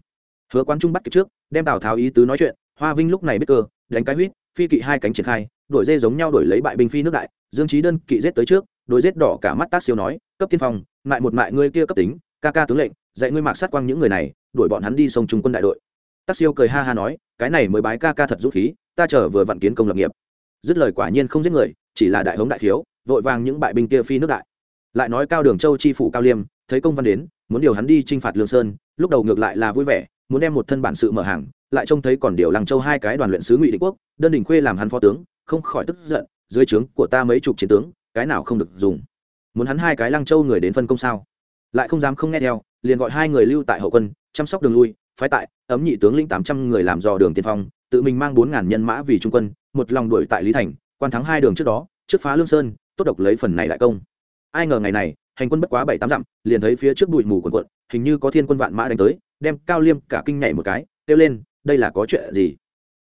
S1: Hứa quán trung bắt kịp trước đem tào tháo ý tứ nói chuyện hoa vinh lúc này biết cơ đánh cái huýt, phi kỵ hai cánh triển khai, đổi dê giống nhau đổi lấy bại binh phi nước đại, dương trí đơn kỵ giết tới trước đôi giết đỏ cả mắt tác siêu nói, cấp tiên phong mại một mại ngươi kia cấp tính, ca ca tướng lệnh, dạy ngươi mạc sát quang những người này, đuổi bọn hắn đi sông trung quân đại đội. Tác siêu cười ha ha nói, cái này mới bái ca ca thật dũng khí, ta chờ vừa vặn kiến công lập nghiệp. Dứt lời quả nhiên không giết người, chỉ là đại hống đại thiếu, vội vàng những bại binh kia phi nước đại. Lại nói cao đường châu chi phủ cao liêm, thấy công văn đến muốn điều hắn đi t r i n h phạt lương sơn, lúc đầu ngược lại là vui vẻ, muốn đem một thân bản sự mở hàng, lại trông thấy còn điều làng châu hai cái đoàn luyện sứ ngụy định quốc, đơn đình khuê làm hắn phó tướng, không khỏi tức giận, dưới trướng của ta mấy chục chiến tướng, cái nào không được dùng? Muốn hắn hai cái lăng châu người đến phân công sao? Lại không dám không nghe theo, liền gọi hai người lưu tại hậu quân, chăm sóc đường lui, phái tại ấm nhị tướng lĩnh tám trăm người làm dò đường tiên phong, tự mình mang bốn ngàn nhân mã vì trung quân, một lòng đuổi tại lý thành, quan thắng hai đường trước đó, trước phá lương sơn, tốt độc lấy phần này đại công. Ai ngờ ngày này hành quân bất quá bảy tám dặm, liền thấy phía trước bụi mù quần quận hình như có thiên quân vạn mã đánh tới, đem cao liêm cả kinh nhảy một cái, kêu lên, đây là có chuyện gì?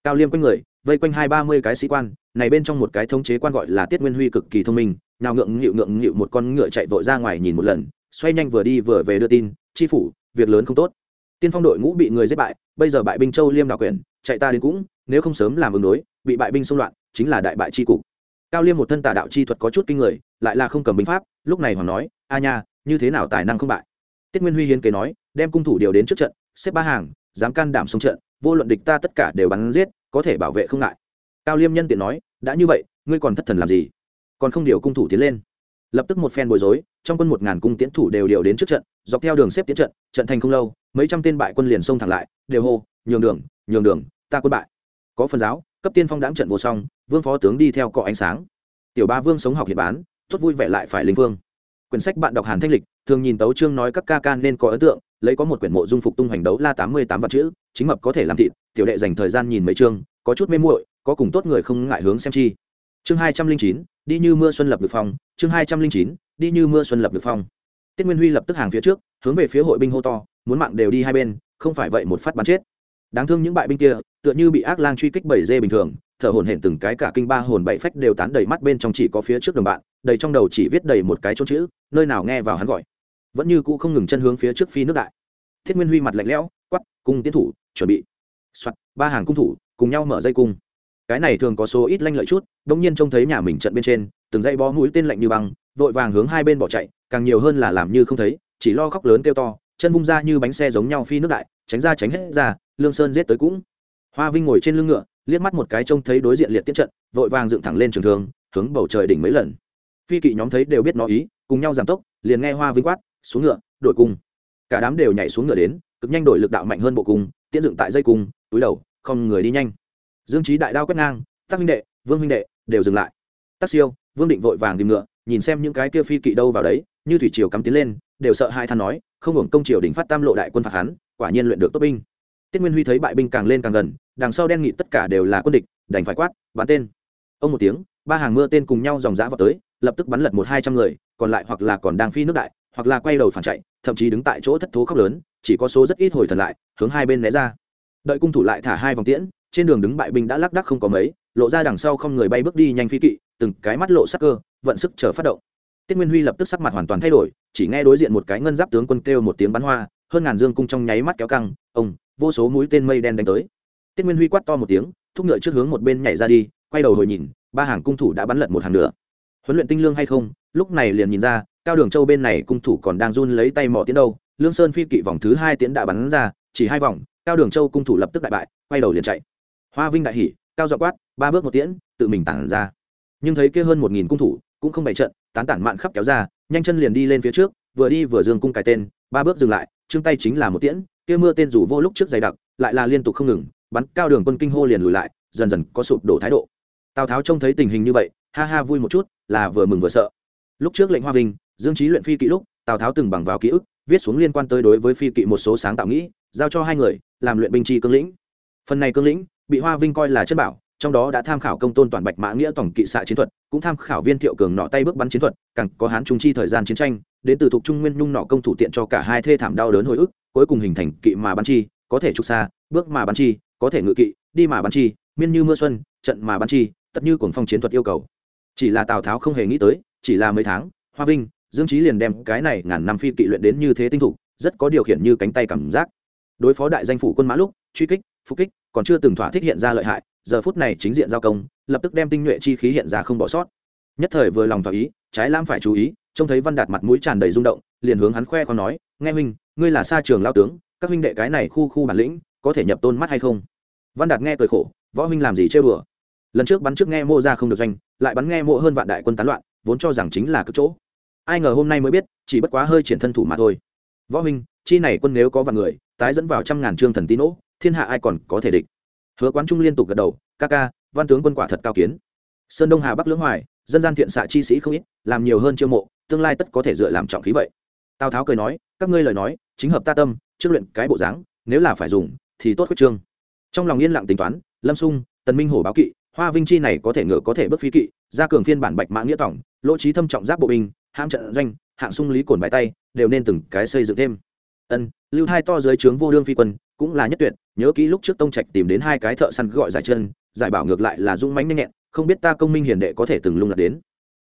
S1: Cao liêm quanh người, vây quanh hai ba mươi cái sĩ quan, này bên trong một cái thống chế quan gọi là tiết nguyên huy cực kỳ thông minh, nào ngượng nghịu ngượng nghịu một con ngựa chạy vội ra ngoài nhìn một lần, xoay nhanh vừa đi vừa về đưa tin, chi phủ, việc lớn không tốt. Tiên phong đội ngũ bị người giết bại, bây giờ bại binh châu liêm đào quyền chạy ta đến cũng, nếu không sớm làm ứng đối, bị bại binh xung loạn, chính là đại bại chi cục. Cao liêm một thân tà đạo chi thuật có chút kinh người, lại là không cầm binh pháp, lúc này hoàng nói a nha, như thế nào tài năng không bại? Tiết nguyên huy hiến kế nói, đem cung thủ điều đến trước trận, xếp ba hàng, dám can đảm xông trận, vô luận địch ta tất cả đều bắn giết, có thể bảo vệ không ngại. Cao liêm nhân tiện nói, đã như vậy, ngươi còn thất thần làm gì? Còn không điều cung thủ tiến lên. Lập tức một phen bối rối, trong quân một ngàn cung tiến thủ đều điều đến trước trận, dọc theo đường xếp tiến trận trận thành không lâu, mấy trăm tên bại quân liền xông thẳng lại, đều hô, nhường đường nhường đường, ta quân bại. Có phần giáo, cấp tiên phong đáng trận vô song, vương phó tướng đi theo cọ ánh sáng. Tiểu ba vương sống học hiệp bán, tốt vui vẻ lại phải linh vương quyển sách bạn đọc hàn thanh lịch, thường nhìn tấu chương nói các ca ca nên có ấn tượng, lấy có một quyển mộ dung phục tung hoành đấu la tám mươi tám vạn chữ, chính mập có thể làm thịt, tiểu đệ dành thời gian nhìn mấy chương, có chút mê muội, có cùng tốt người không ngại hướng xem chi. Chương hai trăm linh chín, đi như mưa xuân lập được phong, chương hai trăm linh chín, đi như mưa xuân lập được phong. Tiết nguyên huy lập tức hàng phía trước, hướng về phía hội binh hô to, muốn mạng đều đi hai bên, không phải vậy một phát bắn chết. Đáng thương những bại binh kia, tựa như bị ác lang truy kích bảy dê bình thường, thở hồn hển từng cái cả kinh ba hồn bảy phách đều tán đầy mắt bên trong chỉ có phía trước đồng bạn đầy trong đầu chỉ viết đầy một cái chỗ chữ, nơi nào nghe vào hắn gọi. Vẫn như cũ không ngừng chân hướng phía trước phi nước đại. Thiết nguyên huy mặt lạnh lẽo quắp cung tiến thủ, chuẩn bị. Soạt, ba hàng cung thủ, cùng nhau mở dây cung. Cái này thường có số ít lanh lợi chút đông nhiên trông thấy nhà mình trận bên trên, từng dây bó mũi tên lạnh như băng, vội vàng hướng hai bên bỏ chạy, càng nhiều hơn là làm như không thấy, chỉ lo khóc lớn kêu to, chân vung ra như bánh xe giống nhau phi nước đại, tránh ra tránh hết ra, lương sơn giết tới cũng. Hoa vinh ngồi trên lưng ngựa, liếc mắt một cái trông thấy đối diện liệt tiết trận, vội vàng dựng thẳng lên trường thương, hướng bầu trời đỉnh mấy lần phi kỵ nhóm thấy đều biết nó ý, cùng nhau giảm tốc, liền nghe hoa vinh quát, xuống ngựa đội cung. Cả đám đều nhảy xuống ngựa đến, cực nhanh đổi lực đạo mạnh hơn bộ cung, tiễn dựng tại dây cung, túi đầu, không người đi nhanh. Dương trí đại đao quét ngang, tắc huynh đệ, vương huynh đệ, đều dừng lại. Tắc siêu, vương định vội vàng tìm ngựa, nhìn xem những cái kia phi kỵ đâu vào đấy, như thủy triều cắm tiến lên, đều sợ hai than nói, không hưởng công triều đỉnh phát tam lộ đại quân phạt hắn, quả nhiên luyện được tốt binh. Tiết nguyên huy thấy bại binh càng lên càng gần, đằng sau đen nghị tất cả đều là quân địch, đành phải quát, bắn tên. Ông một tiếng ba hàng mưa tên cùng nhau dòng dã vào tới, lập tức bắn lật một hai trăm người, còn lại hoặc là còn đang phi nước đại, hoặc là quay đầu phản chạy, thậm chí đứng tại chỗ thất thố khóc lớn, chỉ có số rất ít hồi thần lại, hướng hai bên né ra. Đợi cung thủ lại thả hai vòng tiễn, trên đường đứng bại binh đã lác đắc không có mấy, lộ ra đằng sau không người bay bước đi nhanh phi kỵ, từng cái mắt lộ sắc cơ, vận sức chờ phát động. Tiết nguyên huy lập tức sắc mặt hoàn toàn thay đổi, chỉ nghe đối diện một cái ngân giáp tướng quân kêu một tiếng bắn hoa, hơn ngàn dương cung trong nháy mắt kéo căng, ông, vô số mũi tên mây đen đánh tới. Tiết nguyên huy quát to một tiếng, thúc ngựa trước hướng một bên nhảy ra đi, quay đầu hồi nhìn ba hàng cung thủ đã bắn lật một hàng nữa. Huấn luyện tinh lương hay không? Lúc này liền nhìn ra, cao đường châu bên này cung thủ còn đang run lấy tay mỏ tiến đâu. Lương sơn phi kỵ vòng thứ hai tiến đã bắn ra, chỉ hai vòng, cao đường châu cung thủ lập tức đại bại, quay đầu liền chạy. Hoa vinh đại hỉ, cao dọ quát, ba bước một tiễn, tự mình tản ra. Nhưng thấy kia hơn một nghìn cung thủ, cũng không bày trận, tán tản mạn khắp kéo ra, nhanh chân liền đi lên phía trước, vừa đi vừa dương cung cái tên, ba bước dừng lại, trương tay chính là một tiễn, kia mưa tên rủ vô lúc trước dày đặc, lại là liên tục không ngừng, bắn cao đường quân kinh hô liền lùi lại, dần dần có sụp đổ thái độ tào tháo trông thấy tình hình như vậy, ha ha vui một chút, là vừa mừng vừa sợ. Lúc trước lệnh hoa vinh, dương trí luyện phi kỵ lúc, tào tháo từng bằng vào ký ức, viết xuống liên quan tới đối với phi kỵ một số sáng tạo nghĩ, giao cho hai người, làm luyện binh chi cương lĩnh. Phần này cương lĩnh, bị hoa vinh coi là chất bảo, trong đó đã tham khảo công tôn toàn bạch mã nghĩa tổng kỵ xạ chiến thuật, cũng tham khảo viên thiệu cường nọ tay bước bắn chiến thuật, càng có hán trung chi thời gian chiến tranh, đến từ thuộc trung nguyên nhung nọ công thủ tiện cho cả hai thê thảm đau đớn hồi ức, cuối cùng hình thành kỵ mà bắn chi, có thể trục xa, bước mà bắn chi, có thể ngự kỵ, đi mà bắn chi, miên như mưa xuân, trận mà bắn chi tất như cuồng phong chiến thuật yêu cầu. Chỉ là tào tháo không hề nghĩ tới, chỉ là mấy tháng, hoa vinh, dương trí liền đem cái này ngàn năm phi kỵ luyện đến như thế tinh thục, rất có điều khiển như cánh tay cảm giác. Đối phó đại danh phủ quân mã lúc, truy kích, phục kích, còn chưa từng thỏa thích hiện ra lợi hại, giờ phút này chính diện giao công, lập tức đem tinh nhuệ chi khí hiện ra không bỏ sót. Nhất thời vừa lòng thỏa ý, trái lam phải chú ý, trông thấy văn đạt mặt mũi tràn đầy rung động, liền hướng hắn khoe còn nói, nghe huynh, ngươi là xa trường lao tướng, các huynh đệ cái này khu khu bản lĩnh, có thể nhập tôn mắt hay không? Văn đạt nghe cười khổ, võ huynh làm gì chơi bừa lần trước bắn trước nghe mô ra không được doanh, lại bắn nghe mộ hơn vạn đại quân tán loạn, vốn cho rằng chính là cực chỗ. Ai ngờ hôm nay mới biết, chỉ bất quá hơi triển thân thủ mà thôi. Võ huynh, chi này quân nếu có vạn người, tái dẫn vào trăm ngàn trương thần tín ỗ thiên hạ ai còn có thể địch? Hứa quán trung liên tục gật đầu, ca ca, văn tướng quân quả thật cao kiến. Sơn đông hà bắc lưỡng hoài, dân gian thiện xạ chi sĩ không ít, làm nhiều hơn chiêu mộ, tương lai tất có thể dựa làm trọng khí vậy. Tào tháo cười nói, các ngươi lời nói, chính hợp ta tâm, trước luyện cái bộ dáng, nếu là phải dùng, thì tốt quyết trương. Trong lòng yên lặng tính toán, lâm sung, tần minh hổ báo kỵ hoa vinh chi này có thể ngựa có thể bước phi kỵ, gia cường phiên bản bạch mã nghĩa tổng, lỗ trí thâm trọng giáp bộ binh, hãm trận doanh, hạng sung lý cồn bài tay, đều nên từng cái xây dựng thêm. Ân, lưu hai to dưới trướng vô đương phi quân, cũng là nhất tuyệt, nhớ kỹ lúc trước tông trạch tìm đến hai cái thợ săn gọi giải chân, giải bảo ngược lại là dũng mánh nhanh nhẹn, không biết ta công minh hiền đệ có thể từng lung lạc đến.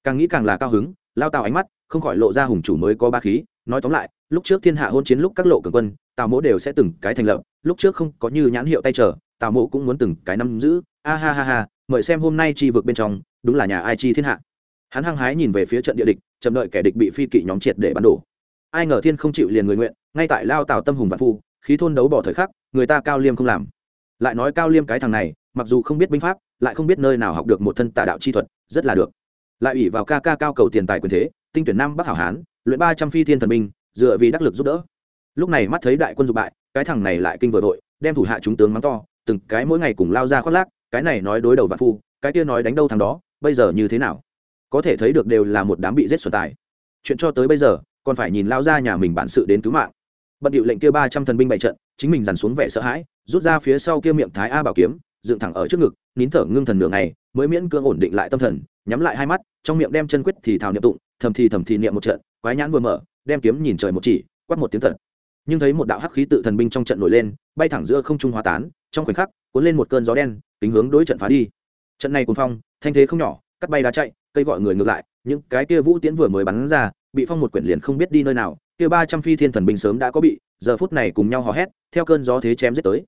S1: Càng nghĩ càng là cao hứng, lao tào ánh mắt, không khỏi lộ ra hùng chủ mới có ba khí, nói tóm lại, lúc trước thiên hạ hôn chiến lúc các lộ cường quân, tào mỗ đều sẽ từng cái thành lập, lúc trước không có như nhãn hiệu tay trở tào mỗ cũng muốn từng cái nắm giữ. A ha ha ha mời xem hôm nay chi vực bên trong, đúng là nhà ai chi thiên hạ. Hắn hăng hái nhìn về phía trận địa địch, chậm đợi kẻ địch bị phi kỵ nhóm triệt để bắn đổ. Ai ngờ thiên không chịu liền người nguyện, ngay tại lao tào tâm hùng vạn phu, khí thôn đấu bỏ thời khắc, người ta cao liêm không làm. Lại nói cao liêm cái thằng này, mặc dù không biết binh pháp, lại không biết nơi nào học được một thân tà đạo chi thuật, rất là được. Lại ủy vào ca ca cao cầu tiền tài quyền thế, tinh tuyển nam bắc hảo hán, luyện ba trăm phi thiên thần binh, dựa vì đắc lực giúp đỡ. Lúc này mắt thấy đại quân dục bại, cái thằng này lại kinh vừa vội, đem thủ hạ chúng tướng mắng to, từng cái mỗi ngày cùng lao ra khoác lác cái này nói đối đầu vạn phu, cái kia nói đánh đâu thằng đó, bây giờ như thế nào? Có thể thấy được đều là một đám bị giết xuân tài. Chuyện cho tới bây giờ, còn phải nhìn lao ra nhà mình bản sự đến cứu mạng. Bận điệu lệnh kia ba trăm thần binh bày trận, chính mình dằn xuống vẻ sợ hãi, rút ra phía sau kia miệng thái a bảo kiếm, dựng thẳng ở trước ngực, nín thở ngưng thần nửa ngày, mới miễn cưỡng ổn định lại tâm thần, nhắm lại hai mắt, trong miệng đem chân quyết thì thào niệm tụng, thầm thì thầm thì niệm một trận, quái nhãn vừa mở, đem kiếm nhìn trời một chỉ, quát một tiếng thật. Nhưng thấy một đạo hắc khí tự thần binh trong trận nổi lên, bay thẳng giữa không trung hóa tán, trong khoảnh khắc cuốn lên một cơn gió đen tính hướng đối trận phá đi. Trận này cùng phong, thanh thế không nhỏ, cắt bay đá chạy, cây gọi người ngược lại, những cái kia vũ tiễn vừa mới bắn ra, bị phong một quyển liền không biết đi nơi nào, kia ba trăm phi thiên thần binh sớm đã có bị, giờ phút này cùng nhau hò hét, theo cơn gió thế chém giết tới.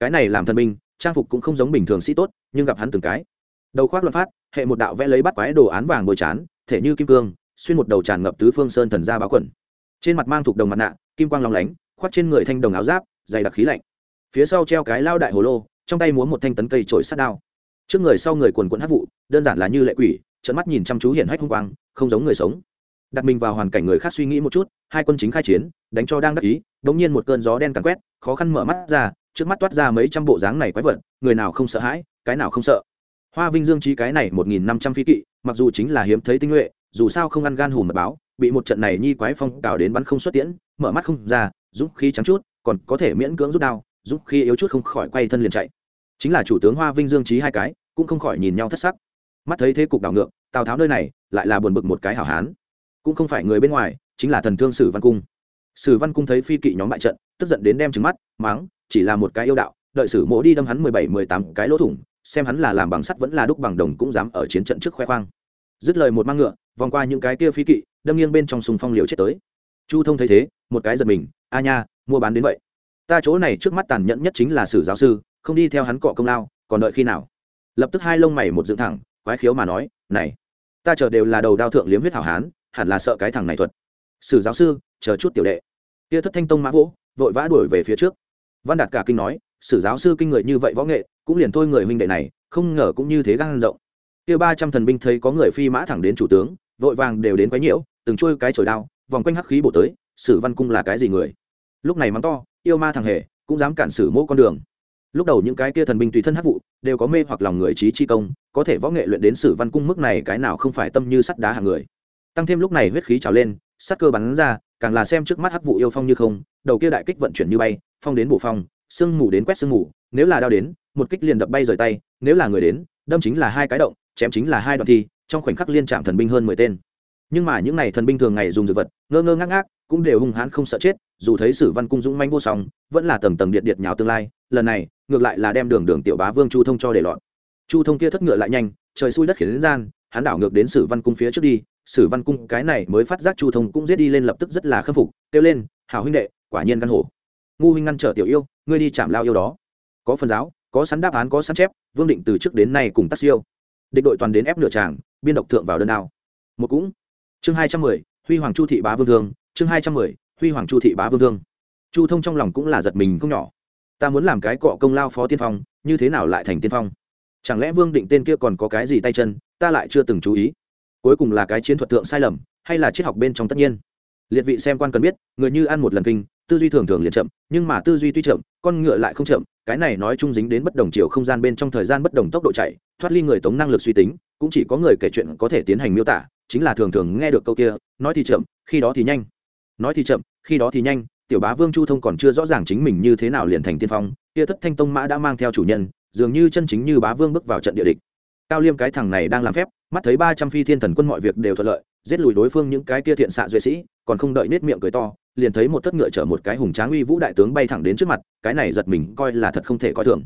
S1: Cái này làm thần binh, trang phục cũng không giống bình thường sĩ tốt, nhưng gặp hắn từng cái. Đầu khoác luận phát, hệ một đạo vẽ lấy bắt quái đồ án vàng bồi chán, thể như kim cương, xuyên một đầu tràn ngập tứ phương sơn thần ra báo quần. Trên mặt mang thuộc đồng mặt nạ, kim quang long lánh, khoác trên người thanh đồng áo giáp, dày đặc khí lạnh. Phía sau treo cái lao đại hồ lô trong tay muốn một thanh tấn cây trổi sát đao. Trước người sau người quần quần hát vụ, đơn giản là như lệ quỷ trận mắt nhìn chăm chú hiển hách hung quang, không giống người sống. Đặt mình vào hoàn cảnh người khác suy nghĩ một chút, hai quân chính khai chiến, đánh cho đang đắc ý, đống nhiên một cơn gió đen càn quét, khó khăn mở mắt ra, trước mắt toát ra mấy trăm bộ dáng này quái vật, người nào không sợ hãi, cái nào không sợ. Hoa vinh dương trí cái này một nghìn năm trăm phi kỵ, mặc dù chính là hiếm thấy tinh nhuệ, dù sao không ăn gan hùm mật báo, bị một trận này nhi quái phong cào đến bắn không xuất tiễn, mở mắt không ra, dũng khí trắng chút, còn có thể miễn cưỡng rút đao giúp khi yếu chút không khỏi quay thân liền chạy. Chính là chủ tướng hoa vinh dương trí hai cái, cũng không khỏi nhìn nhau thất sắc. Mắt thấy thế cục đảo ngược, tào tháo nơi này lại là buồn bực một cái hảo hán. Cũng không phải người bên ngoài, chính là thần thương sử văn cung. Sử văn cung thấy phi kỵ nhóm bại trận, tức giận đến đem trứng mắt, mắng, chỉ là một cái yêu đạo, đợi sử mỗ đi đâm hắn mười bảy, mười tám cái lỗ thủng, xem hắn là làm bằng sắt vẫn là đúc bằng đồng cũng dám ở chiến trận trước khoe khoang. Dứt lời một mang ngựa, vòng qua những cái kia phi kỵ, đâm nghiêng bên trong sùng phong liều chết tới. Chu thông thấy thế, một cái giật mình, a nha, mua bán đến vậy ta chỗ này trước mắt tàn nhẫn nhất chính là sử giáo sư, không đi theo hắn cọ công lao, còn đợi khi nào? Lập tức hai lông mày một dựng thẳng, quái khiếu mà nói, này, ta chờ đều là đầu đao thượng liếm huyết hảo hán, hẳn là sợ cái thằng này thuật. Sử giáo sư, chờ chút tiểu đệ. Kia thất thanh tông mã vỗ, vội vã đuổi về phía trước. Văn đạt cả kinh nói, sử giáo sư kinh người như vậy võ nghệ, cũng liền thôi người huynh đệ này, không ngờ cũng như thế gan rộng. Kia ba trăm thần binh thấy có người phi mã thẳng đến chủ tướng, vội vàng đều đến quấy nhiễu, từng trôi cái chổi đao, vòng quanh hắc khí bổ tới, sử văn cung là cái gì người? Lúc này mắng to yêu ma thằng hề, cũng dám cản sử mỗi con đường. Lúc đầu những cái kia thần binh tùy thân hát vụ đều có mê hoặc lòng người trí chi công, có thể võ nghệ luyện đến sử văn cung mức này cái nào không phải tâm như sắt đá hàng người. Tăng thêm lúc này huyết khí trào lên, sắt cơ bắn ra, càng là xem trước mắt hắc vụ yêu phong như không, đầu kia đại kích vận chuyển như bay, phong đến bổ phong, sương mù đến quét sương mù, nếu là đao đến, một kích liền đập bay rời tay, nếu là người đến, đâm chính là hai cái động, chém chính là hai đoạn thi, trong khoảnh khắc liên trạm thần binh hơn mười tên. Nhưng mà những n à y thần binh thường ngày dùng dược vật, ngơ ngơ ngác ngác cũng đều hung hãn không sợ chết, dù thấy sử văn cung dũng manh vô song, vẫn là tầng tầng điện điện nhào tương lai, lần này, ngược lại là đem đường đường tiểu bá vương chu thông cho để lọt. Chu thông kia thất ngựa lại nhanh, trời xui đất khiến gian, hắn đảo ngược đến sử văn cung phía trước đi, sử văn cung cái này mới phát giác chu thông cũng giết đi lên lập tức rất là khâm phục, kêu lên hào huynh đệ, quả nhiên căn hổ. Ngu huynh ngăn trở tiểu yêu, ngươi đi chạm lao yêu đó. Có phần giáo, có sẵn đáp án, có sẵn chép, vương định từ trước đến nay cùng tác siêu. Địch đội toàn đến ép nửa tràng, biên độc thượng vào đơn nào? một cũng. Chương hai trăm mười, huy hoàng chu thị bá vương thường chương hai trăm mười, huy hoàng chu thị bá vương thương chu thông trong lòng cũng là giật mình không nhỏ. Ta muốn làm cái cọ công lao phó tiên phong, như thế nào lại thành tiên phong? Chẳng lẽ vương định tên kia còn có cái gì tay chân, ta lại chưa từng chú ý? Cuối cùng là cái chiến thuật tượng sai lầm, hay là triết học bên trong tất nhiên? Liệt vị xem quan cần biết, người như ăn một lần kinh, tư duy thường thường liền chậm, nhưng mà tư duy tuy chậm, con ngựa lại không chậm, cái này nói chung dính đến bất đồng chiều không gian bên trong thời gian bất đồng tốc độ chạy, thoát ly người tống năng lực suy tính, cũng chỉ có người kể chuyện có thể tiến hành miêu tả, chính là thường thường nghe được câu kia, nói thì chậm, khi đó thì nhanh nói thì chậm, khi đó thì nhanh, tiểu bá vương chu thông còn chưa rõ ràng chính mình như thế nào liền thành tiên phong, kia thất thanh tông mã đã mang theo chủ nhân, dường như chân chính như bá vương bước vào trận địa địch. Cao liêm cái thằng này đang làm phép, mắt thấy ba trăm phi thiên thần quân mọi việc đều thuận lợi, giết lùi đối phương những cái kia thiện xạ duệ sĩ, còn không đợi nết miệng cười to, liền thấy một thất ngựa chở một cái hùng tráng uy vũ đại tướng bay thẳng đến trước mặt, cái này giật mình coi là thật không thể coi thường.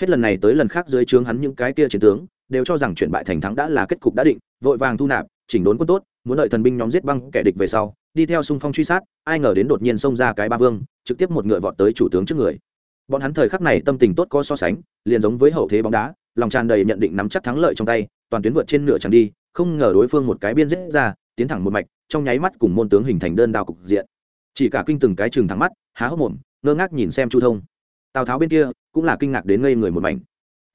S1: Hết lần này tới lần khác dưới trướng hắn những cái kia chiến tướng, đều cho rằng chuyển bại thành thắng đã là kết cục đã định, vội vàng thu nạp, chỉnh đốn quân tốt, muốn đợi thần binh nhóm giết băng kẻ địch về sau đi theo xung phong truy sát, ai ngờ đến đột nhiên xông ra cái ba vương, trực tiếp một ngựa vọt tới chủ tướng trước người. Bọn hắn thời khắc này tâm tình tốt có so sánh, liền giống với hậu thế bóng đá, lòng tràn đầy nhận định nắm chắc thắng lợi trong tay, toàn tuyến vượt trên nửa chẳng đi, không ngờ đối phương một cái biên giết ra, tiến thẳng một mạch, trong nháy mắt cùng môn tướng hình thành đơn đao cục diện. Chỉ cả kinh từng cái chừng thẳng mắt, há hốc mồm, ngơ ngác nhìn xem chu thông. Tào tháo bên kia, cũng là kinh ngạc đến ngây người một mảnh.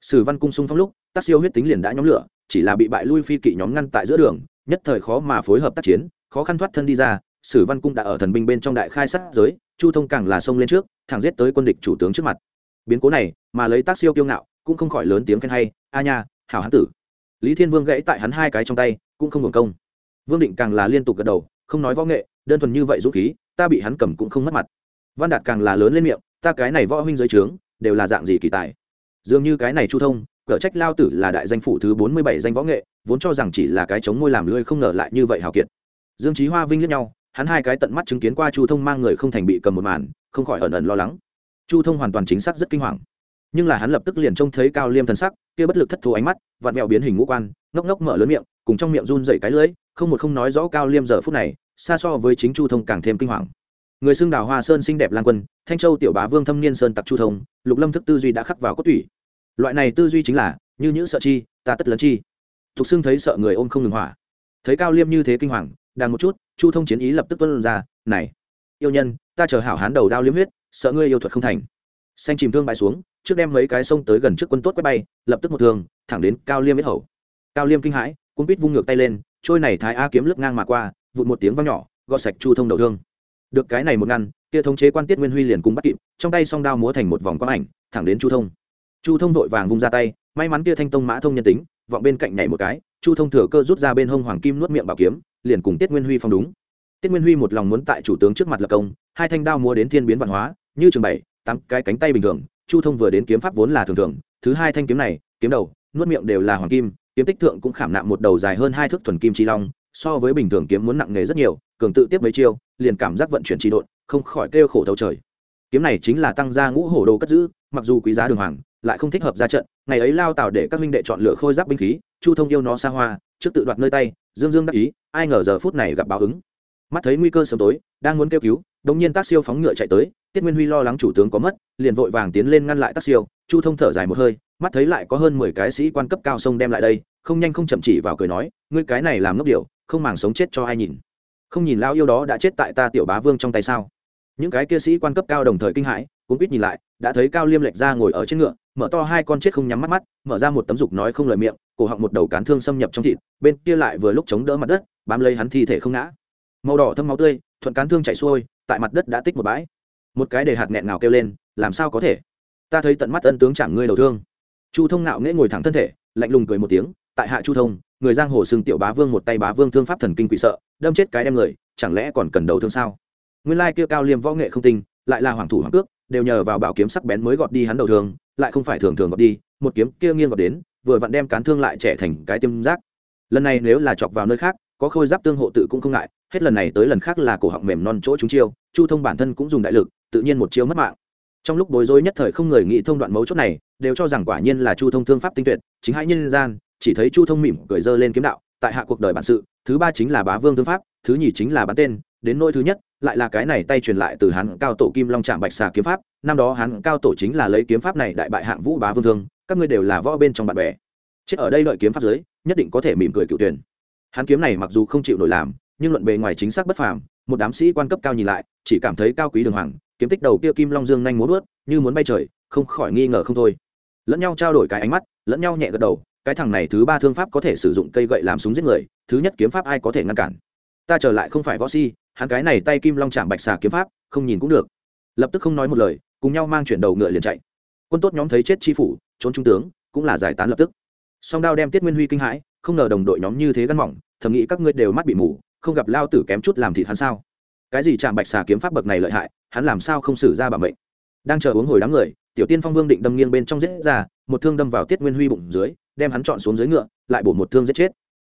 S1: Sử văn cung sung phong lúc tác siêu huyết tính liền đã nhóm lửa, chỉ là bị bại lui phi kỵ nhóm ngăn tại giữa đường, nhất thời khó mà phối hợp tác chiến, khó khăn thoát thân đi ra sử văn cung đã ở thần binh bên trong đại khai sát giới, chu thông càng là xông lên trước, thẳng giết tới quân địch chủ tướng trước mặt. Biến cố này, mà lấy tác siêu kiêu ngạo, cũng không khỏi lớn tiếng khen hay, a nha, hảo hán tử. Lý thiên vương gãy tại hắn hai cái trong tay, cũng không hưởng công. Vương định càng là liên tục gật đầu, không nói võ nghệ, đơn thuần như vậy dũng khí, ta bị hắn cầm cũng không mất mặt. Văn đạt càng là lớn lên miệng, ta cái này võ huynh dưới trướng, đều là dạng gì kỳ tài? Dường như cái này chu thông, cở trách lao tử là đại danh phủ thứ bốn mươi bảy danh võ nghệ, vốn cho rằng chỉ là cái chống ngôi làm lưỡi không ngờ lại như vậy hào kiệt. Dương trí hoa vinh lẫn nhau hắn hai cái tận mắt chứng kiến qua chu thông mang người không thành bị cầm một màn, không khỏi ẩn ẩn lo lắng. Chu thông hoàn toàn chính xác rất kinh hoàng. Nhưng là hắn lập tức liền trông thấy cao liêm thần sắc, kia bất lực thất thù ánh mắt, vặn vẹo biến hình ngũ quan, ngốc ngốc mở lớn miệng, cùng trong miệng run dậy cái lưỡi, không một không nói rõ cao liêm giờ phút này, xa so với chính chu thông càng thêm kinh hoàng. Người xưng đào hoa sơn xinh đẹp lan quân, thanh châu tiểu bá vương thâm niên sơn tặc chu thông, lục lâm thức tư duy đã khắc vào cốt tủy. Loại này tư duy chính là, như những sợ chi, ta tất lấn chi. Thục xưng thấy sợ người ôm không ngừng hỏa. Thấy cao liêm như thế kinh hoàng đang một chút, chu thông chiến ý lập tức tuân ra, này, yêu nhân, ta chờ hảo hán đầu đao liếm huyết, sợ ngươi yêu thuật không thành. Xanh chìm thương bại xuống, trước đem mấy cái sông tới gần trước quân tốt quét bay, lập tức một thương, thẳng đến cao liêm biết hầu. Cao liêm kinh hãi cũng biết vung ngược tay lên, trôi này thái a kiếm lướt ngang mà qua, vụt một tiếng vang nhỏ, gọt sạch chu thông đầu thương. Được cái này một ngăn, kia thống chế quan tiết nguyên huy liền cùng bắt kịp, trong tay song đao múa thành một vòng quang ảnh, thẳng đến chu thông. Chu thông vội vàng vung ra tay, may mắn kia thanh tông mã thông nhân tính, vọng bên cạnh nhảy một cái chu thông thừa cơ rút ra bên hông hoàng kim nuốt miệng bảo kiếm, liền cùng tiết nguyên huy phong đúng. Tiết nguyên huy một lòng muốn tại chủ tướng trước mặt lập công, hai thanh đao múa đến thiên biến văn hóa, như trường bảy, tám cái cánh tay bình thường, chu thông vừa đến kiếm pháp vốn là thường thường, thứ hai thanh kiếm này, kiếm đầu, nuốt miệng đều là hoàng kim, kiếm tích thượng cũng khảm nạm một đầu dài hơn hai thước thuần kim chi long, so với bình thường kiếm muốn nặng nghề rất nhiều, cường tự tiếp mấy chiêu, liền cảm giác vận chuyển trị độn, không khỏi kêu khổ thấu trời. Kiếm này chính là tăng gia ngũ hổ đồ cất giữ, mặc dù quý giá đường hoàng, lại không thích hợp ra trận, ngày ấy lao tạo để các minh đệ chọn lựa khôi giáp binh khí chu thông yêu nó xa hoa, trước tự đoạt nơi tay, dương dương đắc ý, ai ngờ giờ phút này gặp báo ứng. Mắt thấy nguy cơ sớm tối, đang muốn kêu cứu đống nhiên tác siêu phóng ngựa chạy tới, tiết nguyên huy lo lắng chủ tướng có mất, liền vội vàng tiến lên ngăn lại tác siêu. Chu thông thở dài một hơi, mắt thấy lại có hơn mười cái sĩ quan cấp cao sông đem lại đây, không nhanh không chậm chỉ vào cười nói, ngươi cái này làm ngốc điệu không màng sống chết cho ai nhìn? Không nhìn lao yêu đó đã chết tại ta tiểu bá vương trong tay sao? Những cái kia sĩ quan cấp cao đồng thời kinh hãi cũng biết nhìn lại, đã thấy cao liêm lệch ra ngồi ở trên ngựa, mở to hai con chết không nhắm mắt mắt, mở ra một tấm dục nói không lời miệng cổ họng một đầu cán thương xâm nhập trong thịt, bên kia lại vừa lúc chống đỡ mặt đất, bám lấy hắn thi thể không ngã. Màu đỏ thâm máu tươi, thuận cán thương chảy xuôi, tại mặt đất đã tích một bãi. Một cái để hạt nghẹn nào kêu lên, làm sao có thể? Ta thấy tận mắt ân tướng chạm ngươi đầu thương. Chu thông nạo nghễ ngồi thẳng thân thể, lạnh lùng cười một tiếng, tại hạ chu thông, người giang hồ xưng tiểu bá vương một tay bá vương thương pháp thần kinh quỷ sợ, đâm chết cái đem người, chẳng lẽ còn cần đầu thương sao? Nguyên lai kia cao liêm võ nghệ không tinh, lại là hoàng thủ hoàng cước, đều nhờ vào bảo kiếm sắc bén mới gọt đi hắn đầu thương, lại không phải thường thường gọt đi, một kiếm kia nghiêng gọt đến vừa vặn đem cán thương lại trẻ thành cái tiêm giác lần này nếu là chọc vào nơi khác, có khôi giáp tương hộ tự cũng không ngại, hết lần này tới lần khác là cổ họng mềm non chỗ chúng chiêu, chu thông bản thân cũng dùng đại lực, tự nhiên một chiêu mất mạng. Trong lúc bối rối nhất thời không người nghĩ thông đoạn mấu chốt này, đều cho rằng quả nhiên là chu thông thương pháp tinh tuyệt, chính hãi nhân gian, chỉ thấy chu thông mỉm cười dơ lên kiếm đạo, tại hạ cuộc đời bản sự, thứ ba chính là bá vương thương pháp, thứ nhì chính là bán tên, đến nỗi thứ nhất, lại là cái này tay truyền lại từ hắn cao tổ kim long trạm bạch xà kiếm pháp, năm đó hắn cao tổ chính là lấy kiếm pháp này đại bại hạng vũ bá vương thương các ngươi đều là võ bên trong bạn bè. Chết ở đây lợi kiếm pháp giới, nhất định có thể mỉm cười cựu tuyển. Hắn kiếm này mặc dù không chịu nổi làm, nhưng luận bề ngoài chính xác bất phàm, một đám sĩ quan cấp cao nhìn lại, chỉ cảm thấy cao quý đường hoàng, kiếm tích đầu kia kim long dương nhanh muốn vớt như muốn bay trời, không khỏi nghi ngờ không thôi. Lẫn nhau trao đổi cái ánh mắt, lẫn nhau nhẹ gật đầu, cái thằng này thứ ba thương pháp có thể sử dụng cây gậy làm súng giết người, thứ nhất kiếm pháp ai có thể ngăn cản? Ta trở lại không phải võ si, hắn cái này tay kim long chạm bạch xà kiếm pháp, không nhìn cũng được. Lập tức không nói một lời, cùng nhau mang chuyển đầu ngựa liền chạy. Quân tốt nhóm thấy chết chi phủ trốn trung tướng, cũng là giải tán lập tức. Song đao đem tiết nguyên huy kinh hãi, không ngờ đồng đội nhóm như thế gắn mỏng, thầm nghĩ các ngươi đều mắt bị mù, không gặp lao tử kém chút làm thịt hắn sao? Cái gì chạm bạch xà kiếm pháp bậc này lợi hại, hắn làm sao không xử ra bảo mệnh? Đang chờ uống hồi đám người, tiểu tiên phong vương định đâm nghiêng bên trong giết ra, một thương đâm vào tiết nguyên huy bụng dưới, đem hắn chọn xuống dưới ngựa, lại bổ một thương giết chết.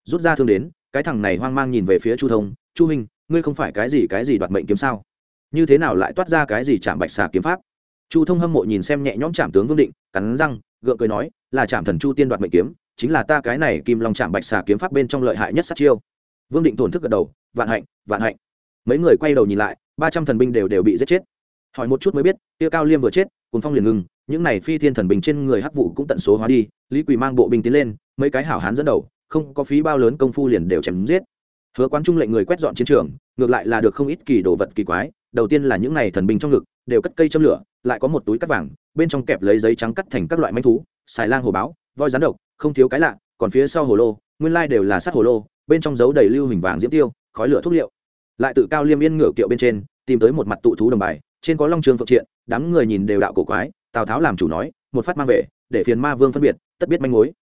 S1: Rút ra thương đến, cái thằng này hoang mang nhìn về phía chu thông, chu minh ngươi không phải cái gì cái gì đoạt mệnh kiếm sao? Như thế nào lại toát ra cái gì chạm bạch xà kiếm pháp? Chu thông hâm mộ nhìn xem nhẹ nhõm chạm tướng vương định, cắn răng gượng cười nói, là chạm thần chu tiên đoạt mệnh kiếm, chính là ta cái này kim long chạm bạch xà kiếm pháp bên trong lợi hại nhất sát chiêu. Vương định thổn thức gật đầu, vạn hạnh vạn hạnh. Mấy người quay đầu nhìn lại, ba trăm thần binh đều đều bị giết chết. Hỏi một chút mới biết tiêu cao liêm vừa chết cùng phong liền ngừng, những này phi thiên thần binh trên người hắc vụ cũng tận số hóa đi, lý quỳ mang bộ binh tiến lên, mấy cái hảo hán dẫn đầu, không có phí bao lớn công phu liền đều chém giết. Hứa quán trung lệnh người quét dọn chiến trường, ngược lại là được không ít kỳ đồ vật kỳ quái đầu tiên là những này thần binh trong ngực, đều cất cây châm lửa, lại có một túi cắt vàng, bên trong kẹp lấy giấy trắng cắt thành các loại manh thú, xài lang hồ báo, voi rắn độc, không thiếu cái lạ, còn phía sau hồ lô, nguyên lai đều là sát hồ lô, bên trong giấu đầy lưu hình vàng diễm tiêu, khói lửa thuốc liệu. Lại tự cao liêm yên ngửa kiệu bên trên, tìm tới một mặt tụ thú đồng bài, trên có long trường phượng triện, đám người nhìn đều đạo cổ quái, tào tháo làm chủ nói, một phát mang về, để phiền ma vương phân biệt, tất biết manh mối.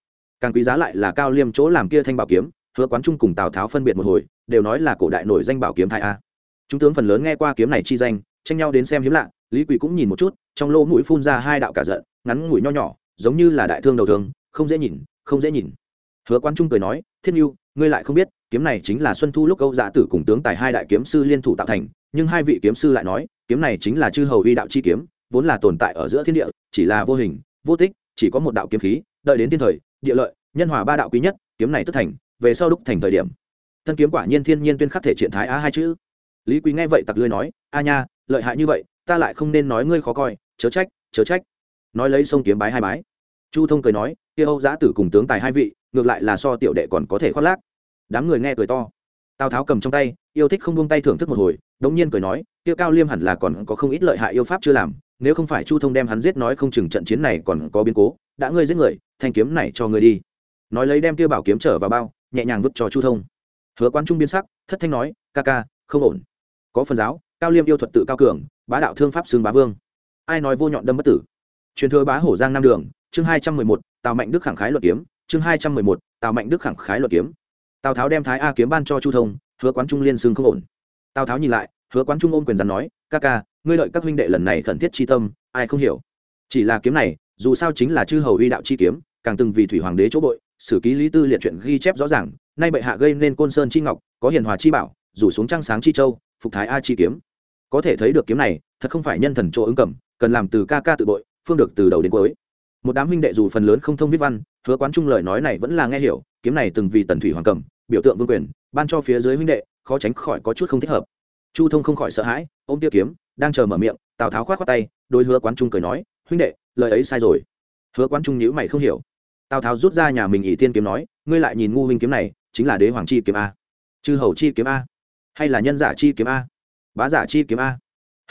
S1: Càng quý giá lại là cao liêm chỗ làm kia thanh bảo kiếm, hứa quán trung cùng tào tháo phân biệt một hồi, đều nói là cổ đại nổi danh bảo kiếm thái a chúng tướng phần lớn nghe qua kiếm này chi danh, tranh nhau đến xem hiếm lạ, lý quỷ cũng nhìn một chút, trong lỗ mũi phun ra hai đạo cả giận, ngắn mũi nho nhỏ, giống như là đại thương đầu thương, không dễ nhìn, không dễ nhìn. Hứa Quan trung cười nói thiên nhu ngươi lại không biết, kiếm này chính là xuân thu lúc câu dạ tử cùng tướng tài hai đại kiếm sư liên thủ tạo thành, nhưng hai vị kiếm sư lại nói, kiếm này chính là chư hầu uy đạo chi kiếm, vốn là tồn tại ở giữa thiên địa, chỉ là vô hình, vô tích, chỉ có một đạo kiếm khí, đợi đến thiên thời, địa lợi, nhân hòa ba đạo quý nhất, kiếm này tức thành, về sau đúc thành thời điểm. Thân kiếm quả nhiên thiên nhiên tuyên khắc thể triển thái á hai chữ lý quý nghe vậy tặc lưới nói, a nha, lợi hại như vậy, ta lại không nên nói ngươi khó coi, chớ trách chớ trách. Nói lấy sông kiếm bái hai bái. Chu thông cười nói, kia âu giã tử cùng tướng tài hai vị, ngược lại là so tiểu đệ còn có thể khoác lác. Đám người nghe cười to. Tào tháo cầm trong tay, yêu thích không buông tay thưởng thức một hồi, đống nhiên cười nói, kia cao liêm hẳn là còn có không ít lợi hại yêu pháp chưa làm, nếu không phải chu thông đem hắn giết nói không chừng trận chiến này còn có biến cố, đã ngươi giết người, thanh kiếm này cho ngươi đi. Nói lấy đem kia bảo kiếm trở vào bao, nhẹ nhàng vứt cho chu thông. Hứa quan trung biến sắc, thất thanh nói, ca ca, không ổn có phần giáo, cao liêm yêu thuật tự cao cường, bá đạo thương pháp xương bá vương. Ai nói vô nhọn đâm bất tử? Truyền thừa bá hổ giang nam đường, chương hai trăm mười một, tào mạnh đức khẳng khái luật kiếm, chương hai trăm mười một, tào mạnh đức khẳng khái luật kiếm. Tào tháo đem thái a kiếm ban cho chu thông, hứa quán trung liên xương không ổn. Tào tháo nhìn lại, hứa quán trung ôm quyền rắn nói, ca ca, ngươi lợi các huynh đệ lần này khẩn thiết chi tâm, ai không hiểu? Chỉ là kiếm này, dù sao chính là chư hầu uy đạo chi kiếm, càng từng vì thủy hoàng đế chỗ bội, sử ký lý tư liệt chuyện ghi chép rõ ràng, nay bệ hạ gây nên côn sơn chi ngọc, có hiền hòa chi bảo, rủ xuống trăng sáng chi châu phục thái a chi kiếm. Có thể thấy được kiếm này, thật không phải nhân thần chỗ ứng cầm, cần làm từ ca ca tự bội, phương được từ đầu đến cuối. Một đám huynh đệ dù phần lớn không thông viết văn, hứa quán trung lời nói này vẫn là nghe hiểu, kiếm này từng vì tần thủy hoàng cầm, biểu tượng vương quyền, ban cho phía dưới huynh đệ, khó tránh khỏi có chút không thích hợp. Chu thông không khỏi sợ hãi, ôm tiêu kiếm, đang chờ mở miệng, tào tháo khoát khoát tay đôi hứa quán trung cười nói, huynh đệ, lời ấy sai rồi. Hứa quán trung nhữ mày không hiểu. Tào tháo rút ra nhà mình ỷ tiên kiếm nói, ngươi lại nhìn ngu huynh kiếm này, chính là đế hoàng chi kiếm a. Chư hầu chi kiếm a hay là nhân giả chi kiếm a? Bá giả chi kiếm a?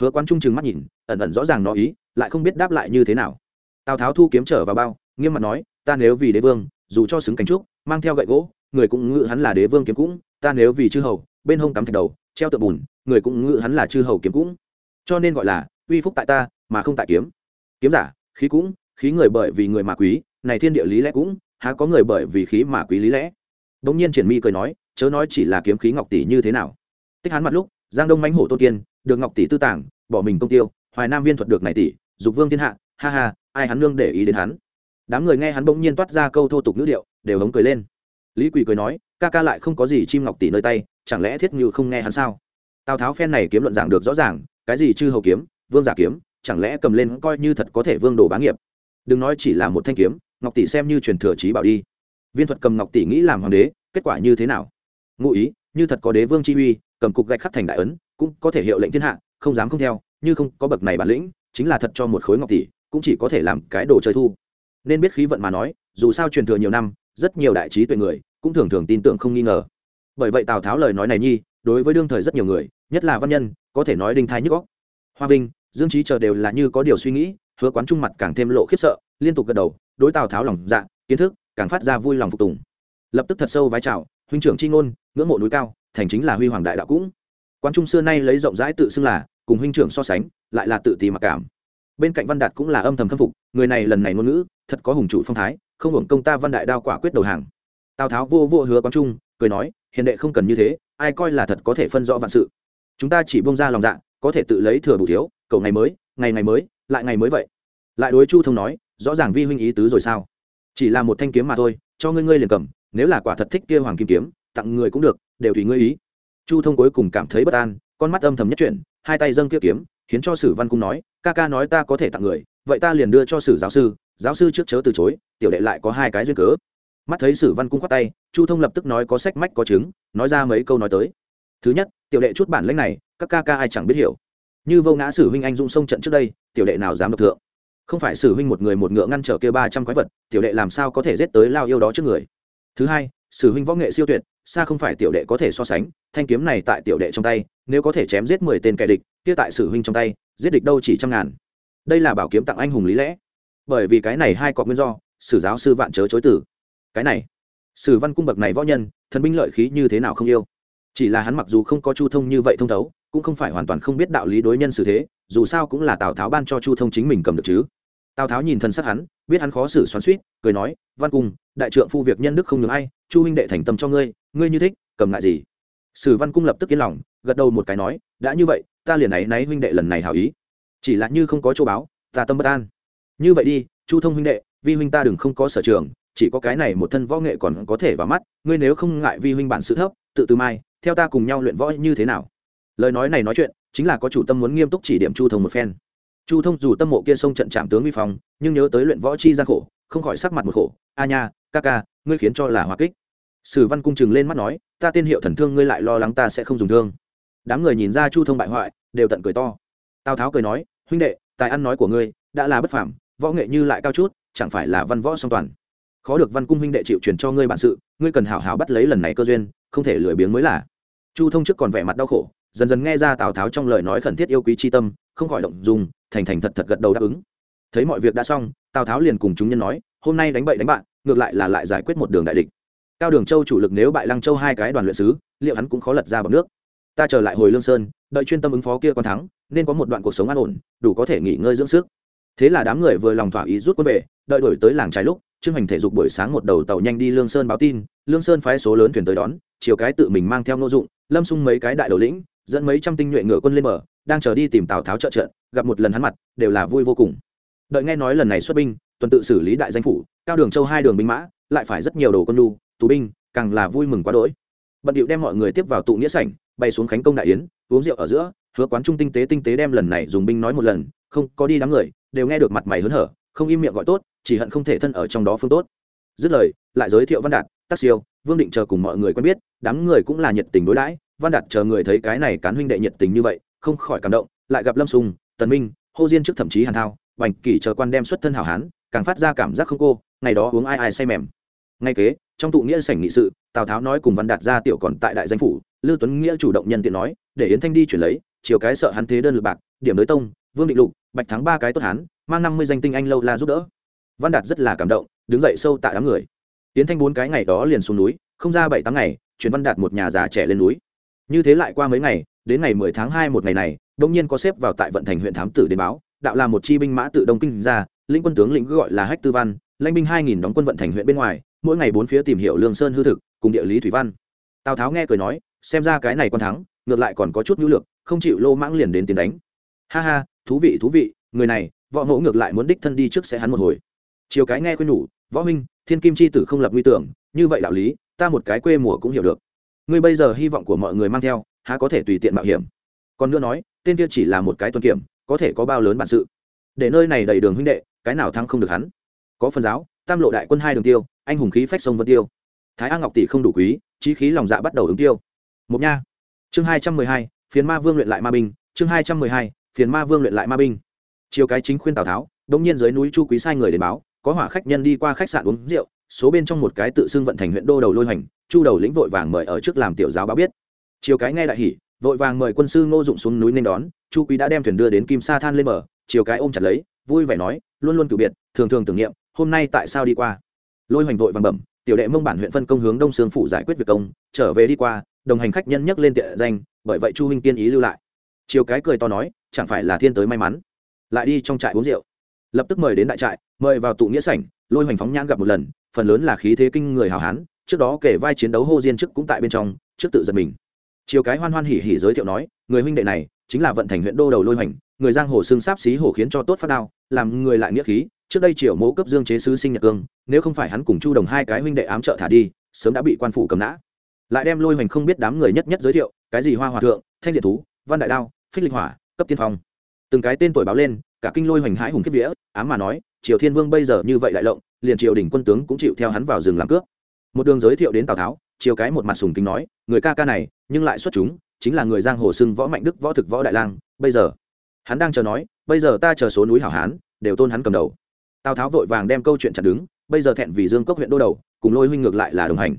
S1: Hứa quán trung chừng mắt nhìn, ẩn ẩn rõ ràng nó ý, lại không biết đáp lại như thế nào. Tào tháo thu kiếm trở vào bao, nghiêm mặt nói, ta nếu vì đế vương, dù cho xứng cánh trúc, mang theo gậy gỗ, người cũng ngự hắn là đế vương kiếm cũng, ta nếu vì chư hầu, bên hông cắm thạch đầu, treo tượng bùn, người cũng ngự hắn là chư hầu kiếm cũng. Cho nên gọi là uy phúc tại ta, mà không tại kiếm. Kiếm giả, khí cũng, khí người bởi vì người mà quý, này thiên địa lý lẽ cũng, há có người bởi vì khí mà quý lý lẽ? Đống nhiên triển mi cười nói, chớ nói chỉ là kiếm khí ngọc tỷ như thế nào tích hắn mặt lúc, giang đông mãnh hổ tôn kiên, được ngọc tỷ tư tảng bỏ mình công tiêu, hoài nam viên thuật được này tỷ, dục vương thiên hạ, ha ha, ai hắn nương để ý đến hắn. Đám người nghe hắn bỗng nhiên toát ra câu thô tục ngữ điệu, đều hống cười lên. Lý quỳ cười nói, ca ca lại không có gì chim ngọc tỷ nơi tay, chẳng lẽ thiết ngự không nghe hắn sao? Tào tháo phen này kiếm luận giảng được rõ ràng, cái gì chư hầu kiếm, vương giả kiếm, chẳng lẽ cầm lên coi như thật có thể vương đồ bá nghiệp? Đừng nói chỉ là một thanh kiếm, ngọc tỷ xem như truyền thừa trí bảo đi. Viên thuật cầm ngọc tỷ nghĩ làm hoàng đế, kết quả như thế nào? Ngụ ý, như thật có đế vương chi uy cầm cục gạch khắc thành đại ấn, cũng có thể hiệu lệnh thiên hạ, không dám không theo, như không có bậc này bản lĩnh, chính là thật cho một khối ngọc tỷ, cũng chỉ có thể làm cái đồ chơi thu. Nên biết khí vận mà nói, dù sao truyền thừa nhiều năm, rất nhiều đại trí tuệ người, cũng thường thường tin tưởng không nghi ngờ. Bởi vậy tào tháo lời nói này nhi, đối với đương thời rất nhiều người, nhất là văn nhân, có thể nói đinh thái nhức góc hoa vinh, dương trí chờ đều là như có điều suy nghĩ, hứa quán trung mặt càng thêm lộ khiếp sợ, liên tục gật đầu, đối tào tháo lòng dạ kiến thức, càng phát ra vui lòng phục tùng. Lập tức thật sâu vái chào, huynh trưởng c h i ngôn, ngưỡng mộ núi cao thành chính là huy hoàng đại đạo cũng. Quán trung xưa nay lấy rộng rãi tự xưng là, cùng huynh trưởng so sánh, lại là tự ti mặc cảm. Bên cạnh văn đạt cũng là âm thầm khâm phục, người này lần này ngôn ngữ, thật có hùng chủ phong thái, không hưởng công ta văn đại đao quả quyết đầu hàng. Tào tháo vô vô hứa quán trung, cười nói, hiền đệ không cần như thế, ai coi là thật có thể phân rõ vạn sự. Chúng ta chỉ bông ra lòng dạ có thể tự lấy thừa bù thiếu, cầu ngày mới, ngày ngày mới, lại ngày mới vậy. Lại đối chu thông nói, rõ ràng vi huynh ý tứ rồi sao? Chỉ là một thanh kiếm mà thôi, cho ngươi ngươi liền cầm, nếu là quả thật thích kia hoàng kim kiếm, tặng người cũng được đều tùy ngươi ý. Chu thông cuối cùng cảm thấy bất an, con mắt âm thầm nhất chuyển, hai tay dâng kia kiếm, khiến cho sử văn cung nói, ca ca nói ta có thể tặng người, vậy ta liền đưa cho sử giáo sư giáo sư trước chớ từ chối, tiểu đệ lại có hai cái duyên cớ. Mắt thấy sử văn cung khoát tay, chu thông lập tức nói có sách mách có chứng, nói ra mấy câu nói tới. Thứ nhất, tiểu đệ chút bản lãnh này, các ca ca ai chẳng biết hiểu. Như vô ngã sử huynh anh dung sông trận trước đây, tiểu đệ nào dám độc thượng? Không phải sử huynh một người một ngựa ngăn trở kia ba trăm quái vật, tiểu đệ làm sao có thể giết tới lao yêu đó trước người? Thứ hai, sử huynh võ nghệ siêu tuyệt xa không phải tiểu đệ có thể so sánh, thanh kiếm này tại tiểu đệ trong tay, nếu có thể chém giết mười tên kẻ địch, kia tại sử huynh trong tay, giết địch đâu chỉ trăm ngàn. Đây là bảo kiếm tặng anh hùng lý lẽ. Bởi vì cái này hai cọc nguyên do, sử giáo sư vạn chớ chối tử cái này, sử văn cung bậc này võ nhân, thần binh lợi khí như thế nào không yêu. Chỉ là hắn mặc dù không có chu thông như vậy thông thấu, cũng không phải hoàn toàn không biết đạo lý đối nhân xử thế, dù sao cũng là tào tháo ban cho chu thông chính mình cầm được chứ tào tháo nhìn thân sắc hắn, biết hắn khó xử xoắn suýt cười nói, văn cung, đại trượng phu việc nhân đức không nhường ai, chu huynh đệ thành tâm cho ngươi ngươi như thích, cầm lại gì? Sử văn cung lập tức yên lòng, gật đầu một cái nói, đã như vậy, ta liền ấy náy huynh đệ lần này hảo ý. Chỉ là như không có châu báo, ta tâm bất an. Như vậy đi, chu thông huynh đệ, vi huynh ta đừng không có sở trường, chỉ có cái này một thân võ nghệ còn có thể vào mắt, ngươi nếu không ngại vi huynh bản sự thấp, tự từ mai, theo ta cùng nhau luyện võ như thế nào? Lời nói này nói chuyện, chính là có chủ tâm muốn nghiêm túc chỉ điểm chu thông một phen chu thông dù tâm mộ kia sông trận chạm tướng vi phong, nhưng nhớ tới luyện võ chi gian khổ, không khỏi sắc mặt một khổ. A nha, ca ca, ngươi khiến cho là hòa kích. Sử văn cung chừng lên mắt nói, ta tên hiệu thần thương ngươi lại lo lắng ta sẽ không dùng thương. Đám người nhìn ra chu thông bại hoại, đều tận cười to. Tào tháo cười nói, huynh đệ, tài ăn nói của ngươi, đã là bất phàm, võ nghệ như lại cao chút, chẳng phải là văn võ song toàn. Khó được văn cung huynh đệ chịu truyền cho ngươi bản sự, ngươi cần hảo hảo bắt lấy lần này cơ duyên, không thể lười biếng mới là. Chu thông trước còn vẻ mặt đau khổ, dần dần nghe ra tào tháo trong lời nói khẩn thiết yêu quý c tâm không khỏi động dùng thành thành thật thật gật đầu đáp ứng. Thấy mọi việc đã xong, tào tháo liền cùng chúng nhân nói, hôm nay đánh bậy đánh bạn ngược lại là lại giải quyết một đường đại địch. Cao đường châu chủ lực nếu bại lăng châu hai cái đoàn luyện sứ, liệu hắn cũng khó lật ra bằng nước. Ta trở lại hồi lương sơn, đợi chuyên tâm ứng phó kia còn thắng, nên có một đoạn cuộc sống an ổn, đủ có thể nghỉ ngơi dưỡng sức. Thế là đám người vừa lòng thỏa ý rút quân về, đợi đổi tới làng trái lúc, trương hành thể dục buổi sáng một đầu tàu nhanh đi lương sơn báo tin, lương sơn phái số lớn thuyền tới đón, chiều cái tự mình mang theo nô dụng, lâm xung mấy cái đại đầu lĩnh dẫn mấy trăm tinh nhuệ ngựa quân lên bờ, đang chờ đi tìm tào tháo trợ trận, gặp một lần hắn mặt, đều là vui vô cùng. Đợi nghe nói lần này xuất binh, tuần tự xử lý đại danh phủ, cao đường châu hai đường binh mã, lại phải rất nhiều đồ quân lu tù binh, càng là vui mừng quá đỗi. Bận điệu đem mọi người tiếp vào tụ nghĩa sảnh, bay xuống khánh công đại yến, uống rượu ở giữa, hứa quán trung tinh tế tinh tế đem lần này dùng binh nói một lần, không có đi đám người, đều nghe được mặt mày hớn hở, không im miệng gọi tốt, chỉ hận không thể thân ở trong đó phương tốt. Dứt lời, lại giới thiệu văn đạt tác siêu, vương định chờ cùng mọi người quen biết, đám người cũng là nhiệt tình đối đãi văn đạt chờ người thấy cái này cán huynh đệ nhiệt tình như vậy, không khỏi cảm động, lại gặp lâm sùng, tần minh, hô diên trước thậm chí hàn thao, bành kỷ chờ quan đem xuất thân hảo hán, càng phát ra cảm giác không cô, ngày đó uống ai ai say mềm. Ngay kế, trong tụ nghĩa sảnh nghị sự, tào tháo nói cùng văn đạt ra tiểu còn tại đại danh phủ lưu tuấn nghĩa chủ động nhân tiện nói, để yến thanh đi chuyển lấy, chiều cái sợ hắn thế đơn lực bạc, điểm đối tông, vương định lục, bạch thắng ba cái tốt hán, mang năm mươi danh tinh anh lâu la giúp đỡ. Văn đạt rất là cảm động, đứng dậy sâu tại đám người. Yến thanh bốn cái ngày đó liền xuống núi, không ra bảy tháng ngày, chuyển văn đạt một nhà già trẻ lên núi như thế lại qua mấy ngày, đến ngày mười tháng hai một ngày này đông nhiên có xếp vào tại vận thành huyện thám tử đến báo, đạo là một chi binh mã tự đông kinh ra, lĩnh quân tướng lĩnh gọi là hách tư văn, lãnh binh hai nghìn đóng quân vận thành huyện bên ngoài, mỗi ngày bốn phía tìm hiểu lương sơn hư thực, cùng địa lý thủy văn. Tào tháo nghe cười nói, xem ra cái này còn thắng, ngược lại còn có chút nhu lược, không chịu lô mãng liền đến tiến đánh. Ha ha, thú vị thú vị, người này, võ ngỗ ngược lại muốn đích thân đi trước sẽ hắn một hồi. Chiều cái nghe khuyên nhủ, võ minh thiên kim c h i tử không lập nguy tưởng, như vậy đạo lý, ta một cái quê mùa cũng hiểu được ngươi bây giờ hy vọng của mọi người mang theo, há có thể tùy tiện mạo hiểm. Còn nữa nói, tên kia chỉ là một cái tuân kiểm, có thể có bao lớn bản sự. Để nơi này đầy đường huynh đệ, cái nào thắng không được hắn. Có phần giáo, tam lộ đại quân hai đường tiêu, anh hùng khí phách sông vân tiêu. Thái a ngọc tỷ không đủ quý trí khí lòng dạ bắt đầu ứng tiêu. Một nha. Chương hai trăm mười hai phiến ma vương luyện lại ma binh. Chương hai trăm mười hai phiến ma vương luyện lại ma binh. Chiều cái chính khuyên tào tháo đông nhiên dưới núi chu quý sai người đến báo, có hỏa khách nhân đi qua khách sạn uống rượu số bên trong một cái tự xưng vận thành huyện đô đầu lôi hoành, chu đầu lĩnh vội vàng mời ở trước làm tiểu giáo báo biết. Chiều cái nghe đại hỉ, vội vàng mời quân sư ngô dụng xuống núi nên đón, chu quý đã đem thuyền đưa đến kim sa than lên bờ, chiều cái ôm chặt lấy, vui vẻ nói, luôn luôn cử biệt, thường thường tưởng niệm, hôm nay tại sao đi qua? Lôi hoành vội vàng bẩm, tiểu đệ mông bản huyện phân công hướng đông sương phủ giải quyết việc công, trở về đi qua, đồng hành khách nhân nhắc lên tiện danh, bởi vậy chu huynh kiên ý lưu lại. Chiều cái cười to nói, chẳng phải là thiên tới may mắn. Lại đi trong trại uống rượu. Lập tức mời đến đại trại, mời vào tụ nghĩa sảnh, lôi hoành phóng nhãn gặp một lần phần lớn là khí thế kinh người hào hán, trước đó kể vai chiến đấu hô diên trước cũng tại bên trong, trước tự giật mình. Chiều cái hoan hoan hỉ hỉ giới thiệu nói, người huynh đệ này chính là vận thành huyện đô đầu lôi hoành, người giang hồ xương sáp xí hổ khiến cho tốt phát đao, làm người lại nghĩa khí, trước đây triều mẫu cấp dương chế sứ sinh nhật cương, nếu không phải hắn cùng chu đồng hai cái huynh đệ ám trợ thả đi, sớm đã bị quan phủ cầm nã. Lại đem lôi hoành không biết đám người nhất nhất giới thiệu, cái gì hoa hòa thượng, thanh diệt thú, văn đại đao, phích linh hỏa, cấp tiên phong. Từng cái tên tuổi báo lên, cả kinh lôi hoành hãi hùng kiếp vía, ám mà nói, triều thiên vương bây giờ như vậy đại lộng liền triều đình quân tướng cũng chịu theo hắn vào rừng làm cướp. Một đường giới thiệu đến tào tháo triều cái một mặt sùng kính nói, người ca ca này, nhưng lại xuất chúng, chính là người giang hồ sưng võ mạnh đức, võ thực, võ đại lang, bây giờ. Hắn đang chờ nói, bây giờ ta chờ số núi hảo hán, đều tôn hắn cầm đầu. Tào tháo vội vàng đem câu chuyện chặt đứng, bây giờ thẹn vì dương cốc huyện đô đầu, cùng lôi huynh ngược lại là đồng hành.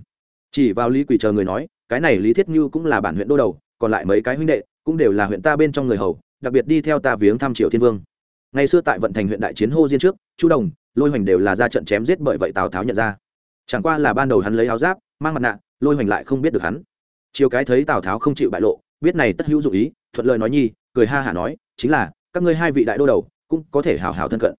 S1: Chỉ vào lý quỳ chờ người nói, cái này lý thiết như cũng là bản huyện đô đầu, còn lại mấy cái huynh đệ cũng đều là huyện ta bên trong người hầu, đặc biệt đi theo ta viếng thăm triều thiên vương. Ngày xưa tại vận thành huyện đại chiến hô diên trước, chu đồng lôi hoành đều là ra trận chém giết bởi vậy tào tháo nhận ra chẳng qua là ban đầu hắn lấy áo giáp mang mặt nạ lôi hoành lại không biết được hắn chiều cái thấy tào tháo không chịu bại lộ biết này tất hữu dụng ý thuận lời nói nhi cười ha hả nói chính là các ngươi hai vị đại đô đầu cũng có thể hào hào thân cận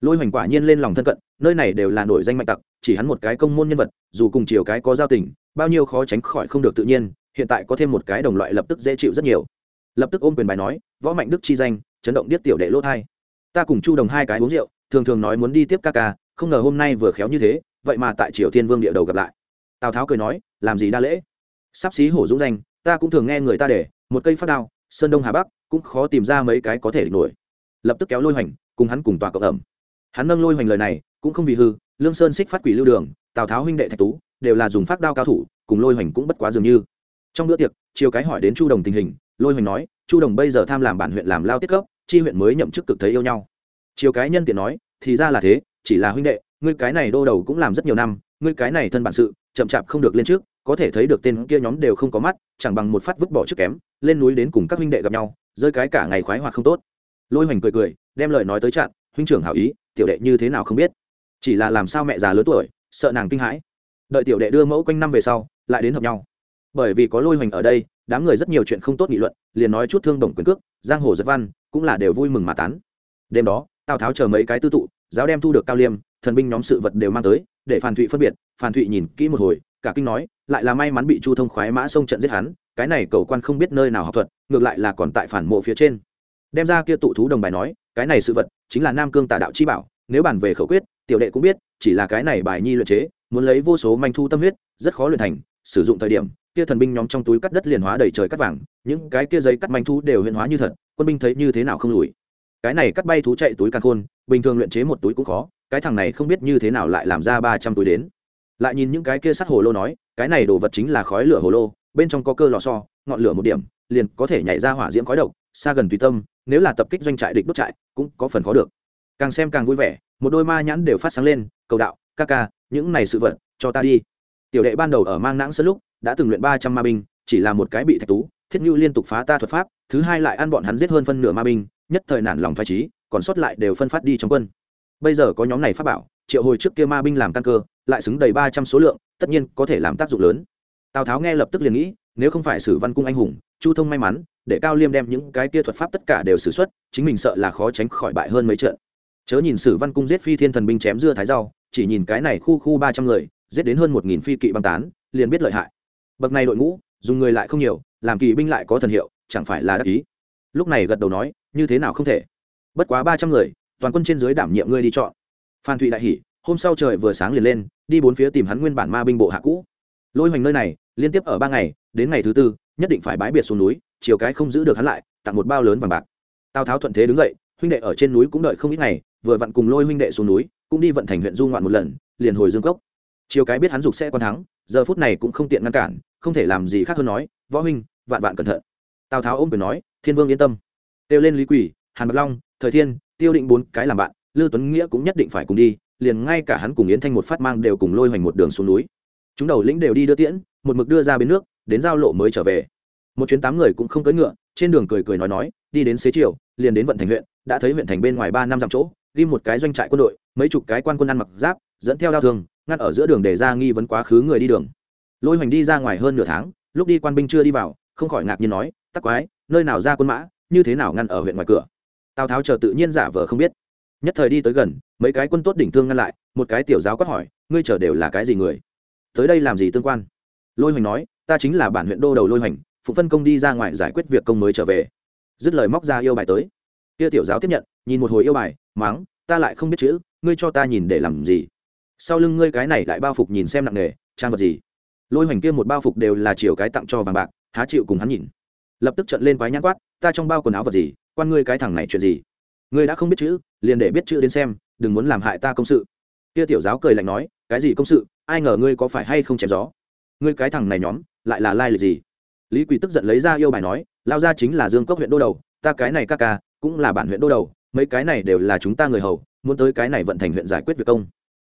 S1: lôi hoành quả nhiên lên lòng thân cận nơi này đều là nổi danh mạnh tặc chỉ hắn một cái công môn nhân vật dù cùng chiều cái có giao tình bao nhiêu khó tránh khỏi không được tự nhiên hiện tại có thêm một cái đồng loại lập tức dễ chịu rất nhiều lập tức ôm quyền bài nói võ mạnh đức chi danh chấn động điếc tiểu đệ lỗ thai ta cùng chu đồng hai cái uống rượu thường thường nói muốn đi tiếp ca ca, không ngờ hôm nay vừa khéo như thế, vậy mà tại triều thiên vương địa đầu gặp lại. Tào tháo cười nói, làm gì đa lễ? Sắp xí hổ dũng danh, ta cũng thường nghe người ta để, một cây phát đao, sơn đông hà bắc, cũng khó tìm ra mấy cái có thể nổi. Lập tức kéo lôi hoành, cùng hắn cùng tòa cộng ẩm. Hắn nâng lôi hoành lời này, cũng không vì hư, lương sơn xích phát quỷ lưu đường, tào tháo huynh đệ thạch tú, đều là dùng phát đao cao thủ, cùng lôi hoành cũng bất quá dường như. Trong bữa tiệc chiều cái hỏi đến chu đồng tình hình, lôi hoành nói, chu đồng bây giờ tham làm bản huyện làm lao tiết cấp, chi huyện mới nhậm chức cực thấy yêu nhau. Chiều cái nhân tiện nói thì ra là thế, chỉ là huynh đệ, ngươi cái này đô đầu cũng làm rất nhiều năm, ngươi cái này thân bản sự, chậm chạp không được lên trước, có thể thấy được tên kia nhóm đều không có mắt, chẳng bằng một phát vứt bỏ trước kém, lên núi đến cùng các huynh đệ gặp nhau, rơi cái cả ngày khoái hoạt không tốt. Lôi hoành cười cười, đem lời nói tới chặn, huynh trưởng hảo ý, tiểu đệ như thế nào không biết? Chỉ là làm sao mẹ già lớn tuổi, sợ nàng kinh hãi. Đợi tiểu đệ đưa mẫu quanh năm về sau, lại đến hợp nhau. Bởi vì có lôi hoành ở đây, đám người rất nhiều chuyện không tốt nghị luận, liền nói chút thương đồng quyền cước, giang hồ giật văn, cũng là đều vui mừng mà tán. Đêm đó, tào tháo chờ mấy cái tư tụ giáo đem thu được cao liêm, thần binh nhóm sự vật đều mang tới, để phan thụy phân biệt. Phan thụy nhìn kỹ một hồi, cả kinh nói, lại là may mắn bị chu thông khoái mã xông trận giết hắn, cái này cầu quan không biết nơi nào học thuật, ngược lại là còn tại phản mộ phía trên. Đem ra kia tụ thú đồng bài nói, cái này sự vật chính là nam cương tà đạo chi bảo, nếu bàn về khẩu quyết, tiểu đệ cũng biết, chỉ là cái này bài nhi luyện chế, muốn lấy vô số manh thu tâm huyết, rất khó luyện thành, sử dụng thời điểm, kia thần binh nhóm trong túi cắt đất liền hóa đầy trời cắt vàng, những cái kia giấy cắt manh thu đều hiện hóa như thật, quân binh thấy như thế nào không lùi cái này cắt bay thú chạy túi càng khôn, bình thường luyện chế một túi cũng khó, cái thằng này không biết như thế nào lại làm ra ba trăm túi đến. Lại nhìn những cái kia sắt hồ lô nói, cái này đồ vật chính là khói lửa hồ lô, bên trong có cơ lò xo, ngọn lửa một điểm, liền có thể nhảy ra hỏa diễm khói độc, xa gần tùy tâm, nếu là tập kích doanh trại địch đốt trại, cũng có phần khó được. Càng xem càng vui vẻ, một đôi ma nhãn đều phát sáng lên, cầu đạo, ca ca, những này sự vật, cho ta đi. Tiểu đệ ban đầu ở mang nãng sân lúc, đã từng luyện ba trăm ma binh, chỉ là một cái bị thạch tú, thiết nhu liên tục phá ta thuật pháp, thứ hai lại ăn bọn hắn giết hơn phân nửa ma binh nhất thời nản lòng phái trí, còn sót lại đều phân phát đi trong quân. Bây giờ có nhóm này phát bảo, triệu hồi trước kia ma binh làm căn cơ, lại xứng đầy ba trăm số lượng, tất nhiên có thể làm tác dụng lớn. Tào tháo nghe lập tức liền nghĩ, nếu không phải sử văn cung anh hùng, chu thông may mắn, để cao liêm đem những cái kia thuật pháp tất cả đều xử xuất, chính mình sợ là khó tránh khỏi bại hơn mấy trận. Chớ nhìn sử văn cung giết phi thiên thần binh chém dưa thái rau, chỉ nhìn cái này khu khu ba trăm người, giết đến hơn một nghìn phi kỵ băng tán, liền biết lợi hại. Bậc này đội ngũ, dùng người lại không nhiều, làm kỳ binh lại có thần hiệu, chẳng phải là đắc ý. Lúc này gật đầu nói như thế nào không thể? Bất quá ba trăm người, toàn quân trên dưới đảm nhiệm ngươi đi chọn. Phan thụy đại hỉ, hôm sau trời vừa sáng liền lên, đi bốn phía tìm hắn nguyên bản ma binh bộ hạ cũ. Lôi hoành nơi này, liên tiếp ở ba ngày, đến ngày thứ tư, nhất định phải bãi biệt xuống núi, chiều cái không giữ được hắn lại, tặng một bao lớn vàng bạc. Tào tháo thuận thế đứng dậy, huynh đệ ở trên núi cũng đợi không ít ngày, vừa vặn cùng lôi huynh đệ xuống núi, cũng đi vận thành huyện du ngoạn một lần, liền hồi dương cốc. Chiều cái biết hắn dục sẽ còn thắng, giờ phút này cũng không tiện ngăn cản, không thể làm gì khác hơn nói, võ huynh, vạn vạn cẩn thận. Tào tháo ôm quyền nói, thiên vương yên tâm kêu lên lý quỷ, hàn bạc long, thời thiên, tiêu định bốn cái làm bạn, lưu tuấn nghĩa cũng nhất định phải cùng đi, liền ngay cả hắn cùng yến thanh một phát mang đều cùng lôi hoành một đường xuống núi. Chúng đầu lĩnh đều đi đưa tiễn, một mực đưa ra bến nước, đến giao lộ mới trở về. Một chuyến tám người cũng không cưỡi ngựa, trên đường cười cười nói nói, đi đến xế chiều, liền đến vận thành huyện, đã thấy huyện thành bên ngoài ba năm dặm chỗ, ghi một cái doanh trại quân đội, mấy chục cái quan quân ăn mặc giáp, dẫn theo đao thương, ngăn ở giữa đường để ra nghi vấn quá khứ người đi đường. Lôi hoành đi ra ngoài hơn nửa tháng, lúc đi quan binh chưa đi vào, không khỏi ngạc nhiên nói, tắc quái, nơi nào ra quân mã như thế nào ngăn ở huyện ngoài cửa? Tào tháo chờ tự nhiên giả vờ không biết. Nhất thời đi tới gần, mấy cái quân tốt đỉnh thương ngăn lại, một cái tiểu giáo quát hỏi, ngươi chờ đều là cái gì người? Tới đây làm gì tương quan? Lôi hoành nói, ta chính là bản huyện đô đầu lôi hoành, phụ phân công đi ra ngoài giải quyết việc công mới trở về. Dứt lời móc ra yêu bài tới. Kia tiểu giáo tiếp nhận, nhìn một hồi yêu bài, mắng, ta lại không biết chữ, ngươi cho ta nhìn để làm gì? Sau lưng ngươi cái này lại bao phục nhìn xem nặng nề, trang vật gì? Lôi hoành kia một bao phục đều là chiều cái tặng cho vàng bạc, há chịu cùng hắn nhìn. Lập tức trận lên quái nhãn quát ta trong bao quần áo vật gì, quan ngươi cái thằng này chuyện gì? Ngươi đã không biết chữ, liền để biết chữ đến xem, đừng muốn làm hại ta công sự. Kia tiểu giáo cười lạnh nói, cái gì công sự, ai ngờ ngươi có phải hay không chém gió? Ngươi cái thằng này nhóm, lại là lai lịch gì? Lý quỳ tức giận lấy ra yêu bài nói, lao ra chính là dương cốc huyện đô đầu, ta cái này ca ca, cũng là bản huyện đô đầu, mấy cái này đều là chúng ta người hầu, muốn tới cái này vận thành huyện giải quyết việc công.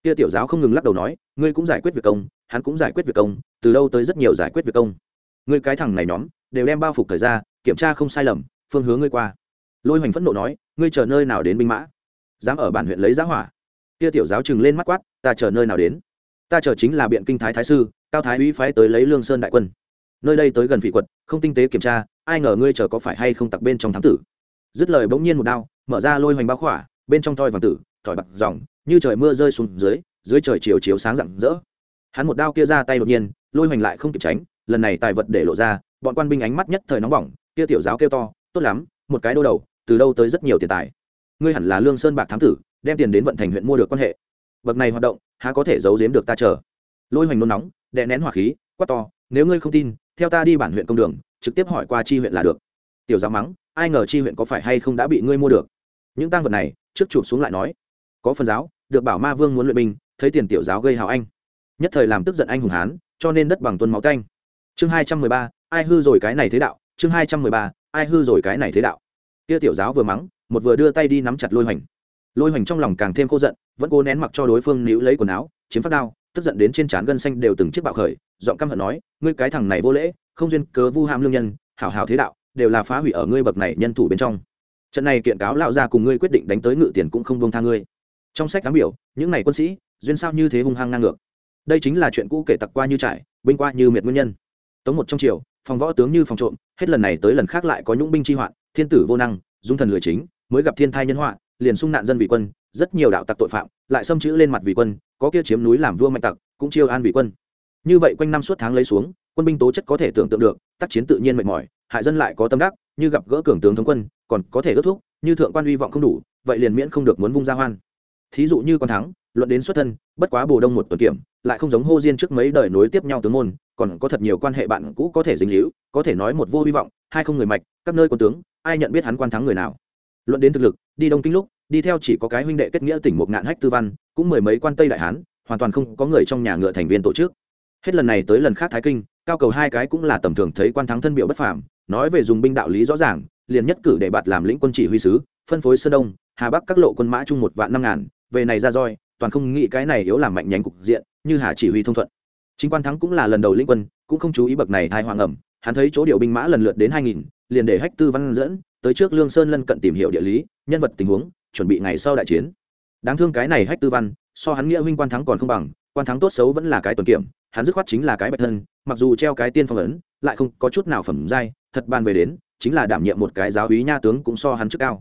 S1: Kia tiểu giáo không ngừng lắc đầu nói, ngươi cũng giải quyết việc công, hắn cũng giải quyết việc công, từ đâu tới rất nhiều giải quyết việc công. Ngươi cái thằng này nhóm, đều đem bao phục thời ra kiểm tra không sai lầm, phương hướng ngươi qua. Lôi hoành phẫn nộ nói, ngươi chờ nơi nào đến binh mã? Dám ở bản huyện lấy giá hỏa? Kia tiểu giáo chừng lên mắt quát, ta chờ nơi nào đến? Ta chờ chính là biện kinh thái thái sư, cao thái uy phái tới lấy lương sơn đại quân. Nơi đây tới gần phỉ quật, không tinh tế kiểm tra, ai ngờ ngươi chờ có phải hay không tặc bên trong thám tử? Dứt lời bỗng nhiên một đao, mở ra lôi hoành bao khỏa, bên trong thoi vàng tử, thỏi bạc dòng như trời mưa rơi xuống dưới dưới trời chiều chiếu sáng rạng rỡ. Hắn một đao kia ra tay đột nhiên, lôi hoành lại không kịp tránh, lần này tài vật để lộ ra, bọn quan binh ánh mắt nhất thời nóng bỏng kia tiểu giáo kêu to, tốt lắm, một cái đô đầu, từ đâu tới rất nhiều tiền tài. Ngươi hẳn là lương sơn bạc thám tử, đem tiền đến vận thành huyện mua được quan hệ. Bậc này hoạt động, há có thể giấu giếm được ta chờ. Lôi hoành nôn nóng, đè nén hỏa khí, quát to, nếu ngươi không tin, theo ta đi bản huyện công đường, trực tiếp hỏi qua chi huyện là được. Tiểu giáo mắng, ai ngờ chi huyện có phải hay không đã bị ngươi mua được? Những tăng vật này, trước chụp xuống lại nói, có phần giáo, được bảo ma vương muốn luyện binh, thấy tiền tiểu giáo gây hào anh. Nhất thời làm tức giận anh hùng hán, cho nên đất bằng tuân máu canh. Chương hai trăm mười ba, ai hư rồi cái này thế đạo? Chương hai trăm mười ba, ai hư rồi cái này thế đạo? Kia tiểu giáo vừa mắng, một vừa đưa tay đi nắm chặt lôi hoành. Lôi hoành trong lòng càng thêm khô giận, vẫn cố nén mặc cho đối phương níu lấy quần áo, chiếm phát đao, tức giận đến trên trán gân xanh đều từng chiếc bạo khởi, giọng căm hận nói, ngươi cái thằng này vô lễ, không duyên cớ vu ham lương nhân, hảo hảo thế đạo, đều là phá hủy ở ngươi bậc này nhân thủ bên trong. Trận này kiện cáo lão ra cùng ngươi quyết định đánh tới ngự tiền cũng không bông tha ngươi. Trong sách cám biểu, những này quân sĩ, duyên sao như thế hung hăng ngang ngược. Đây chính là chuyện cũ kể tặc qua như trải, binh qua như miệt nguyên nhân. Tống một trong triều phòng võ tướng như phòng trộm, hết lần này tới lần khác lại có nhũng binh chi hoạn, thiên tử vô năng, dung thần lười chính, mới gặp thiên thai nhân họa, liền sung nạn dân vị quân, rất nhiều đạo tặc tội phạm, lại xâm chữ lên mặt vị quân, có kia chiếm núi làm vua mạnh tặc, cũng chiêu an vị quân. Như vậy quanh năm suốt tháng lấy xuống, quân binh tố chất có thể tưởng tượng được, tác chiến tự nhiên mệt mỏi, hại dân lại có tâm đắc, như gặp gỡ cường tướng thống quân, còn có thể ước thúc, như thượng quan uy vọng không đủ, vậy liền miễn không được muốn vung ra hoan. Thí dụ như quan thắng luận đến xuất thân, bất quá bồ đông một tuần kiểm, lại không giống hô diên trước mấy đời nối tiếp nhau tướng môn, còn có thật nhiều quan hệ bạn cũ có thể dính líu, có thể nói một vô hy vọng, hai không người mạch, các nơi quân tướng, ai nhận biết hắn quan thắng người nào. Luận đến thực lực, đi đông kinh lúc, đi theo chỉ có cái huynh đệ kết nghĩa tỉnh một ngạn hách tư văn, cũng mười mấy quan tây đại hán, hoàn toàn không có người trong nhà ngựa thành viên tổ chức. Hết lần này tới lần khác thái kinh, cao cầu hai cái cũng là tầm thường thấy quan thắng thân biểu bất phàm, nói về dùng binh đạo lý rõ ràng, liền nhất cử để bạt làm lĩnh quân chỉ huy sứ, phân phối sơn đông, hà bắc các lộ quân mã chung một vạn năm ngàn, về này ra roi toàn không nghĩ cái này yếu làm mạnh nhánh cục diện, như hà chỉ huy thông thuận. Chính quan thắng cũng là lần đầu lĩnh quân, cũng không chú ý bậc này thai hoàng ẩm hắn thấy chỗ điều binh mã lần lượt đến hai nghìn, liền để hách tư văn dẫn, tới trước lương sơn lân cận tìm hiểu địa lý, nhân vật tình huống, chuẩn bị ngày sau đại chiến. Đáng thương cái này hách tư văn, so hắn nghĩa huynh quan thắng còn không bằng, quan thắng tốt xấu vẫn là cái tuần kiểm, hắn dứt khoát chính là cái bạch thân, mặc dù treo cái tiên phong ấn, lại không có chút nào phẩm giai, thật ban về đến, chính là đảm nhiệm một cái giáo úy nha tướng cũng so hắn trước cao.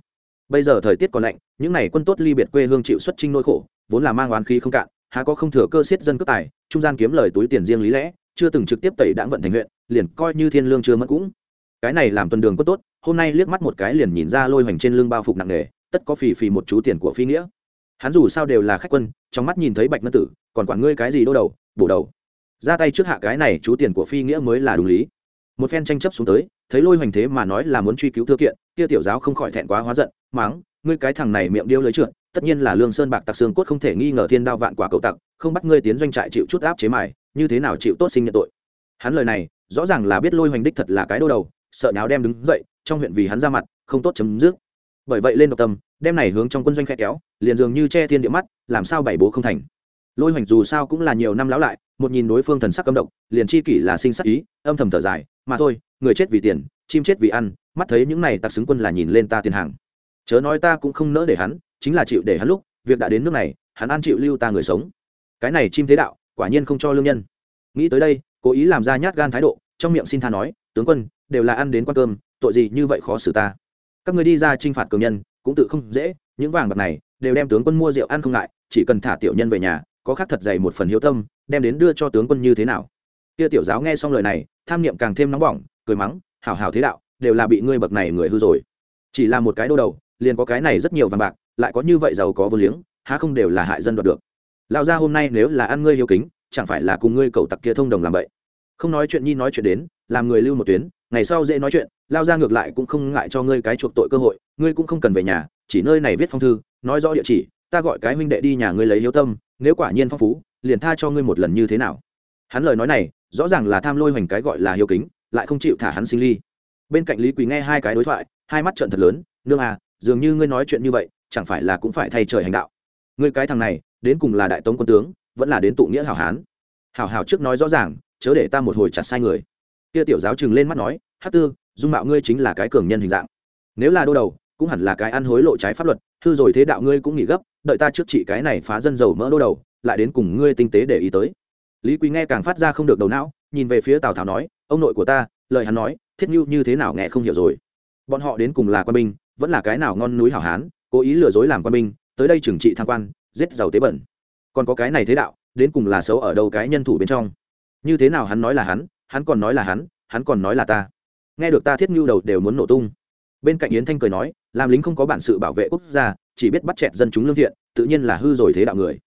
S1: Bây giờ thời tiết còn lạnh, những n à y quân tốt ly biệt quê hương chịu xuất trinh nỗi khổ vốn là mang oán khí không cạn, há có không thừa cơ siết dân cướp tài, trung gian kiếm lời túi tiền riêng lý lẽ, chưa từng trực tiếp tẩy đãng vận thành huyện, liền coi như thiên lương chưa mất cũng. Cái này làm tuần đường có tốt, hôm nay liếc mắt một cái liền nhìn ra lôi hoành trên lưng bao phục nặng nề, tất có phì phì một chú tiền của phi nghĩa. Hắn dù sao đều là khách quân, trong mắt nhìn thấy bạch ngân tử, còn quản ngươi cái gì đô đầu, bổ đầu. Ra tay trước hạ cái này chú tiền của phi nghĩa mới là đúng lý. Một phen tranh chấp xuống tới, thấy lôi hoành thế mà nói là muốn truy cứu thư kiện, kia tiểu giáo không khỏi thẹn quá hóa giận máng ngươi cái thằng này miệng điêu lưới trượt tất nhiên là lương sơn bạc tặc xương cốt không thể nghi ngờ thiên đao vạn quả cậu tặc, không bắt ngươi tiến doanh trại chịu chút áp chế mài, như thế nào chịu tốt sinh nhận tội? Hắn lời này, rõ ràng là biết lôi hoành đích thật là cái đô đầu, sợ nháo đem đứng dậy, trong huyện vì hắn ra mặt, không tốt chấm dứt. Bởi vậy lên độc tâm, đem này hướng trong quân doanh khe kéo, liền dường như che thiên địa mắt, làm sao bảy bố không thành. Lôi hoành dù sao cũng là nhiều năm lão lại, một nhìn đối phương thần sắc cấm độc, liền chi kỷ là sinh sắc ý, âm thầm thở dài, mà thôi, người chết vì tiền, chim chết vì ăn, mắt thấy những này tặc xứng quân là nhìn lên ta tiền hàng. Chớ nói ta cũng không nỡ để hắn chính là chịu để hắn lúc, việc đã đến nước này, hắn ăn chịu lưu ta người sống. Cái này chim thế đạo, quả nhiên không cho lương nhân. Nghĩ tới đây, cố ý làm ra nhát gan thái độ, trong miệng xin tha nói, tướng quân, đều là ăn đến quan cơm, tội gì như vậy khó xử ta. Các người đi ra t r i n h phạt cường nhân, cũng tự không dễ, những vàng bạc này, đều đem tướng quân mua rượu ăn không ngại, chỉ cần thả tiểu nhân về nhà, có khác thật dày một phần hiếu tâm, đem đến đưa cho tướng quân như thế nào. Kia tiểu giáo nghe xong lời này, tham niệm càng thêm nóng bỏng, cười mắng, hảo hảo thế đạo, đều là bị ngươi bậc này người hư rồi. Chỉ là một cái đô đầu, liền có cái này rất nhiều vàng bạc lại có như vậy giàu có vô liếng, há không đều là hại dân đoạt được. Lão gia hôm nay nếu là ăn ngươi hiếu kính, chẳng phải là cùng ngươi cầu tặc kia thông đồng làm vậy? Không nói chuyện nhi nói chuyện đến, làm người lưu một tuyến, ngày sau dễ nói chuyện lao ra ngược lại cũng không ngại cho ngươi cái chuộc tội cơ hội, ngươi cũng không cần về nhà, chỉ nơi này viết phong thư, nói rõ địa chỉ, ta gọi cái huynh đệ đi nhà ngươi lấy hiếu tâm, nếu quả nhiên phong phú, liền tha cho ngươi một lần như thế nào? Hắn lời nói này, rõ ràng là tham lôi hoành cái gọi là hiếu kính, lại không chịu thả hắn sinh ly. Bên cạnh lý Quỳ nghe hai cái đối thoại, hai mắt trợn thật lớn, nương à dường như ngươi nói chuyện như vậy chẳng phải là cũng phải thay trời hành đạo. Ngươi cái thằng này, đến cùng là đại tống quân tướng, vẫn là đến tụ nghĩa hảo hán. Hảo hảo trước nói rõ ràng, chớ để ta một hồi chặt sai người. Kia tiểu giáo chừng lên mắt nói hát tư, dung mạo ngươi chính là cái cường nhân hình dạng. Nếu là đô đầu, cũng hẳn là cái ăn hối lộ trái pháp luật, Thư rồi thế đạo ngươi cũng nghỉ gấp, đợi ta trước trị cái này phá dân giàu mỡ đô đầu, lại đến cùng ngươi tinh tế để ý tới. Lý quý nghe càng phát ra không được đầu não, nhìn về phía tào tháo nói, ông nội của ta, lời hắn nói, thiết nhu như thế nào nghe không hiểu rồi. Bọn họ đến cùng là quân binh, vẫn là cái nào ngon núi hảo hán cố ý lừa dối làm quan binh, tới đây trừng trị tham quan, giết giàu tế bẩn. Còn có cái này thế đạo, đến cùng là xấu ở đâu cái nhân thủ bên trong? Như thế nào hắn nói là hắn hắn còn nói là hắn hắn còn nói là ta. Nghe được ta thiết nhu đầu đều muốn nổ tung. Bên cạnh yến thanh cười nói, làm lính không có bản sự bảo vệ quốc gia, chỉ biết bắt chẹt dân chúng lương thiện, tự nhiên là hư rồi thế đạo người.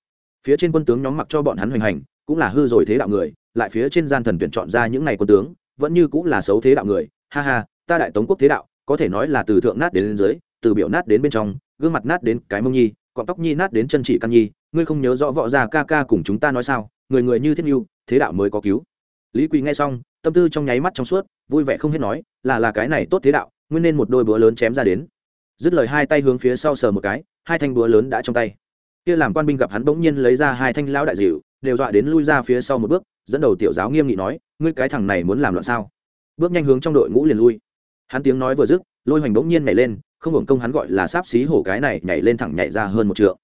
S1: Phía trên quân tướng nhóm mặc cho bọn hắn hoành hành, cũng là hư rồi thế đạo người, lại phía trên gian thần tuyển chọn ra những ngày quân tướng, vẫn như cũng là xấu thế đạo người. Ha ha, ta đại tống quốc thế đạo, có thể nói là từ thượng nát đến lên dưới, từ biểu nát đến bên trong gương mặt nát đến cái mông nhi, cọng tóc nhi nát đến chân chỉ căn nhi, ngươi không nhớ rõ võ già ca ca cùng chúng ta nói sao, người người như thiết mưu thế đạo mới có cứu. Lý quỳ nghe xong, tâm tư trong nháy mắt trong suốt, vui vẻ không hết nói, là là cái này tốt thế đạo, nguyên nên một đôi búa lớn chém ra đến. Dứt lời hai tay hướng phía sau sờ một cái, hai thanh búa lớn đã trong tay. Kia làm quan binh gặp hắn bỗng nhiên lấy ra hai thanh lão đại dịu, đều dọa đến lui ra phía sau một bước, dẫn đầu tiểu giáo nghiêm nghị nói, ngươi cái thằng này muốn làm loạn sao? Bước nhanh hướng trong đội ngũ liền lui. Hắn tiếng nói vừa dứt, lôi hoành bỗng nhiên nhảy lên không hưởng công hắn gọi là sáp xí hổ cái này nhảy lên thẳng nhảy ra hơn một trượng.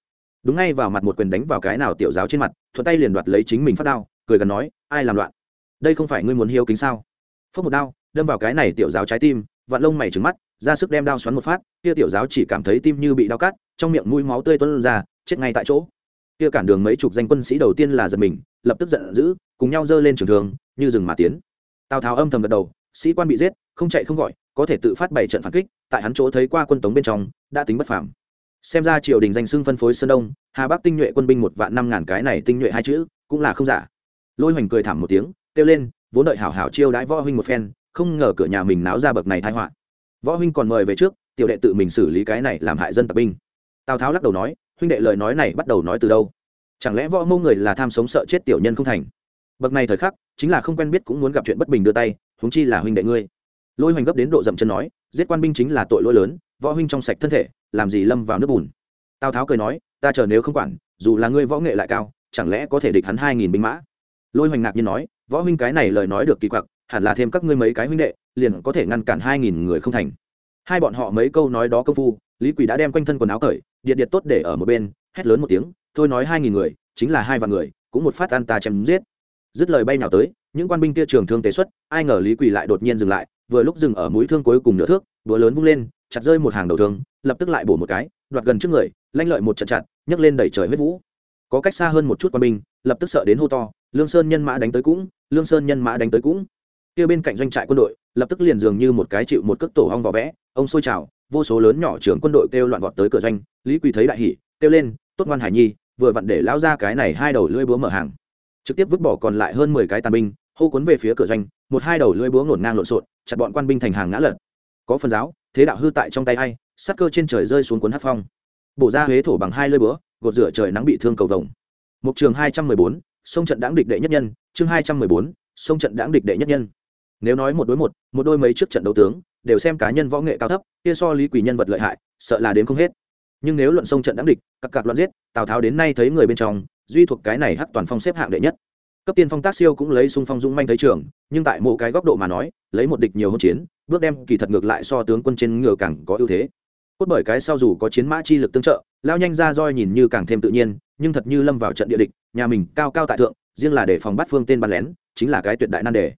S1: Đúng ngay vào mặt một quyền đánh vào cái nào tiểu giáo trên mặt, thuận tay liền đoạt lấy chính mình phát đao, cười gần nói, ai làm loạn? Đây không phải ngươi muốn hiếu kính sao? Phước một đao, đâm vào cái này tiểu giáo trái tim vạn lông mày trứng mắt, ra sức đem đao xoắn một phát, kia tiểu giáo chỉ cảm thấy tim như bị đau cắt, trong miệng mũi máu tươi tuôn ra, chết ngay tại chỗ. Kia cản đường mấy chục danh quân sĩ đầu tiên là giật mình, lập tức giận dữ, cùng nhau giơ lên trường thường như rừng mà tiến. Tào tháo âm thầm gật đầu, sĩ quan bị giết không chạy không gọi, có thể tự phát bảy trận phản kích, tại hắn chỗ thấy qua quân tống bên trong, đã tính bất phàm. Xem ra triều đình danh xưng phân phối sơn đông, hà bắc tinh nhuệ quân binh một vạn năm ngàn cái này tinh nhuệ hai chữ, cũng là không giả. Lôi hoành cười thảm một tiếng, kêu lên, vốn đợi hảo hảo chiêu đãi võ huynh một phen, không ngờ cửa nhà mình náo ra bậc này tai họa. Võ huynh còn mời về trước, tiểu đệ tự mình xử lý cái này làm hại dân tập binh. Tào tháo lắc đầu nói, huynh đệ lời nói này bắt đầu nói từ đâu? Chẳng lẽ võ mâu người là tham sống sợ chết tiểu nhân không thành? Bậc này thời khắc, chính là không quen biết cũng muốn gặp chuyện bất bình đưa tay, huống chi là huynh đệ ngươi lôi hoành gấp đến độ dậm chân nói, giết quan binh chính là tội lỗi lớn, võ huynh trong sạch thân thể, làm gì lâm vào nước bùn. Tào tháo cười nói, ta chờ nếu không quản, dù là ngươi võ nghệ lại cao, chẳng lẽ có thể địch hắn hai nghìn binh mã? Lôi hoành ngạc nhiên nói, võ huynh cái này lời nói được kỳ quặc, hẳn là thêm các ngươi mấy cái huynh đệ, liền có thể ngăn cản hai nghìn người không thành. Hai bọn họ mấy câu nói đó công phu, lý quỷ đã đem quanh thân quần áo cởi, điện điện tốt để ở một bên, hét lớn một tiếng, thôi nói hai nghìn người, chính là hai vạn người, cũng một phát ăn ta chém giết. Dứt lời bay nào tới, những quan binh kia trường thương tế xuất, ai ngờ lý quỷ lại đột nhiên dừng lại vừa lúc dừng ở mũi thương cuối cùng nửa thước búa lớn vung lên, chặt rơi một hàng đầu thương, lập tức lại bổ một cái, đoạt gần trước người, lanh lợi một trận chặt, nhấc lên đẩy trời huyết vũ. Có cách xa hơn một chút quan binh, lập tức sợ đến hô to, lương sơn nhân mã đánh tới cũng, lương sơn nhân mã đánh tới cũng. Kia bên cạnh doanh trại quân đội, lập tức liền dường như một cái chịu một cước tổ hong vỏ vẽ, ông sôi trào vô số lớn nhỏ trưởng quân đội kêu loạn vọt tới cửa doanh, lý quỳ thấy đại hỉ, kêu lên, tốt ngoan hải nhi, vừa vặn để lão ra cái này hai đầu lưỡi búa mở hàng. Trực tiếp vứt bỏ còn lại hơn mười cái tàn binh hô cuốn về phía cửa doanh, một hai đầu lưỡi búa ngổn ngang lộn xộn, chặt bọn quan binh thành hàng ngã lật. Có phần giáo, thế đạo hư tại trong tay ai, sát cơ trên trời rơi xuống cuốn hát phong. Bổ ra huế thổ bằng hai lưỡi búa, gột rửa trời nắng bị thương cầu vồng. Mục trường hai trăm mười bốn, sông trận đáng địch đệ nhất nhân, chương hai trăm mười bốn, sông trận đáng địch đệ nhất nhân. Nếu nói một đối một một đôi mấy trước trận đấu tướng, đều xem cá nhân võ nghệ cao thấp, kia so lý quỷ nhân vật lợi hại, sợ là đến không hết. Nhưng nếu luận sông trận đáng địch các cặc loạn giết, tào tháo đến nay thấy người bên trong, duy thuộc cái này hắc toàn phong xếp hạng đệ nhất cấp tiên phong tác siêu cũng lấy xung phong dũng manh thấy trường, nhưng tại một cái góc độ mà nói, lấy một địch nhiều hôn chiến, bước đem kỳ thật ngược lại so tướng quân trên ngựa càng có ưu thế. Cốt bởi cái sau dù có chiến mã chi lực tương trợ, lao nhanh ra roi nhìn như càng thêm tự nhiên, nhưng thật như lâm vào trận địa địch, nhà mình cao cao tại thượng, riêng là để phòng bắt phương tên bắn lén, chính là cái tuyệt đại nan đề.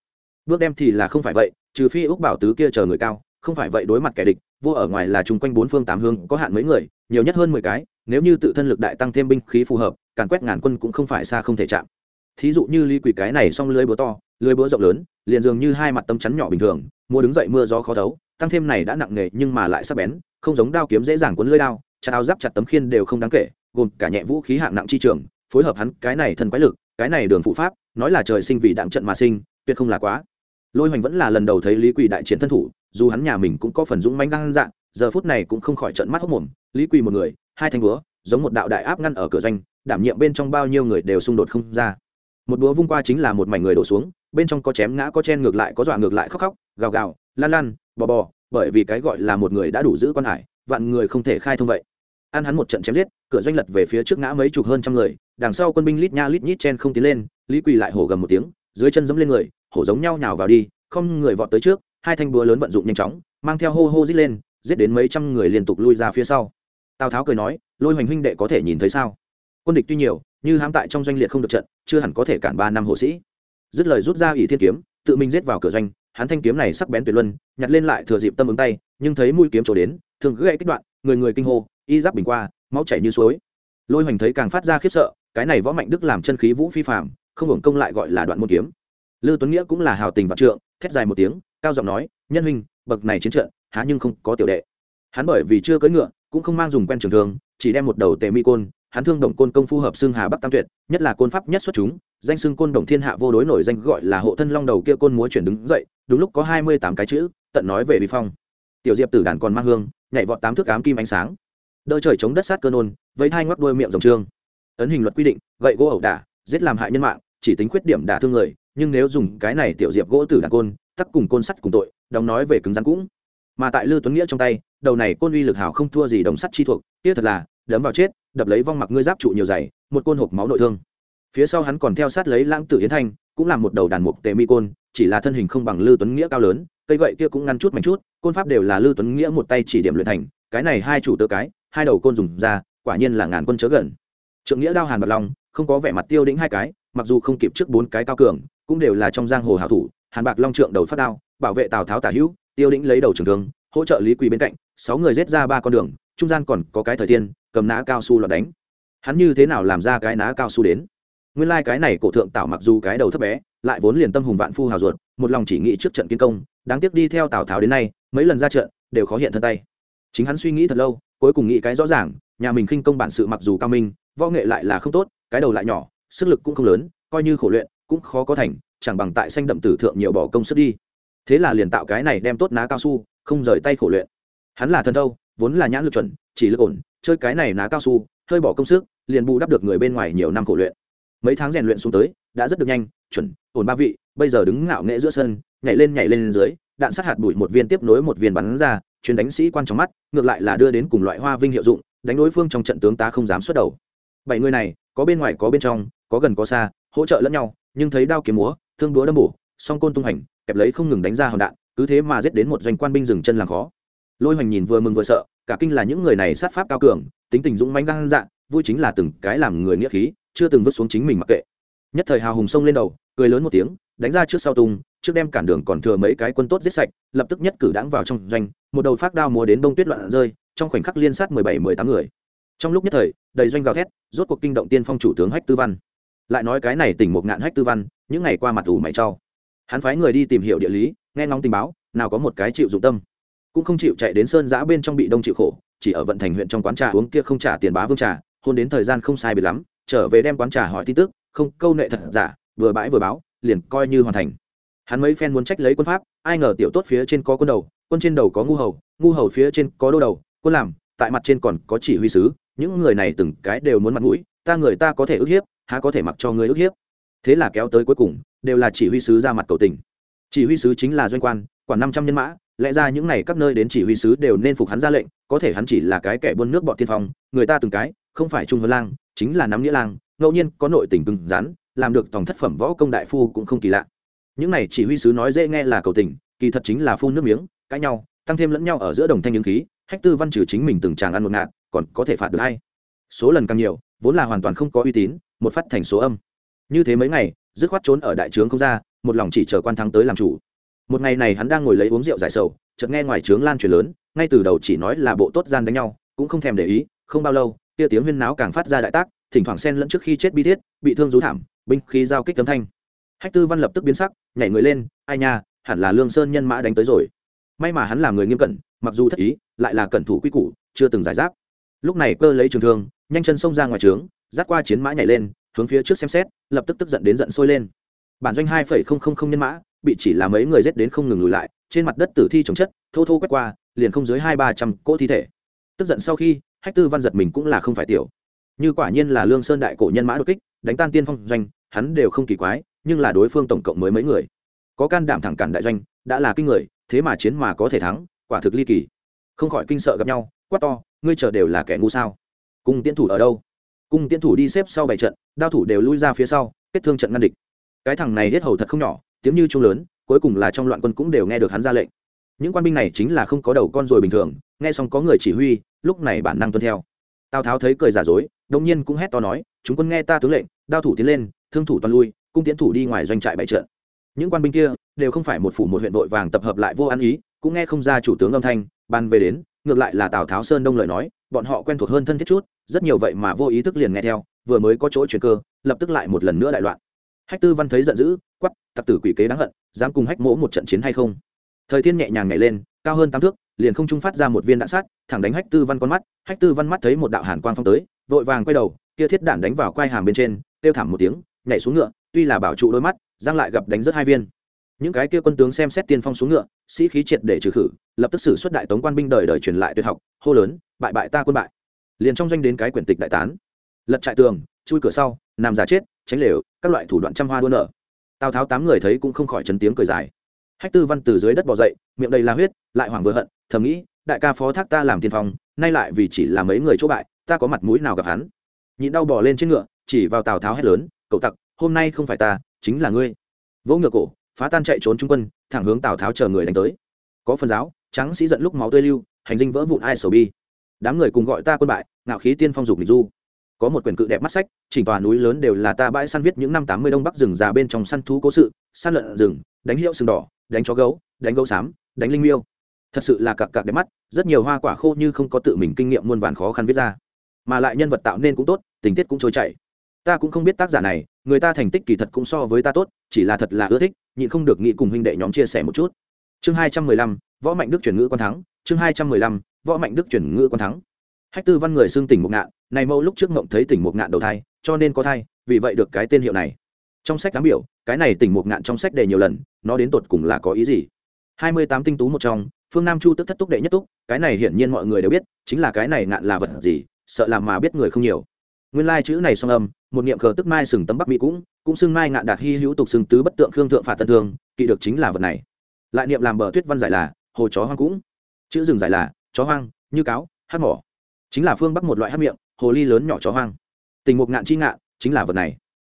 S1: Bước đem thì là không phải vậy, trừ phi úc bảo tứ kia chờ người cao, không phải vậy đối mặt kẻ địch, vua ở ngoài là chung quanh bốn phương tám hướng, có hạn mấy người, nhiều nhất hơn mười cái, nếu như tự thân lực đại tăng thêm binh khí phù hợp, càn quét ngàn quân cũng không phải xa không thể chạm thí dụ như ly quỷ cái này xong lưới búa to, lưới búa rộng lớn, liền dường như hai mặt tấm chắn nhỏ bình thường mua đứng dậy mưa gió khó thấu, tăng thêm này đã nặng nề nhưng mà lại sắc bén, không giống đao kiếm dễ dàng cuốn lưới đao, chặt áo giáp chặt tấm khiên đều không đáng kể, gồm cả nhẹ vũ khí hạng nặng chi trường, phối hợp hắn cái này thân quái lực, cái này đường phụ pháp, nói là trời sinh vì đạm trận mà sinh, tuyệt không là quá. Lôi hoành vẫn là lần đầu thấy lý quỳ đại chiến thân thủ, dù hắn nhà mình cũng có phần dũng mánh ngăn dạng, giờ phút này cũng không khỏi trận mắt hốc mồm, lý quỳ một người, hai thanh búa, giống một đạo đại áp ngăn ở cửa doanh, đảm nhiệm bên trong bao nhiêu người đều xung đột không ra một búa vung qua chính là một mảnh người đổ xuống, bên trong có chém ngã, có chen ngược lại, có dọa ngược lại, khóc khóc, gào gào, lan lan, bò bò, bởi vì cái gọi là một người đã đủ giữ con hải, vạn người không thể khai thông vậy. Ăn hắn một trận chém giết, cửa doanh lật về phía trước ngã mấy chục hơn trăm người, đằng sau quân binh lít nha lít nhít chen không tiến lên, lý quỳ lại hổ gầm một tiếng, dưới chân dẫm lên người, hổ giống nhau nhào vào đi, không người vọt tới trước, hai thanh búa lớn vận dụng nhanh chóng, mang theo hô hô dít lên, giết đến mấy trăm người liên tục lui ra phía sau. Tào tháo cười nói, lôi hoành huynh đệ có thể nhìn thấy sao? Quân địch tuy nhiều như hãm tại trong doanh liệt không được trận, chưa hẳn có thể cản ba năm hộ sĩ. Dứt lời rút ra ỷ thiên kiếm, tự mình giết vào cửa doanh, hắn thanh kiếm này sắc bén tuyệt luân, nhặt lên lại thừa dịp tâm ứng tay, nhưng thấy mũi kiếm trổ đến, thường gãy kích đoạn, người người kinh hô, y giáp bình qua, máu chảy như suối. Lôi hoành thấy càng phát ra khiếp sợ, cái này võ mạnh đức làm chân khí vũ phi phạm không hưởng công lại gọi là đoạn môn kiếm. Lư tuấn nghĩa cũng là hào tình vạn trượng, thét dài một tiếng, cao giọng nói, nhân huynh, bậc này chiến trận, há nhưng không có tiểu đệ. Hắn bởi vì chưa cưỡi ngựa, cũng không mang dùng quen trường thường, chỉ đem một đầu tề mi côn hắn thương đồng côn công phu hợp xương hà bắc tam tuyệt, nhất là côn pháp nhất xuất chúng, danh xưng côn đồng thiên hạ vô đối nổi danh gọi là hộ thân long đầu kia côn múa chuyển đứng dậy, đúng lúc có hai mươi tám cái chữ, tận nói về vi phong. Tiểu diệp tử đàn còn mang hương, nhảy vọt tám thước ám kim ánh sáng. Đỡ trời chống đất sát cơn nôn với hai ngoắc đuôi miệng rồng trương. Ấn hình luật quy định, gậy gỗ ẩu đả, giết làm hại nhân mạng, chỉ tính khuyết điểm đả thương người, nhưng nếu dùng cái này tiểu diệp gỗ tử đàn côn, tắc cùng côn sắt cùng tội, đóng nói về cứng rắn cũng. Mà tại lư tuấn nghĩa trong tay, đầu này côn uy lực hảo không thua gì đồng sắt chi thuộc, kia thật là, đấm vào chết đập lấy vong mặc ngươi giáp trụ nhiều dày, một côn hộp máu nội thương. Phía sau hắn còn theo sát lấy lãng tử yến thanh, cũng là một đầu đàn mục tề mi côn, chỉ là thân hình không bằng lư tuấn nghĩa cao lớn, cây gậy kia cũng ngăn chút mảnh chút, côn pháp đều là lư tuấn nghĩa một tay chỉ điểm luyện thành, cái này hai chủ tơ cái, hai đầu côn dùng ra, quả nhiên là ngàn quân chớ gần. Trượng nghĩa đao hàn bạc long, không có vẻ mặt tiêu đĩnh hai cái, mặc dù không kịp trước bốn cái cao cường, cũng đều là trong giang hồ hảo thủ, hàn bạc long trượng đầu phát đao, bảo vệ tào tháo tả hữu, tiêu đĩnh lấy đầu trường thương, hỗ trợ lý quỳ bên cạnh, sáu người giết ra ba con đường trung gian còn có cái thời tiên, cầm ná cao su lọt đánh. Hắn như thế nào làm ra cái ná cao su đến? Nguyên lai、like、cái này cổ thượng tảo mặc dù cái đầu thấp bé, lại vốn liền tâm hùng vạn phu hào ruột, một lòng chỉ nghĩ trước trận kiến công, đáng tiếc đi theo tào tháo đến nay, mấy lần ra trận, đều khó hiện thân tay. Chính hắn suy nghĩ thật lâu, cuối cùng nghĩ cái rõ ràng, nhà mình khinh công bản sự mặc dù cao minh, võ nghệ lại là không tốt, cái đầu lại nhỏ, sức lực cũng không lớn, coi như khổ luyện, cũng khó có thành, chẳng bằng tại xanh đậm tử thượng nhiều bỏ công sức đi. Thế là liền tạo cái này đem tốt ná cao su, không rời tay khổ luyện. Hắn là thần thâu vốn là nhãn lực chuẩn, chỉ lực ổn, chơi cái này ná cao su, hơi bỏ công sức, liền bù đắp được người bên ngoài nhiều năm khổ luyện. Mấy tháng rèn luyện xuống tới, đã rất được nhanh, chuẩn, ổn ba vị, bây giờ đứng ngạo nghệ giữa sân, nhảy lên nhảy lên dưới, đạn sát hạt bụi một viên tiếp nối một viên bắn ra chuyến đánh sĩ quan trong mắt, ngược lại là đưa đến cùng loại hoa vinh hiệu dụng, đánh đối phương trong trận tướng ta không dám xuất đầu. Bảy người này, có bên ngoài có bên trong, có gần có xa, hỗ trợ lẫn nhau, nhưng thấy đao kiếm múa, thương búa đâm bổ, song côn tung hành, kẹp lấy không ngừng đánh ra hòn đạn, cứ thế mà giết đến một doanh quan binh dừng chân làm khó lôi hoành nhìn vừa mừng vừa sợ, cả kinh là những người này sát pháp cao cường, tính tình dũng mãnh gan dạ vui chính là từng cái làm người nghĩa khí, chưa từng vứt xuống chính mình mặc kệ. Nhất thời hào hùng sông lên đầu, cười lớn một tiếng, đánh ra trước sau tung, trước đem cản đường còn thừa mấy cái quân tốt giết sạch, lập tức nhất cử đãng vào trong doanh, một đầu phát đao múa đến đông tuyết loạn rơi, trong khoảnh khắc liên sát mười bảy, mười tám người. Trong lúc nhất thời, đầy doanh gào thét, rốt cuộc kinh động tiên phong chủ tướng hách tư văn. Lại nói cái này tỉnh một ngạn hách tư văn, những ngày qua mặt ủ mày trao hắn phái người đi tìm hiểu địa lý, nghe ngóng tình báo, nào có một cái chịu dụng tâm cũng không chịu chạy đến sơn giã bên trong bị đông chịu khổ, chỉ ở vận thành huyện trong quán trà uống kia không trả tiền bá vương trà, hôn đến thời gian không sai biệt lắm, trở về đem quán trà hỏi tin tức, không, câu nệ thật giả, vừa bãi vừa báo, liền coi như hoàn thành. Hắn mấy phen muốn trách lấy quân pháp, ai ngờ tiểu tốt phía trên có quân đầu, quân trên đầu có ngu hầu ngu hầu phía trên có đô đầu, quân làm, tại mặt trên còn có chỉ huy sứ, những người này từng cái đều muốn mặt mũi, ta người ta có thể ức hiếp, há có thể mặc cho người ức hiếp. Thế là kéo tới cuối cùng, đều là chỉ huy sứ ra mặt cầu tình. Chỉ huy sứ chính là doanh quan, quản năm trăm nhân mã lẽ ra những n à y các nơi đến chỉ huy sứ đều nên phục hắn ra lệnh, có thể hắn chỉ là cái kẻ buôn nước bọn tiên phong, người ta từng cái, không phải trung vân lang, chính là nắm nghĩa lang, ngẫu nhiên có nội tình cứng rắn, làm được tổng thất phẩm võ công đại phu cũng không kỳ lạ. Những này chỉ huy sứ nói dễ nghe là cầu tình, kỳ thật chính là phun nước miếng, cãi nhau, tăng thêm lẫn nhau ở giữa đồng thanh những khí, hách tư văn trừ chính mình từng tràng ăn một ngạt, còn có thể phạt được hay. Số lần càng nhiều, vốn là hoàn toàn không có uy tín, một phát thành số âm. Như thế mấy ngày, dứt khoát trốn ở đại trướng không ra, một lòng chỉ chờ quan thắng tới làm chủ một ngày này hắn đang ngồi lấy uống rượu giải sầu, chợt nghe ngoài trướng lan truyền lớn, ngay từ đầu chỉ nói là bộ tốt gian đánh nhau, cũng không thèm để ý, không bao lâu, kia tiếng huyên náo càng phát ra đại tác, thỉnh thoảng xen lẫn trước khi chết bi thiết, bị thương rú thảm, binh khí giao kích tấm thanh. Hách tư văn lập tức biến sắc, nhảy người lên, ai nha, hẳn là lương sơn nhân mã đánh tới rồi. May mà hắn là người nghiêm cẩn, mặc dù thất ý, lại là cẩn thủ quy củ, chưa từng giải giáp. Lúc này cơ lấy trường thương, nhanh chân xông ra ngoài trướng, dắt qua chiến mã nhảy lên, hướng phía trước xem xét, lập tức tức giận đến giận sôi lên. Bản doanh hai phẩy không không không nhân mã bị chỉ là mấy người giết đến không ngừng lùi lại, trên mặt đất tử thi trồng chất, thô thô quét qua, liền không dưới hai ba trăm cỗ thi thể. Tức giận sau khi, hách tư văn giật mình cũng là không phải tiểu. Như quả nhiên là lương sơn đại cổ nhân mã đột kích, đánh tan tiên phong doanh, hắn đều không kỳ quái, nhưng là đối phương tổng cộng mới mấy người. Có can đảm thẳng cản đại doanh, đã là kinh người, thế mà chiến mà có thể thắng, quả thực ly kỳ. Không khỏi kinh sợ gặp nhau, quát to, ngươi chờ đều là kẻ ngu sao? Cung tiến thủ ở đâu? Cung tiến thủ đi xếp sau bảy trận, đao thủ đều lui ra phía sau, kết thương trận ngăn địch. Cái thằng này hết hầu thật không nhỏ tiếng như trung lớn, cuối cùng là trong loạn quân cũng đều nghe được hắn ra lệnh. Những quan binh này chính là không có đầu con rồi bình thường, nghe xong có người chỉ huy, lúc này bản năng tuân theo. Tào tháo thấy cười giả dối đông nhiên cũng hét to nói, chúng quân nghe ta tướng lệnh, đao thủ tiến lên, thương thủ toàn lui, cung tiến thủ đi ngoài doanh trại bại trận. Những quan binh kia đều không phải một phủ một huyện vội vàng tập hợp lại vô ăn ý, cũng nghe không ra chủ tướng âm thanh, ban về đến, ngược lại là tào tháo sơn đông lời nói, bọn họ quen thuộc hơn thân thiết chút, rất nhiều vậy mà vô ý thức liền nghe theo, vừa mới có chỗ chuyển cơ, lập tức lại một lần nữa đại loạn hách tư văn thấy giận dữ quắp tặc tử quỷ kế đáng hận, dám cùng hách mỗ một trận chiến hay không? Thời thiên nhẹ nhàng nhảy lên, cao hơn tám thước, liền không trung phát ra một viên đạn sát, thẳng đánh hách tư văn con mắt, hách tư văn mắt thấy một đạo hàn quang phong tới, vội vàng quay đầu, kia thiết đạn đánh vào quai hàm bên trên, kêu thảm một tiếng, nhảy xuống ngựa, tuy là bảo trụ đôi mắt giang lại gặp đánh rất hai viên. Những cái kia quân tướng xem xét tiên phong xuống ngựa, sĩ khí triệt để trừ khử, lập tức xử xuất đại tống quan binh đời đời truyền lại tuyệt học, hô lớn, bại bại ta quân bại. Liền trong doanh đến cái quyển tịch đại tán. Lật trại tường, chui cửa sau nằm giả chết tránh lều, các loại thủ đoạn trăm hoa đua nở. Tào tháo tám người thấy cũng không khỏi chấn tiếng cười dài. Hách tư văn từ dưới đất bỏ dậy, miệng đầy la huyết, lại hoảng vừa hận, thầm nghĩ, đại ca phó thác ta làm tiên phong, nay lại vì chỉ là mấy người chỗ bại, ta có mặt mũi nào gặp hắn? Nhịn đau bỏ lên trên ngựa, chỉ vào tào tháo hét lớn, cậu tặc, hôm nay không phải ta, chính là ngươi. Vỗ ngựa cổ, phá tan chạy trốn trung quân, thẳng hướng tào tháo chờ người đánh tới. Có phần giáo, trắng sĩ giận lúc máu tươi lưu, hành dinh vỡ vụn ai sầu bi. Đám người cùng gọi ta quân bại, ngạo khí tiên phong dục nghịch du có một quyển cự đẹp mắt sách, chỉnh tòa núi lớn đều là ta bãi săn viết những năm tám mươi đông bắc rừng già bên trong săn thú cố sự, săn lợn rừng, đánh hiệu sừng đỏ, đánh chó gấu, đánh gấu xám, đánh linh miêu. Thật sự là cặp cặp đẹp mắt, rất nhiều hoa quả khô như không có tự mình kinh nghiệm muôn vàn khó khăn viết ra. Mà lại nhân vật tạo nên cũng tốt, tình tiết cũng trôi chảy. Ta cũng không biết tác giả này, người ta thành tích kỳ thật cũng so với ta tốt, chỉ là thật là ưa thích, nhịn không được nghĩ cùng huynh đệ nhóm chia sẻ một chút. Chương hai trăm mười lăm, võ mạnh đức chuyển ngữ quan thắng, chương hai trăm mười lăm, võ mạnh đức chuyển ngữ quan thắng hách tư văn người xưng tỉnh một ngạn, này mẫu lúc trước mộng thấy tỉnh một ngạn đầu thai, cho nên có thai, vì vậy được cái tên hiệu này. Trong sách cám biểu, cái này tỉnh một ngạn trong sách đề nhiều lần, nó đến tột cùng là có ý gì? Hai mươi tám tinh tú một trong, phương nam chu tức thất túc đệ nhất túc, cái này hiển nhiên mọi người đều biết, chính là cái này ngạn là vật gì, sợ làm mà biết người không nhiều. Nguyên lai chữ này song âm, một niệm cờ tức mai sừng tấm bắc mỹ cũng cũng xưng mai ngạn đạt hy hữu tục xưng tứ bất tượng khương thượng phạt tân thương, kỵ được chính là vật này. Lại niệm làm bờ tuyết văn giải là, hồ chó hoang cũng. Chữ rừng giải là, chó hoang, như cáo, hát mỏ chính là phương bắc một loại hát miệng, hồ ly lớn nhỏ chó hoang. Tình mục ngạn chi ngạn, chính là vật này.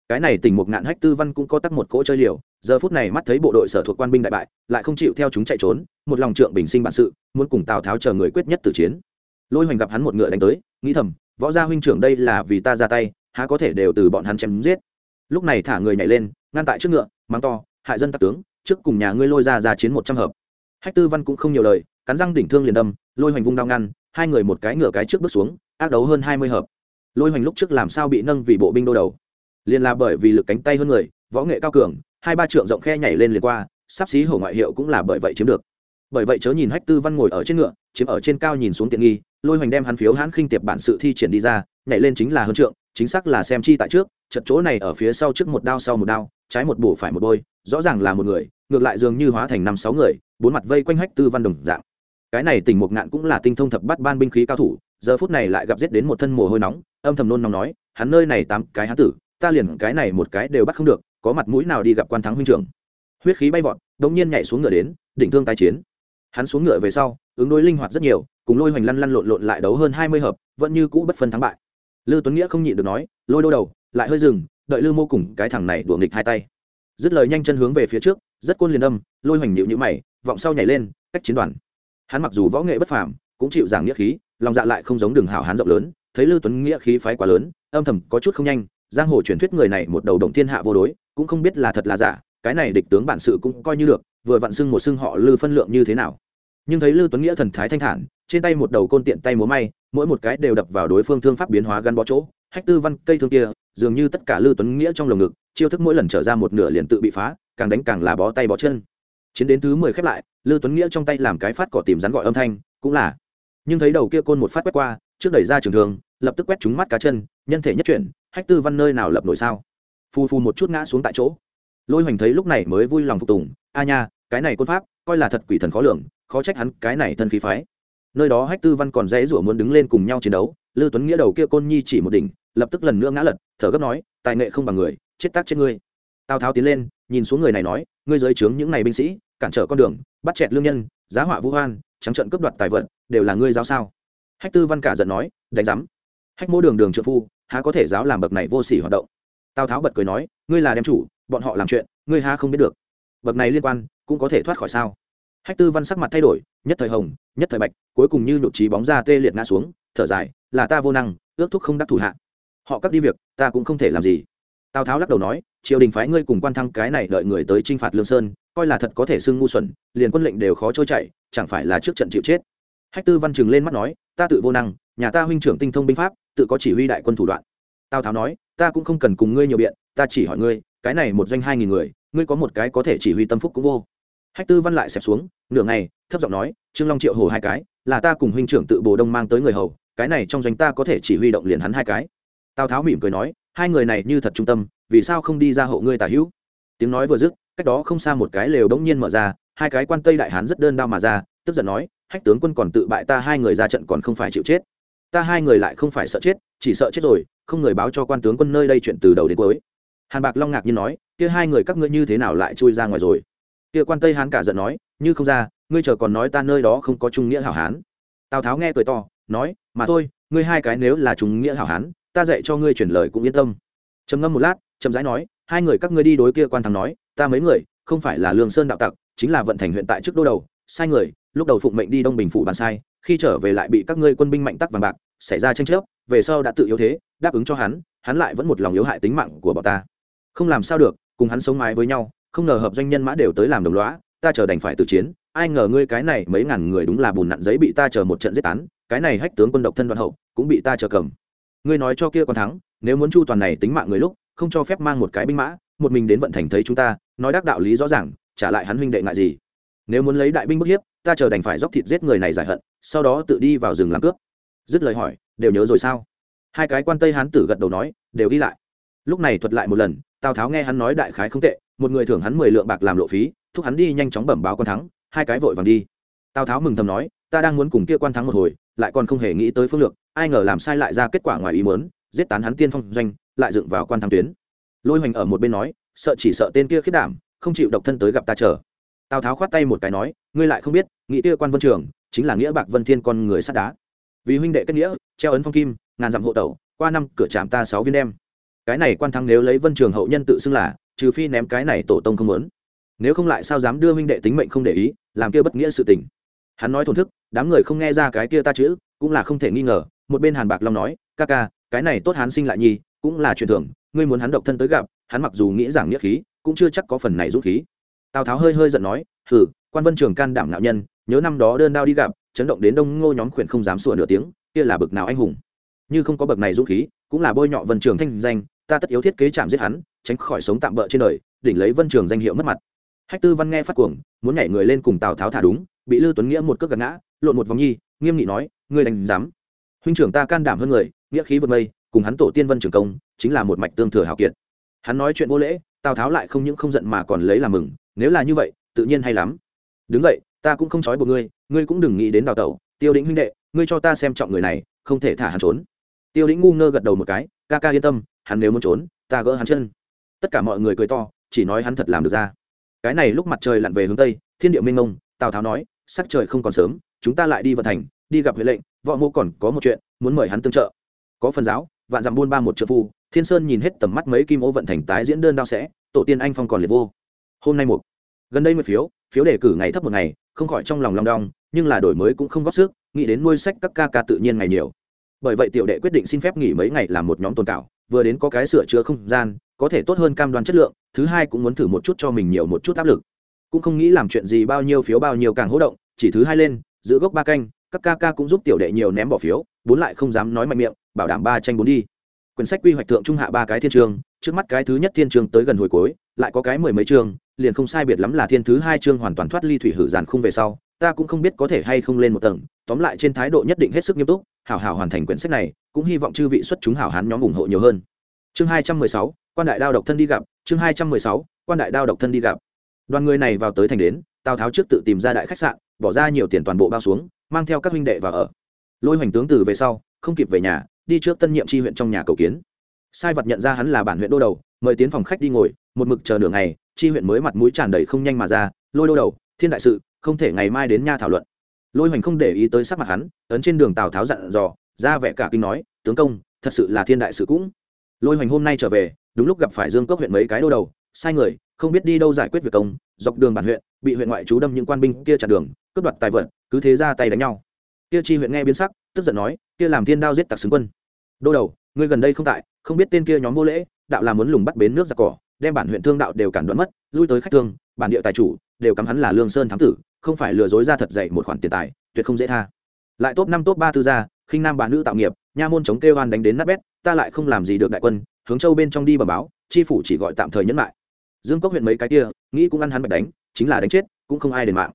S1: Cái này tình mục ngạn hách tư văn cũng có tắc một cỗ chơi liều, giờ phút này mắt thấy bộ đội sở thuộc quan binh đại bại, lại không chịu theo chúng chạy trốn, một lòng trượng bình sinh bản sự, muốn cùng tào tháo chờ người quyết nhất tử chiến. Lôi hoành gặp hắn một ngựa đánh tới, nghĩ thầm, võ gia huynh trưởng đây là vì ta ra tay, há có thể đều từ bọn hắn chém giết. Lúc này thả người nhảy lên, ngăn tại trước ngựa, mắng to, hại dân tặc tướng, trước cùng nhà ngươi lôi ra ra chiến một trăm hợp. Hách tư văn cũng không nhiều lời, cắn răng đỉnh thương liền đâm, lôi hoành vung đao ngăn hai người một cái ngựa cái trước bước xuống ác đấu hơn hai mươi hợp. Lôi hoành lúc trước làm sao bị nâng vì bộ binh đô đầu? Liền là bởi vì lực cánh tay hơn người võ nghệ cao cường hai ba trượng rộng khe nhảy lên liền qua sắp xí hổ ngoại hiệu cũng là bởi vậy chiếm được. Bởi vậy chớ nhìn hách tư văn ngồi ở trên ngựa chiếm ở trên cao nhìn xuống tiện nghi lôi hoành đem hắn phiếu hãn khinh tiệp bản sự thi triển đi ra nhảy lên chính là hơn trượng chính xác là xem chi tại trước chật chỗ này ở phía sau trước một đao sau một đao trái một bổ phải một bôi, rõ ràng là một người ngược lại dường như hóa thành năm sáu người bốn mặt vây quanh hách tư văn đồng dạng cái này tình một ngạn cũng là tinh thông thập bắt ban binh khí cao thủ, giờ phút này lại gặp giết đến một thân mồ hôi nóng, âm thầm nôn nóng nói, hắn nơi này tám cái hán tử, ta liền cái này một cái đều bắt không được, có mặt mũi nào đi gặp quan thắng huynh trưởng? Huyết khí bay vọt, đống nhiên nhảy xuống ngựa đến, đỉnh thương tái chiến. Hắn xuống ngựa về sau, ứng đối linh hoạt rất nhiều, cùng lôi hoành lăn lăn lộn lộn lại đấu hơn hai mươi hợp, vẫn như cũ bất phân thắng bại. Lư tuấn nghĩa không nhịn được nói, lôi đô đầu, lại hơi dừng, đợi lư mô cùng cái thằng này đuổi nghịch hai tay. Dứt lời nhanh chân hướng về phía trước, rất côn liền âm, lôi hoành nhịu nhữ mày, vọng sau nhảy lên, cách chiến đoàn hắn mặc dù võ nghệ bất phàm, cũng chịu giảng nghĩa khí, lòng dạ lại không giống đường hảo hán rộng lớn, thấy lư tuấn nghĩa khí phái quá lớn, âm thầm có chút không nhanh, giang hồ truyền thuyết người này một đầu đồng thiên hạ vô đối, cũng không biết là thật là giả, cái này địch tướng bản sự cũng coi như được, vừa vặn xưng một xưng họ lư phân lượng như thế nào. Nhưng thấy lư tuấn nghĩa thần thái thanh thản, trên tay một đầu côn tiện tay múa may, mỗi một cái đều đập vào đối phương thương pháp biến hóa gắn bó chỗ, hách tư văn cây thương kia, dường như tất cả lư tuấn nghĩa trong lồng ngực, chiêu thức mỗi lần trở ra một nửa liền tự bị phá, càng đánh càng là bó tay bó chân. Chiến đến thứ mười khép lại lư tuấn nghĩa trong tay làm cái phát cỏ tìm rắn gọi âm thanh, cũng là. Nhưng thấy đầu kia côn một phát quét qua, trước đẩy ra trường thường lập tức quét trúng mắt cá chân, nhân thể nhất chuyển, hách tư văn nơi nào lập nổi sao? Phù phù một chút ngã xuống tại chỗ. Lôi hoành thấy lúc này mới vui lòng phục tùng, a nha, cái này côn pháp, coi là thật quỷ thần khó lường, khó trách hắn cái này thân khí phái. Nơi đó hách tư văn còn dễ rủa muốn đứng lên cùng nhau chiến đấu, lư tuấn nghĩa đầu kia côn nhi chỉ một đỉnh, lập tức lần nữa ngã lật, thở gấp nói, tài nghệ không bằng người, chết tác chết ngươi. Tào tháo tiến lên, nhìn xuống người này nói, ngươi giới trướng những này binh sĩ cản trở con đường bắt chẹt lương nhân giá họa vũ hoan trắng trận cướp đoạt tài vật, đều là ngươi giáo sao? Hách tư văn cả giận nói đánh giám. Hách mô đường đường trợ phu há có thể giáo làm bậc này vô sỉ hoạt động? Tào tháo bật cười nói ngươi là đem chủ bọn họ làm chuyện ngươi há không biết được. Bậc này liên quan cũng có thể thoát khỏi sao? Hách tư văn sắc mặt thay đổi nhất thời hồng nhất thời bạch cuối cùng như nhụt trí bóng ra tê liệt ngã xuống thở dài là ta vô năng ước thúc không đắc thủ hạ. Họ cắt đi việc ta cũng không thể làm gì. Tào tháo lắc đầu nói triều đình phái ngươi cùng quan thăng cái này đợi người tới t r i n h phạt lương sơn coi là thật có thể xưng ngu xuẩn, liền quân lệnh đều khó trôi chạy chẳng phải là trước trận chịu chết. Hách tư văn chừng lên mắt nói, ta tự vô năng, nhà ta huynh trưởng tinh thông binh pháp, tự có chỉ huy đại quân thủ đoạn. Tào tháo nói, ta cũng không cần cùng ngươi nhiều biện, ta chỉ hỏi ngươi, cái này một doanh hai nghìn người, ngươi có một cái có thể chỉ huy tâm phúc cũng vô. Hách tư văn lại xẹp xuống, nửa ngày, thấp giọng nói, trương long triệu hồ hai cái, là ta cùng huynh trưởng tự bồ đông mang tới người hầu, cái này trong doanh ta có thể chỉ huy động liền hắn hai cái. Tào tháo mỉm cười nói, hai người này như thật trung tâm, vì sao không đi ra hộ ngươi tả hữu? Tiếng nói vừa dứt cách đó không xa một cái lều đống nhiên mở ra, hai cái quan tây đại hán rất đơn đau mà ra, tức giận nói, hách tướng quân còn tự bại ta, hai người ra trận còn không phải chịu chết. Ta hai người lại không phải sợ chết, chỉ sợ chết rồi, không người báo cho quan tướng quân nơi đây chuyện từ đầu đến cuối. Hàn bạc long ngạc nhiên nói, kia hai người các ngươi như thế nào lại chui ra ngoài rồi? Kia quan tây hán cả giận nói, như không ra, ngươi chờ còn nói ta nơi đó không có trung nghĩa hảo hán. Tào tháo nghe cười to, nói, mà thôi, ngươi hai cái nếu là trung nghĩa hảo hán, ta dạy cho ngươi chuyển lời cũng yên tâm. Trầm ngâm một lát trầm rãi nói hai người các ngươi đi đối kia quan thắng nói, ta mấy người, không phải là lương sơn đạo tặc, chính là vận thành huyện tại trước đô đầu. Sai người, lúc đầu phụng mệnh đi đông bình phủ bàn sai, khi trở về lại bị các ngươi quân binh mạnh tắc vàng bạc, xảy ra tranh chấp, về sau đã tự yếu thế, đáp ứng cho hắn hắn lại vẫn một lòng yếu hại tính mạng của bọn ta. Không làm sao được, cùng hắn sống mái với nhau, không ngờ hợp doanh nhân mã đều tới làm đồng lõa, ta chờ đành phải tự chiến, ai ngờ ngươi cái này mấy ngàn người đúng là bùn nặn giấy bị ta chờ một trận giết tán, cái này hách tướng quân độc thân đoạn hậu, cũng bị ta chờ cầm. Ngươi nói cho kia còn thắng, nếu muốn chu toàn này tính mạng người lúc không cho phép mang một cái binh mã, một mình đến vận thành thấy chúng ta, nói đắc đạo lý rõ ràng, trả lại hắn huynh đệ ngại gì. Nếu muốn lấy đại binh bức hiếp, ta chờ đành phải dốc thịt giết người này giải hận, sau đó tự đi vào rừng làm cướp. Dứt lời hỏi, đều nhớ rồi sao? Hai cái quan tây hán tử gật đầu nói, đều ghi lại. Lúc này thuật lại một lần, tào tháo nghe hắn nói đại khái không tệ, một người thưởng hắn mười lượng bạc làm lộ phí, thúc hắn đi nhanh chóng bẩm báo quan thắng, hai cái vội vàng đi. Tào tháo mừng thầm nói, ta đang muốn cùng kia quan thắng một hồi, lại còn không hề nghĩ tới phương lược, ai ngờ làm sai lại ra kết quả ngoài ý muốn, giết tán hắn tiên phong doanh lại dựng vào quan thắng tuyến. Lôi hoành ở một bên nói, sợ chỉ sợ tên kia khiết đảm, không chịu độc thân tới gặp ta chờ. Tào tháo khoát tay một cái nói, ngươi lại không biết nghĩ kia quan vân trường, chính là nghĩa bạc vân thiên con người sắt đá. Vì huynh đệ kết nghĩa, treo ấn phong kim, ngàn dặm hộ tẩu, qua năm cửa trạm ta sáu viên đem. Cái này quan thắng nếu lấy vân trường hậu nhân tự xưng là, trừ phi ném cái này tổ tông không muốn. Nếu không lại sao dám đưa huynh đệ tính mệnh không để ý, làm kia bất nghĩa sự tình. Hắn nói thổn thức, đám người không nghe ra cái kia ta chữ, cũng là không thể nghi ngờ, một bên hàn bạc long nói, ca ca cái này tốt hắn sinh lại nhi, cũng là chuyện thường, ngươi muốn hắn độc thân tới gặp, hắn mặc dù nghĩ rằng nghĩa khí, cũng chưa chắc có phần này rút khí. Tào tháo hơi hơi giận nói, hừ, quan vân trường can đảm nạo nhân, nhớ năm đó đơn đao đi gặp, chấn động đến đông ngô nhóm khuyển không dám sủa nửa tiếng, kia là bực nào anh hùng. Như không có bậc này dũng khí, cũng là bôi nhọ vân trường thanh danh, ta tất yếu thiết kế chạm giết hắn, tránh khỏi sống tạm bỡ trên đời, đỉnh lấy vân trường danh hiệu mất mặt. Hách tư văn nghe phát cuồng, muốn nhảy người lên cùng tào tháo thả đúng, bị lư tuấn nghĩa một cước gạt ngã, lộn một vòng nhi, nghiêm nghị nói, ngươi đánh dám huynh trưởng ta can đảm hơn người nghĩa khí vượt mây, cùng hắn tổ tiên vân trường công, chính là một mạch tương thừa hào kiệt. Hắn nói chuyện vô lễ, tào tháo lại không những không giận mà còn lấy làm mừng, nếu là như vậy, tự nhiên hay lắm. Đứng vậy ta cũng không trói buộc ngươi ngươi cũng đừng nghĩ đến đào tẩu, tiêu đĩnh huynh đệ, ngươi cho ta xem trọng người này, không thể thả hắn trốn. Tiêu đĩnh ngu ngơ gật đầu một cái, ca ca yên tâm, hắn nếu muốn trốn, ta gỡ hắn chân. Tất cả mọi người cười to, chỉ nói hắn thật làm được ra. Cái này lúc mặt trời lặn về hướng tây, thiên địa minh ngông tào tháo nói, sắc trời không còn sớm, chúng ta lại đi vận thành, đi gặp huệ lệnh, võ mô còn có một chuyện, muốn mời hắn tương trợ có phần giáo, vạn dặm buôn ba một trợ phu, thiên sơn nhìn hết tầm mắt mấy kim ô vận thành tái diễn đơn đao sẽ, tổ tiên anh phong còn liệt vô. Hôm nay một gần đây một phiếu phiếu đề cử ngày thấp một ngày, không khỏi trong lòng long đong, nhưng là đổi mới cũng không góp sức, nghĩ đến nuôi sách các ca ca tự nhiên ngày nhiều. Bởi vậy tiểu đệ quyết định xin phép nghỉ mấy ngày làm một nhóm tồn cảo, vừa đến có cái sửa chữa không gian, có thể tốt hơn cam đoan chất lượng, thứ hai cũng muốn thử một chút cho mình nhiều một chút áp lực. Cũng không nghĩ làm chuyện gì bao nhiêu phiếu bao nhiêu càng hỗ động, chỉ thứ hai lên, giữ gốc ba canh, các ca ca cũng giúp tiểu đệ nhiều ném bỏ phiếu, bốn lại không dám nói mạnh miệng bảo đảm ba tranh bốn đi. Quyển sách quy hoạch thượng trung hạ ba cái thiên trường, trước mắt cái thứ nhất thiên trường tới gần hồi cuối, lại có cái mười mấy chương liền không sai biệt lắm là thiên thứ hai chương hoàn toàn thoát ly thủy hử giàn khung về sau, ta cũng không biết có thể hay không lên một tầng, tóm lại trên thái độ nhất định hết sức nghiêm túc, hảo hảo hoàn thành quyển sách này, cũng hy vọng chư vị xuất chúng hảo hán nhóm ủng hộ nhiều hơn. Chương hai trăm mười sáu, quan đại đao độc thân đi gặp, chương hai trăm mười sáu, quan đại đao độc thân đi gặp. Đoàn người này vào tới thành đến, tào tháo trước tự tìm ra đại khách sạn, bỏ ra nhiều tiền toàn bộ bao xuống, mang theo các huynh đệ vào ở. Lôi hoành tướng từ về sau, không kịp về nhà đi trước tân nhiệm tri huyện trong nhà cầu kiến. Sai vật nhận ra hắn là bản huyện đô đầu, mời tiến phòng khách đi ngồi, một mực chờ nửa ngày, tri huyện mới mặt mũi tràn đầy không nhanh mà ra, lôi đô đầu, thiên đại sự, không thể ngày mai đến nha thảo luận. Lôi hoành không để ý tới sắc mặt hắn, ấn trên đường tào tháo dặn dò, ra vẻ cả kinh nói, tướng công, thật sự là thiên đại sự cũng. Lôi hoành hôm nay trở về, đúng lúc gặp phải dương cốc huyện mấy cái đô đầu, sai người, không biết đi đâu giải quyết việc công, dọc đường bản huyện, bị huyện ngoại trú đâm những quan binh kia chặn đường, cướp đoạt tài vật, cứ thế ra tay đánh nhau kia chi huyện nghe biến sắc, tức giận nói, kia làm thiên đao giết tặc xứng quân. Đô đầu, ngươi gần đây không tại, không biết tên kia nhóm vô lễ, đạo là muốn lùng bắt bến nước giặc cỏ, đem bản huyện thương đạo đều cản đoạn mất, lui tới khách thương, bản địa tài chủ đều cắm hắn là lương sơn thám tử, không phải lừa dối ra thật dạy một khoản tiền tài, tuyệt không dễ tha. Lại top năm top ba tư gia, khinh nam bản nữ tạo nghiệp, nha môn chống kêu hoan đánh đến nát bét, ta lại không làm gì được đại quân, hướng châu bên trong đi bờ báo, chi phủ chỉ gọi tạm thời nhẫn lại. Dương cốc huyện mấy cái kia, nghĩ cũng ăn hắn bạch đánh, chính là đánh chết, cũng không ai đền mạng.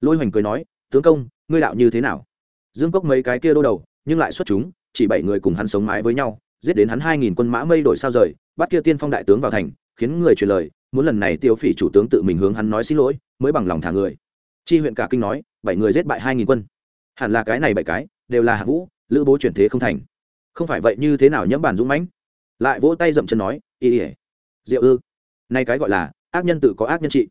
S1: Lôi hoành cười nói, tướng công, ngươi đạo như thế nào? Dương cốc mấy cái kia đô đầu, nhưng lại xuất chúng, chỉ bảy người cùng hắn sống mái với nhau, giết đến hắn hai nghìn quân mã mây đổi sao rời, bắt kia tiên phong đại tướng vào thành, khiến người truyền lời, muốn lần này tiêu phỉ chủ tướng tự mình hướng hắn nói xin lỗi, mới bằng lòng thả người. Chi huyện cả kinh nói, bảy người giết bại hai nghìn quân. Hẳn là cái này bảy cái, đều là hạ vũ, lữ bố chuyển thế không thành. Không phải vậy như thế nào nhẫm bản dũng mãnh? Lại vỗ tay dậm chân nói y ỉa diệu ư. Nay cái gọi là, ác nhân tự có ác nhân trị.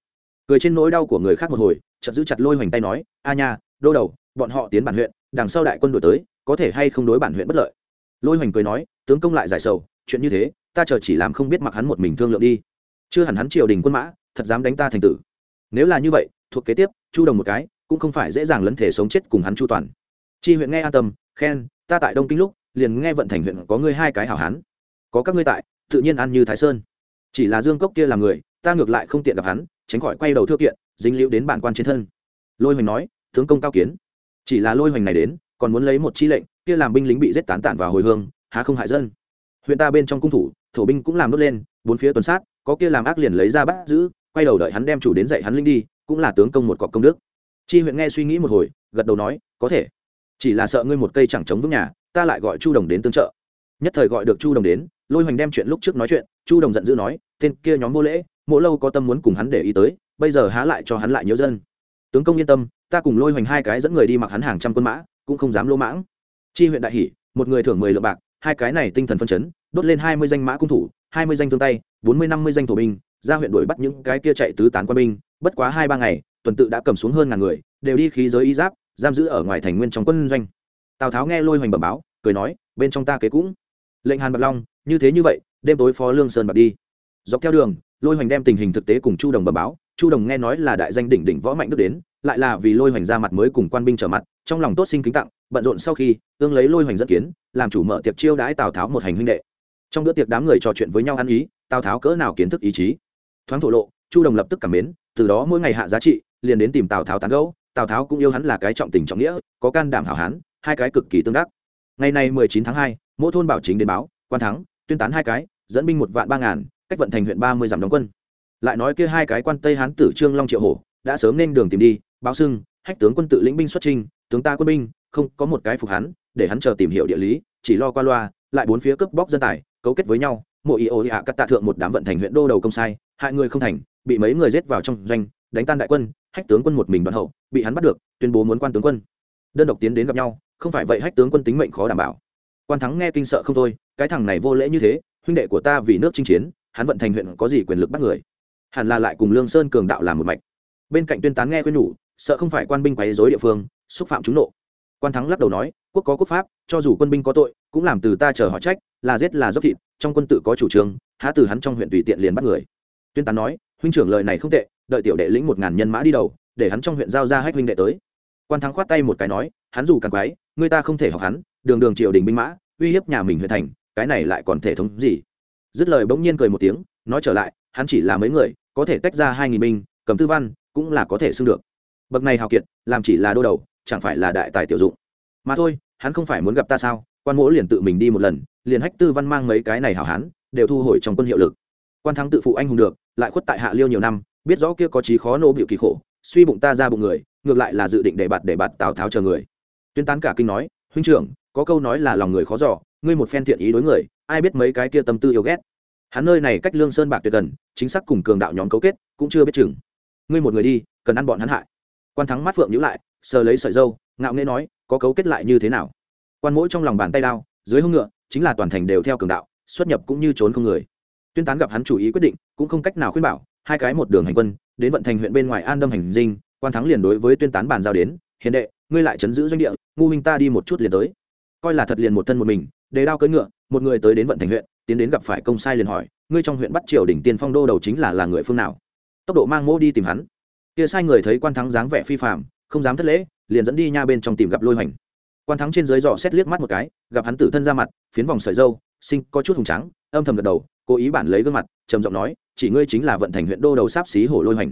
S1: Cười trên nỗi đau của người khác một hồi chậm giữ chặt lôi hoành tay nói, a nha, đô đầu, bọn họ tiến bản huyện đằng sau đại quân đổi tới, có thể hay không đối bản huyện bất lợi. Lôi hoành cười nói, tướng công lại giải sầu, chuyện như thế, ta chờ chỉ làm không biết mặc hắn một mình thương lượng đi. Chưa hẳn hắn triều đình quân mã, thật dám đánh ta thành tử. Nếu là như vậy, thuộc kế tiếp, chu đồng một cái, cũng không phải dễ dàng lấn thể sống chết cùng hắn chu toàn. Chi huyện nghe an tâm, khen, ta tại đông kinh lúc, liền nghe vận thành huyện có ngươi hai cái hảo hán. Có các ngươi tại, tự nhiên ăn như thái sơn. Chỉ là dương cốc kia là người, ta ngược lại không tiện gặp hắn, tránh khỏi quay đầu thư kiện, dính liễu đến bản quan trên thân. Lôi hoành nói, tướng công cao kiến chỉ là lôi hoành này đến, còn muốn lấy một chi lệnh, kia làm binh lính bị giết tán tản vào hồi hương, há không hại dân. Huyện ta bên trong cung thủ, thổ binh cũng làm đốt lên, bốn phía tuần sát, có kia làm ác liền lấy ra bắt giữ, quay đầu đợi hắn đem chủ đến dạy hắn linh đi, cũng là tướng công một cọc công đức. Chi huyện nghe suy nghĩ một hồi, gật đầu nói, có thể. Chỉ là sợ ngươi một cây chẳng chống vững nhà, ta lại gọi chu đồng đến tương trợ. Nhất thời gọi được chu đồng đến, lôi hoành đem chuyện lúc trước nói chuyện, chu đồng giận dữ nói, tên kia nhóm vô lễ mỗi lâu có tâm muốn cùng hắn để ý tới, bây giờ há lại cho hắn lại nhớ dân tướng công yên tâm, ta cùng lôi hoành hai cái dẫn người đi mặc hắn hàng trăm quân mã, cũng không dám lỗ mãng. Chi huyện đại hỷ, một người thưởng mười lượng bạc, hai cái này tinh thần phân chấn, đốt lên hai mươi danh mã cung thủ, hai mươi danh thương tay, bốn mươi năm mươi danh thổ binh, ra huyện đuổi bắt những cái kia chạy tứ tán quân binh, bất quá hai ba ngày, tuần tự đã cầm xuống hơn ngàn người, đều đi khí giới y giáp, giam giữ ở ngoài thành nguyên trong quân doanh. Tào tháo nghe lôi hoành bẩm báo, cười nói, bên trong ta kế cũng. Lệnh hàn bạc long, như thế như vậy, đêm tối phó lương sơn bạc đi. Dọc theo đường lôi hoành đem tình hình thực tế cùng chu đồng bẩm báo, chu đồng nghe nói là đại danh đỉnh đỉnh võ mạnh đức đến, lại là vì lôi hoành ra mặt mới cùng quan binh trở mặt, trong lòng tốt sinh kính tặng, bận rộn sau khi ương lấy lôi hoành dẫn kiến, làm chủ mở tiệc chiêu đãi tào tháo một hành huynh đệ. Trong bữa tiệc đám người trò chuyện với nhau ăn ý, tào tháo cỡ nào kiến thức ý chí. Thoáng thổ lộ, chu đồng lập tức cảm mến, từ đó mỗi ngày hạ giá trị, liền đến tìm tào tháo tán gẫu, tào tháo cũng yêu hắn là cái trọng tình trọng nghĩa, có can đảm hảo hán, hai cái cực kỳ tương đắc. Ngày nay mười chín tháng hai, mỗi thôn bảo chính đến báo, quan thắng, tuyên tán hai cái, dẫn binh một vạn ba ngàn cách vận thành huyện ba mươi dặm đóng quân. Lại nói kia hai cái quan tây hán tử trương long triệu hổ đã sớm nên đường tìm đi báo xưng hách tướng quân tự lĩnh binh xuất trình, tướng ta quân binh không có một cái phục hắn để hắn chờ tìm hiểu địa lý chỉ lo qua loa lại bốn phía cướp bóc dân tài cấu kết với nhau mộ ý ô hạ cắt tạ thượng một đám vận thành huyện đô đầu công sai hại người không thành bị mấy người giết vào trong doanh đánh tan đại quân hách tướng quân một mình đoạn hậu bị hắn bắt được tuyên bố muốn quan tướng quân. Đơn độc tiến đến gặp nhau không phải vậy hách tướng quân tính mệnh khó đảm bảo. Quan thắng nghe kinh sợ không thôi cái thằng này vô lễ như thế huynh đệ của ta vì nước chinh chiến hắn vận thành huyện có gì quyền lực bắt người. Hẳn là lại cùng lương sơn cường đạo làm một mạch. Bên cạnh tuyên tán nghe khuyên nhủ, sợ không phải quan binh quấy dối địa phương, xúc phạm chúng nộ. Quan thắng lắc đầu nói, quốc có quốc pháp, cho dù quân binh có tội, cũng làm từ ta chờ họ trách, là giết là dốc thịt, trong quân tự có chủ trương, há từ hắn trong huyện tùy tiện liền bắt người. Tuyên tán nói, huynh trưởng lời này không tệ, đợi tiểu đệ lĩnh một ngàn nhân mã đi đầu, để hắn trong huyện giao ra hách huynh đệ tới. Quan thắng khoát tay một cái nói, hắn dù càng quái, người ta không thể học hắn, đường đường triều đình binh mã, uy hiếp nhà mình huyện thành, cái này lại còn thể thống gì? Dứt lời bỗng nhiên cười một tiếng, nói trở lại, hắn chỉ là mấy người, có thể tách ra hai nghìn binh, cầm tư văn, cũng là có thể xưng được. Bậc này hào kiệt, làm chỉ là đô đầu, chẳng phải là đại tài tiểu dụng. Mà thôi, hắn không phải muốn gặp ta sao? Quan mỗ liền tự mình đi một lần, liền hách tư văn mang mấy cái này hảo hán, đều thu hồi trong quân hiệu lực. Quan thắng tự phụ anh hùng được, lại khuất tại hạ liêu nhiều năm, biết rõ kia có trí khó nô bịu kỳ khổ, suy bụng ta ra bụng người, ngược lại là dự định để bạt để bạt tào tháo chờ người. Tuyên tán cả kinh nói, huynh trưởng, có câu nói là lòng người khó giỏ ngươi một phen thiện ý đối người, ai biết mấy cái kia tâm tư yêu ghét. Hắn nơi này cách lương sơn bạc tuyệt gần, chính xác cùng cường đạo nhóm cấu kết, cũng chưa biết chừng. Ngươi một người đi, cần ăn bọn hắn hại. Quan thắng mắt phượng nhữ lại, sờ lấy sợi dâu, ngạo nghễ nói, có cấu kết lại như thế nào? Quan mỗi trong lòng bàn tay đao dưới hông ngựa, chính là toàn thành đều theo cường đạo, xuất nhập cũng như trốn không người. Tuyên tán gặp hắn chủ ý quyết định, cũng không cách nào khuyên bảo, hai cái một đường hành quân, đến vận thành huyện bên ngoài an đâm hành dinh, quan thắng liền đối với tuyên tán bàn giao đến, hiền đệ, ngươi lại chấn giữ doanh địa, ngu huynh ta đi một chút liền tới. Coi là thật liền một thân một mình đề đao cưỡi ngựa, một người tới đến vận thành huyện, tiến đến gặp phải công sai liền hỏi, ngươi trong huyện bắt triều đỉnh tiên phong đô đầu chính là là người phương nào? Tốc độ mang mô đi tìm hắn. Kia sai người thấy quan thắng dáng vẻ phi phạm không dám thất lễ, liền dẫn đi nha bên trong tìm gặp lôi hoành. Quan thắng trên dưới dò xét liếc mắt một cái, gặp hắn tử thân ra mặt, phiến vòng sợi dâu sinh có chút hùng trắng âm thầm gật đầu, cố ý bản lấy gương mặt, trầm giọng nói, chỉ ngươi chính là vận thành huyện đô đầu sáp xí hổ lôi hoành.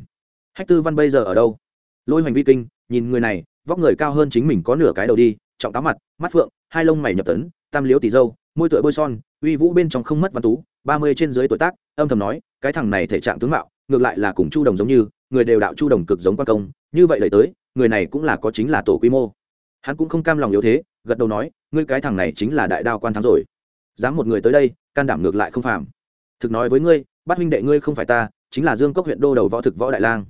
S1: Hách tư văn bây giờ ở đâu? Lôi hoành vi kinh, nhìn người này, vóc người cao hơn chính mình có nửa cái đầu đi, trọng táo mặt, mắt phượng, hai lông mày nhập tấn tam liếu tỷ dâu, môi tựa bôi son, uy vũ bên trong không mất văn tú, ba mươi trên dưới tuổi tác, âm thầm nói, cái thằng này thể trạng tướng mạo, ngược lại là cùng chu đồng giống như, người đều đạo chu đồng cực giống quan công, như vậy lời tới, người này cũng là có chính là tổ quy mô. Hắn cũng không cam lòng yếu thế, gật đầu nói, ngươi cái thằng này chính là đại đao quan thắng rồi. Dám một người tới đây, can đảm ngược lại không phàm. Thực nói với ngươi, bắt huynh đệ ngươi không phải ta, chính là dương cốc huyện đô đầu võ thực võ đại lang.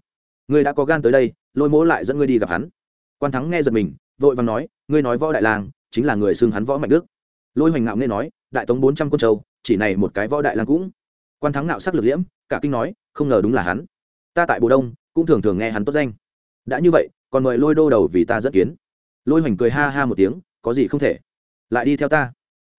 S1: Ngươi đã có gan tới đây, lôi mỗ lại dẫn ngươi đi gặp hắn. Quan thắng nghe giật mình, vội vàng nói, ngươi nói võ đại lang, chính là người xưng hắn võ mạnh đức lôi hoành ngạo nghe nói, đại tống bốn trăm quân châu, chỉ này một cái võ đại lang cũng. Quan thắng ngạo sắc lực liễm, cả kinh nói, không ngờ đúng là hắn. Ta tại bồ đông, cũng thường thường nghe hắn tốt danh. Đã như vậy, còn mời lôi đô đầu vì ta dẫn kiến. Lôi hoành cười ha ha một tiếng, có gì không thể. Lại đi theo ta.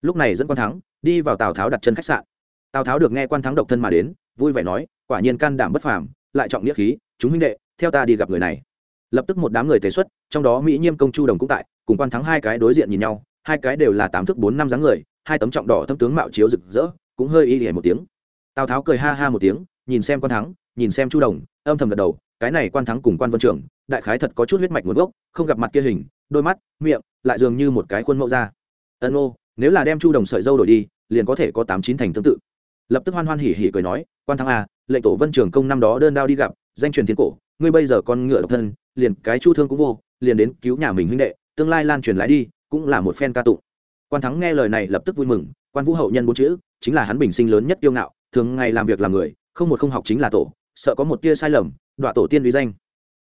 S1: Lúc này dẫn quan thắng, đi vào tào tháo đặt chân khách sạn. Tào tháo được nghe quan thắng độc thân mà đến, vui vẻ nói, quả nhiên can đảm bất phàm, lại trọng nghĩa khí, chúng huynh đệ, theo ta đi gặp người này. Lập tức một đám người tế xuất, trong đó mỹ nhiêm công chu đồng cũng tại, cùng quan thắng hai cái đối diện nhìn nhau hai cái đều là tám thước bốn năm dáng người hai tấm trọng đỏ thâm tướng mạo chiếu rực rỡ cũng hơi y hề một tiếng. Tào tháo cười ha ha một tiếng nhìn xem quan thắng nhìn xem chu đồng âm thầm gật đầu cái này quan thắng cùng quan vân trưởng đại khái thật có chút huyết mạch nguồn gốc không gặp mặt kia hình đôi mắt miệng lại dường như một cái khuôn mẫu ra ân ô nếu là đem chu đồng sợi dâu đổi đi liền có thể có tám chín thành tương tự. Lập tức hoan hoan hỉ hỉ cười nói quan thắng à, lệnh tổ vân trường công năm đó đơn đao đi gặp danh truyền thiên cổ ngươi bây giờ con ngựa độc thân liền cái chu thương cũng vô liền đến cứu nhà mình huynh đệ tương lai lan truyền lại đi cũng là một phen ca tụng. Quan thắng nghe lời này lập tức vui mừng, quan vũ hậu nhân bốn chữ, chính là hắn bình sinh lớn nhất kiêu ngạo, thường ngày làm việc làm người, không một không học chính là tổ, sợ có một tia sai lầm, đọa tổ tiên uy danh.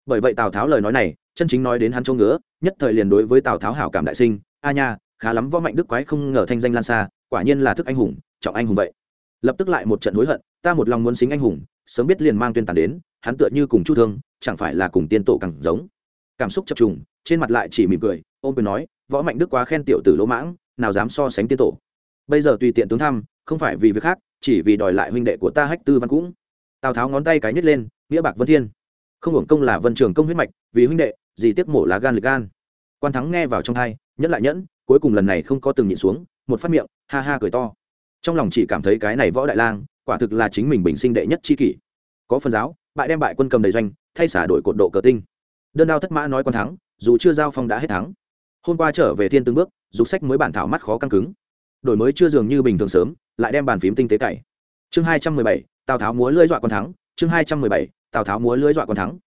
S1: Bởi vậy tào tháo lời nói này, chân chính nói đến hắn châu ngứa, nhất thời liền đối với tào tháo hảo cảm đại sinh, a nha, khá lắm võ mạnh đức quái không ngờ thanh danh lan xa, quả nhiên là thức anh hùng, trọng anh hùng vậy. Lập tức lại một trận hối hận, ta một lòng muốn xính anh hùng, sớm biết liền mang tuyên tàn đến, hắn tựa như cùng chu thương, chẳng phải là cùng tiên tổ càng giống. Cảm xúc chập trùng, trên mặt lại chỉ mỉm cười ôm cười nói võ mạnh đức quá khen tiểu tử lỗ mãng, nào dám so sánh tiên tổ. Bây giờ tùy tiện tướng thăm, không phải vì việc khác, chỉ vì đòi lại huynh đệ của ta hách tư văn cũng. Tào tháo ngón tay cái nhét lên, nghĩa bạc vân thiên, không hưởng công là vân trường công huyết mạch, vì huynh đệ, gì tiếc mổ lá gan lực gan. Quan thắng nghe vào trong hai, nhẫn lại nhẫn, cuối cùng lần này không có từng nhịn xuống, một phát miệng, ha ha cười to. Trong lòng chỉ cảm thấy cái này võ đại lang, quả thực là chính mình bình sinh đệ nhất chi kỷ. Có phần giáo, bại đem bại quân cầm đầy doanh, thay xả đổi cột độ cờ tinh. Đơn đao thất mã nói quan thắng, dù chưa giao phong đã hết thắng hôm qua trở về thiên tương bước, dục sách mới bản thảo mắt khó căng cứng. Đổi mới chưa dường như bình thường sớm, lại đem bàn phím tinh tế cày. Chương hai trăm mười bảy, tào tháo múa lưỡi dọa quan thắng. Chương hai trăm mười bảy, tào tháo múa lưỡi dọa quan thắng.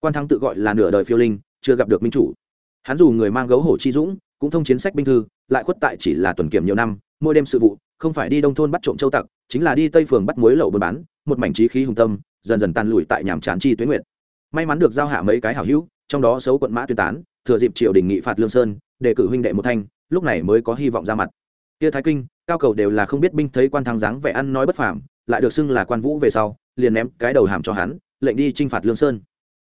S1: Quan thắng tự gọi là nửa đời phiêu linh, chưa gặp được minh chủ. Hắn dù người mang gấu hổ chi dũng, cũng thông chiến sách binh thư, lại khuất tại chỉ là tuần kiểm nhiều năm, mỗi đêm sự vụ, không phải đi đông thôn bắt trộm châu tặc, chính là đi tây phường bắt muối lậu buôn bán, một mảnh trí khí hùng tâm, dần dần tan lùi tại nhàm chán chi tuyến nguyện may mắn được giao hạ mấy cái hảo hữu trong đó xấu quận mã tuyên tán, thừa dịp triều đình nghị phạt lương sơn, để cử huynh đệ một thanh, lúc này mới có hy vọng ra mặt. Tia thái kinh, cao cầu đều là không biết binh thấy quan thắng dáng vẻ ăn nói bất phàm, lại được xưng là quan vũ về sau, liền ném cái đầu hàm cho hắn, lệnh đi chinh phạt lương sơn.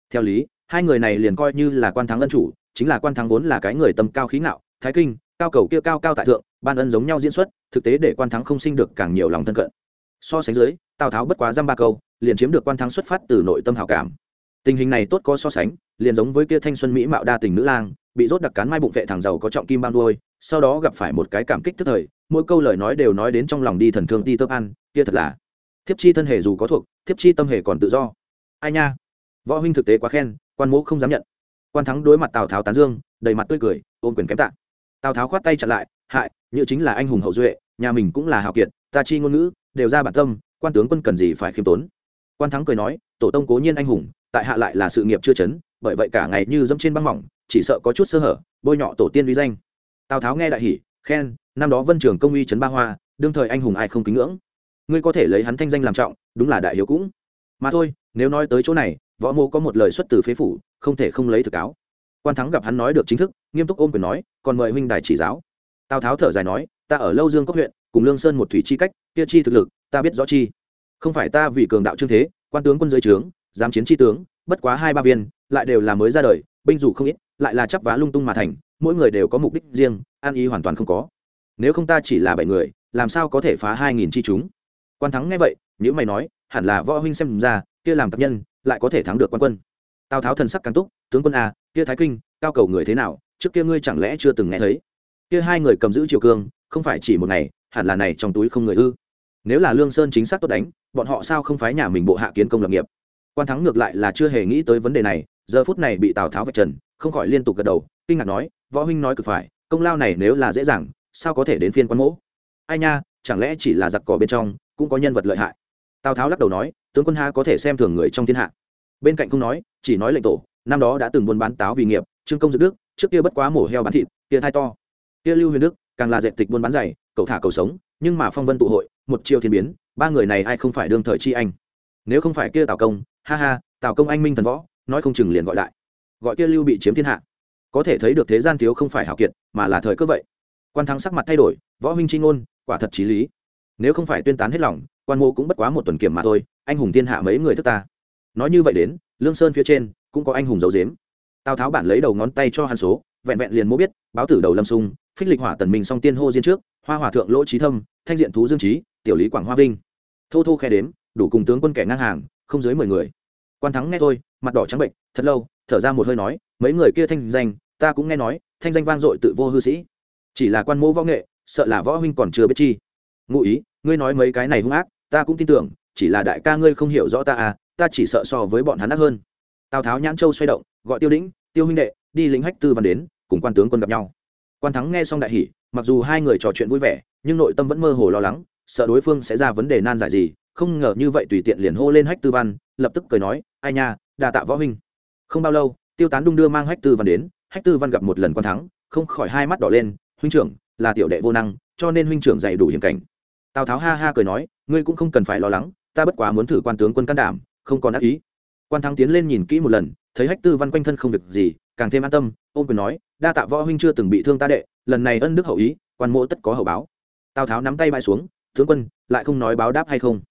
S1: Theo lý, hai người này liền coi như là quan thắng ân chủ, chính là quan thắng vốn là cái người tâm cao khí ngạo, thái kinh, cao cầu kia cao cao tại thượng, ban ân giống nhau diễn xuất, thực tế để quan thắng không sinh được càng nhiều lòng thân cận. So sánh dưới, tào tháo bất quá dăm ba câu, liền chiếm được quan thắng xuất phát từ nội tâm hảo cảm tình hình này tốt có so sánh, liền giống với kia thanh xuân mỹ mạo đa tình nữ lang, bị rốt đặc cán mai bụng vệ thằng giàu có trọng kim ban đuôi sau đó gặp phải một cái cảm kích tức thời, mỗi câu lời nói đều nói đến trong lòng đi thần thương đi tớp ăn, kia thật là. Thiếp chi thân hề dù có thuộc, thiếp chi tâm hề còn tự do. Ai nha? Võ huynh thực tế quá khen, quan mỗ không dám nhận. Quan thắng đối mặt tào tháo tán dương, đầy mặt tươi cười, ôm quyền kém tạ. Tào tháo khoát tay chặn lại, hại, như chính là anh hùng hậu duệ, nhà mình cũng là hào kiệt, ta chi ngôn ngữ đều ra bản tâm, quan tướng quân cần gì phải khiêm tốn? Quan thắng cười nói, tổ tông cố nhiên anh hùng tại hạ lại là sự nghiệp chưa chấn, bởi vậy cả ngày như dẫm trên băng mỏng, chỉ sợ có chút sơ hở, bôi nhọ tổ tiên uy danh. Tào tháo nghe đại hỉ, khen, năm đó vân trường công uy trấn ba hoa, đương thời anh hùng ai không kính ngưỡng. Ngươi có thể lấy hắn thanh danh làm trọng, đúng là đại hiếu cũng. Mà thôi, nếu nói tới chỗ này, võ mô có một lời xuất từ phế phủ, không thể không lấy thực cáo quan thắng gặp hắn nói được chính thức, nghiêm túc ôm quyền nói, còn mời huynh đài chỉ giáo. Tào tháo thở dài nói, ta ở lâu dương cốc huyện, cùng lương sơn một thủy chi cách, kia chi thực lực, ta biết rõ chi. Không phải ta vì cường đạo trương thế, quan tướng quân giới trướng giám chiến chi tướng, bất quá hai ba viên, lại đều là mới ra đời, binh dù không ít, lại là chắp vá lung tung mà thành, mỗi người đều có mục đích riêng, an ý hoàn toàn không có. Nếu không ta chỉ là bảy người, làm sao có thể phá hai nghìn chi chúng? Quan thắng nghe vậy nếu mày nói, hẳn là võ huynh xem ra, kia làm tập nhân, lại có thể thắng được quan quân. Tào tháo thần sắc càng túc, tướng quân a kia thái kinh, cao cầu người thế nào, trước kia ngươi chẳng lẽ chưa từng nghe thấy? Kia hai người cầm giữ triều cương, không phải chỉ một ngày, hẳn là này trong túi không người ư? Nếu là lương sơn chính xác tốt đánh, bọn họ sao không phái nhà mình bộ hạ kiến công lập nghiệp? Quan thắng ngược lại là chưa hề nghĩ tới vấn đề này, giờ phút này bị tào tháo vạch trần, không khỏi liên tục gật đầu, kinh ngạc nói, võ huynh nói cực phải, công lao này nếu là dễ dàng, sao có thể đến phiên quan mỗ? Ai nha, chẳng lẽ chỉ là giặc cỏ bên trong, cũng có nhân vật lợi hại? Tào tháo lắc đầu nói, tướng quân ha có thể xem thường người trong thiên hạ. Bên cạnh không nói, chỉ nói lệnh tổ, năm đó đã từng buôn bán táo vì nghiệp, trương công dự đức, trước kia bất quá mổ heo bán thịt, kia thai to. Kia lưu huyền đức, càng là dệt tịch buôn bán dày cầu thả cầu sống, nhưng mà phong vân tụ hội, một chiêu thiên biến, ba người này ai không phải đương thời chi anh? Nếu không phải kia tào công ha ha, tào công anh minh thần võ, nói không chừng liền gọi đại. Gọi kia lưu bị chiếm thiên hạ. Có thể thấy được thế gian thiếu không phải hảo kiệt, mà là thời cơ vậy. Quan thắng sắc mặt thay đổi, võ huynh chi ngôn, quả thật trí lý. Nếu không phải tuyên tán hết lòng, quan mô cũng bất quá một tuần kiểm mà thôi, anh hùng thiên hạ mấy người thức ta. Nói như vậy đến, lương sơn phía trên, cũng có anh hùng dấu dếm tào tháo bản lấy đầu ngón tay cho hàn số, vẹn vẹn liền mô biết, báo tử đầu lâm sung, phích lịch hỏa tần minh song tiên hô diên trước, hoa hòa thượng lỗ trí thâm, thanh diện thú dương trí, tiểu lý quảng hoa vinh. Thô thô khe đếm, đủ cùng tướng quân kẻ ngang hàng, không dưới mười người quan thắng nghe thôi mặt đỏ trắng bệnh thật lâu thở ra một hơi nói mấy người kia thanh danh ta cũng nghe nói thanh danh vang dội tự vô hư sĩ. Chỉ là quan mô võ nghệ sợ là võ huynh còn chưa biết chi. Ngụ ý ngươi nói mấy cái này hung ác ta cũng tin tưởng chỉ là đại ca ngươi không hiểu rõ ta à ta chỉ sợ so với bọn hắn ác hơn. Tào tháo nhãn châu xoay động gọi tiêu đĩnh tiêu huynh đệ đi lính hách tư văn đến cùng quan tướng quân gặp nhau. Quan thắng nghe xong đại hỉ, mặc dù hai người trò chuyện vui vẻ nhưng nội tâm vẫn mơ hồ lo lắng sợ đối phương sẽ ra vấn đề nan giải gì không ngờ như vậy tùy tiện liền hô lên hách tư văn, lập tức cười nói, ai nha đà tạ võ huynh. Không bao lâu, tiêu tán đung đưa mang hách tư văn đến, hách tư văn gặp một lần quan thắng, không khỏi hai mắt đỏ lên, huynh trưởng, là tiểu đệ vô năng, cho nên huynh trưởng dạy đủ hiểm cảnh. Tào tháo ha ha cười nói, ngươi cũng không cần phải lo lắng, ta bất quá muốn thử quan tướng quân can đảm, không còn ác ý. Quan thắng tiến lên nhìn kỹ một lần, thấy hách tư văn quanh thân không việc gì, càng thêm an tâm ôm quyền nói, đa tạ võ huynh chưa từng bị thương ta đệ, lần này ân đức hậu ý, quan mộ tất có hậu báo. Tào tháo nắm tay bãi xuống, tướng quân, lại không nói báo đáp hay không?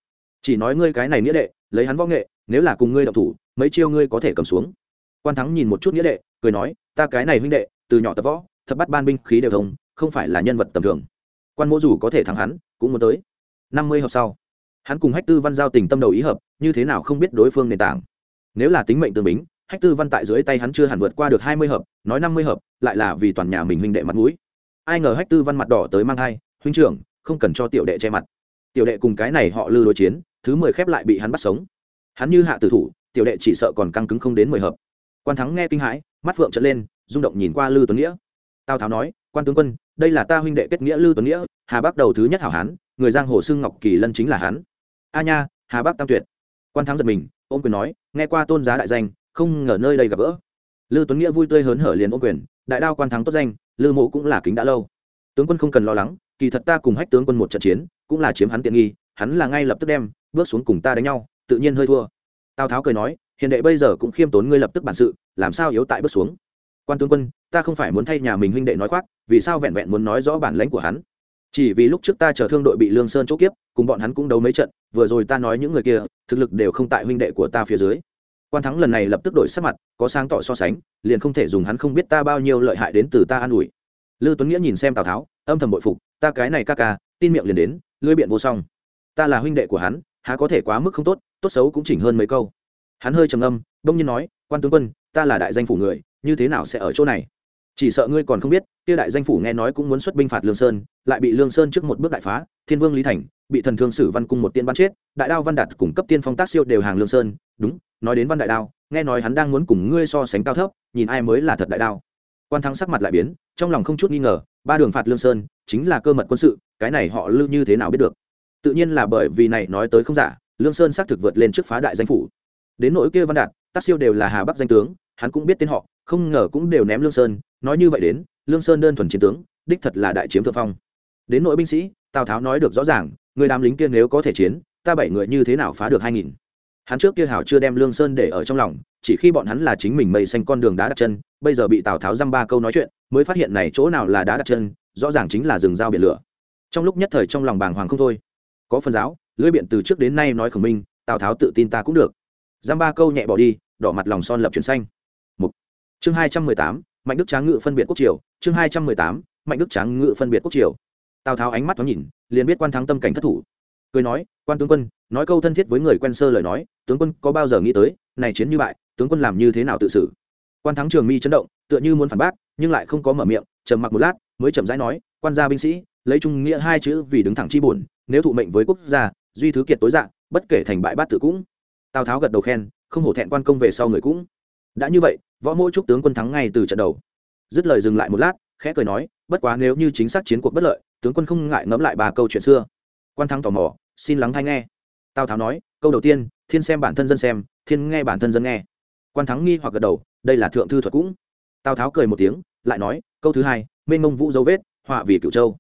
S1: Chỉ nói ngươi cái này nghĩa đệ, lấy hắn võ nghệ, nếu là cùng ngươi đậu thủ, mấy chiêu ngươi có thể cầm xuống. Quan thắng nhìn một chút nghĩa đệ, cười nói, ta cái này huynh đệ, từ nhỏ tập võ, thập bắt ban binh khí đều thông, không phải là nhân vật tầm thường. Quan mỗ dù có thể thắng hắn, cũng muốn tới. Năm mươi hợp sau, hắn cùng hách tư văn giao tình tâm đầu ý hợp, như thế nào không biết đối phương nền tảng. Nếu là tính mệnh tương bính, hách tư văn tại dưới tay hắn chưa hẳn vượt qua được hai mươi hợp, nói năm mươi hợp, lại là vì toàn nhà mình huynh đệ mặt mũi. Ai ngờ hách tư văn mặt đỏ tới mang hai huynh trưởng, không cần cho tiểu đệ che mặt tiểu đệ cùng cái này họ lư đối chiến, thứ mười khép lại bị hắn bắt sống. Hắn như hạ tử thủ, tiểu đệ chỉ sợ còn căng cứng không đến mười hợp. Quan thắng nghe kinh hãi, mắt phượng trở lên, rung động nhìn qua lư tuấn nghĩa. Tào tháo nói, quan tướng quân, đây là ta huynh đệ kết nghĩa lư tuấn nghĩa, hà bắc đầu thứ nhất hảo hán, người giang hồ Sương ngọc kỳ lân chính là hắn. A nha, hà bắc tam tuyệt. Quan thắng giật mình, ôm quyền nói, nghe qua tôn giá đại danh, không ngờ nơi đây gặp gỡ. Lư tuấn nghĩa vui tươi hớn hở liền ôm quyền, đại đao quan thắng tốt danh, lư mộ cũng là kính đã lâu. Tướng quân không cần lo lắng, kỳ thật ta cùng hách tướng quân một trận chiến cũng là chiếm hắn tiện nghi, hắn là ngay lập tức đem bước xuống cùng ta đánh nhau, tự nhiên hơi thua. Tào tháo cười nói, hiền đệ bây giờ cũng khiêm tốn ngươi lập tức bản sự, làm sao yếu tại bước xuống? Quan tướng quân, ta không phải muốn thay nhà mình huynh đệ nói khoác, vì sao vẹn vẹn muốn nói rõ bản lãnh của hắn? Chỉ vì lúc trước ta chờ thương đội bị lương sơn chỗ kiếp, cùng bọn hắn cũng đấu mấy trận, vừa rồi ta nói những người kia, thực lực đều không tại huynh đệ của ta phía dưới. Quan thắng lần này lập tức đổi sắc mặt, có sáng tỏ so sánh, liền không thể dùng hắn không biết ta bao nhiêu lợi hại đến từ ta an ủi. Lư tuấn nghĩa nhìn xem tào tháo, âm thầm bội phục, ta cái này ca ca, tin miệng liền đến lưỡi biện vô song. Ta là huynh đệ của hắn, há có thể quá mức không tốt tốt xấu cũng chỉnh hơn mấy câu. Hắn hơi trầm âm đông nhiên nói, quan tướng quân, ta là đại danh phủ người, như thế nào sẽ ở chỗ này? Chỉ sợ ngươi còn không biết, kia đại danh phủ nghe nói cũng muốn xuất binh phạt lương sơn, lại bị lương sơn trước một bước đại phá, thiên vương lý thành, bị thần thương sử văn cung một tiên bắn chết, đại đao văn đạt cùng cấp tiên phong tác siêu đều hàng lương sơn, đúng, nói đến văn đại đao, nghe nói hắn đang muốn cùng ngươi so sánh cao thấp, nhìn ai mới là thật đại đao. Quan thắng sắc mặt lại biến, trong lòng không chút nghi ngờ, ba đường phạt lương sơn, chính là cơ mật quân sự cái này họ lư như thế nào biết được? Tự nhiên là bởi vì này nói tới không giả, lương sơn xác thực vượt lên trước phá đại danh phủ. Đến nỗi kia văn đạt tác siêu đều là hà bắc danh tướng, hắn cũng biết tên họ, không ngờ cũng đều ném lương sơn. Nói như vậy đến, lương sơn đơn thuần chiến tướng, đích thật là đại chiếm thượng phong. Đến nội binh sĩ, tào tháo nói được rõ ràng, người đám lính kia nếu có thể chiến, ta bảy người như thế nào phá được hai nghìn? Hắn trước kia hảo chưa đem lương sơn để ở trong lòng, chỉ khi bọn hắn là chính mình mây xanh con đường đá đặt chân, bây giờ bị tào tháo dăm ba câu nói chuyện, mới phát hiện này chỗ nào là đá đặt chân, rõ ràng chính là rừng dao biển lửa trong lúc nhất thời trong lòng bàng hoàng không thôi. Có phần giáo, lưỡi biện từ trước đến nay nói khổng minh, tào tháo tự tin ta cũng được. Dăm ba câu nhẹ bỏ đi, đỏ mặt lòng son lập chuyển xanh. Mục. chương hai trăm mười tám, mạnh đức tráng ngự phân biệt quốc triều. Chương hai trăm mười tám, mạnh đức tráng ngự phân biệt quốc triều. Tào tháo ánh mắt thoáng nhìn, liền biết quan thắng tâm cảnh thất thủ. Cười nói, quan tướng quân, nói câu thân thiết với người quen sơ lời nói, tướng quân có bao giờ nghĩ tới, này chiến như bại, tướng quân làm như thế nào tự xử? Quan thắng trường mi chấn động, tựa như muốn phản bác, nhưng lại không có mở miệng, trầm mặc một lát, mới chậm rãi nói, quan gia binh sĩ lấy trung nghĩa hai chữ vì đứng thẳng chi bổn, nếu thụ mệnh với quốc gia, duy thứ kiệt tối dạng bất kể thành bại bát tự cũng. Tào tháo gật đầu khen, không hổ thẹn quan công về sau người cũng. Đã như vậy, võ mỗi chúc tướng quân thắng ngay từ trận đầu. Dứt lời dừng lại một lát, khẽ cười nói, bất quá nếu như chính xác chiến cuộc bất lợi, tướng quân không ngại ngẫm lại ba câu chuyện xưa. Quan thắng tò mò, xin lắng hay nghe. Tào tháo nói, câu đầu tiên, thiên xem bản thân dân xem, thiên nghe bản thân dân nghe. Quan thắng nghi hoặc gật đầu, đây là thượng thư thuật cũng. Tào tháo cười một tiếng, lại nói, câu thứ hai, mênh mông vũ dấu vết, họa vì cửu châu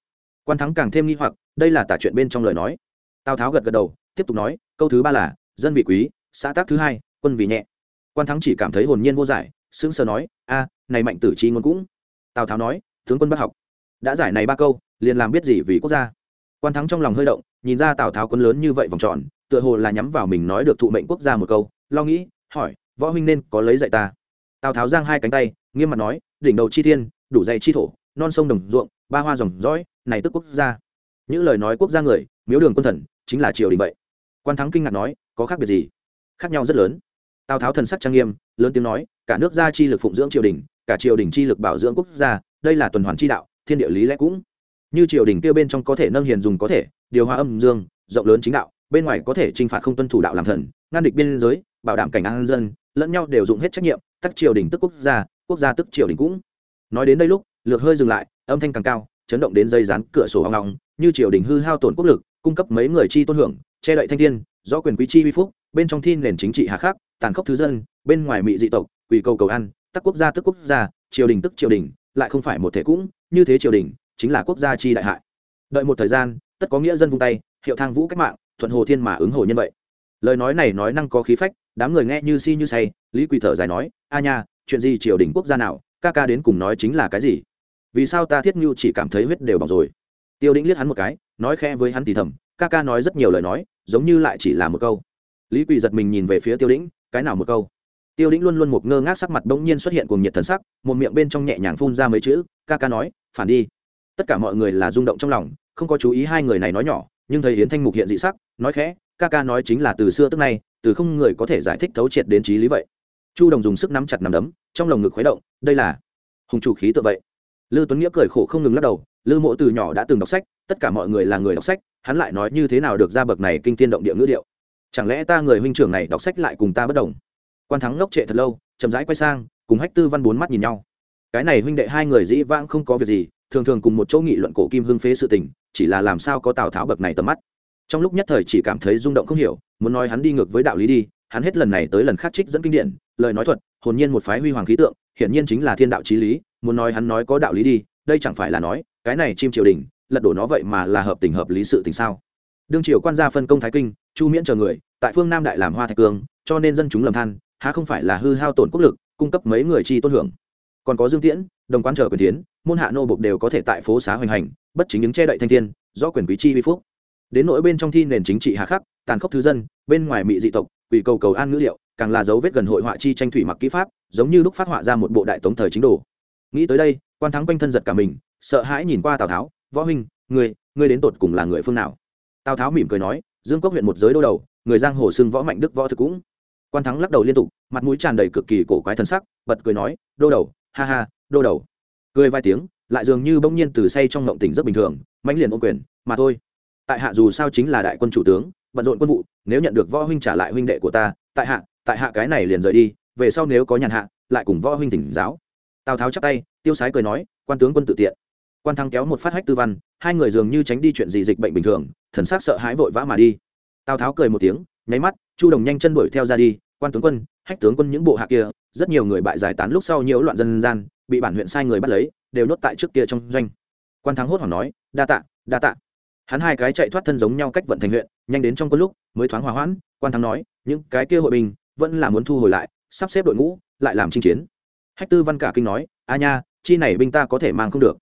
S1: quan thắng càng thêm nghi hoặc, đây là tả chuyện bên trong lời nói. Tào tháo gật gật đầu, tiếp tục nói, câu thứ ba là, dân vị quý, xã tác thứ hai, quân vị nhẹ. Quan thắng chỉ cảm thấy hồn nhiên vô giải, sững sờ nói, a, này mạnh tử chi ngôn cũng. Tào tháo nói, tướng quân bất học. Đã giải này ba câu, liền làm biết gì vì quốc gia. Quan thắng trong lòng hơi động, nhìn ra tào tháo quân lớn như vậy vòng tròn, tựa hồ là nhắm vào mình nói được thụ mệnh quốc gia một câu, lo nghĩ, hỏi, võ huynh nên có lấy dạy ta? Tào tháo giang hai cánh tay, nghiêm mặt nói, đỉnh đầu chi thiên, đủ dạy chi thổ, non sông đồng ruộng, ba hoa dòng dõi này tức quốc gia. Những lời nói quốc gia người, miếu đường quân thần, chính là triều đình vậy. Quan thắng kinh ngạc nói, có khác biệt gì? Khác nhau rất lớn. Tào tháo thần sắc trang nghiêm, lớn tiếng nói, cả nước gia chi lực phụng dưỡng triều đình, cả triều đình chi lực bảo dưỡng quốc gia, đây là tuần hoàn chi đạo, thiên địa lý lẽ cũng. Như triều đình kêu bên trong có thể nâng hiền dùng có thể, điều hòa âm dương, rộng lớn chính đạo, bên ngoài có thể t r i n h phạt không tuân thủ đạo làm thần, ngăn địch biên giới, bảo đảm cảnh an dân, lẫn nhau đều dụng hết trách nhiệm, tắc triều đình tức quốc gia quốc gia tức triều đình cũng. Nói đến đây lúc, lược hơi dừng lại, âm thanh càng cao chấn động đến dây rán cửa sổ hoang ngọng, như triều đình hư hao tổn quốc lực, cung cấp mấy người chi tôn hưởng, che đậy thanh thiên do quyền quý chi vi phúc, bên trong thiên nền chính trị hạ khắc, tàn khốc thứ dân, bên ngoài mị dị tộc quỷ cầu cầu ăn, tắc quốc gia tức quốc gia, triều đình tức triều đình, lại không phải một thể cũng, như thế triều đình chính là quốc gia chi đại hại. Đợi một thời gian, tất có nghĩa dân vung tay, hiệu thang vũ cách mạng, thuận hồ thiên mà ứng hồ nhân vậy. Lời nói này nói năng có khí phách, đám người nghe như si như say, lý quỳ thở dài nói, a nha, chuyện gì triều đình quốc gia nào, ca ca đến cùng nói chính là cái gì? Vì sao ta thiết nhu chỉ cảm thấy huyết đều bỏng rồi? Tiêu đĩnh liếc hắn một cái, nói khẽ với hắn thì thầm, ca ca nói rất nhiều lời nói, giống như lại chỉ là một câu. Lý quỳ giật mình nhìn về phía tiêu đĩnh, cái nào một câu? Tiêu đĩnh luôn luôn một ngơ ngác sắc mặt bỗng nhiên xuất hiện cùng nhiệt thần sắc, một miệng bên trong nhẹ nhàng phun ra mấy chữ, ca ca nói, phản đi. Tất cả mọi người là rung động trong lòng, không có chú ý hai người này nói nhỏ, nhưng thấy yến thanh mục hiện dị sắc, nói khẽ, ca ca nói chính là từ xưa tức nay, từ không người có thể giải thích thấu triệt đến trí lý vậy. Chu đồng dùng sức nắm chặt nắm đấm, trong lồng ngực khuấy động, đây là hùng chủ khí tự vậy lư tuấn nghĩa cười khổ không ngừng lắc đầu, lư mộ từ nhỏ đã từng đọc sách, tất cả mọi người là người đọc sách, hắn lại nói như thế nào được ra bậc này kinh tiên động địa ngữ điệu. Chẳng lẽ ta người huynh trưởng này đọc sách lại cùng ta bất đồng? Quan thắng ngốc trệ thật lâu, chậm rãi quay sang, cùng hách tư văn bốn mắt nhìn nhau. Cái này huynh đệ hai người dĩ vãng không có việc gì, thường thường cùng một chỗ nghị luận cổ kim hưng phế sự tình, chỉ là làm sao có tào tháo bậc này tầm mắt. Trong lúc nhất thời chỉ cảm thấy rung động không hiểu, muốn nói hắn đi ngược với đạo lý đi, hắn hết lần này tới lần khác trích dẫn kinh điển, lời nói thuật, hồn nhiên một phái huy hoàng khí tượng, hiển nhiên chính là thiên đạo trí lý muốn nói hắn nói có đạo lý đi, đây chẳng phải là nói, cái này chim triều đình, lật đổ nó vậy mà là hợp tình hợp lý sự tình sao? Đương triều quan gia phân công thái kinh, chu miễn chờ người, tại phương nam đại làm hoa thạch cương, cho nên dân chúng lầm than, há không phải là hư hao tổn quốc lực, cung cấp mấy người chi tôn hưởng? Còn có dương tiễn, đồng quan trở quyền tiến môn hạ nô bộc đều có thể tại phố xá hoành hành, bất chính những che đậy thanh thiên, do quyền quý chi vi phúc. Đến nỗi bên trong thi nền chính trị hà khắc, tàn khốc thứ dân, bên ngoài mị dị tộc, quỷ cầu cầu an ngữ liệu, càng là dấu vết gần hội họa chi tranh thủy mặc kỹ pháp, giống như lúc phát họa ra một bộ đại tống thời chính đồ nghĩ tới đây, quan thắng quanh thân giật cả mình, sợ hãi nhìn qua tào tháo, võ huynh, người người đến tột cùng là người phương nào? Tào tháo mỉm cười nói, dương cốc huyện một giới đô đầu, người giang hồ xưng võ mạnh đức võ thực cũng. Quan thắng lắc đầu liên tục, mặt mũi tràn đầy cực kỳ cổ quái thân sắc, bật cười nói, đô đầu, ha ha, đô đầu. Cười vài tiếng, lại dường như bỗng nhiên từ say trong ngộng tỉnh rất bình thường, mãnh liền ôm quyền, mà thôi, tại hạ dù sao chính là đại quân chủ tướng, bận rộn quân vụ, nếu nhận được võ huynh trả lại huynh đệ của ta, tại hạ tại hạ cái này liền rời đi, về sau nếu có nhàn hạ, lại cùng võ huynh tỉnh giáo tào tháo chắp tay tiêu sái cười nói quan tướng quân tự tiện quan thắng kéo một phát hách tư văn hai người dường như tránh đi chuyện gì dịch bệnh bình thường thần sắc sợ hãi vội vã mà đi tào tháo cười một tiếng nháy mắt chu đồng nhanh chân đuổi theo ra đi quan tướng quân hách tướng quân những bộ hạ kia rất nhiều người bại giải tán lúc sau nhiễu loạn dân gian bị bản huyện sai người bắt lấy đều nhốt tại trước kia trong doanh quan thắng hốt hoảng nói đa tạ đa tạ hắn hai cái chạy thoát thân giống nhau cách vận thành huyện nhanh đến trong quân lúc mới thoáng hòa hoãn quan thắng nói những cái kia hội bình, vẫn là muốn thu hồi lại sắp xếp đội ngũ lại làm chinh chiến hách tư văn cả kinh nói, a nha, chi này binh ta có thể mang không được.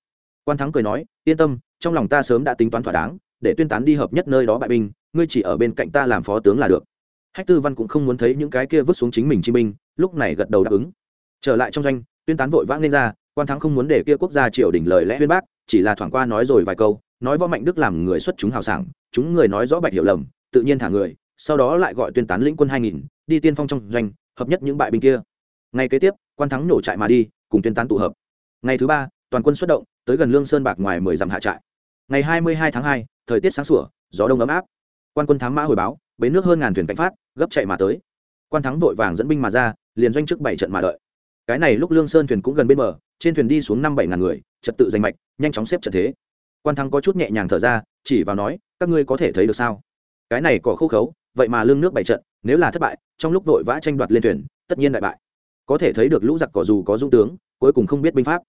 S1: Quan thắng cười nói, yên tâm, trong lòng ta sớm đã tính toán thỏa đáng, để tuyên tán đi hợp nhất nơi đó bại binh, ngươi chỉ ở bên cạnh ta làm phó tướng là được. Hách tư văn cũng không muốn thấy những cái kia vứt xuống chính mình chi binh, lúc này gật đầu đáp ứng. Trở lại trong doanh, tuyên tán vội vã lên ra, quan thắng không muốn để kia quốc gia triều đỉnh lời lẽ huyên bác, chỉ là thoảng qua nói rồi vài câu, nói võ mạnh đức làm người xuất chúng hào sảng, chúng người nói rõ bạch hiểu lầm, tự nhiên thả người, sau đó lại gọi tuyên tán lĩnh quân hai nghìn, đi tiên phong trong doanh, hợp nhất những bại binh kia ngày kế tiếp, quan thắng nổ trại mà đi, cùng tuyên tán tụ hợp. Ngày thứ ba, toàn quân xuất động, tới gần lương sơn bạc ngoài mười dặm hạ trại. Ngày hai mươi hai tháng hai, thời tiết sáng sủa, gió đông ấm áp. Quan quân thám mã hồi báo, bến nước hơn ngàn thuyền cánh phát, gấp chạy mà tới. Quan thắng vội vàng dẫn binh mà ra, liền doanh trước bảy trận mà đợi. Cái này lúc lương sơn thuyền cũng gần bên bờ, trên thuyền đi xuống năm bảy ngàn người, trật tự danh mạch, nhanh chóng xếp trận thế. Quan thắng có chút nhẹ nhàng thở ra, chỉ vào nói, các ngươi có thể thấy được sao? Cái này cỏ khô khấu, vậy mà lương nước bảy trận, nếu là thất bại, trong lúc vội vã tranh đoạt lên thuyền, tất nhiên đại bại có thể thấy được lũ giặc cỏ dù có dung tướng, cuối cùng không biết binh pháp.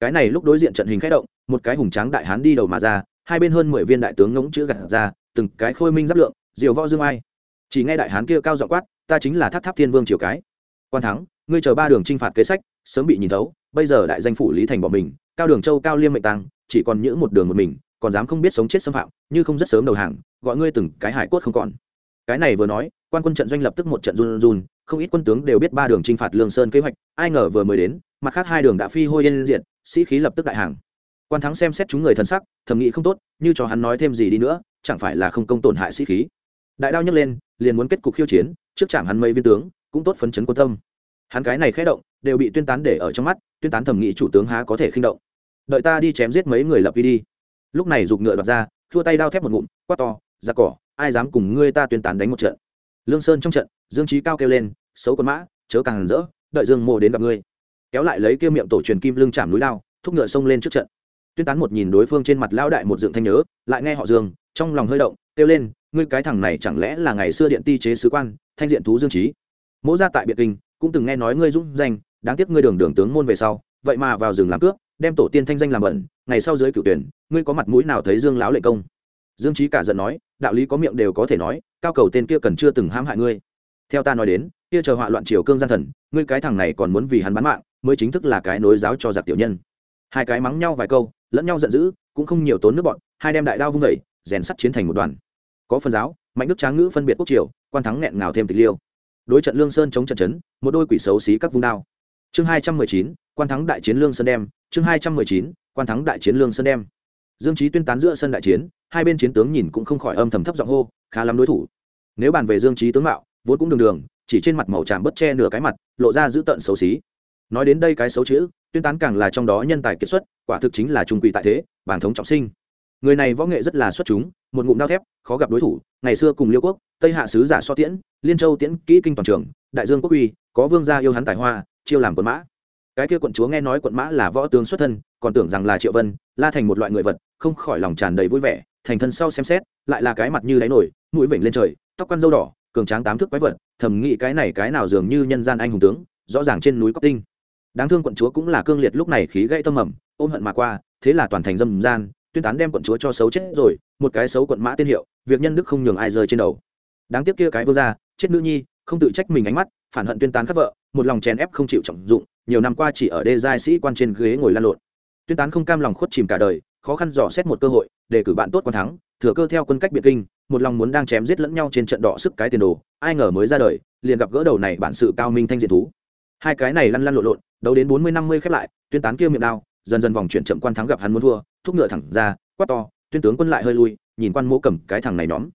S1: Cái này lúc đối diện trận hình khẽ động, một cái hùng tráng đại hán đi đầu mà ra, hai bên hơn mười viên đại tướng ngỗng chữ gặt ra, từng cái khôi minh giáp lượng, diều võ dương ai. Chỉ nghe đại hán kia cao giọng quát, ta chính là tháp tháp thiên vương triều cái. Quan thắng, ngươi chờ ba đường t r i n h phạt kế sách, sớm bị nhìn thấu, bây giờ đại danh phủ lý thành bỏ mình, cao đường châu cao liêm mệnh tăng, chỉ còn những một đường một mình, còn dám không biết sống chết xâm phạm, như không rất sớm đầu hàng, gọi ngươi từng cái hải cốt không còn. Cái này vừa nói quan quân trận doanh lập tức một trận run run, không ít quân tướng đều biết ba đường t r i n h phạt lương sơn kế hoạch, ai ngờ vừa mới đến, mặt khác hai đường đã phi hôi yên diện sĩ khí lập tức đại hàng. Quan thắng xem xét chúng người thân sắc, thầm nghĩ không tốt, như cho hắn nói thêm gì đi nữa, chẳng phải là không công tổn hại sĩ khí. Đại đao nhấc lên, liền muốn kết cục khiêu chiến, trước chạm hắn mấy viên tướng, cũng tốt phấn chấn quan tâm. Hắn cái này khé động, đều bị tuyên tán để ở trong mắt, tuyên tán thẩm nghĩ chủ tướng há có thể khinh động. Đợi ta đi chém giết mấy người lập đi đi. Lúc này giục ngựa đoạt ra, thua tay đao thép một ngụm, quát to ra cỏ, ai dám cùng ngươi ta tuyên tán đánh một trận? Lương sơn trong trận, dương trí cao kêu lên, xấu con mã, chớ càng rỡ, đợi dương mộ đến gặp ngươi. Kéo lại lấy kia miệng tổ truyền kim lưng chạm núi lao thúc ngựa xông lên trước trận. Tuyên tán một nhìn đối phương trên mặt lao đại một dựng thanh nhớ, lại nghe họ dương, trong lòng hơi động, kêu lên, ngươi cái thằng này chẳng lẽ là ngày xưa điện ti chế sứ quan, thanh diện thú dương trí mỗ ra tại biệt kinh, cũng từng nghe nói ngươi dũng danh, đáng tiếc ngươi đường đường tướng môn về sau, vậy mà vào rừng làm cướp, đem tổ tiên thanh danh làm bẩn, ngày sau dưới cựu tuyển, ngươi có mặt mũi nào thấy dương láo lệ công? Dương trí cả giận nói đạo lý có miệng đều có thể nói, cao cầu tên kia cần chưa từng hãm hại ngươi. Theo ta nói đến, kia chờ họa loạn triều cương gian thần, ngươi cái thằng này còn muốn vì hắn bán mạng, mới chính thức là cái nối giáo cho giặc tiểu nhân. Hai cái mắng nhau vài câu, lẫn nhau giận dữ, cũng không nhiều tốn nước bọn, hai đem đại đao vung vẩy rèn sắt chiến thành một đoàn. Có phần giáo, mạnh đức tráng ngữ phân biệt quốc triều, quan thắng nghẹn ngào thêm tịch liêu. Đối trận lương sơn chống trận chấn, một đôi quỷ xấu xí các vung đao. Chương hai trăm mười chín, quan thắng đại chiến lương sơn đem, chương hai trăm mười chín, quan thắng đại chiến lương sơn đem dương trí tuyên tán giữa sân đại chiến, hai bên chiến tướng nhìn cũng không khỏi âm thầm thấp giọng hô, khá lắm đối thủ. Nếu bàn về dương trí tướng mạo, vốn cũng đường đường, chỉ trên mặt màu tràm bớt che nửa cái mặt, lộ ra dữ tợn xấu xí. Nói đến đây cái xấu chữ, tuyên tán càng là trong đó nhân tài kiệt xuất, quả thực chính là trung quỷ tại thế bản thống trọng sinh. Người này võ nghệ rất là xuất chúng, một ngụm đao thép, khó gặp đối thủ, ngày xưa cùng liêu quốc, tây hạ sứ giả so tiễn, liên châu tiễn kỹ kinh toàn trường, đại dương quốc uy, có vương gia yêu hắn tài hoa, chiêu làm quận mã. Cái kia quận chúa nghe nói quận mã là võ tướng xuất thân còn tưởng rằng là triệu vân, la thành một loại người vật, không khỏi lòng tràn đầy vui vẻ, thành thân sau xem xét, lại là cái mặt như đáy nổi, mũi vểnh lên trời, tóc quăn dâu đỏ, cường tráng tám thước quái vật, thầm nghĩ cái này cái nào dường như nhân gian anh hùng tướng, rõ ràng trên núi cóc tinh. Đáng thương quận chúa cũng là cương liệt lúc này khí gãy tâm mầm, ôm hận mà qua, thế là toàn thành dâm gian, tuyên tán đem quận chúa cho xấu chết rồi, một cái xấu quận mã tiên hiệu, việc nhân đức không nhường ai rơi trên đầu. Đáng tiếc kia cái vương gia, chết nữ nhi, không tự trách mình ánh mắt, phản hận tuyên tán các vợ, một lòng chèn ép không chịu trọng dụng, nhiều năm qua chỉ ở đê giai sĩ quan trên ghế ngồi lan lộn tuyên tán không cam lòng khuất chìm cả đời, khó khăn dò xét một cơ hội, để cử bạn tốt quan thắng, thừa cơ theo quân cách biệt kinh, một lòng muốn đang chém giết lẫn nhau trên trận đỏ sức cái tiền đồ, ai ngờ mới ra đời, liền gặp gỡ đầu này bản sự cao minh thanh diện thú. Hai cái này lăn lăn lộn lộn, đấu đến bốn mươi năm mươi khép lại, tuyên tán kia miệng đao, dần dần vòng chuyển chậm quan thắng gặp hắn muốn thua, thúc ngựa thẳng ra, quát to, tuyên tướng quân lại hơi lui, nhìn quan mỗ cầm cái thằng này nhóm.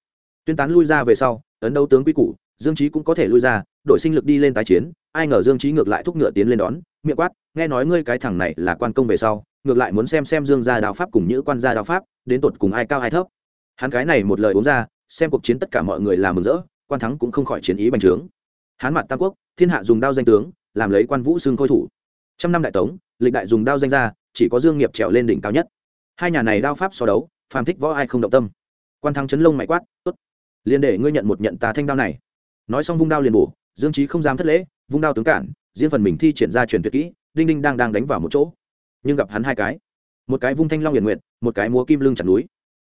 S1: Tuyên tán lui ra về sau, ấn đấu tướng quy củ, dương trí cũng có thể lui ra, đội sinh lực đi lên tái chiến, ai ngờ dương trí ngược lại thúc ngựa tiến lên đón, miệng quát, nghe nói ngươi cái thằng này là quan công về sau ngược lại muốn xem xem dương gia đao pháp cùng những quan gia đao pháp, đến tột cùng ai cao ai thấp. Hắn cái này một lời uống ra, xem cuộc chiến tất cả mọi người làm mừng rỡ, quan thắng cũng không khỏi chiến ý bành trướng. Hán mặt tam quốc, thiên hạ dùng đao danh tướng, làm lấy quan vũ xương khôi thủ. Trăm năm đại tống, lịch đại dùng đao danh ra chỉ có dương nghiệp trèo lên đỉnh cao nhất. Hai nhà này đao pháp so đấu, phàm thích võ ai không động tâm. Quan thắng chấn lông mày quát, tốt, liền để ngươi nhận một nhận tà thanh đao này. Nói xong vung đao liền bổ, dương trí không dám thất lễ, vung đao tướng cản, riêng phần mình thi triển ra truyền tuyệt kỹ, đinh đinh đang đang đánh vào một chỗ nhưng gặp hắn hai cái một cái vung thanh long hiển nguyện một cái múa kim lưng chặt núi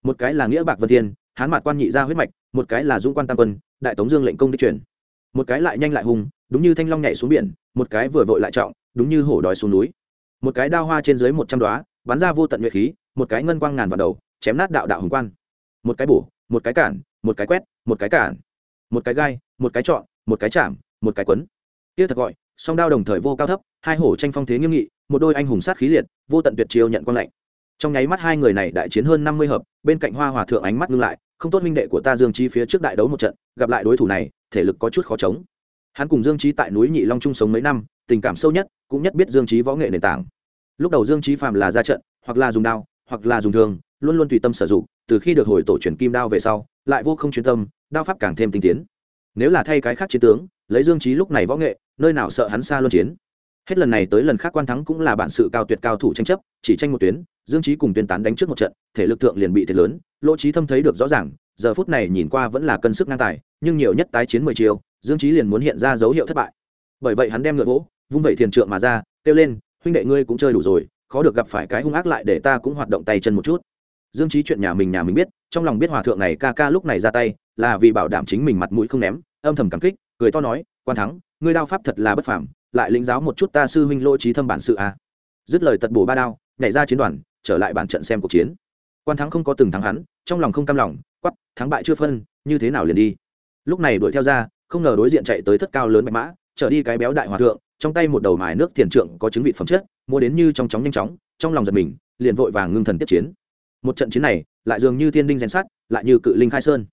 S1: một cái là nghĩa bạc vân thiên hán mạt quan nhị ra huyết mạch một cái là dũng quan tam quân đại tống dương lệnh công đi chuyển một cái lại nhanh lại hùng đúng như thanh long nhảy xuống biển một cái vừa vội lại trọng đúng như hổ đói xuống núi một cái đao hoa trên dưới một trăm đoá bắn ra vô tận nhuệ khí một cái ngân quang ngàn vào đầu chém nát đạo đạo hùng quan một cái bổ một cái cản một cái quét một cái cản một cái gai một cái trọn một cái chạm một cái quấn kia thật gọi song đao đồng thời vô cao thấp, hai hổ tranh phong thế nghiêm nghị, một đôi anh hùng sát khí liệt, vô tận tuyệt chiêu nhận quan lạnh. Trong nháy mắt hai người này đại chiến hơn năm mươi hợp, bên cạnh hoa hòa thượng ánh mắt ngưng lại, không tốt minh đệ của ta dương trí phía trước đại đấu một trận, gặp lại đối thủ này, thể lực có chút khó chống. Hắn cùng dương trí tại núi nhị long chung sống mấy năm, tình cảm sâu nhất, cũng nhất biết dương trí võ nghệ nền tảng. Lúc đầu dương trí phàm là ra trận, hoặc là dùng đao, hoặc là dùng thương, luôn luôn tùy tâm sử dụng, từ khi được hồi tổ truyền kim đao về sau, lại vô không chuyên tâm, đao pháp càng thêm tinh tiến nếu là thay cái khác chiến tướng, lấy dương trí lúc này võ nghệ, nơi nào sợ hắn xa luân chiến? Hết lần này tới lần khác quan thắng cũng là bản sự cao tuyệt cao thủ tranh chấp, chỉ tranh một tuyến, dương trí cùng tuyên tán đánh trước một trận, thể lực thượng liền bị thiệt lớn, lỗ trí thâm thấy được rõ ràng, giờ phút này nhìn qua vẫn là cân sức ngang tài, nhưng nhiều nhất tái chiến mười chiều dương trí liền muốn hiện ra dấu hiệu thất bại. Bởi vậy hắn đem ngựa vỗ, vung vẩy thiền trượng mà ra, kêu lên, huynh đệ ngươi cũng chơi đủ rồi, khó được gặp phải cái hung ác lại để ta cũng hoạt động tay chân một chút. Dương trí chuyện nhà mình nhà mình biết trong lòng biết hòa thượng này ca ca lúc này ra tay, là vì bảo đảm chính mình mặt mũi không ném, âm thầm cảm kích, cười to nói, quan thắng, ngươi đao pháp thật là bất phàm, lại lĩnh giáo một chút ta sư huynh lỗ trí thâm bản sự a à. dứt lời tật bổ ba đao, nhảy ra chiến đoàn, trở lại bản trận xem cuộc chiến. Quan thắng không có từng thắng hắn, trong lòng không cam lòng quắp thắng bại chưa phân, như thế nào liền đi. Lúc này đuổi theo ra, không ngờ đối diện chạy tới thất cao lớn bạch mã, trở đi cái béo đại hòa thượng, trong tay một đầu mài nước thiền trượng có chứng vị phẩm chất, mua đến như trong chóng nhanh chóng, trong lòng giật mình, liền vội vàng ngưng thần tiếp chiến một trận chiến này, lại dường như thiên đinh rèn sát lại như cự linh khai sơn.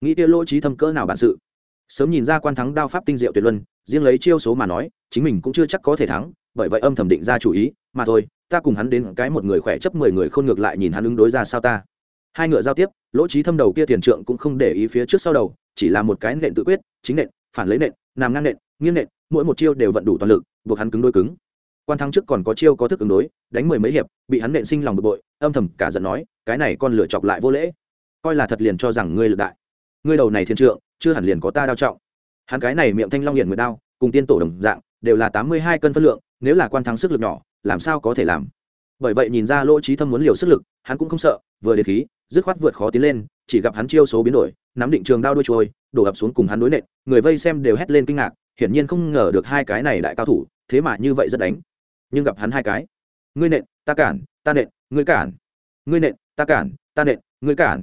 S1: Nghĩ kia lỗ trí thâm cỡ nào bản sự? Sớm nhìn ra quan thắng đao pháp tinh diệu tuyệt luân, riêng lấy chiêu số mà nói, chính mình cũng chưa chắc có thể thắng, bởi vậy âm thầm định ra chủ ý, mà thôi, ta cùng hắn đến cái một người khỏe chấp mười người khôn ngược lại nhìn hắn ứng đối ra sao ta. Hai ngựa giao tiếp, lỗ trí thâm đầu kia tiền trượng cũng không để ý phía trước sau đầu, chỉ là một cái nện tự quyết, chính nện, phản lấy nện nằm ngang nện, nghiêng nện, mỗi một chiêu đều vận đủ toàn lực, buộc hắn cứng đôi cứng quan thắng trước còn có chiêu có thức ứng đối, đánh mười mấy hiệp, bị hắn nện sinh lòng bực bội, âm thầm cả giận nói, cái này con lựa chọc lại vô lễ. Coi là thật liền cho rằng ngươi lực đại. Ngươi đầu này thiên trượng, chưa hẳn liền có ta đao trọng. Hắn cái này miệng thanh long hiển nguyệt đao, cùng tiên tổ đồng dạng, đều là tám mươi hai cân phân lượng, nếu là quan thắng sức lực nhỏ, làm sao có thể làm? Bởi vậy nhìn ra lỗ trí thâm muốn liều sức lực, hắn cũng không sợ, vừa đề khí, dứt khoát vượt khó tiến lên, chỉ gặp hắn chiêu số biến đổi, nắm định trường đao đuôi trôi, đổ ập xuống cùng hắn đối nện, người vây xem đều hét lên kinh ngạc, hiển nhiên không ngờ được hai cái này đại cao thủ, thế mà như vậy rất đánh nhưng gặp hắn hai cái. Ngươi nện, ta cản, ta nện, ngươi cản. Ngươi nện, ta cản, ta nện, ngươi cản.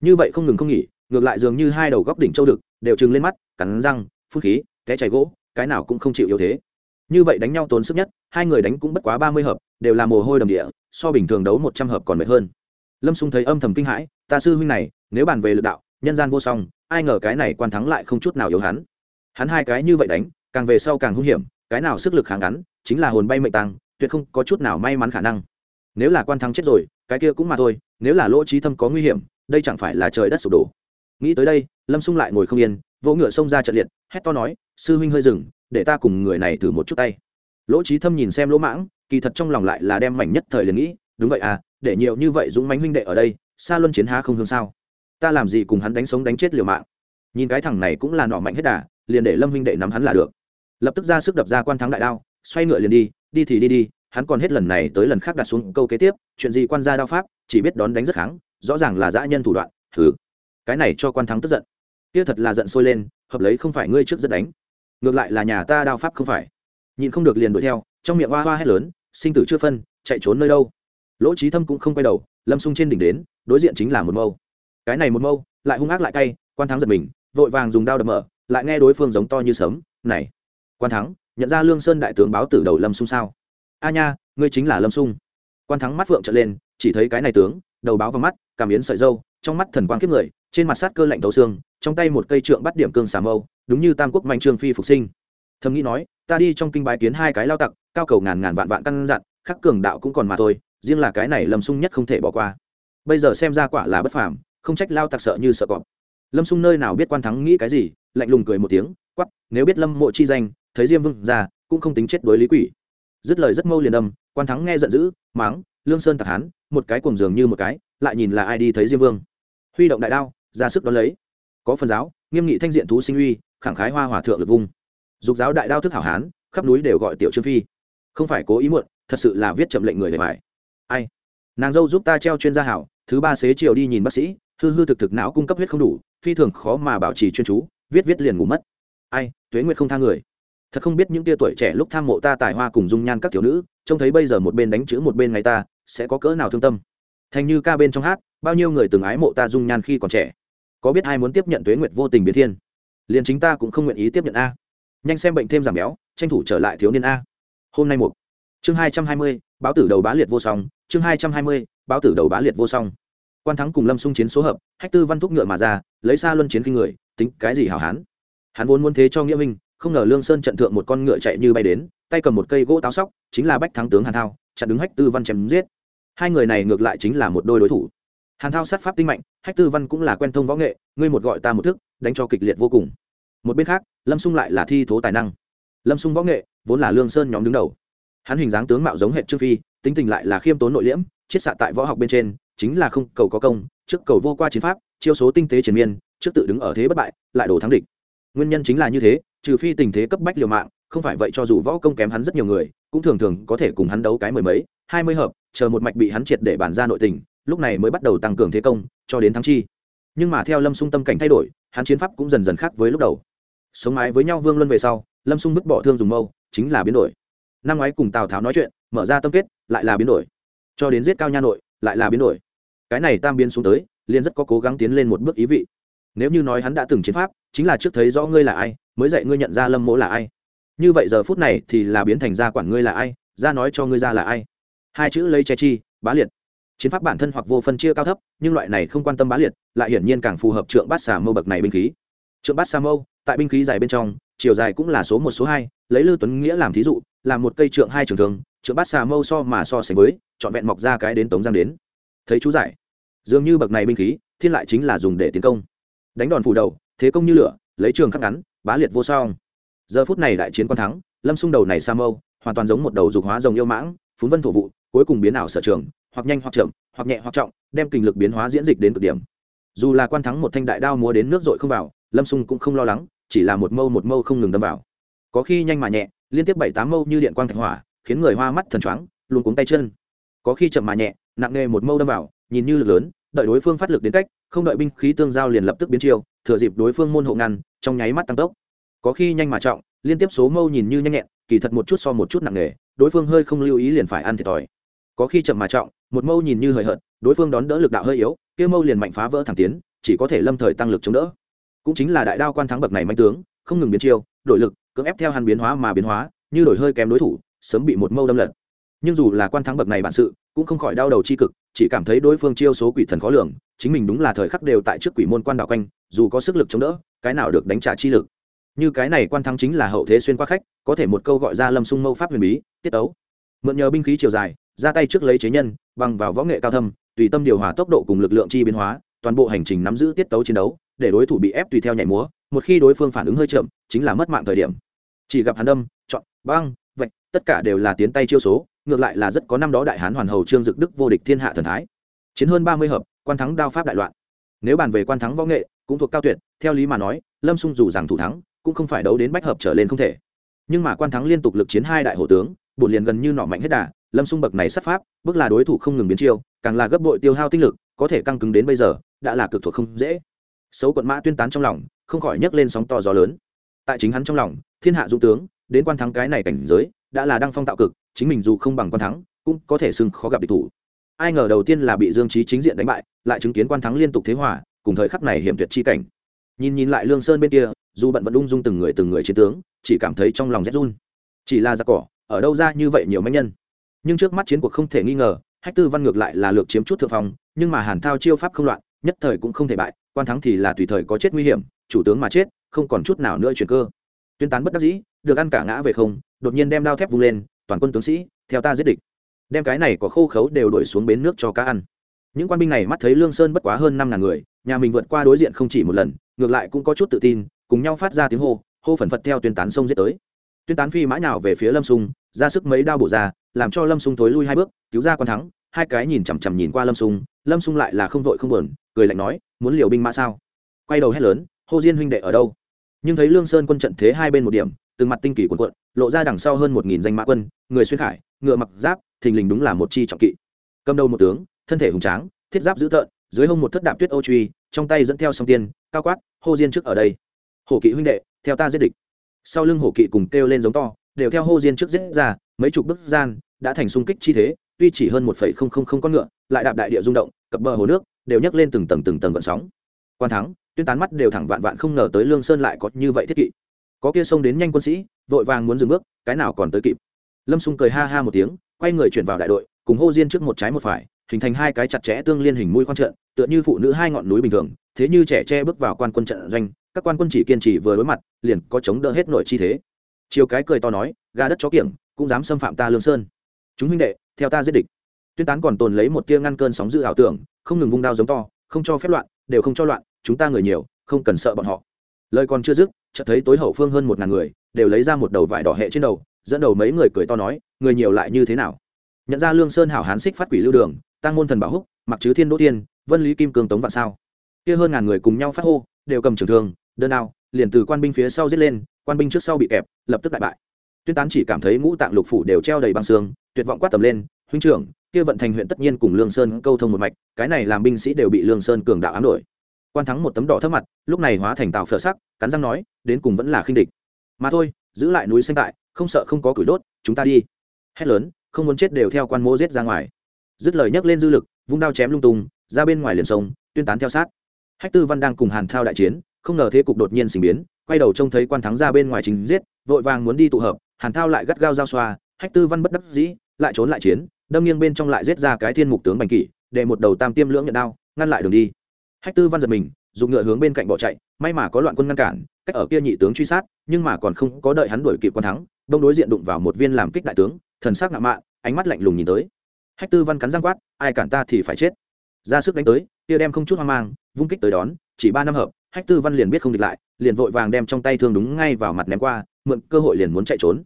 S1: Như vậy không ngừng không nghỉ, ngược lại dường như hai đầu góc đỉnh châu đực đều trừng lên mắt, cắn răng phút khí, té chảy gỗ, cái nào cũng không chịu yếu thế. Như vậy đánh nhau tốn sức nhất, hai người đánh cũng bất quá ba mươi hợp, đều là mồ hôi đầm địa, so bình thường đấu một trăm hợp còn mệt hơn. Lâm xung thấy âm thầm kinh hãi, ta sư huynh này, nếu bàn về lực đạo, nhân gian vô song, ai ngờ cái này quan thắng lại không chút nào yếu hắn. Hắn hai cái như vậy đánh, càng về sau càng hung hiểm, cái nào sức lực kháng ngắn chính là hồn bay mệnh tăng tuyệt không có chút nào may mắn khả năng. Nếu là quan thắng chết rồi, cái kia cũng mà thôi, nếu là lỗ trí thâm có nguy hiểm, đây chẳng phải là trời đất sụp đổ. Nghĩ tới đây, lâm xung lại ngồi không yên, vỗ ngựa xông ra trận liệt, hét to nói, sư huynh hơi dừng, để ta cùng người này thử một chút tay. Lỗ trí thâm nhìn xem lỗ mãng, kỳ thật trong lòng lại là đem mảnh nhất thời liền nghĩ, đúng vậy à để nhiều như vậy dũng mánh huynh đệ ở đây xa luân chiến há không hương sao? Ta làm gì cùng hắn đánh sống đánh chết liều mạng? Nhìn cái thằng này cũng là nọ mạnh hết đà, liền để lâm huynh đệ nắm hắn là được. Lập tức ra sức đập ra quan thắng đại đao xoay ngựa liền đi đi thì đi đi hắn còn hết lần này tới lần khác đặt xuống câu kế tiếp chuyện gì quan gia đao pháp chỉ biết đón đánh rất kháng rõ ràng là dã nhân thủ đoạn thử. Cái này cho quan thắng tức giận. Kia thật là giận sôi lên hợp lấy không phải ngươi trước rất đánh. Ngược lại là nhà ta đao pháp không phải. Nhìn không được liền đuổi theo trong miệng hoa hoa hét lớn sinh tử chưa phân chạy trốn nơi đâu. Lỗ trí thâm cũng không quay đầu lâm sung trên đỉnh đến đối diện chính là một mâu. Cái này một mâu lại hung ác lại cay quan thắng giật mình vội vàng dùng đao đập mở lại nghe đối phương giống to như sấm, này quan thắng nhận ra lương sơn đại tướng báo tử đầu lâm sung sao? A nha, ngươi chính là lâm sung. Quan thắng mắt phượng trở lên, chỉ thấy cái này tướng, đầu báo vào mắt, cảm biến sợi dâu, trong mắt thần quang kiếp người, trên mặt sát cơ lạnh thấu xương, trong tay một cây trượng bắt điểm cương xà mâu, đúng như tam quốc mạnh trương phi phục sinh. Thầm nghĩ nói, ta đi trong kinh bái kiến hai cái lao tặc, cao cầu ngàn ngàn vạn vạn căn dặn, khắc cường đạo cũng còn mà thôi, riêng là cái này lâm sung nhất không thể bỏ qua. Bây giờ xem ra quả là bất phàm, không trách lao tặc sợ như sợ cọp. Lâm sung nơi nào biết quan thắng nghĩ cái gì, lạnh lùng cười một tiếng quắp nếu biết lâm mộ chi danh thấy diêm vương ra, cũng không tính chết đối lý quỷ. Dứt lời rất mâu liền âm, quan thắng nghe giận dữ máng lương sơn tặc hán, một cái cùng giường như một cái, lại nhìn là ai đi thấy diêm vương. Huy động đại đao, ra sức đón lấy. Có phần giáo, nghiêm nghị thanh diện thú sinh uy, khẳng khái hoa hòa thượng lực vung. Dục giáo đại đao thức hảo hán, khắp núi đều gọi tiểu trương phi. Không phải cố ý muộn, thật sự là viết chậm lệnh người để phải ai? Nàng dâu giúp ta treo chuyên gia hảo, thứ ba xế chiều đi nhìn bác sĩ, hư hư thực thực não cung cấp huyết không đủ, phi thường khó mà bảo trì chuyên chú, viết viết liền ngủ mất. Ai? Tuế nguyệt không tha người thật không biết những tia tuổi trẻ lúc tham mộ ta tài hoa cùng dung nhan các thiếu nữ, trông thấy bây giờ một bên đánh chữ một bên ngay ta, sẽ có cỡ nào thương tâm. Thành như ca bên trong hát, bao nhiêu người từng ái mộ ta dung nhan khi còn trẻ. Có biết ai muốn tiếp nhận tuế nguyệt vô tình biến thiên? Liền chính ta cũng không nguyện ý tiếp nhận a. Nhanh xem bệnh thêm giảm béo, tranh thủ trở lại thiếu niên a. Hôm nay một chương hai trăm hai mươi, báo tử đầu bá liệt vô song. Chương hai trăm hai mươi, báo tử đầu bá liệt vô song. Quan thắng cùng lâm xung chiến số hợp, hách tư văn thúc ngựa mà ra, lấy xa luân chiến kinh người, tính cái gì hảo hán? Hắn vốn muốn thế cho nghĩa minh không ngờ lương sơn trận thượng một con ngựa chạy như bay đến tay cầm một cây gỗ táo sóc chính là bách thắng tướng hàn thao chặn đứng hách tư văn chém giết hai người này ngược lại chính là một đôi đối thủ hàn thao sát pháp tinh mạnh hách tư văn cũng là quen thông võ nghệ ngươi một gọi ta một thức đánh cho kịch liệt vô cùng một bên khác lâm xung lại là thi thố tài năng lâm xung võ nghệ vốn là lương sơn nhóm đứng đầu hắn hình dáng tướng mạo giống hệ trương phi tính tình lại là khiêm tốn nội liễm chiết xạ tại võ học bên trên chính là không cầu có công trước cầu vô qua chiến pháp chiêu số tinh tế triền miên trước tự đứng ở thế bất bại lại đổ thắng địch nguyên nhân chính là như thế trừ phi tình thế cấp bách liều mạng, không phải vậy cho dù võ công kém hắn rất nhiều người, cũng thường thường có thể cùng hắn đấu cái mười mấy, hai mươi hợp, chờ một mạch bị hắn triệt để bàn ra nội tình, lúc này mới bắt đầu tăng cường thế công, cho đến thắng chi. Nhưng mà theo lâm sung tâm cảnh thay đổi, hắn chiến pháp cũng dần dần khác với lúc đầu. Sống mái với nhau vương luân về sau, lâm sung vứt bỏ thương dùng mâu, chính là biến đổi. Năm ngoái cùng tào tháo nói chuyện, mở ra tâm kết, lại là biến đổi. Cho đến giết cao nha nội, lại là biến đổi. Cái này tam biến xuống tới liên rất có cố gắng tiến lên một bước ý vị. Nếu như nói hắn đã từng chiến pháp, chính là trước thấy rõ ngươi là ai mới dạy ngươi nhận ra lâm mỗ là ai. Như vậy giờ phút này thì là biến thành ra quản ngươi là ai ra nói cho ngươi ra là ai. Hai chữ lấy che chi, bá liệt. Chiến pháp bản thân hoặc vô phân chia cao thấp, nhưng loại này không quan tâm bá liệt, lại hiển nhiên càng phù hợp trượng bát xà mâu bậc này binh khí. Trượng bát xà mâu, tại binh khí dài bên trong, chiều dài cũng là số một, số hai, lấy lư tuấn nghĩa làm thí dụ, là một cây trượng hai trường thường, trượng bát xà mâu so mà so sánh với, trọn vẹn mọc ra cái đến tống giang đến. Thấy chú giải. Dường như bậc này binh khí, thiên lại chính là dùng để tiến công. Đánh đòn phủ đầu, thế công như lửa lấy trường khắc ngắn, bá liệt vô song. Giờ phút này đại chiến quan thắng, lâm xung đầu này sa mâu, hoàn toàn giống một đầu dục hóa rồng yêu mãng, phún vân thổ vụ, cuối cùng biến ảo sở trường, hoặc nhanh hoặc chậm, hoặc nhẹ hoặc trọng, đem kinh lực biến hóa diễn dịch đến cực điểm. Dù là quan thắng một thanh đại đao múa đến nước dội không vào, lâm xung cũng không lo lắng, chỉ là một mâu một mâu không ngừng đâm vào. Có khi nhanh mà nhẹ, liên tiếp bảy tám mâu như điện quang thạch hỏa, khiến người hoa mắt thần choáng luôn cuống tay chân. Có khi chậm mà nhẹ, nặng nề một mâu đâm vào, nhìn như lực lớn, đợi đối phương phát lực đến cách không đợi binh khí tương giao liền lập tức biến chiêu, thừa dịp đối phương môn hộ ngăn, trong nháy mắt tăng tốc. Có khi nhanh mà trọng, liên tiếp số mâu nhìn như nhanh nhẹn, kỳ thật một chút so một chút nặng nề, đối phương hơi không lưu ý liền phải ăn thiệt thòi. Có khi chậm mà trọng, một mâu nhìn như hời hợt, đối phương đón đỡ lực đạo hơi yếu, kia mâu liền mạnh phá vỡ thẳng tiến, chỉ có thể lâm thời tăng lực chống đỡ. Cũng chính là đại đao quan thắng bậc này manh tướng, không ngừng biến chiêu, đổi lực, cưỡng ép theo hắn biến hóa mà biến hóa, như đổi hơi kém đối thủ, sớm bị một mâu đâm lật. Nhưng dù là quan thắng bậc này bản sự cũng không khỏi đau đầu chi cực, chỉ cảm thấy đối phương chiêu số quỷ thần khó lường, chính mình đúng là thời khắc đều tại trước quỷ môn quan đảo quanh, dù có sức lực chống đỡ, cái nào được đánh trả chi lực. Như cái này quan thắng chính là hậu thế xuyên qua khách, có thể một câu gọi ra lâm sung mâu pháp huyền bí, tiết ấu mượn nhờ binh khí chiều dài, ra tay trước lấy chế nhân, bằng vào võ nghệ cao thâm, tùy tâm điều hòa tốc độ cùng lực lượng chi biến hóa, toàn bộ hành trình nắm giữ tiết tấu chiến đấu, để đối thủ bị ép tùy theo nhảy múa, một khi đối phương phản ứng hơi chậm, chính là mất mạng thời điểm. Chỉ gặp hắn đâm, chọn, băng, vạch, tất cả đều là tiến tay chiêu số ngược lại là rất có năm đó đại hán hoàn hầu trương dực đức vô địch thiên hạ thần thái. Chiến hơn ba mươi hợp, quan thắng đao pháp đại loạn. Nếu bàn về quan thắng võ nghệ, cũng thuộc cao tuyệt, theo lý mà nói, lâm xung dù rằng thủ thắng, cũng không phải đấu đến bách hợp trở lên không thể. Nhưng mà quan thắng liên tục lực chiến hai đại hổ tướng bột liền gần như nọ mạnh hết đà, lâm xung bậc này sắp pháp, bước là đối thủ không ngừng biến chiêu, càng là gấp bội tiêu hao tinh lực, có thể căng cứng đến bây giờ, đã là cực thuộc không dễ. Xấu quận mã tuyên tán trong lòng, không khỏi nhấc lên sóng to gió lớn. Tại chính hắn trong lòng, thiên hạ dũng tướng đến quan thắng cái này cảnh giới, đã là đăng phong tạo cực, chính mình dù không bằng quan thắng, cũng có thể xưng khó gặp địch thủ. Ai ngờ đầu tiên là bị dương trí chính diện đánh bại, lại chứng kiến quan thắng liên tục thế hòa, cùng thời khắc này hiểm tuyệt chi cảnh. Nhìn nhìn lại lương sơn bên kia, dù bận vẫn ung dung từng người từng người chiến tướng, chỉ cảm thấy trong lòng rét run. Chỉ là giặc cỏ, ở đâu ra như vậy nhiều manh nhân? Nhưng trước mắt chiến cuộc không thể nghi ngờ, hách tư văn ngược lại là lược chiếm chút thượng phong, nhưng mà hàn thao chiêu pháp không loạn, nhất thời cũng không thể bại, quan thắng thì là tùy thời có chết nguy hiểm, chủ tướng mà chết, không còn chút nào nữa chuyển cơ. Tuyên tán bất đắc dĩ được ăn cả ngã về không, đột nhiên đem đao thép vung lên, toàn quân tướng sĩ, theo ta giết địch. Đem cái này có khô khấu đều đổi xuống bến nước cho cá ăn. Những quan binh này mắt thấy lương sơn bất quá hơn năm ngàn người, nhà mình vượt qua đối diện không chỉ một lần, ngược lại cũng có chút tự tin, cùng nhau phát ra tiếng hô hô phần phật theo tuyên tán sông giết tới. Tuyên tán phi mã nào về phía lâm sung, ra sức mấy đao bổ ra, làm cho lâm sung thối lui hai bước, cứu ra con thắng, hai cái nhìn chằm chằm nhìn qua lâm sung lâm sung lại là không vội không buồn, cười lạnh nói, muốn liều binh mã sao? Quay đầu hét lớn, hô diên huynh đệ ở đâu? Nhưng thấy lương sơn quân trận thế hai bên một điểm từng mặt tinh kỳ quần quận lộ ra đằng sau hơn một nghìn danh mã quân, người xuyên khải, ngựa mặc giáp, thình lình đúng là một chi trọng kỵ. Cầm đầu một tướng, thân thể hùng tráng, thiết giáp dữ tợn, dưới hông một thất đạp tuyết ô truy, trong tay dẫn theo song tiên, cao quát, hô diên trước ở đây. Hổ kỵ huynh đệ, theo ta giết địch. Sau lưng hổ kỵ cùng kêu lên giống to, đều theo hô diên trước giết ra, mấy chục bức gian, đã thành xung kích chi thế, tuy chỉ hơn một phẩy không không không con ngựa, lại đạp đại địa rung động, cập bờ hồ nước, đều nhấc lên từng tầng từng tầng gợn sóng. Quan thắng, tuyên tán mắt đều thẳng vạn vạn không ngờ tới lương sơn lại có như vậy thiết kỵ có kia xông đến nhanh quân sĩ, vội vàng muốn dừng bước, cái nào còn tới kịp. Lâm xung cười ha ha một tiếng, quay người chuyển vào đại đội, cùng hô diên trước một trái một phải, hình thành hai cái chặt chẽ tương liên hình mũi quan trận, tựa như phụ nữ hai ngọn núi bình thường, thế như trẻ tre bước vào quan quân trận doanh, các quan quân chỉ kiên trì vừa đối mặt, liền có chống đỡ hết nội chi thế. Chiều cái cười to nói ga đất chó kiểng, cũng dám xâm phạm ta lương sơn. Chúng huynh đệ, theo ta giết địch. Tuyên tán còn tồn lấy một tia ngăn cơn sóng dữ ảo tưởng, không ngừng vung đao giống to, không cho phép loạn, đều không cho loạn, chúng ta người nhiều, không cần sợ bọn họ lời còn chưa dứt, chợt thấy tối hậu phương hơn một ngàn người, đều lấy ra một đầu vải đỏ hệ trên đầu, dẫn đầu mấy người cười to nói, người nhiều lại như thế nào? Nhận ra lương sơn hảo hán xích phát quỷ lưu đường, tăng môn thần bảo húc, mặc chứ thiên đỗ tiên, vân lý kim cương tống vạn sao. Kia hơn ngàn người cùng nhau phát hô, đều cầm trường thương, đơn đao, liền từ quan binh phía sau giết lên, quan binh trước sau bị kẹp, lập tức đại bại. Tuyên tán chỉ cảm thấy ngũ tạng lục phủ đều treo đầy băng xương, tuyệt vọng quát tầm lên, huynh trưởng, kia vận thành huyện tất nhiên cùng lương sơn câu thông một mạch, cái này làm binh sĩ đều bị lương sơn cường đạo ám đổi quan thắng một tấm đỏ thấp mặt, lúc này hóa thành tàu phở sắc, cắn răng nói, đến cùng vẫn là khinh địch. Mà thôi, giữ lại núi xanh tại, không sợ không có củi đốt, chúng ta đi. Hét lớn, không muốn chết đều theo quan mô giết ra ngoài. Dứt lời nhấc lên dư lực, vung đao chém lung tung, ra bên ngoài liền sông, tuyên tán theo sát. Hách tư văn đang cùng hàn thao đại chiến, không ngờ thế cục đột nhiên sinh biến, quay đầu trông thấy quan thắng ra bên ngoài chính giết, vội vàng muốn đi tụ hợp, hàn thao lại gắt gao giao xoa, hách tư văn bất đắc dĩ, lại trốn lại chiến, đâm nghiêng bên trong lại giết ra cái thiên mục tướng bành kỷ, để một đầu tam tiêm lưỡng nhận đao, ngăn lại đường đi hách tư văn giật mình, dùng ngựa hướng bên cạnh bỏ chạy, may mà có loạn quân ngăn cản, cách ở kia nhị tướng truy sát, nhưng mà còn không có đợi hắn đuổi kịp quan thắng, đông đối diện đụng vào một viên làm kích đại tướng, thần sắc ngạo mạn, ánh mắt lạnh lùng nhìn tới. Hách tư văn cắn răng quát, ai cản ta thì phải chết. Ra sức đánh tới, kia đem không chút hoang mang, vung kích tới đón, chỉ ba năm hợp, hách tư văn liền biết không địch lại, liền vội vàng đem trong tay thương đúng ngay vào mặt ném qua, mượn cơ hội liền muốn chạy trốn.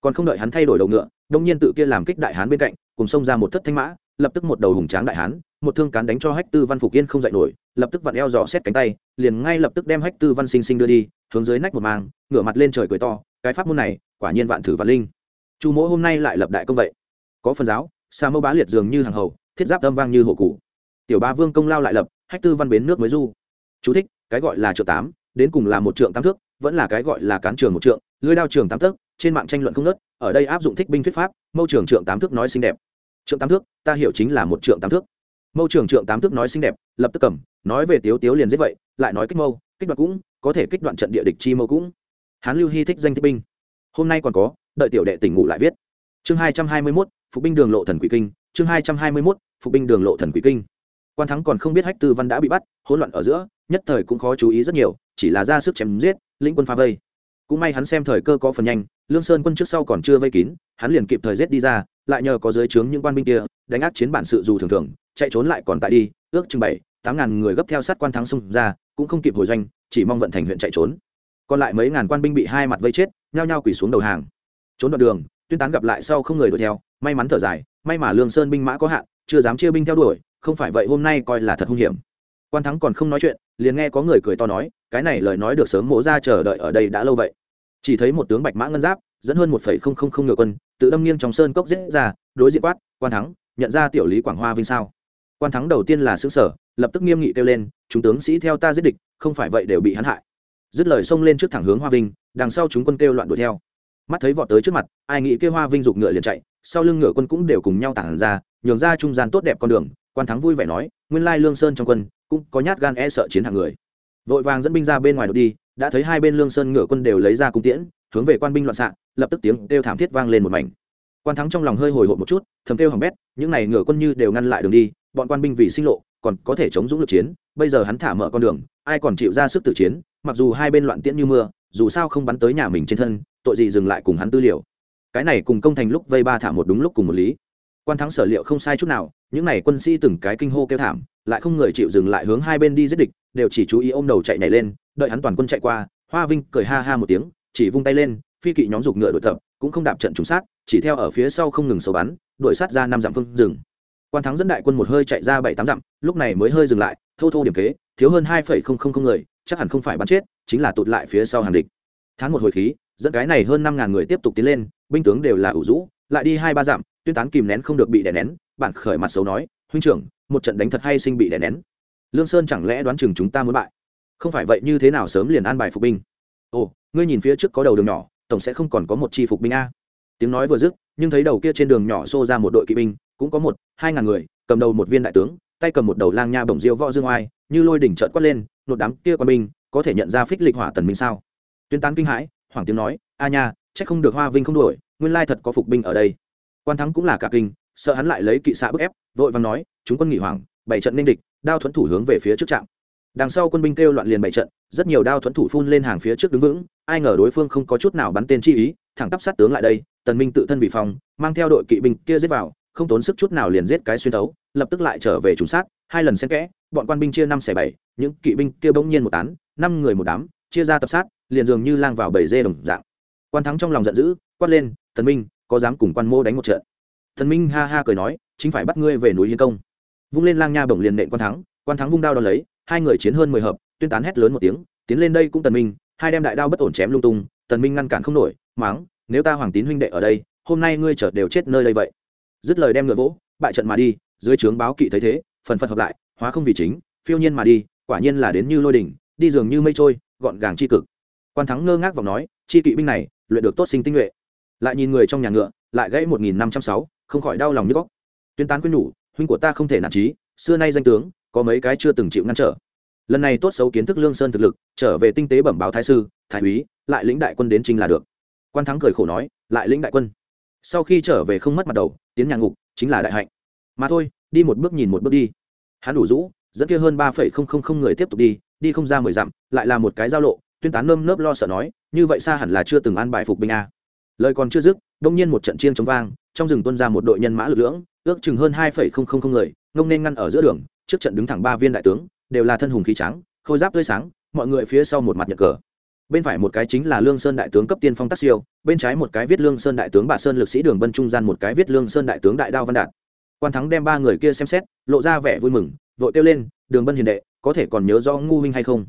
S1: Còn không đợi hắn thay đổi đầu ngựa, đông nhiên tự kia làm kích đại hán bên cạnh, cùng xông ra một thất thanh mã, lập tức một đầu hùng tráng đại hán một thương cán đánh cho hách tư văn phục yên không dậy nổi, lập tức vặn eo dò xét cánh tay, liền ngay lập tức đem hách tư văn sinh sinh đưa đi, hướng dưới nách một mang ngửa mặt lên trời cười to, cái pháp môn này, quả nhiên vạn thử vạn linh. Chu mỗ hôm nay lại lập đại công vậy. Có phần giáo, sa mâu bá liệt dường như hàng hầu, thiết giáp âm vang như hổ cụ tiểu ba vương công lao lại lập, hách tư văn bến nước mới du. Chú thích, cái gọi là trượng tám, đến cùng là một trượng tám thước, vẫn là cái gọi là cán trường một trượng, lưới đao trường tám thước, trên mạng tranh luận không nớt ở đây áp dụng thích binh thuyết pháp, mâu trường trượng tám thước nói xinh đẹp. Trượng tám thước, ta hiểu chính là một trượng tám thước mâu trưởng trượng tám thước nói xinh đẹp, lập tức cầm, nói về tiếu tiếu liền giết vậy, lại nói kích mâu, kích đoạn cũng, có thể kích đoạn trận địa địch chi mâu cũng. Hán lưu hy thích danh thích binh. Hôm nay còn có, đợi tiểu đệ tỉnh ngủ lại viết. Chương hai trăm hai mươi mốt, phục binh đường lộ thần quỷ kinh, chương hai trăm hai mươi mốt, phục binh đường lộ thần quỷ kinh. Quan thắng còn không biết hách tư văn đã bị bắt, hỗn loạn ở giữa, nhất thời cũng khó chú ý rất nhiều, chỉ là ra sức chém giết, lĩnh quân phá vây. Cũng may hắn xem thời cơ có phần nhanh, lương sơn quân trước sau còn chưa vây kín, hắn liền kịp thời giết đi ra lại nhờ có dưới trướng những quan binh kia, đánh áp chiến bản sự dù thường thường, chạy trốn lại còn tại đi, ước chừng bảy, tám ngàn người gấp theo sát quan thắng xung ra, cũng không kịp hồi doanh, chỉ mong vận thành huyện chạy trốn. Còn lại mấy ngàn quan binh bị hai mặt vây chết, nhao nhao quỳ xuống đầu hàng. Trốn đoạn đường, tuyên tán gặp lại sau không người đuổi theo, may mắn thở dài, may mà lương sơn binh mã có hạn, chưa dám chia binh theo đuổi, không phải vậy hôm nay coi là thật hung hiểm. Quan thắng còn không nói chuyện, liền nghe có người cười to nói, cái này lời nói được sớm mổ ra chờ đợi ở đây đã lâu vậy. Chỉ thấy một tướng bạch mã ngân giáp dẫn hơn một phẩy không không không ngựa quân, tự đâm nghiêng trong sơn cốc giết ra, đối diện quát, quan thắng, nhận ra tiểu lý quảng hoa vinh sao? Quan thắng đầu tiên là xứ sở lập tức nghiêm nghị kêu lên, chúng tướng sĩ theo ta giết địch, không phải vậy đều bị hắn hại. Dứt lời xông lên trước thẳng hướng hoa vinh, đằng sau chúng quân kêu loạn đuổi theo. Mắt thấy vọt tới trước mặt, ai nghĩ kêu hoa vinh giục ngựa liền chạy, sau lưng ngựa quân cũng đều cùng nhau tản ra, nhường ra trung gian tốt đẹp con đường, quan thắng vui vẻ nói, nguyên lai lương sơn trong quân, cũng có nhát gan e sợ chiến hạng người. Vội vàng dẫn binh ra bên ngoài đột đi, đã thấy hai bên lương sơn ngựa quân đều lấy ra cung tiễn, hướng về quan binh loạn xạ lập tức tiếng kêu thảm thiết vang lên một mảnh. Quan thắng trong lòng hơi hồi hộp một chút, thầm kêu hỏng bét, những này ngựa quân như đều ngăn lại đường đi, bọn quan binh vì sinh lộ, còn có thể chống dũng lực chiến, bây giờ hắn thả mở con đường, ai còn chịu ra sức tự chiến, mặc dù hai bên loạn tiễn như mưa, dù sao không bắn tới nhà mình trên thân, tội gì dừng lại cùng hắn tư liệu. Cái này cùng công thành lúc vây ba thả một đúng lúc cùng một lý. Quan thắng sở liệu không sai chút nào, những n à y quân sĩ từng cái kinh hô kêu thảm, lại không người chịu dừng lại hướng hai bên đi giết địch, đều chỉ chú ý ôm đầu chạy nhảy lên, đợi hắn toàn quân chạy qua, hoa vinh cười ha ha một tiếng, chỉ vung tay lên phi kỵ nhóm dục ngựa đội tập, cũng không đạp trận trúng sát, chỉ theo ở phía sau không ngừng sâu bắn, đuổi sát ra năm dặm phương rừng. Quan thắng dẫn đại quân một hơi chạy ra bảy tám dặm, lúc này mới hơi dừng lại, thô thô điểm kế, thiếu hơn hai phẩy không không không người, chắc hẳn không phải bắn chết, chính là tụt lại phía sau hàng địch. Thán một hồi khí, dẫn cái này hơn năm ngàn người tiếp tục tiến lên, binh tướng đều là ủ rũ, lại đi hai ba dặm, tuyên tán kìm nén không được bị đè nén, bản khởi mặt xấu nói, huynh trưởng, một trận đánh thật hay sinh bị đè nén? Lương sơn chẳng lẽ đoán chừng chúng ta muốn bại? Không phải vậy, như thế nào sớm liền an bài phục binh? Ồ, ngươi nhìn phía trước có đầu đường nhỏ tổng sẽ không còn có một chi phục binh a. Tiếng nói vừa dứt, nhưng thấy đầu kia trên đường nhỏ xô ra một đội kỵ binh, cũng có một, hai ngàn người, cầm đầu một viên đại tướng, tay cầm một đầu lang nha bổng diêu võ dương oai, như lôi đỉnh trợn quát lên, nột đám kia quân binh, có thể nhận ra phích lịch hỏa tần minh sao? Tuyên tán kinh hãi hoàng tiếng nói, a nha, chắc không được hoa vinh không đổi nguyên lai thật có phục binh ở đây. Quan thắng cũng là cả kinh, sợ hắn lại lấy kỵ xạ bức ép, vội vàng nói, chúng quân nghỉ hoàng bảy trận nên địch, đao thuẫn thủ hướng về phía trước trạm. Đằng sau quân binh kêu loạn liền bảy trận, rất nhiều đao thuẫn thủ phun lên hàng phía trước đứng vững ai ngờ đối phương không có chút nào bắn tên chi ý, thẳng tắp sát tướng lại đây, tần minh tự thân vì phòng, mang theo đội kỵ binh kia giết vào, không tốn sức chút nào liền giết cái xuyên thấu, lập tức lại trở về trùng sát, hai lần xen kẽ, bọn quan binh chia năm xẻ bảy, những kỵ binh kia bỗng nhiên một tán, năm người một đám, chia ra tập sát, liền dường như lang vào bầy dê đồng dạng. Quan thắng trong lòng giận dữ, quát lên, tần minh, có dám cùng quan mô đánh một trận? Tần minh ha ha cười nói, chính phải bắt ngươi về núi hiến công. Vung lên lang nha bổng liền nện quan thắng quan thắng vung đao đón lấy, hai người chiến hơn mười hợp, tuyên tán hét lớn một tiếng, tiến lên đây cũng tần minh hai đem đại đao bất ổn chém lung tung, tần minh ngăn cản không nổi máng nếu ta hoàng tín huynh đệ ở đây, hôm nay ngươi chợt đều chết nơi đây vậy. Dứt lời đem ngựa vỗ, bại trận mà đi, dưới trướng báo kỵ thấy thế, phần phật hợp lại, hóa không vì chính, phiêu nhiên mà đi, quả nhiên là đến như lôi đỉnh, đi dường như mây trôi, gọn gàng chi cực. Quan thắng ngơ ngác vòng nói, chi kỵ binh này, luyện được tốt sinh tinh nhuệ. Lại nhìn người trong nhà ngựa, lại gãy một nghìn năm trăm sáu, không khỏi đau lòng như góc. Tuyên tán quyên nhủ, huynh của ta không thể nản trí, xưa nay danh tướng, có mấy cái chưa từng chịu ngăn trở lần này tốt xấu kiến thức lương sơn thực lực, trở về tinh tế bẩm báo thái sư, thái úy, lại lĩnh đại quân đến trình là được. Quan thắng cười khổ nói, lại lĩnh đại quân. Sau khi trở về không mất mặt đầu, tiến nhà ngục, chính là đại hạnh. Mà thôi, đi một bước nhìn một bước đi. Hắn đủ rũ, dẫn kia hơn ba phẩy không không không người tiếp tục đi đi không ra mười dặm, lại là một cái giao lộ, tuyên tán nơm nớp lo sợ nói, như vậy xa hẳn là chưa từng an bài phục binh a. Lời còn chưa dứt, đông nhiên một trận chiêng chống vang, trong rừng tuân ra một đội nhân mã lực lưỡng, ước chừng hơn hai phẩy không không không người, ngông nên ngăn ở giữa đường, trước trận đứng thẳng ba viên đại tướng đều là thân hùng khí trắng, khôi giáp tươi sáng, mọi người phía sau một mặt nhật cờ. Bên phải một cái chính là lương sơn đại tướng cấp tiên phong tác siêu, bên trái một cái viết lương sơn đại tướng bà sơn lực sĩ đường bân trung gian một cái viết lương sơn đại tướng đại đao văn đạt. Quan thắng đem ba người kia xem xét, lộ ra vẻ vui mừng, vội kêu lên, đường bân hiền đệ, có thể còn nhớ do ngu huynh hay không?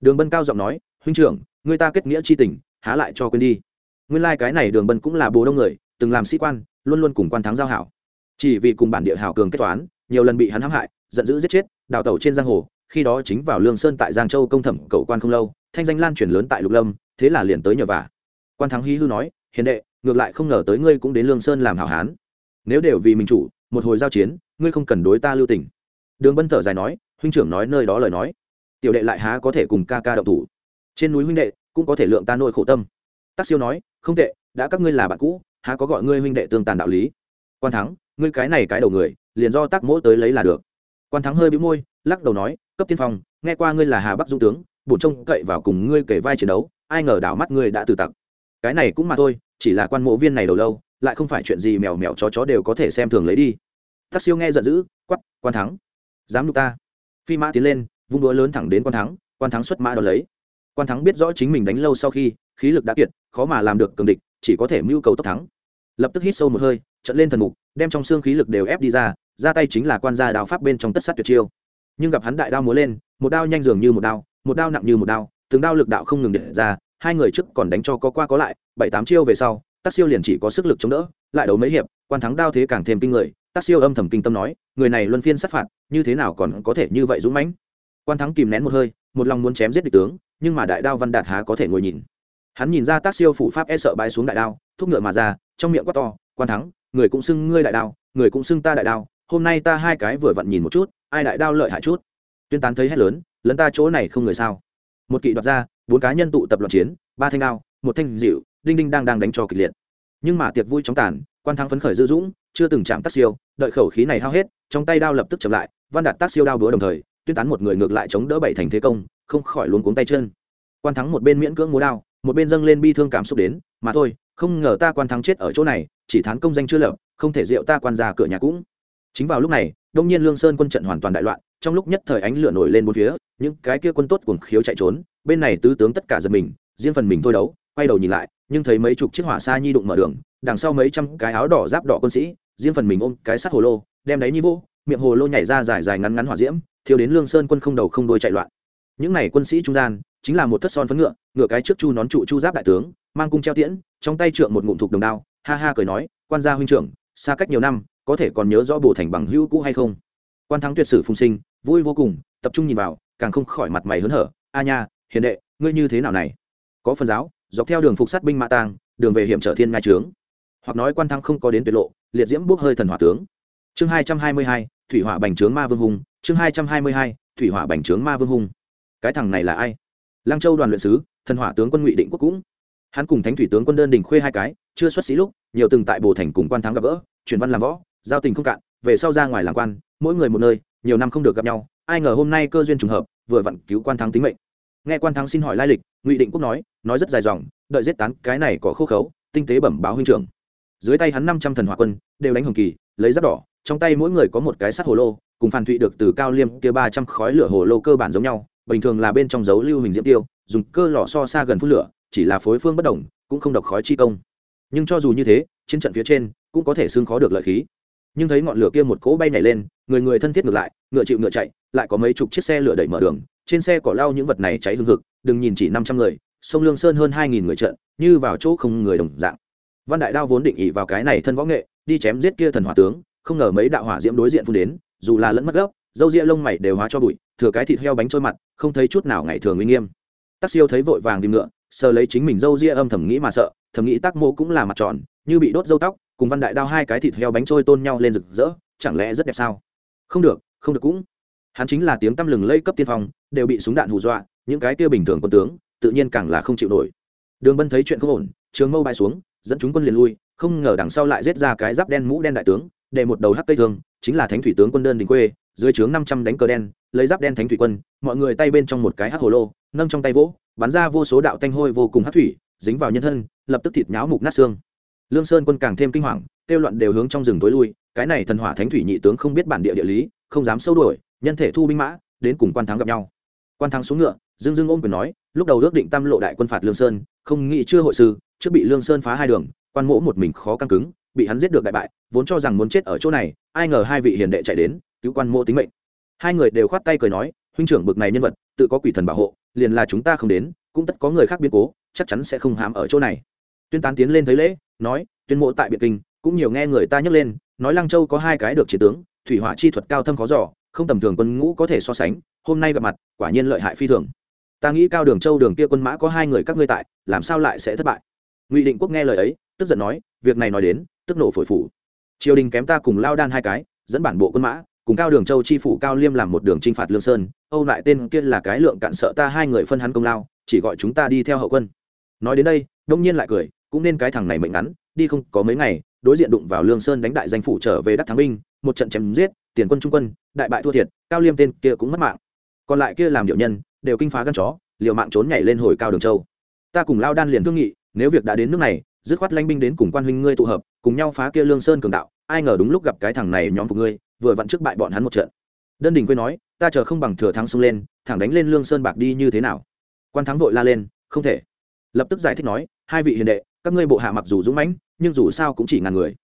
S1: Đường bân cao giọng nói, huynh trưởng, người ta kết nghĩa c h i tình, há lại cho quên đi. Nguyên lai、like、cái này đường bân cũng là bồ đông người, từng làm sĩ quan, luôn luôn cùng quan thắng giao hảo. Chỉ vì cùng bản địa hảo cường kết toán, nhiều lần bị hắn hãm hại, giận dữ giết chết, đào tẩu trên giang hồ khi đó chính vào lương sơn tại giang châu công thẩm cầu quan không lâu, thanh danh lan truyền lớn tại lục lâm, thế là liền tới nhờ vả. Quan thắng hí hư nói, hiền đệ, ngược lại không ngờ tới ngươi cũng đến lương sơn làm hảo hán. Nếu đều vì mình chủ, một hồi giao chiến, ngươi không cần đối ta lưu tình. Đường bân thở dài nói, huynh trưởng nói nơi đó lời nói. Tiểu đệ lại há có thể cùng ca ca đậu thủ. Trên núi huynh đệ cũng có thể lượng ta nỗi khổ tâm. Tác siêu nói, không tệ, đã các ngươi là bạn cũ, há có gọi ngươi huynh đệ tương tàn đạo lý. Quan thắng, ngươi cái này cái đầu người, liền do tác mỗ tới lấy là được. Quan thắng hơi bĩu môi, lắc đầu nói cấp tiên phong, nghe qua ngươi là hà bắc dung tướng, bổn trông cậy vào cùng ngươi kể vai chiến đấu, ai ngờ đảo mắt ngươi đã từ tặc. Cái này cũng mà thôi, chỉ là quan mộ viên này đầu lâu, lại không phải chuyện gì mèo mèo chó chó đều có thể xem thường lấy đi. Tắc siêu nghe giận dữ quắp quan thắng, dám nhục ta. Phi mã tiến lên, vung đũa lớn thẳng đến quan thắng quan thắng xuất mã đ ó lấy. Quan thắng biết rõ chính mình đánh lâu sau khi, khí lực đã kiệt, khó mà làm được cường địch, chỉ có thể mưu cầu tốc thắng. Lập tức hít sâu một hơi, trận lên thần mục, đem trong xương khí lực đều ép đi ra ra tay chính là quan gia đào pháp bên trong tất sát tuyệt chiêu nhưng gặp hắn đại đao múa lên, một đao nhanh dường như một đao một đao nặng như một đao, từng đao lực đạo không ngừng để ra, hai người trước còn đánh cho có qua có lại, bảy tám chiêu về sau tác siêu liền chỉ có sức lực chống đỡ, lại đấu mấy hiệp, quan thắng đao thế càng thêm kinh người tác siêu âm thầm kinh tâm nói, người này luân phiên sát phạt, như thế nào còn có thể như vậy dũng mãnh? Quan thắng kìm nén một hơi, một lòng muốn chém giết địch tướng, nhưng mà đại đao văn đạt há có thể ngồi nhìn. Hắn nhìn ra tác siêu phụ pháp e sợ bay xuống đại đao, thúc ngựa mà ra, trong miệng quát to, quan thắng, người cũng xưng ngươi đại đao, người cũng xưng ta đại đao, hôm nay ta hai cái vừa vặn nhìn một chút ai đại đao lợi hại chút. Tuyên tán thấy hét lớn, lấn ta chỗ này không người sao? Một kỵ đoạt ra, bốn cá nhân tụ tập loạn chiến, ba thanh đao, một thanh dịu, đinh đinh đang đang đánh cho kịch liệt. Nhưng mà tiệc vui chóng tàn, quan thắng phấn khởi dữ dũng, chưa từng chạm tác siêu, đợi khẩu khí này hao hết, trong tay đao lập tức chậm lại, văn đạt tác siêu đao đúa đồng thời, tuyên tán một người ngược lại chống đỡ bảy thành thế công, không khỏi luống cuống tay chân. Quan thắng một bên miễn cưỡng múa đao, một bên dâng lên bi thương cảm xúc đến, mà thôi, không ngờ ta quan thắng chết ở chỗ này, chỉ thán công danh chưa lập, không thể rượu ta quan ra cửa nhà cũng. Chính vào lúc này đông nhiên lương sơn quân trận hoàn toàn đại loạn, trong lúc nhất thời ánh lửa nổi lên bốn phía, những cái kia quân tốt cuồng khiếu chạy trốn, bên này tứ tướng tất cả giật mình, riêng phần mình thôi đấu, quay đầu nhìn lại, nhưng thấy mấy chục chiếc hỏa xa nhi đụng mở đường, đằng sau mấy trăm cái áo đỏ giáp đỏ quân sĩ, riêng phần mình ôm cái sắt hồ lô, đem đáy nhi vô, miệng hồ lô nhảy ra dài dài ngắn ngắn hỏa diễm thiếu đến lương sơn quân không đầu không đôi chạy loạn. Những này quân sĩ trung gian, chính là một thất son phấn ngựa ngựa cái trước chu nón trụ chu giáp đại tướng, mang cung treo tiễn, trong tay trượng một ngụm thục đồng đao, ha ha cười nói, quan gia huynh trưởng, xa cách nhiều năm có thể còn nhớ rõ bổ thành bằng hữu cũ hay không? Quan thắng tuyệt sử phùng sinh, vui vô cùng, tập trung nhìn vào, càng không khỏi mặt mày hớn hở. A nha, hiền đệ, ngươi như thế nào này? Có phần giáo, dọc theo đường phục sát binh mã tang, đường về hiểm trở thiên ngai trướng. Hoặc nói quan thắng không có đến tuyệt lộ, liệt diễm bốc hơi thần hỏa tướng. Chương hai trăm hai mươi hai, thủy hỏa bành trướng ma vương hùng. Chương hai trăm hai mươi hai, thủy hỏa bành trướng ma vương hùng. Cái thằng này là ai? Lăng châu đoàn luyện sứ, thần hỏa tướng quân ngụy định quốc cũng. Hắn cùng thánh thủy tướng quân đơn đình khuê hai cái, chưa xuất sĩ lúc, nhiều từng tại bồ thành cùng quan thắng gặp gỡ truyền văn làm võ giao tình không cạn, về sau ra ngoài làm quan, mỗi người một nơi, nhiều năm không được gặp nhau, ai ngờ hôm nay cơ duyên trùng hợp, vừa vặn cứu quan thắng tính mệnh. Nghe quan thắng xin hỏi lai lịch, ngụy định quốc nói nói rất dài dòng, đợi giết tán cái này có khô khấu, tinh tế bẩm báo huynh trưởng. Dưới tay hắn năm trăm thần hỏa quân, đều đánh hồng kỳ, lấy giáp đỏ, trong tay mỗi người có một cái sắt hồ lô, cùng phản thụy được từ cao liêm kia ba trăm khói lửa hồ lô cơ bản giống nhau, bình thường là bên trong dấu lưu hình diễm tiêu, dùng cơ lò so xa gần phút lửa, chỉ là phối phương bất đồng, cũng không độc khói chi công. Nhưng cho dù như thế, chiến trận phía trên, cũng có thể xương khó được lợi khí nhưng thấy ngọn lửa kia một cỗ bay nhảy lên, người người thân thiết ngược lại, ngựa chịu ngựa chạy, lại có mấy chục chiếc xe lửa đẩy mở đường, trên xe cỏ lau những vật này cháy hương thực đừng nhìn chỉ năm trăm người, sông lương sơn hơn hai nghìn người trận, như vào chỗ không người đồng dạng. Văn đại đao vốn định ý vào cái này thân võ nghệ, đi chém giết kia thần hỏa tướng, không ngờ mấy đạo hỏa diễm đối diện phun đến, dù là lẫn mất gốc, dâu ria lông mày đều hóa cho bụi, thừa cái thịt heo bánh trôi mặt, không thấy chút nào ngày thường uy nghiêm. Tắc siêu thấy vội vàng đi ngựa, sờ lấy chính mình dâu ria âm thầm nghĩ mà sợ, thầm nghĩ tác mô cũng là mặt tròn, như bị đốt dâu tóc cùng văn đại đao hai cái thịt heo bánh trôi tôn nhau lên rực rỡ, chẳng lẽ rất đẹp sao? Không được không được cũng. Hắn chính là tiếng tăm lừng lây cấp tiên phong, đều bị súng đạn hù dọa, những cái kia bình thường quân tướng, tự nhiên càng là không chịu nổi. Đường bân thấy chuyện không ổn, trường mâu bay xuống, dẫn chúng quân liền lui, không ngờ đằng sau lại giết ra cái giáp đen mũ đen đại tướng, để một đầu hắc cây thương, chính là thánh thủy tướng quân đơn đình quê, dưới trướng năm trăm đánh cờ đen, lấy giáp đen thánh thủy quân, mọi người tay bên trong một cái hắc hồ lô, nâng trong tay vỗ, bắn ra vô số đạo tanh hôi vô cùng hắc thủy, dính vào nhân thân, lập tức thịt nháo mục nát xương lương sơn quân càng thêm kinh hoàng, kêu loạn đều hướng trong rừng tối lui, cái này thần hỏa thánh thủy nhị tướng không biết bản địa địa lý, không dám sâu đuổi, nhân thể thu binh mã, đến cùng quan thắng gặp nhau. Quan thắng xuống ngựa, dương dương ôm quyền nói, lúc đầu ước định tam lộ đại quân phạt lương sơn, không nghĩ chưa hội sư, trước bị lương sơn phá hai đường, quan mỗ một mình khó căng cứng, bị hắn giết được đại bại, vốn cho rằng muốn chết ở chỗ này, ai ngờ hai vị hiền đệ chạy đến, cứu quan mỗ tính mệnh. Hai người đều khoát tay cười nói, huynh trưởng bực này nhân vật, tự có quỷ thần bảo hộ, liền là chúng ta không đến, cũng tất có người khác biến cố, chắc chắn sẽ không hãm ở chỗ này. Tuyên tán tiến lên thấy lễ nói, tuyên mộ tại biệt kinh, cũng nhiều nghe người ta nhắc lên, nói lăng châu có hai cái được chiến tướng, thủy hỏa chi thuật cao thâm khó giỏ không tầm thường quân ngũ có thể so sánh, hôm nay gặp mặt, quả nhiên lợi hại phi thường. Ta nghĩ cao đường châu đường kia quân mã có hai người các ngươi tại, làm sao lại sẽ thất bại? Ngụy định quốc nghe lời ấy, tức giận nói, việc này nói đến, tức nổ phổi phủ. Triều đình kém ta cùng lao đan hai cái, dẫn bản bộ quân mã, cùng cao đường châu chi phủ cao liêm làm một đường t r i n h phạt lương sơn, âu lại tên kia là cái lượng cạn sợ ta hai người phân hắn công lao, chỉ gọi chúng ta đi theo hậu quân. Nói đến đây, đông nhiên lại cười cũng nên cái thằng này mệnh ngắn, đi không có mấy ngày, đối diện đụng vào lương sơn đánh đại danh phủ trở về đắc thắng binh một trận chém giết, tiền quân trung quân, đại bại thua thiệt, cao liêm tên kia cũng mất mạng. Còn lại kia làm điệu nhân, đều kinh phá gân chó, liều mạng trốn nhảy lên hồi cao đường châu. Ta cùng lao đan liền thương nghị, nếu việc đã đến nước này, dứt khoát lanh binh đến cùng quan huynh ngươi tụ hợp, cùng nhau phá kia lương sơn cường đạo, ai ngờ đúng lúc gặp cái thằng này nhóm phục ngươi, vừa vặn trước bại bọn hắn một trận. Đơn đình quê nói, ta chờ không bằng thừa thắng xông lên, thẳng đánh lên lương sơn bạc đi như thế nào? Quan thắng vội la lên, không thể. Lập tức giải thích nói, hai vị hiền đệ các ngươi bộ hạ mặc dù dũng mãnh, nhưng dù sao cũng chỉ ngàn người.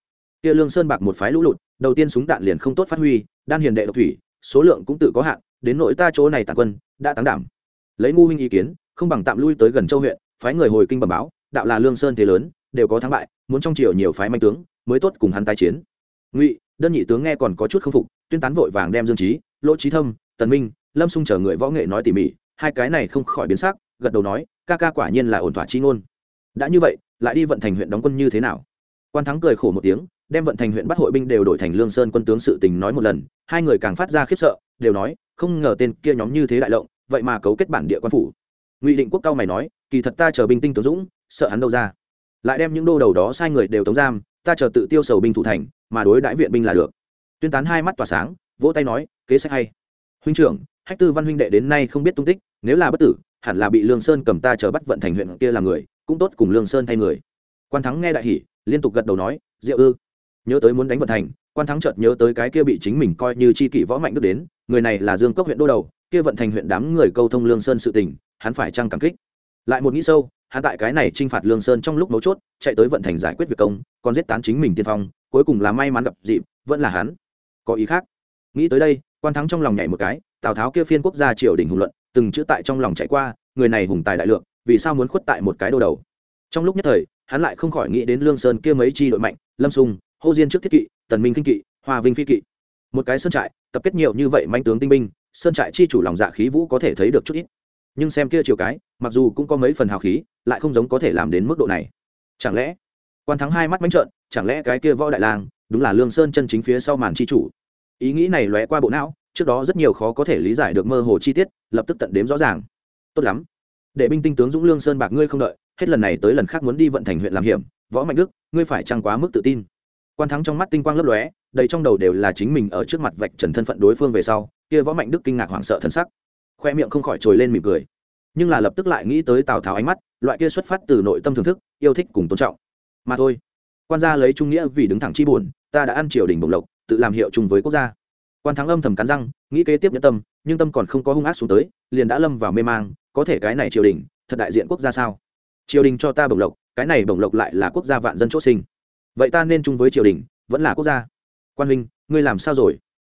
S1: Kia lương sơn bạc một phái lũ lụt, đầu tiên súng đạn liền không tốt phát huy, đan hiền đệ độc thủy, số lượng cũng tự có hạn, đến nỗi ta chỗ này tàn quân, đã tán đảm. Lấy ngu huynh ý kiến, không bằng tạm lui tới gần châu huyện, phái người hồi kinh bẩm báo, đạo là lương sơn thế lớn, đều có thắng bại, muốn trong triều nhiều phái manh tướng, mới tốt cùng hắn tái chiến. Ngụy, đơn nhị tướng nghe còn có chút không phục, tuyên tán vội vàng đem dương trí lỗ trí thâm, tần minh, lâm xung chờ người võ nghệ nói tỉ mỉ, hai cái này không khỏi biến sắc, gật đầu nói, ca ca quả nhiên là ổn thỏa chi ngôn. Đã như vậy lại đi vận thành huyện đóng quân như thế nào? Quan thắng cười khổ một tiếng, đem vận thành huyện bắt hội binh đều đổi thành lương sơn quân tướng sự tình nói một lần, hai người càng phát ra khiếp sợ, đều nói, không ngờ tên kia nhóm như thế đại lộng, vậy mà cấu kết bản địa quan phủ. Ngụy định quốc cao mày nói, kỳ thật ta chờ binh tinh tướng dũng, sợ hắn đâu ra. Lại đem những đô đầu đó sai người đều tống giam, ta chờ tự tiêu sầu binh thủ thành, mà đối đãi viện binh là được. Tuyên tán hai mắt tỏa sáng, vỗ tay nói, kế sách hay. Huynh trưởng, hách tư văn huynh đệ đến nay không biết tung tích, nếu là bất tử, hẳn là bị lương sơn cầm ta chờ bắt vận thành huyện kia làm người cũng tốt cùng lương sơn thay người. Quan thắng nghe đại hỉ, liên tục gật đầu nói, diệu ư, nhớ tới muốn đánh vận thành. Quan thắng chợt nhớ tới cái kia bị chính mình coi như chi kỷ võ mạnh đức đến, người này là dương cốc huyện đô đầu, kia vận thành huyện đám người câu thông lương sơn sự tình, hắn phải trăng cảm kích? Lại một nghĩ sâu, hắn tại cái này t r i n h phạt lương sơn trong lúc mấu chốt, chạy tới vận thành giải quyết việc công, còn giết tán chính mình tiên phong, cuối cùng là may mắn gặp dịp, vẫn là hắn. Có ý khác. Nghĩ tới đây, quan thắng trong lòng nhảy một cái, tào tháo kia phiên quốc gia triều đình hùng luận, từng chữ tại trong lòng chạy qua, người này hùng tài đại lượng vì sao muốn khuất tại một cái đô đầu? Trong lúc nhất thời, hắn lại không khỏi nghĩ đến lương sơn kia mấy chi đội mạnh, lâm sung hô diên trước thiết kỵ, tần minh kinh kỵ hòa vinh phi kỵ. Một cái sơn trại, tập kết nhiều như vậy manh tướng tinh binh, sơn trại chi chủ lòng dạ khí vũ có thể thấy được chút ít. Nhưng xem kia chiều cái, mặc dù cũng có mấy phần hào khí, lại không giống có thể làm đến mức độ này. Chẳng lẽ, quan thắng hai mắt bánh trợn, chẳng lẽ cái kia võ đại lang, đúng là lương sơn chân chính phía sau màn chi chủ? Ý nghĩ này lóe qua bộ não, trước đó rất nhiều khó có thể lý giải được mơ hồ chi tiết, lập tức tận đếm rõ ràng. Tốt lắm để binh tinh tướng dũng lương sơn bạc ngươi không đợi, hết lần này tới lần khác muốn đi vận thành huyện làm hiểm, võ mạnh đức, ngươi phải trăng quá mức tự tin? Quan thắng trong mắt tinh quang lấp lóe, đầy trong đầu đều là chính mình ở trước mặt vạch trần thân phận đối phương về sau, kia võ mạnh đức kinh ngạc hoảng sợ thân sắc, khoe miệng không khỏi trồi lên mỉm cười. Nhưng là lập tức lại nghĩ tới tào tháo ánh mắt, loại kia xuất phát từ nội tâm thưởng thức, yêu thích cùng tôn trọng. Mà thôi, quan gia lấy trung nghĩa vì đứng thẳng chi buồn, ta đã ăn triều đình bồng lộc, tự làm hiệu chung với quốc gia. Quan thắng âm thầm cắn răng, nghĩ kế tiếp nhân tâm nhưng tâm còn không có hung ác xuống tới, liền đã lâm vào mê mang, có thể cái này triều đình, thật đại diện quốc gia sao? Triều đình cho ta bổng lộc, cái này bổng lộc lại là quốc gia vạn dân chỗ sinh. Vậy ta nên chung với triều đình, vẫn là quốc gia? Quan huynh, ngươi làm sao rồi?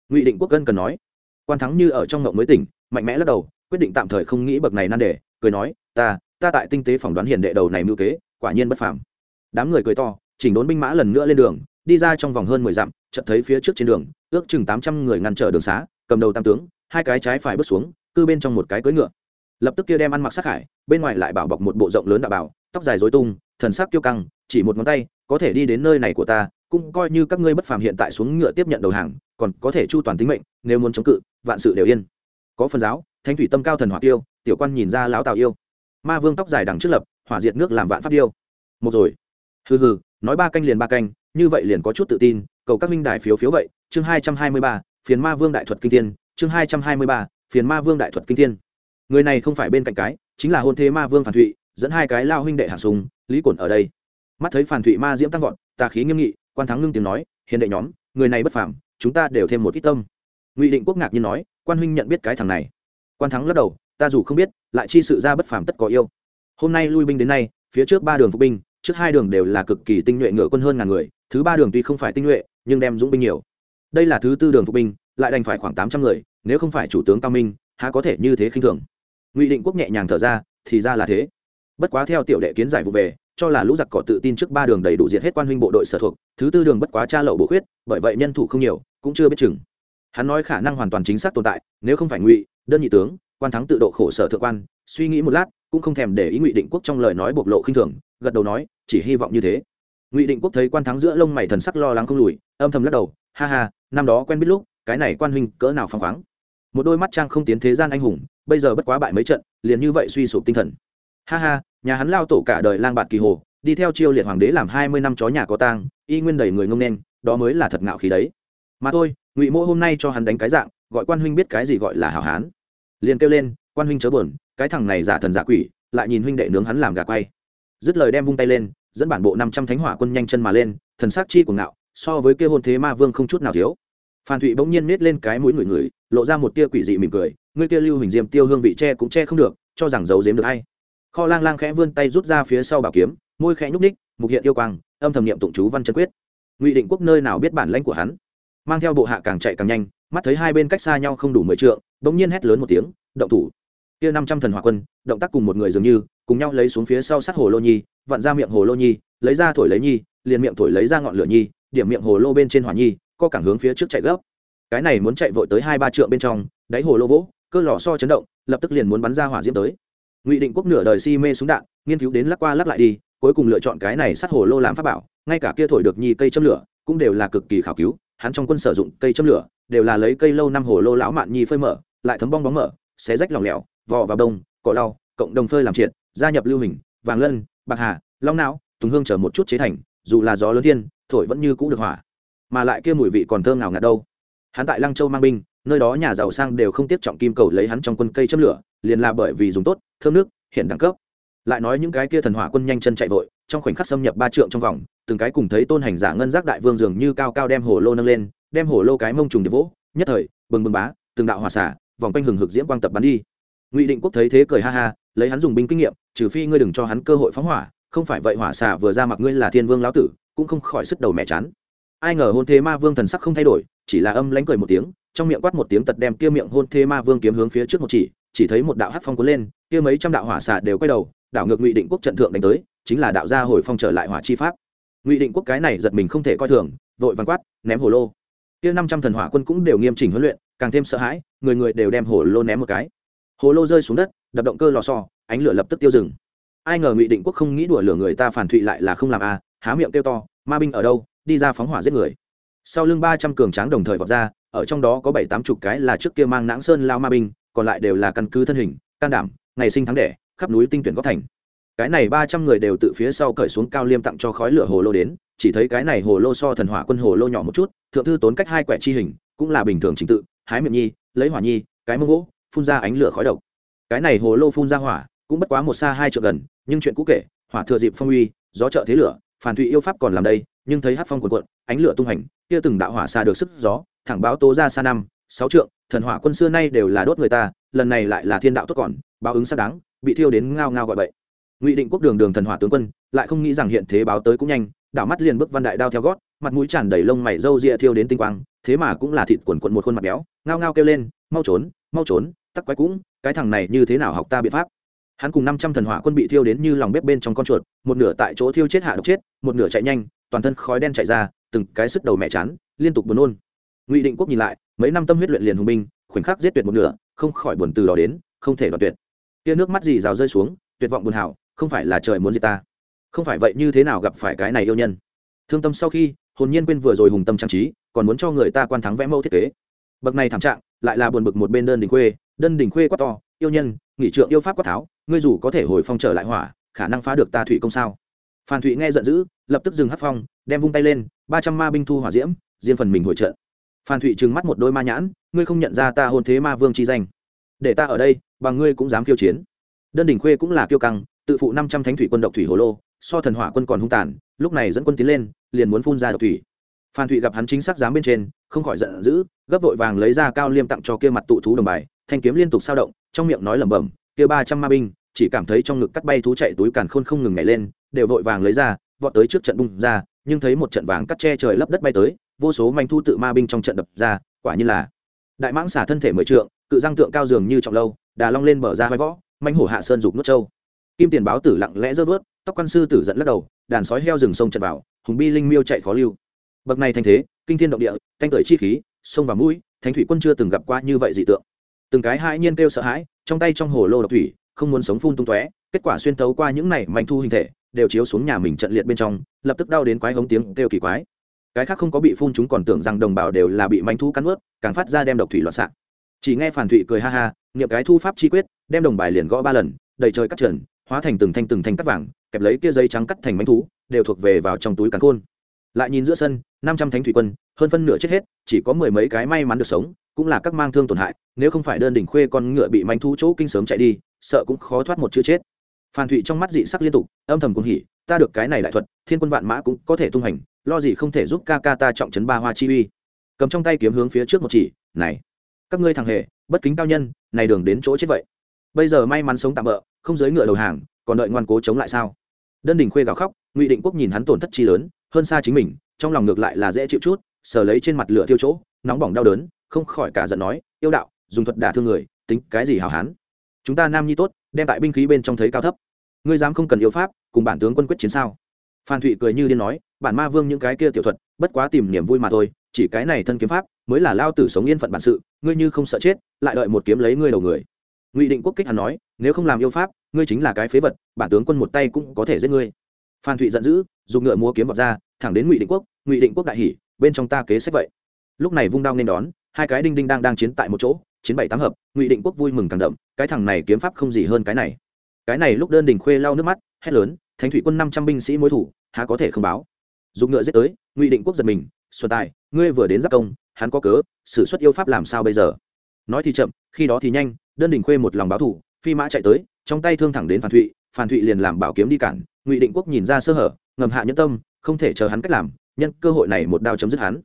S1: Ngụy định quốc cân cần nói. Quan thắng như ở trong ngộng mới tỉnh, mạnh mẽ lắc đầu, quyết định tạm thời không nghĩ bậc này nan đề, cười nói, ta ta tại tinh tế phỏng đoán hiền đệ đầu này mưu kế, quả nhiên bất phàm. Đám người cười to, chỉnh đốn binh mã lần nữa lên đường, đi ra trong vòng hơn mười dặm, chợt thấy phía trước trên đường, ước chừng tám trăm người ngăn trở đường xá, cầm đầu tam tướng hai cái trái phải bước xuống, cư bên trong một cái cưỡi ngựa. Lập tức kia đem ăn mặc sát hải, bên ngoài lại bảo bọc một bộ rộng lớn đạo bảo, tóc dài dối tung, thần sắc kiêu căng, chỉ một ngón tay, có thể đi đến nơi này của ta, cũng coi như các ngươi bất phàm hiện tại xuống ngựa tiếp nhận đầu hàng, còn có thể chu toàn tính mệnh, nếu muốn chống cự, vạn sự đều yên. Có phần giáo thanh thủy tâm cao thần hỏa tiêu, tiểu quan nhìn ra lão tào yêu. Ma vương tóc dài đằng trước lập, hỏa diệt nước làm vạn pháp điêu. Một rồi. Hừ hừ, nói ba canh liền ba canh, như vậy liền có chút tự tin, cầu các minh đại phiếu phiếu vậy, chương hai trăm hai mươi ba, phiền ma vương đại thuật kinh thiên chương hai trăm hai mươi ba phiền ma vương đại thuật kinh thiên. Người này không phải bên cạnh cái chính là hôn thế ma vương phản thụy dẫn hai cái lao huynh đệ hạ sùng, lý cổn ở đây. Mắt thấy phản thụy ma diễm tăng vọt tà khí nghiêm nghị quan thắng ngưng tiếng nói hiền đệ nhóm người này bất phàm chúng ta đều thêm một ít tâm. Ngụy định quốc ngạc nhiên nói quan huynh nhận biết cái thằng này. Quan thắng lắc đầu ta dù không biết lại chi sự ra bất phàm tất có yêu. Hôm nay lui binh đến nay phía trước ba đường phục binh trước hai đường đều là cực kỳ tinh nhuệ ngựa quân hơn ngàn người thứ ba đường tuy không phải tinh nhuệ nhưng đem dũng binh nhiều. Đây là thứ tư đường phục binh lại đành phải khoảng tám trăm người, nếu không phải chủ tướng cao minh, há có thể như thế khinh thường. Ngụy định quốc nhẹ nhàng thở ra, thì ra là thế. Bất quá theo tiểu đệ kiến giải vụ về, cho là lũ giặc cỏ tự tin trước ba đường đầy đủ diệt hết quan huynh bộ đội sở thuộc, thứ tư đường bất quá tra lậu bổ khuyết, bởi vậy nhân thủ không nhiều, cũng chưa biết chừng. Hắn nói khả năng hoàn toàn chính xác tồn tại, nếu không phải ngụy, đơn nhị tướng, quan thắng tự độ khổ sở thượng quan, suy nghĩ một lát, cũng không thèm để ý ngụy định quốc trong lời nói bộc lộ khinh thường, gật đầu nói, chỉ hy vọng như thế. Ngụy định quốc thấy quan thắng giữa lông mày thần sắc lo lắng không lùi, âm thầm lắc đầu, ha ha, năm đó quen biết lúc cái này quan huynh cỡ nào phăng khoáng. Một đôi mắt trang không tiến thế gian anh hùng, bây giờ bất quá bại mấy trận, liền như vậy suy sụp tinh thần. Ha ha, nhà hắn lao tổ cả đời lang bạt kỳ hồ, đi theo chiêu liệt hoàng đế làm hai mươi năm chó nhà có tang, y nguyên đầy người ngông nên, đó mới là thật ngạo khí đấy. Mà thôi, ngụy mỗ hôm nay cho hắn đánh cái dạng, gọi quan huynh biết cái gì gọi là hảo hán. Liền kêu lên, quan huynh chớ buồn, cái thằng này giả thần giả quỷ, lại nhìn huynh đệ nướng hắn làm gà quay. Dứt lời đem vung tay lên, dẫn bản bộ năm trăm thánh hỏa quân nhanh chân mà lên, thần sắc chi của ngạo, so với kia hôn thế ma vương không chút nào thiếu phan thụy bỗng nhiên nết lên cái mũi người người lộ ra một tia quỷ dị mỉm cười, ngươi kia lưu hình diêm tiêu hương vị che cũng che không được, cho rằng giấu giếm được hay. Kho lang lang khẽ vươn tay rút ra phía sau bảo kiếm, môi khẽ nhúc ních mục hiện yêu quang, âm thầm niệm tụng chú văn chân quyết. Ngụy định quốc nơi nào biết bản lãnh của hắn? Mang theo bộ hạ càng chạy càng nhanh, mắt thấy hai bên cách xa nhau không đủ mười trượng, bỗng nhiên hét lớn một tiếng, động thủ! Kia năm trăm thần hỏa quân, động tác cùng một người dường như, cùng nhau lấy xuống phía sau sát hồ lô nhi, vặn ra miệng hồ lô nhi, lấy ra thổi lấy nhi, liền miệng thổi lấy ra ngọn lửa nhi, điểm miệng hồ lô bên trên hỏa nhi co cảng hướng phía trước chạy gấp. Cái này muốn chạy vội tới hai ba trượng bên trong, đáy hồ lô vỗ, cơ lò so chấn động, lập tức liền muốn bắn ra hỏa diễm tới. Ngụy định quốc nửa đời si mê súng đạn, nghiên cứu đến lắc qua lắc lại đi, cuối cùng lựa chọn cái này sát hồ lô làm pháp bảo, ngay cả kia thổi được nhi cây châm lửa, cũng đều là cực kỳ khảo cứu, hắn trong quân sử dụng cây châm lửa, đều là lấy cây lâu năm hồ lô lão mạn nhi phơi mở, lại thấm bong bóng mở, xé rách lỏng lẻo, vò vào đông, cỏ lau, cộng đồng phơi làm triệt, gia nhập lưu hình, vàng lân, bạc hà, long não, tùng hương chở một chút chế thành, dù là gió lớn thiên, thổi vẫn như cũ được hỏa mà lại kia mùi vị còn thơm nào ngạt đâu. Hắn tại lăng châu mang binh, nơi đó nhà giàu sang đều không tiếp trọng kim cầu lấy hắn trong quân cây châm lửa, liền là bởi vì dùng tốt, thơm nước, hiện đẳng cấp. Lại nói những cái kia thần hỏa quân nhanh chân chạy vội, trong khoảnh khắc xâm nhập ba trượng trong vòng, từng cái cùng thấy tôn hành giả ngân giác đại vương dường như cao cao đem hồ lô nâng lên, đem hồ lô cái mông trùng để vỗ, nhất thời, bừng bừng bá, từng đạo hỏa xả, vòng quanh hừng hực diễm quang tập bắn đi. Ngụy định quốc thấy thế cười ha ha, lấy hắn dùng binh kinh nghiệm, trừ phi ngươi đừng cho hắn cơ hội phóng hỏa, không phải vậy hỏa xả vừa ra mặc ngươi là thiên vương lão tử, cũng không khỏi sức đầu mẹ chán ai ngờ hôn thế ma vương thần sắc không thay đổi, chỉ là âm lánh cười một tiếng, trong miệng quát một tiếng tật đem kia miệng hôn thế ma vương kiếm hướng phía trước một chỉ chỉ thấy một đạo hắc phong cuốn lên, kia mấy trăm đạo hỏa xạ đều quay đầu, đảo ngược ngụy định quốc trận thượng đánh tới, chính là đạo gia hồi phong trở lại hỏa chi pháp. Ngụy định quốc cái này giật mình không thể coi thường, vội vàng quát, ném hồ lô. Kia năm trăm thần hỏa quân cũng đều nghiêm chỉnh huấn luyện, càng thêm sợ hãi, người người đều đem hồ lô ném một cái. Hồ lô rơi xuống đất, đập động cơ lò xo, ánh lửa lập tức tiêu dừng. Ai ngờ ngụy định quốc không nghĩ đùa lửa người ta phản thụy lại là không làm a há miệng kêu to, ma binh ở đâu? Đi ra phóng hỏa giết người. Sau lưng ba trăm cường tráng đồng thời vọt ra, ở trong đó có bảy tám chục cái là trước kia mang nãng sơn lao ma binh, còn lại đều là căn cứ thân hình, can đảm, ngày sinh thắng đẻ, khắp núi tinh tuyển góp thành. Cái này ba trăm người đều tự phía sau cởi xuống cao liêm tặng cho khói lửa hồ lô đến, chỉ thấy cái này hồ lô so thần hỏa quân hồ lô nhỏ một chút, thượng thư tốn cách hai quẻ chi hình, cũng là bình thường trình tự, hái miệng nhi, lấy hỏa nhi, cái mông gỗ, phun ra ánh lửa khói độc. Cái này hồ lô phun ra hỏa, cũng bất quá một xa hai chợ gần, nhưng chuyện cũ kể, hỏa thừa dịp phong uy, gió trợ thế lửa phản thụy yêu pháp còn làm đây, nhưng thấy hát phong cuộn cuộn, ánh lửa tung hành, kia từng đạo hỏa xa được sức gió, thẳng báo tố ra xa năm, sáu trượng, thần hỏa quân xưa nay đều là đốt người ta, lần này lại là thiên đạo tốt còn, báo ứng xác đáng, bị thiêu đến ngao ngao gọi bậy. Ngụy định quốc đường đường thần hỏa tướng quân, lại không nghĩ rằng hiện thế báo tới cũng nhanh, đảo mắt liền bước văn đại đao theo gót, mặt mũi tràn đầy lông mày râu ria thiêu đến tinh quang, thế mà cũng là thịt quần quận một khuôn mặt béo, ngao ngao kêu lên, mau trốn mau trốn, tắc quái cũng, cái thằng này như thế nào học ta biện pháp? Hắn cùng năm trăm thần hỏa quân bị thiêu đến như lòng bếp bên trong con chuột, một nửa tại chỗ thiêu chết hạ độc chết, một nửa chạy nhanh, toàn thân khói đen chạy ra, từng cái sức đầu mẹ chán, liên tục buồn nôn. Ngụy định quốc nhìn lại, mấy năm tâm huyết luyện liền hùng binh, khoảnh khắc giết tuyệt một nửa, không khỏi buồn từ đó đến, không thể đoạt tuyệt. Tia nước mắt gì rào rơi xuống, tuyệt vọng buồn hảo không phải là trời muốn gì ta. Không phải vậy như thế nào gặp phải cái này yêu nhân? Thương tâm sau khi, hồn nhiên quên vừa rồi hùng tâm trang trí, còn muốn cho người ta quan thắng vẽ mẫu thiết kế. Bậc này thảm trạng, lại là buồn bực một bên đơn đình khuê, đơn đình khuê quá to, yêu nhân, nghỉ trượng yêu pháp quát tháo ngươi dù có thể hồi phong trở lại hỏa, khả năng phá được ta thủy công sao? Phan thụy nghe giận dữ, lập tức dừng hát phong, đem vung tay lên, ba trăm ma binh thu hỏa diễm, riêng phần mình hồi trận. Phan thụy trừng mắt một đôi ma nhãn, ngươi không nhận ra ta hôn thế ma vương chi danh. Để ta ở đây, bằng ngươi cũng dám kiêu chiến. Đơn đình khuê cũng là kiêu căng, tự phụ năm trăm thánh thủy quân độc thủy hồ lô, so thần hỏa quân còn hung tàn, lúc này dẫn quân tiến lên, liền muốn phun ra độc thủy. Phan thụy gặp hắn chính xác dám bên trên, không khỏi giận dữ, gấp vội vàng lấy ra cao liêm tặng cho kia mặt tụ thú đồng bài, thanh kiếm liên tục sao động, trong miệng nói lẩm bẩm, kia ba trăm ma binh chỉ cảm thấy trong ngực cắt bay thú chạy túi càn khôn không ngừng nhảy lên, đều vội vàng lấy ra, vọt tới trước trận bung ra, nhưng thấy một trận vàng cắt che trời lấp đất bay tới, vô số manh thu tự ma binh trong trận đập ra, quả như là đại mãng xả thân thể mười trượng, cự răng tượng cao dường như trọng lâu, đà long lên bờ ra vai võ, manh hổ hạ sơn dục nuốt châu kim tiền báo tử lặng lẽ rớt vớt, tóc quan sư tử giận lắc đầu, đàn sói heo rừng sông trận vào, hùng bi linh miêu chạy khó lưu. Bậc này thành thế, kinh thiên động địa, thanh tưởi chi khí, sông và mũi, thánh thủy quân chưa từng gặp qua như vậy dị tượng. Từng cái hãi nhiên kêu sợ hãi, trong tay trong hồ lô độc thủy không muốn sống phun tung tóe, kết quả xuyên tấu qua những này manh thu hình thể, đều chiếu xuống nhà mình trận liệt bên trong, lập tức đau đến quái hống tiếng kêu kỳ quái. Cái khác không có bị phun chúng còn tưởng rằng đồng bào đều là bị manh thu cắn ướt càng phát ra đem độc thủy loạn xạ. Chỉ nghe phản thụy cười ha ha, niệm cái thu pháp chi quyết, đem đồng bài liền gõ ba lần, đầy trời cắt trần, hóa thành từng thanh từng thanh cắt vàng, kẹp lấy kia dây trắng cắt thành manh thú, đều thuộc về vào trong túi cắn khôn. Lại nhìn giữa sân, năm trăm thánh thủy quân, hơn phân nửa chết hết, chỉ có mười mấy cái may mắn được sống, cũng là các mang thương tổn hại, nếu không phải đơn đỉnh khuê con ngựa bị manh thú chỗ kinh sớm chạy đi sợ cũng khó thoát một chữ chết. Phan thụy trong mắt dị sắc liên tục, âm thầm cung hỉ, ta được cái này đại thuật, thiên quân vạn mã cũng có thể tung hành, lo gì không thể giúp ca ca ta trọng trấn ba hoa chi uy. Cầm trong tay kiếm hướng phía trước một chỉ, này, các ngươi thằng hề, bất kính cao nhân, này đường đến chỗ chết vậy. Bây giờ may mắn sống tạm bỡ không giới ngựa đầu hàng, còn đợi ngoan cố chống lại sao? Đơn đình khuê gào khóc, ngụy định quốc nhìn hắn tổn thất chi lớn, hơn xa chính mình, trong lòng ngược lại là dễ chịu chút, sờ lấy trên mặt lửa thiêu chỗ, nóng bỏng đau đớn, không khỏi cả giận nói, yêu đạo, dùng thuật đả thương người, tính cái gì hảo hán? Chúng ta nam nhi tốt, đem tại binh khí bên trong thấy cao thấp. Ngươi dám không cần yêu pháp, cùng bản tướng quân quyết chiến sao? Phan thụy cười như điên nói, bản ma vương những cái kia tiểu thuật, bất quá tìm niềm vui mà thôi, chỉ cái này thân kiếm pháp mới là lao tử sống yên phận bản sự, ngươi như không sợ chết, lại đợi một kiếm lấy ngươi đầu người. Ngụy định quốc kích hắn nói, nếu không làm yêu pháp, ngươi chính là cái phế vật, bản tướng quân một tay cũng có thể giết ngươi. Phan thụy giận dữ, dùng ngựa múa kiếm vọt ra, thẳng đến ngụy định quốc, ngụy định quốc đại hỉ, bên trong ta kế sách vậy. Lúc này vung đao nên đón, hai cái đinh đinh đang đang chiến tại một chỗ chiến bảy tám hợp, ngụy định quốc vui mừng càng đậm, cái thằng này kiếm pháp không gì hơn cái này. Cái này lúc đơn đình khuê lau nước mắt, hét lớn, thánh thủy quân năm trăm binh sĩ mối thủ, há có thể không báo? Dùng ngựa giết tới, ngụy định quốc giật mình, xuân tài, ngươi vừa đến giáp công, hắn có cớ, xử suất yêu pháp làm sao bây giờ? Nói thì chậm, khi đó thì nhanh, đơn đình khuê một lòng báo thủ, phi mã chạy tới, trong tay thương thẳng đến phản thụy phản thụy liền làm bảo kiếm đi cản, ngụy định quốc nhìn ra sơ hở, ngầm hạ nhẫn tâm, không thể chờ hắn cách làm, nhân cơ hội này một đao chấm dứt hắn.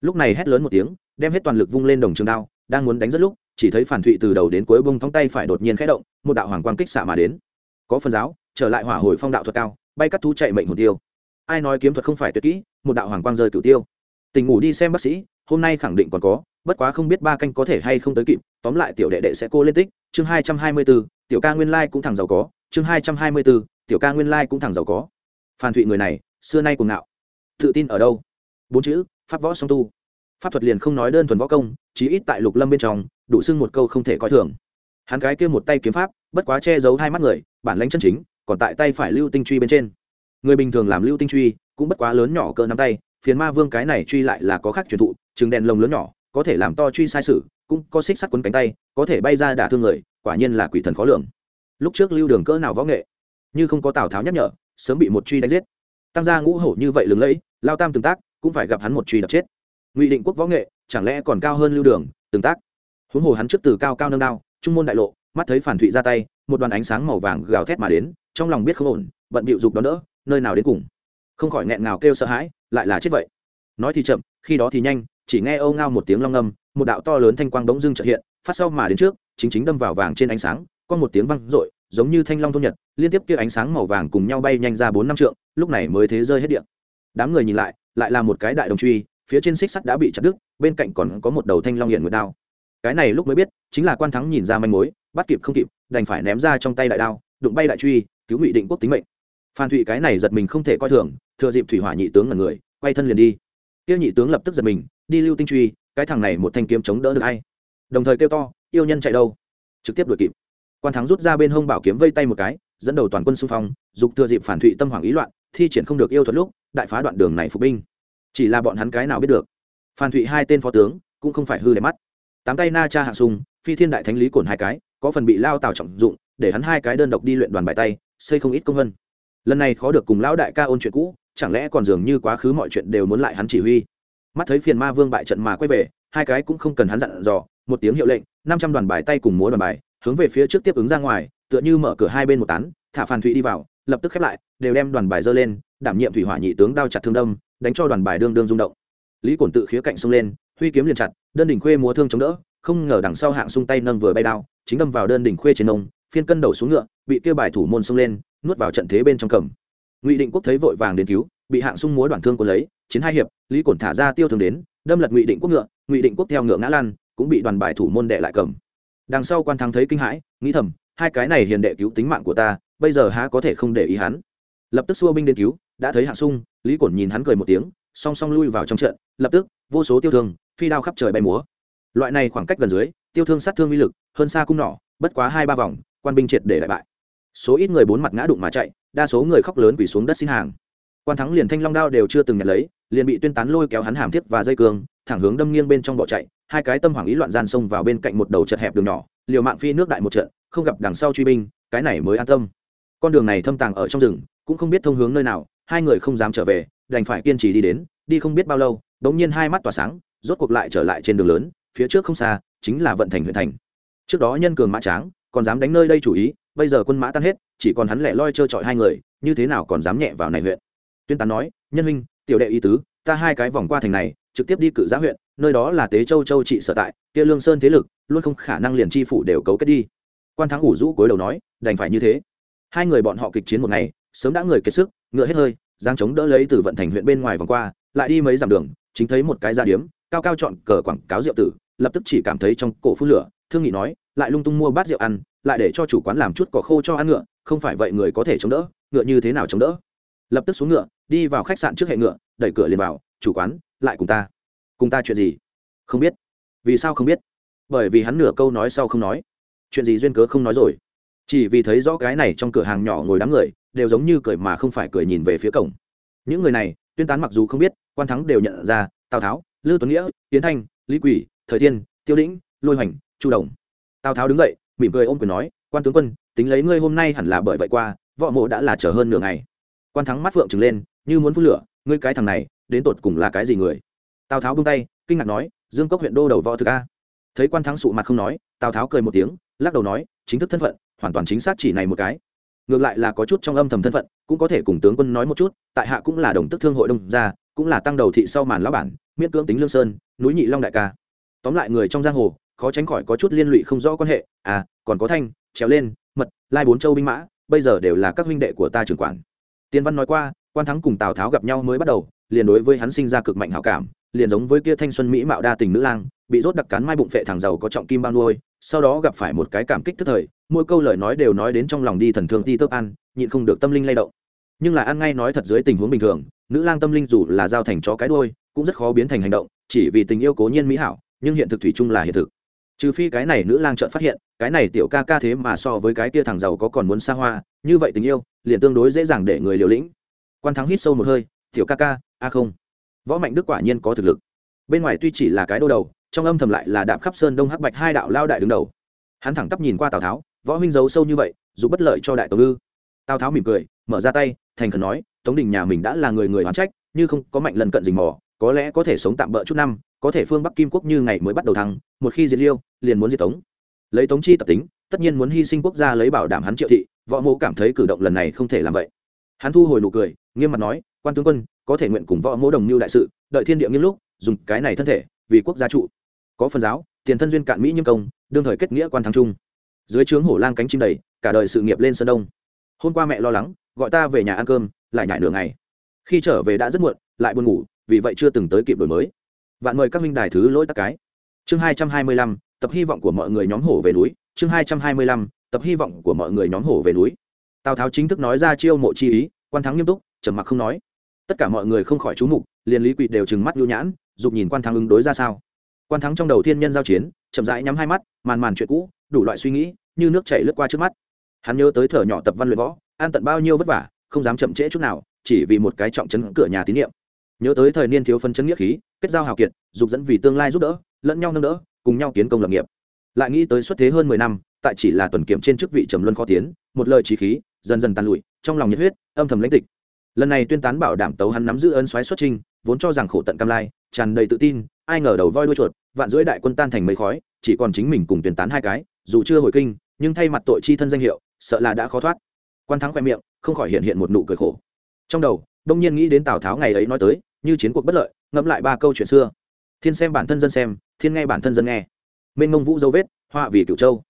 S1: Lúc này hét lớn một tiếng, đem hết toàn lực vung lên đồng trường đao, đang muốn đánh rất lúc chỉ thấy phản thụy từ đầu đến cuối bông thong tay phải đột nhiên khẽ động, một đạo hoàng quang kích xạ mà đến. Có phần giáo, trở lại hỏa hồi phong đạo thuật cao, bay cắt thú chạy mệnh hồn tiêu. Ai nói kiếm thuật không phải tuyệt kỹ, một đạo hoàng quang rơi cửu tiêu. Tình ngủ đi xem bác sĩ, hôm nay khẳng định còn có, bất quá không biết ba canh có thể hay không tới kịp, tóm lại tiểu đệ đệ sẽ cô lên tích, chương hai trăm hai mươi b ố tiểu ca nguyên lai cũng thằng giàu có, chương hai trăm hai mươi b ố tiểu ca nguyên lai cũng thằng giàu có. Phan thụy người này, xưa nay cùng ngạo. Tự tin ở đâu? Bốn chữ, pháp võ song tu. Pháp thuật liền không nói đơn thuần võ công, chí ít tại lục lâm bên trong đủ xưng một câu không thể coi thường. Hắn cái kia một tay kiếm pháp, bất quá che giấu hai mắt người, bản lãnh chân chính, còn tại tay phải lưu tinh truy bên trên. Người bình thường làm lưu tinh truy, cũng bất quá lớn nhỏ cỡ nắm tay, phiền ma vương cái này truy lại là có khác truyền thụ chừng đèn lồng lớn nhỏ, có thể làm to truy sai sử cũng có xích sắt quấn cánh tay, có thể bay ra đả thương người, quả nhiên là quỷ thần khó lường. Lúc trước lưu đường cỡ nào võ nghệ, như không có tào tháo nhắc nhở, sớm bị một truy đánh giết. Tăng gia ngũ hổ như vậy lừng lẫy, lao tam tương tác, cũng phải gặp hắn một truy đập chết. Ngụy định quốc võ nghệ, chẳng lẽ còn cao hơn lưu đường tương tác? Huống hồ hắn trước từ cao cao nâng đao, trung môn đại lộ, mắt thấy phản thụy ra tay, một đoàn ánh sáng màu vàng gào thét mà đến, trong lòng biết không ổn, bận bịu dục đón đỡ, nơi nào đến cùng. Không khỏi nghẹn ngào kêu sợ hãi, lại là chết vậy. Nói thì chậm, khi đó thì nhanh, chỉ nghe âu ngao một tiếng long ngâm, một đạo to lớn thanh quang bỗng dưng trợ hiện, phát sau mà đến trước, chính chính đâm vào vàng trên ánh sáng, có một tiếng văng rội giống như thanh long thôn nhật, liên tiếp kia ánh sáng màu vàng cùng nhau bay nhanh ra bốn năm trượng, lúc này mới thế rơi hết điện. Đám người nhìn lại lại là một cái đại đồng truy, phía trên xích sắt đã bị chặt đứt, bên cạnh còn có một đầu thanh long hiện nguyệt đao cái này lúc mới biết, chính là quan thắng nhìn ra manh mối, bắt kịp không kịp, đành phải ném ra trong tay đại đao, đụng bay đại truy, cứu ngụy định quốc tính mệnh. Phan thụy cái này giật mình không thể coi thường, thừa dịp thủy hỏa nhị tướng là người, quay thân liền đi. Tiêu nhị tướng lập tức giật mình, đi lưu tinh truy, cái thằng này một thanh kiếm chống đỡ được hay đồng thời kêu to, yêu nhân chạy đâu? Trực tiếp đuổi kịp. Quan thắng rút ra bên hông bảo kiếm vây tay một cái, dẫn đầu toàn quân xung phong, dục thừa dịp phản thụy tâm hoảng ý loạn, thi triển không được yêu thuật lúc, đại phá đoạn đường này phục binh. Chỉ là bọn hắn cái nào biết được. Phan thụy hai tên phó tướng, cũng không phải hư đẹp mắt tám tay na cha hạ sung, phi thiên đại thánh lý cổn hai cái, có phần bị lao tào trọng dụng, để hắn hai cái đơn độc đi luyện đoàn bài tay, xây không ít công vân. Lần này khó được cùng lão đại ca ôn chuyện cũ, chẳng lẽ còn dường như quá khứ mọi chuyện đều muốn lại hắn chỉ huy? Mắt thấy phiền ma vương bại trận mà quay về, hai cái cũng không cần hắn dặn dò, một tiếng hiệu lệnh, năm trăm đoàn bài tay cùng múa đoàn bài, hướng về phía trước tiếp ứng ra ngoài, tựa như mở cửa hai bên một tán, thả phàn thụy đi vào, lập tức khép lại, đều đem đoàn bài dơ lên, đảm nhiệm thủy hỏa nhị tướng đao chặt thương đâm, đánh cho đoàn bài đương đương rung động. Lý cổn tự khía cạnh xông lên, huy kiếm liền chặt đơn đỉnh khuê múa thương chống đỡ, không ngờ đằng sau hạng sung tay nâng vừa bay đao, chính đâm vào đơn đỉnh khuê trên nông, phiên cân đầu xuống ngựa, bị kêu bài thủ môn xông lên, nuốt vào trận thế bên trong cầm. Ngụy định quốc thấy vội vàng đến cứu, bị hạng sung múa đoạn thương quân lấy, chiến hai hiệp, lý cổn thả ra tiêu thường đến, đâm lật ngụy định quốc ngựa, ngụy định quốc theo ngựa ngã lan cũng bị đoàn bài thủ môn đệ lại cầm. Đằng sau quan thắng thấy kinh hãi, nghĩ thầm, hai cái này hiền đệ cứu tính mạng của ta, bây giờ há có thể không để ý hắn. Lập tức xua binh đến cứu, đã thấy hạng sung, lý cổn nhìn hắn cười một tiếng, song song lui vào trong trận, lập tức, vô số tiêu thương phi đao khắp trời bay múa. Loại này khoảng cách gần dưới, tiêu thương sát thương uy lực, hơn xa cung nỏ, bất quá hai ba vòng, quan binh triệt để đại bại. Số ít người bốn mặt ngã đụng mà chạy, đa số người khóc lớn quỳ xuống đất xin hàng. Quan thắng liền thanh long đao đều chưa từng nhận lấy, liền bị tuyên tán lôi kéo hắn hàm thiết và dây cương, thẳng hướng đâm nghiêng bên trong bỏ chạy, hai cái tâm hoảng ý loạn gian xông vào bên cạnh một đầu chật hẹp đường nhỏ, liều mạng phi nước đại một trận, không gặp đằng sau truy binh, cái này mới an tâm. Con đường này thâm tàng ở trong rừng, cũng không biết thông hướng nơi nào, hai người không dám trở về, đành phải kiên trì đi đến, đi không biết bao lâu đống nhiên hai mắt tỏa sáng rốt cuộc lại trở lại trên đường lớn, phía trước không xa, chính là vận thành huyện thành. Trước đó nhân cường mã tráng, còn dám đánh nơi đây chủ ý, bây giờ quân mã tan hết, chỉ còn hắn lẻ loi trơ trọi hai người, như thế nào còn dám nhẹ vào này huyện? Tuyên tán nói, nhân huynh, tiểu đệ ý tứ, ta hai cái vòng qua thành này, trực tiếp đi cự giá huyện, nơi đó là tế châu châu trị sở tại, kia lương sơn thế lực, luôn không khả năng liền chi phủ đều cấu kết đi. Quan thắng ủ rũ cối đầu nói, đành phải như thế. Hai người bọn họ kịch chiến một ngày, sớm đã người kiệt sức, ngựa hết hơi giang chống đỡ lấy từ vận thành huyện bên ngoài vòng qua, lại đi mấy dặm đường, chính thấy một cái gia điếm cao cao chọn cờ quảng cáo rượu tử, lập tức chỉ cảm thấy trong cổ phun lửa, thương nghị nói, lại lung tung mua bát rượu ăn, lại để cho chủ quán làm chút cỏ khô cho ăn ngựa, không phải vậy người có thể chống đỡ, ngựa như thế nào chống đỡ? Lập tức xuống ngựa, đi vào khách sạn trước hệ ngựa, đẩy cửa liền vào, chủ quán, lại cùng ta. Cùng ta chuyện gì? Không biết. Vì sao không biết? Bởi vì hắn nửa câu nói sau không nói. Chuyện gì duyên cớ không nói rồi? Chỉ vì thấy rõ cái này trong cửa hàng nhỏ ngồi đám người, đều giống như cười mà không phải cười nhìn về phía cổng. Những người này, tuyên tán mặc dù không biết, quan thắng đều nhận ra, tào tháo lư tuấn nghĩa, tiến thanh, lý quỷ, thời thiên, tiêu lĩnh lôi hoành, chu đồng. Tào tháo đứng dậy, mỉm cười ôm quyền nói, quan tướng quân, tính lấy ngươi hôm nay hẳn là bởi vậy qua, võ mộ đã là chờ hơn nửa ngày. Quan thắng mắt phượng trừng lên, như muốn phun lửa, ngươi cái thằng này, đến tột cùng là cái gì người? Tào tháo bung tay, kinh ngạc nói, dương cốc huyện đô đầu võ thực a. Thấy quan thắng sụ mặt không nói, tào tháo cười một tiếng, lắc đầu nói, chính thức thân phận, hoàn toàn chính xác chỉ này một cái. Ngược lại là có chút trong âm thầm thân phận, cũng có thể cùng tướng quân nói một chút, tại hạ cũng là đồng tức thương hội đông gia cũng là tăng đầu thị sau màn lão bản, miễn cưỡng tính lương sơn, núi nhị long đại ca. Tóm lại người trong giang hồ, khó tránh khỏi có chút liên lụy không rõ quan hệ à còn có thanh, trèo lên, mật, lai bốn châu binh mã, bây giờ đều là các huynh đệ của ta trưởng quản. Tiên văn nói qua, quan thắng cùng tào tháo gặp nhau mới bắt đầu, liền đối với hắn sinh ra cực mạnh hảo cảm, liền giống với kia thanh xuân mỹ mạo đa tình nữ lang, bị rốt đặc cắn mai bụng phệ thằng giàu có trọng kim bao nuôi, sau đó gặp phải một cái cảm kích tức thời, mỗi câu lời nói đều nói đến trong lòng đi thần thương ti tớp ăn nhịn không được tâm linh lay động. Nhưng là ăn ngay nói thật dưới tình huống bình thường nữ lang tâm linh dù là giao thành chó cái đôi cũng rất khó biến thành hành động, chỉ vì tình yêu cố nhiên mỹ hảo, nhưng hiện thực thủy chung là hiện thực. Trừ phi cái này nữ lang trợn phát hiện, cái này tiểu ca ca thế mà so với cái kia thằng giàu có còn muốn xa hoa, như vậy tình yêu, liền tương đối dễ dàng để người liều lĩnh. Quan thắng hít sâu một hơi, tiểu ca ca, a không. Võ mạnh đức quả nhiên có thực lực. Bên ngoài tuy chỉ là cái đô đầu, trong âm thầm lại là đạp khắp sơn đông hắc bạch hai đạo lao đại đứng đầu. Hắn thẳng tắp nhìn qua tào tháo, võ huynh giấu sâu như vậy, dù bất lợi cho đại tống ư. Tào tháo mỉm cười, mở ra tay, thành khẩn nói tống đình nhà mình đã là người người hoán trách, như không có mạnh lần cận dình mò, có lẽ có thể sống tạm bỡ chút năm, có thể phương bắc kim quốc như ngày mới bắt đầu thắng một khi diệt liêu, liền muốn diệt tống. Lấy tống chi tập tính, tất nhiên muốn hy sinh quốc gia lấy bảo đảm hắn triệu thị, võ mẫu cảm thấy cử động lần này không thể làm vậy. Hắn thu hồi nụ cười, nghiêm mặt nói, quan tướng quân, có thể nguyện cùng võ mẫu đồng mưu đại sự, đợi thiên địa nghiêm lúc, dùng cái này thân thể, vì quốc gia trụ. Có phần giáo, tiền thân duyên cạn mỹ nghiêm công, đương thời kết nghĩa quan thắng trung. Dưới trướng hổ lang cánh chim đầy, cả đời sự nghiệp lên sơn đông. Hôm qua mẹ lo lắng gọi ta về nhà ăn cơm, lại nhại nửa ngày. Khi trở về đã rất muộn, lại buồn ngủ, vì vậy chưa từng tới kịp đổi mới. Vạn mời các minh đài thứ lỗi tắc cái. Chương hai trăm hai mươi lăm, tập hy vọng của mọi người nhóm hổ về núi. Chương hai trăm hai mươi lăm, tập hy vọng của mọi người nhóm hổ về núi. Tào tháo chính thức nói ra chiêu mộ chi ý, quan thắng nghiêm túc, trầm mặc không nói. Tất cả mọi người không khỏi chú mục, liền lý quỵ đều trừng mắt lưu nhãn, dục nhìn quan thắng ứng đối ra sao. Quan thắng trong đầu thiên nhân giao chiến, chậm rãi nhắm hai mắt, màn màn chuyện cũ, đủ loại suy nghĩ, như nước chảy lướt qua trước mắt. Hắn nhớ tới thở nhỏ tập văn luyện võ an tận bao nhiêu vất vả, không dám chậm trễ chút nào, chỉ vì một cái trọng chấn cửa nhà tín nhiệm nhớ tới thời niên thiếu phân chấn nghĩa khí, kết giao hào kiệt, dục dẫn vì tương lai giúp đỡ, lẫn nhau nâng đỡ, cùng nhau kiến công lập nghiệp. Lại nghĩ tới xuất thế hơn mười năm, tại chỉ là tuần kiểm trên chức vị trầm luân khó tiến, một lời trí khí, dần dần tàn lụi, trong lòng nhiệt huyết, âm thầm lãnh tịch. Lần này tuyên tán bảo đảm tấu hắn nắm giữ ân xoáy xuất trinh, vốn cho rằng khổ tận cam lai, tràn đầy tự tin, ai ngờ đầu voi đuôi chuột, vạn rưỡi đại quân tan thành mấy khói, chỉ còn chính mình cùng tuyên tán hai cái, dù chưa hồi kinh, nhưng thay mặt tội chi thân danh hiệu, sợ là đã khó thoát quan thắng khoe miệng, không khỏi hiện hiện một nụ cười khổ. Trong đầu, đông nhiên nghĩ đến tào tháo ngày ấy nói tới, như chiến cuộc bất lợi, ngẫm lại ba câu chuyện xưa. Thiên xem bản thân dân xem, thiên nghe bản thân dân nghe. Mênh ngông vũ dấu vết, họa vì cửu châu.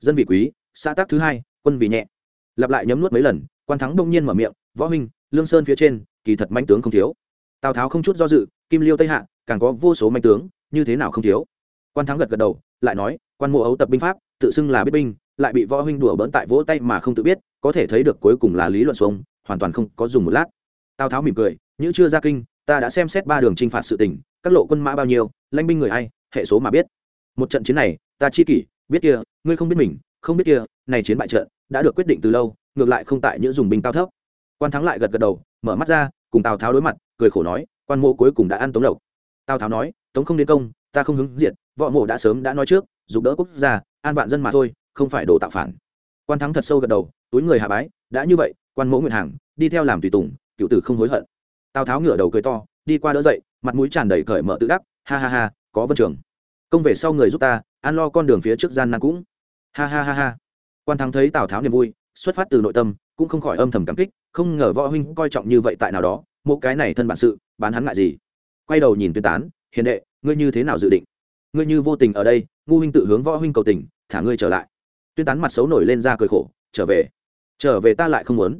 S1: Dân vì quý, xã tác thứ hai, quân vì nhẹ. Lặp lại nhấm nuốt mấy lần, quan thắng đông nhiên mở miệng, võ huynh, lương sơn phía trên, kỳ thật manh tướng không thiếu. Tào tháo không chút do dự, kim liêu tây hạ, càng có vô số manh tướng, như thế nào không thiếu. Quan thắng gật gật đầu, lại nói, quan mộ ấu tập binh pháp, tự xưng là biết binh lại bị võ huynh đùa bỡn tại vỗ tay mà không tự biết, có thể thấy được cuối cùng là lý luận xuống hoàn toàn không có dùng một lát. Tào tháo mỉm cười như chưa ra kinh, ta đã xem xét ba đường t r i n h phạt sự tình, các lộ quân mã bao nhiêu, lãnh binh người ai, hệ số mà biết. Một trận chiến này, ta chi kỷ, biết kia, ngươi không biết mình, không biết kia, này chiến bại trận, đã được quyết định từ lâu, ngược lại không tại những dùng binh cao thấp. Quan thắng lại gật gật đầu, mở mắt ra, cùng tào tháo đối mặt, cười khổ nói, quan mộ cuối cùng đã ăn tống lộc. Tào tháo nói, tống không đến công, ta không hứng diện, võ mộ đã sớm đã nói trước, giúp đỡ quốc gia, an vạn dân mà thôi không phải đồ tạo phản. Quan thắng thật sâu gật đầu, túi người hạ bái, đã như vậy, quan Mỗ nguyện hàng, đi theo làm tùy tùng, cựu tử không hối hận. Tào tháo ngửa đầu cười to, đi qua đỡ dậy, mặt mũi tràn đầy cởi mở tự đắc, ha ha ha, có vân trường. Công về sau người giúp ta, an lo con đường phía trước gian nan cũng. Ha ha ha ha. Quan thắng thấy tào tháo niềm vui, xuất phát từ nội tâm, cũng không khỏi âm thầm cảm kích, không ngờ võ huynh coi trọng như vậy tại nào đó một cái này thân bản sự, bán hắn ngại gì. Quay đầu nhìn tuyên tán, hiền đệ, ngươi như thế nào dự định? Ngươi như vô tình ở đây, ngu huynh tự hướng võ huynh cầu tình, thả ngươi trở lại tuyên tán mặt xấu nổi lên ra cười khổ, trở về trở về ta lại không muốn.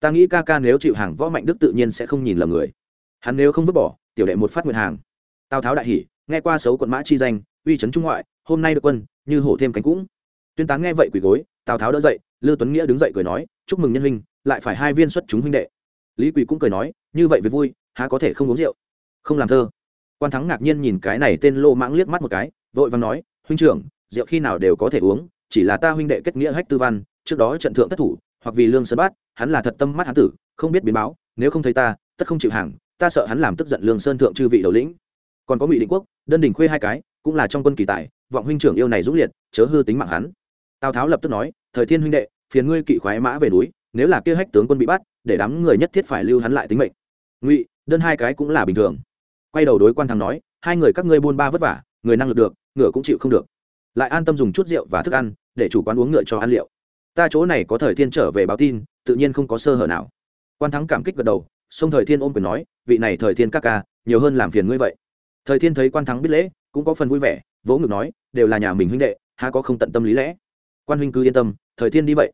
S1: Ta nghĩ ca ca nếu chịu hàng võ mạnh đức tự nhiên sẽ không nhìn lầm người. Hắn nếu không vứt bỏ, tiểu đệ một phát nguyện hàng. Tào tháo đại hỉ, nghe qua xấu quận mã chi danh, uy trấn trung ngoại, hôm nay được quân, như hổ thêm cánh cũng. Tuyên tán nghe vậy quỳ gối, tào tháo đỡ dậy lư tuấn nghĩa đứng dậy cười nói, chúc mừng nhân huynh, lại phải hai viên xuất chúng huynh đệ. Lý quỳ cũng cười nói, như vậy với vui, há có thể không uống rượu? Không làm thơ. Quan thắng ngạc nhiên nhìn cái này tên lô mãng liếc mắt một cái, vội vàng nói, huynh trưởng, rượu khi nào đều có thể uống chỉ là ta huynh đệ kết nghĩa hách tư văn, trước đó trận thượng thất thủ, hoặc vì lương sơn bát, hắn là thật tâm mắt hắn tử, không biết biến báo, nếu không thấy ta, tất không chịu hàng, ta sợ hắn làm tức giận lương sơn thượng chư vị đầu lĩnh. Còn có ngụy định quốc, đơn đình khuê hai cái, cũng là trong quân kỳ tài, vọng huynh trưởng yêu này dũng liệt, chớ hư tính mạng hắn. Tào tháo lập tức nói, thời thiên huynh đệ, phiền ngươi kỵ khoái mã về núi, nếu là kia hách tướng quân bị bắt, để đám người nhất thiết phải lưu hắn lại tính mệnh. Ngụy, đơn hai cái cũng là bình thường. Quay đầu đối quan thắng nói, hai người các ngươi buôn ba vất vả, người năng lực được, ngựa cũng chịu không được. Lại an tâm dùng chút rượu và thức ăn để chủ quán uống ngựa cho ăn liệu. Ta chỗ này có thời thiên trở về báo tin, tự nhiên không có sơ hở nào. Quan thắng cảm kích gật đầu, sông thời thiên ôm quyền nói, vị này thời thiên các ca, nhiều hơn làm phiền ngươi vậy. Thời thiên thấy quan thắng biết lễ, cũng có phần vui vẻ, vỗ ngực nói, đều là nhà mình huynh đệ, há có không tận tâm lý lẽ. Quan huynh cứ yên tâm, thời thiên đi vậy.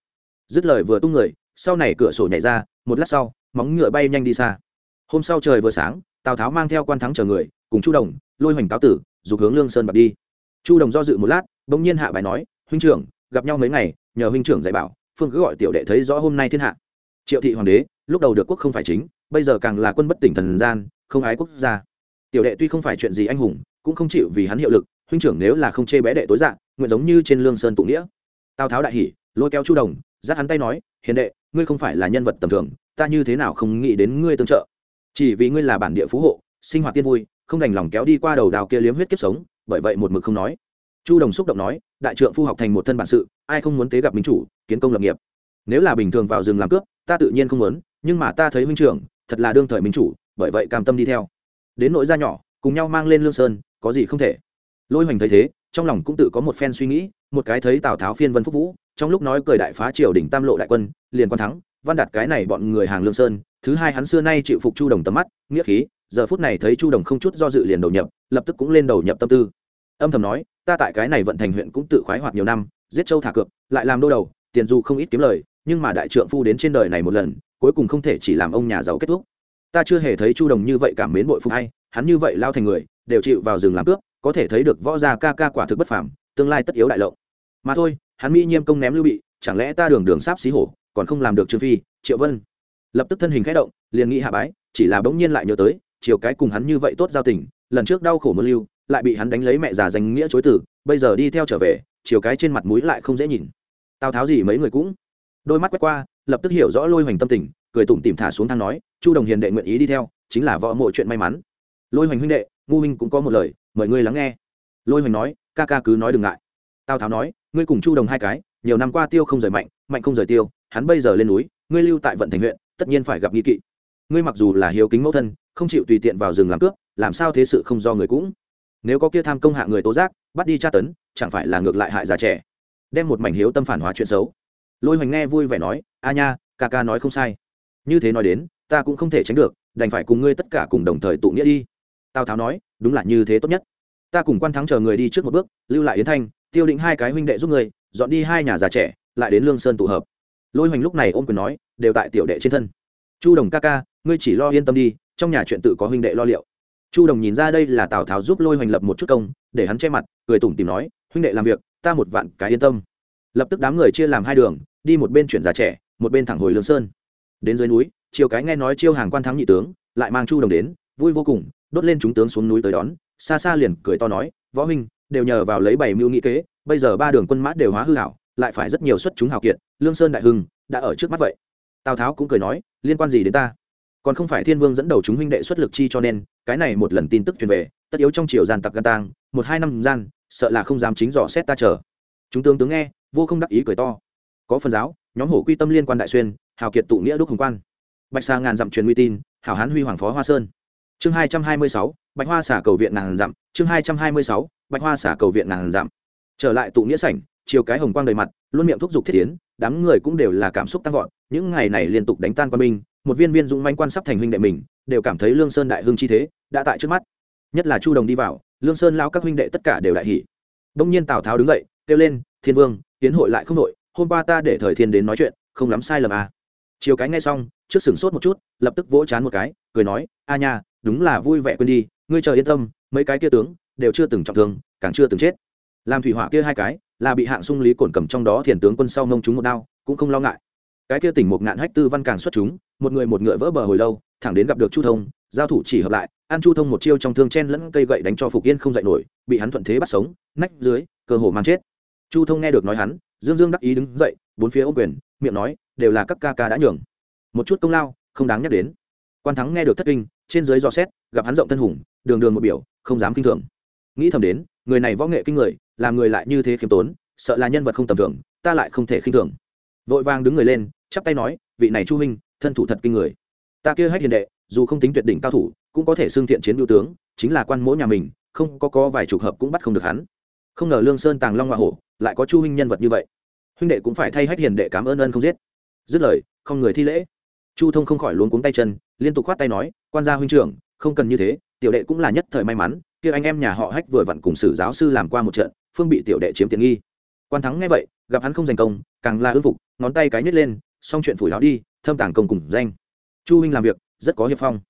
S1: Dứt lời vừa tung người, sau này cửa sổ nhảy ra, một lát sau, móng ngựa bay nhanh đi xa. Hôm sau trời vừa sáng, tào tháo mang theo quan thắng chờ người, cùng chu đồng, lôi hoành cáo tử, dục hướng lương sơn bạc đi. Chu đồng do dự một lát, bỗng nhiên hạ bài nói huynh trưởng, gặp nhau mấy ngày, nhờ huynh trưởng dạy bảo, phương cứ gọi tiểu đệ thấy rõ hôm nay thiên hạ. Triệu thị hoàng đế, lúc đầu được quốc không phải chính, bây giờ càng là quân bất tỉnh thần gian, không ái quốc gia. Tiểu đệ tuy không phải chuyện gì anh hùng, cũng không chịu vì hắn hiệu lực, huynh trưởng nếu là không chê bé đệ tối dạng nguyện giống như trên lương sơn tụ nghĩa. Tào tháo đại hỉ, lôi kéo chu đồng, dắt hắn tay nói, hiền đệ, ngươi không phải là nhân vật tầm thường, ta như thế nào không nghĩ đến ngươi tương trợ? Chỉ vì ngươi là bản địa phú hộ, sinh hoạt tiên vui, không đành lòng kéo đi qua đầu đào kia liếm huyết kiếp sống, bởi vậy một mực không nói chu đồng xúc động nói, đại trượng phu học thành một thân bản sự, ai không muốn tế gặp minh chủ, kiến công lập nghiệp. Nếu là bình thường vào rừng làm cướp, ta tự nhiên không muốn, nhưng mà ta thấy minh trưởng, thật là đương thời minh chủ, bởi vậy cam tâm đi theo. Đến nỗi gia nhỏ, cùng nhau mang lên lương sơn, có gì không thể. Lôi hoành thấy thế, trong lòng cũng tự có một phen suy nghĩ, một cái thấy tào tháo phiên vân phúc vũ, trong lúc nói cười đại phá triều đỉnh tam lộ đại quân, liền quan thắng, văn đạt cái này bọn người hàng lương sơn, thứ hai hắn xưa nay chịu phục chu đồng tầm mắt, nghĩa khí, giờ phút này thấy chu đồng không chút do dự liền đầu nhập, lập tức cũng lên đầu nhập tâm tư. Âm thầm nói ta tại cái này vận thành huyện cũng tự khoái hoạt nhiều năm, giết châu thả cược, lại làm đô đầu, tiền dù không ít kiếm lời, nhưng mà đại trượng phu đến trên đời này một lần, cuối cùng không thể chỉ làm ông nhà giàu kết thúc. Ta chưa hề thấy chu đồng như vậy cảm mến bội phục hay, hắn như vậy lao thành người, đều chịu vào rừng làm cướp, có thể thấy được võ gia ca ca quả thực bất phàm, tương lai tất yếu đại lộng. Mà thôi, hắn mỹ nhiêm công ném lưu bị, chẳng lẽ ta đường đường sáp xí hổ, còn không làm được trương phi, triệu vân? Lập tức thân hình khẽ động, liền nghĩ hạ bái, chỉ là bỗng nhiên lại nhớ tới, chiều cái cùng hắn như vậy tốt giao tình, lần trước đau khổ mưa lưu lại bị hắn đánh lấy mẹ già danh nghĩa chối tử bây giờ đi theo trở về, chiều cái trên mặt mũi lại không dễ nhìn. Tào tháo gì mấy người cũng đôi mắt quét qua, lập tức hiểu rõ lôi hoành tâm tình, cười tủm tìm thả xuống thang nói, chu đồng hiền đệ nguyện ý đi theo, chính là võ mộ chuyện may mắn. Lôi hoành huynh đệ, ngu huynh cũng có một lời, mời ngươi lắng nghe. Lôi hoành nói, ca ca cứ nói đừng ngại. Tào tháo nói, ngươi cùng chu đồng hai cái, nhiều năm qua tiêu không rời mạnh mạnh không rời tiêu, hắn bây giờ lên núi, ngươi lưu tại vận thành huyện, tất nhiên phải gặp nghi kỵ. Ngươi mặc dù là hiếu kính mẫu thân, không chịu tùy tiện vào rừng làm cướp, làm sao thế sự không do người cũng? Nếu có kia tham công hạ người tố giác, bắt đi tra tấn, chẳng phải là ngược lại hại già trẻ. Đem một mảnh hiếu tâm phản hóa chuyện xấu. Lôi hoành nghe vui vẻ nói, a nha, ca ca nói không sai. Như thế nói đến, ta cũng không thể tránh được, đành phải cùng ngươi tất cả cùng đồng thời tụ nghĩa đi. Tào tháo nói, đúng là như thế tốt nhất. Ta cùng quan thắng chờ người đi trước một bước, lưu lại yến thanh, tiêu định hai cái huynh đệ giúp người, dọn đi hai nhà già trẻ, lại đến lương sơn tụ hợp. Lôi hoành lúc này ôm quyền nói, đều tại tiểu đệ trên thân. Chu đồng ca ca, ngươi chỉ lo yên tâm đi, trong nhà chuyện tự có huynh đệ lo liệu chu đồng nhìn ra đây là tào tháo giúp lôi hoành lập một chút công, để hắn che mặt, cười tủm tìm nói, huynh đệ làm việc, ta một vạn cái yên tâm. Lập tức đám người chia làm hai đường, đi một bên chuyển già trẻ, một bên thẳng hồi lương sơn. Đến dưới núi chiều cái nghe nói chiêu hàng quan thắng nhị tướng, lại mang chu đồng đến, vui vô cùng, đốt lên chúng tướng xuống núi tới đón, xa xa liền cười to nói, võ huynh, đều nhờ vào lấy bảy mưu nghĩ kế, bây giờ ba đường quân mã đều hóa hư hảo, lại phải rất nhiều xuất chúng hào kiệt, lương sơn đại hưng, đã ở trước mắt vậy. Tào tháo cũng cười nói, liên quan gì đến ta? Còn không phải thiên vương dẫn đầu chúng huynh đệ xuất lực chi cho nên, cái này một lần tin tức truyền về, tất yếu trong triều gian tặc gan tang, một hai năm gian, sợ là không dám chính dò xét ta chờ. Chúng tướng tướng nghe, vô không đắc ý cười to. Có phần giáo, nhóm hổ quy tâm liên quan đại xuyên, hào kiệt tụ nghĩa đúc hồng quan. Bạch sa ngàn dặm truyền uy tin, hảo hán huy hoàng phó hoa sơn. Chương hai trăm hai mươi sáu, bạch hoa xả cầu viện ngàn dặm, chương hai trăm hai mươi sáu, bạch hoa xả cầu viện ngàn dặm. Trở lại tụ nghĩa sảnh, chiều cái hồng quang đầy mặt, luôn miệng thúc giục thiết tiến, đám người cũng đều là cảm xúc tăng vọt, những ngày này liên tục đánh tan quân binh một viên viên dũng manh quan sắp thành huynh đệ mình, đều cảm thấy lương sơn đại hưng chi thế, đã tại trước mắt. Nhất là chu đồng đi vào, lương sơn lao các huynh đệ tất cả đều đại hỉ. Đông nhiên tào tháo đứng dậy, kêu lên, thiên vương, tiến hội lại không đội, hôm qua ta để thời thiên đến nói chuyện, không lắm sai lầm à. chiều cái ngay xong, trước sửng sốt một chút, lập tức vỗ chán một cái, cười nói, a nha, đúng là vui vẻ quên đi, ngươi chờ yên tâm, mấy cái kia tướng, đều chưa từng trọng thương, càng chưa từng chết. Làm thủy hỏa kia hai cái, là bị hạng sung lý cổn cầm trong đó thiền tướng quân sau ngông chúng một đao, cũng không lo ngại. Cái kia tỉnh một ngạn hách tư văn càng xuất chúng một người một ngựa vỡ bờ hồi lâu, thẳng đến gặp được chu thông, giao thủ chỉ hợp lại an chu thông một chiêu trong thương chen lẫn cây gậy đánh cho phục yên không dậy nổi, bị hắn thuận thế bắt sống, nách dưới, cơ hồ mang chết. Chu thông nghe được nói hắn, dương dương đắc ý đứng dậy, bốn phía ô quyền, miệng nói, đều là các ca ca đã nhường. Một chút công lao, không đáng nhắc đến. Quan thắng nghe được thất kinh, trên dưới dò xét, gặp hắn rộng thân hùng, đường đường một biểu, không dám kinh thường. Nghĩ thầm đến, người này võ nghệ kinh người, làm người lại như thế khiêm tốn, sợ là nhân vật không tầm thường, ta lại không thể khinh thường. Vội vàng đứng người lên, chắp tay nói, vị này chu huynh thân thủ thật kinh người. Ta kia hách hiền đệ, dù không tính tuyệt đỉnh cao thủ, cũng có thể xưng thiện chiến biểu tướng, chính là quan mỗi nhà mình, không có có vài chục hợp cũng bắt không được hắn. Không ngờ lương sơn tàng long hoa hổ lại có chu huynh nhân vật như vậy. Huynh đệ cũng phải thay hách hiền đệ cảm ơn ơn không giết. Dứt lời, không người thi lễ. Chu thông không khỏi luống cuống tay chân, liên tục khoát tay nói, quan gia huynh trưởng, không cần như thế, tiểu đệ cũng là nhất thời may mắn, kia anh em nhà họ hách vừa vặn cùng sử giáo sư làm qua một trận, phương bị tiểu đệ chiếm tiện nghi. Quan thắng nghe vậy, gặp hắn không giành công, càng là ưng phục, ngón tay cái nhét lên, xong chuyện phủi đó đi thâm tàng công cùng danh. Chu huynh làm việc, rất có hiệp phong.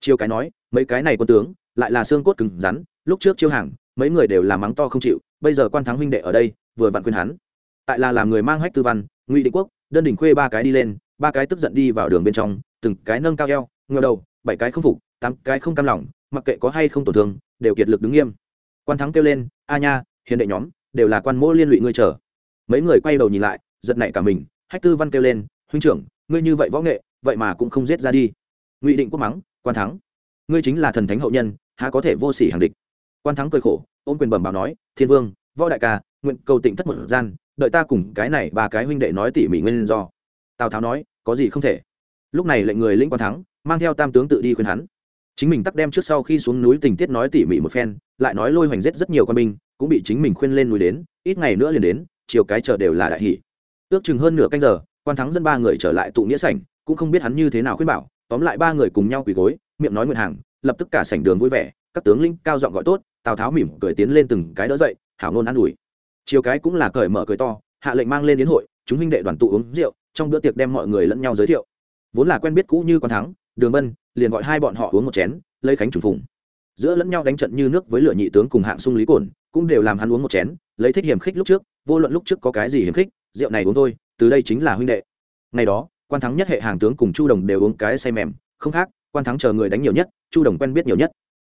S1: Chiêu cái nói, mấy cái này quân tướng, lại là xương cốt cứng rắn, lúc trước chiêu hàng, mấy người đều làm mắng to không chịu, bây giờ quan thắng huynh đệ ở đây, vừa vặn khuyên hắn. Tại là làm người mang hách tư văn, ngụy định quốc, đơn đỉnh khuê ba cái đi lên, ba cái tức giận đi vào đường bên trong, từng cái nâng cao eo ngờ đầu, bảy cái không phục, tám cái không cam lòng, mặc kệ có hay không tổn thương, đều kiệt lực đứng nghiêm. Quan thắng kêu lên, a nha, hiền đệ nhóm, đều là quan mỗ liên lụy ngươi chờ. Mấy người quay đầu nhìn lại, giật nảy cả mình, hách tư văn kêu lên, huynh trưởng ngươi như vậy võ nghệ, vậy mà cũng không giết ra đi. Ngụy định quốc mắng, quan thắng, ngươi chính là thần thánh hậu nhân, há có thể vô sỉ hàng địch? Quan thắng cười khổ, ôm quyền bẩm báo nói, thiên vương, võ đại ca, nguyện cầu tịnh thất một gian, đợi ta cùng cái này ba cái huynh đệ nói tỉ mỉ nguyên do. Tào tháo nói, có gì không thể. Lúc này lệnh người lĩnh quan thắng, mang theo tam tướng tự đi khuyên hắn. Chính mình tắc đem trước sau khi xuống núi tình tiết nói tỉ mỉ một phen, lại nói lôi hoành giết rất nhiều con binh, cũng bị chính mình khuyên lên núi đến, ít ngày nữa liền đến, chiều cái chờ đều là đại hỷ. Ước chừng hơn nửa canh giờ quan thắng dân ba người trở lại tụ nghĩa sảnh, cũng không biết hắn như thế nào khuyên bảo, tóm lại ba người cùng nhau quỳ gối, miệng nói nguyện hàng, lập tức cả sảnh đường vui vẻ, các tướng linh cao giọng gọi tốt, tào tháo mỉm cười tiến lên từng cái đỡ dậy, hảo ngôn an ủi. Chiều cái cũng là cởi mở cười to, hạ lệnh mang lên đến hội, chúng huynh đệ đoàn tụ uống rượu, trong bữa tiệc đem mọi người lẫn nhau giới thiệu. Vốn là quen biết cũ như quan thắng, đường bân, liền gọi hai bọn họ uống một chén, lấy khánh trùng phùng. Giữa lẫn nhau đánh trận như nước với lửa nhị tướng cùng hạng sung lý cổn, cũng đều làm hắn uống một chén, lấy thích hiểm khích lúc trước, vô luận lúc trước có cái gì hiểm khích, rượu này uống thôi từ đây chính là huynh đệ. Ngày đó, quan thắng nhất hệ hàng tướng cùng chu đồng đều uống cái say mềm. Không khác, quan thắng chờ người đánh nhiều nhất, chu đồng quen biết nhiều nhất.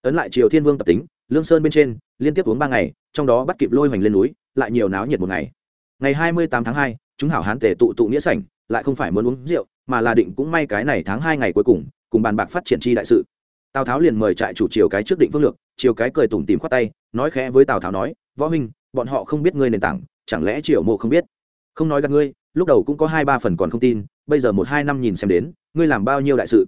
S1: Ấn lại triều thiên vương tập tính, lương sơn bên trên, liên tiếp uống ba ngày, trong đó bắt kịp lôi hoành lên núi, lại nhiều náo nhiệt một ngày. Ngày hai mươi tám tháng hai, chúng hảo hán tề tụ tụ nghĩa sảnh, lại không phải muốn uống rượu, mà là định cũng may cái này tháng hai ngày cuối cùng cùng bàn bạc phát triển chi đại sự. Tào tháo liền mời trại chủ triều cái trước định phương lược, triều cái cười tủm tìm khoát tay, nói khẽ với tào tháo nói, võ huynh, bọn họ không biết ngươi nền tảng, chẳng lẽ triều mộ không biết? Không nói gặp ngươi lúc đầu cũng có hai ba phần còn không tin, bây giờ một hai năm nhìn xem đến, ngươi làm bao nhiêu đại sự?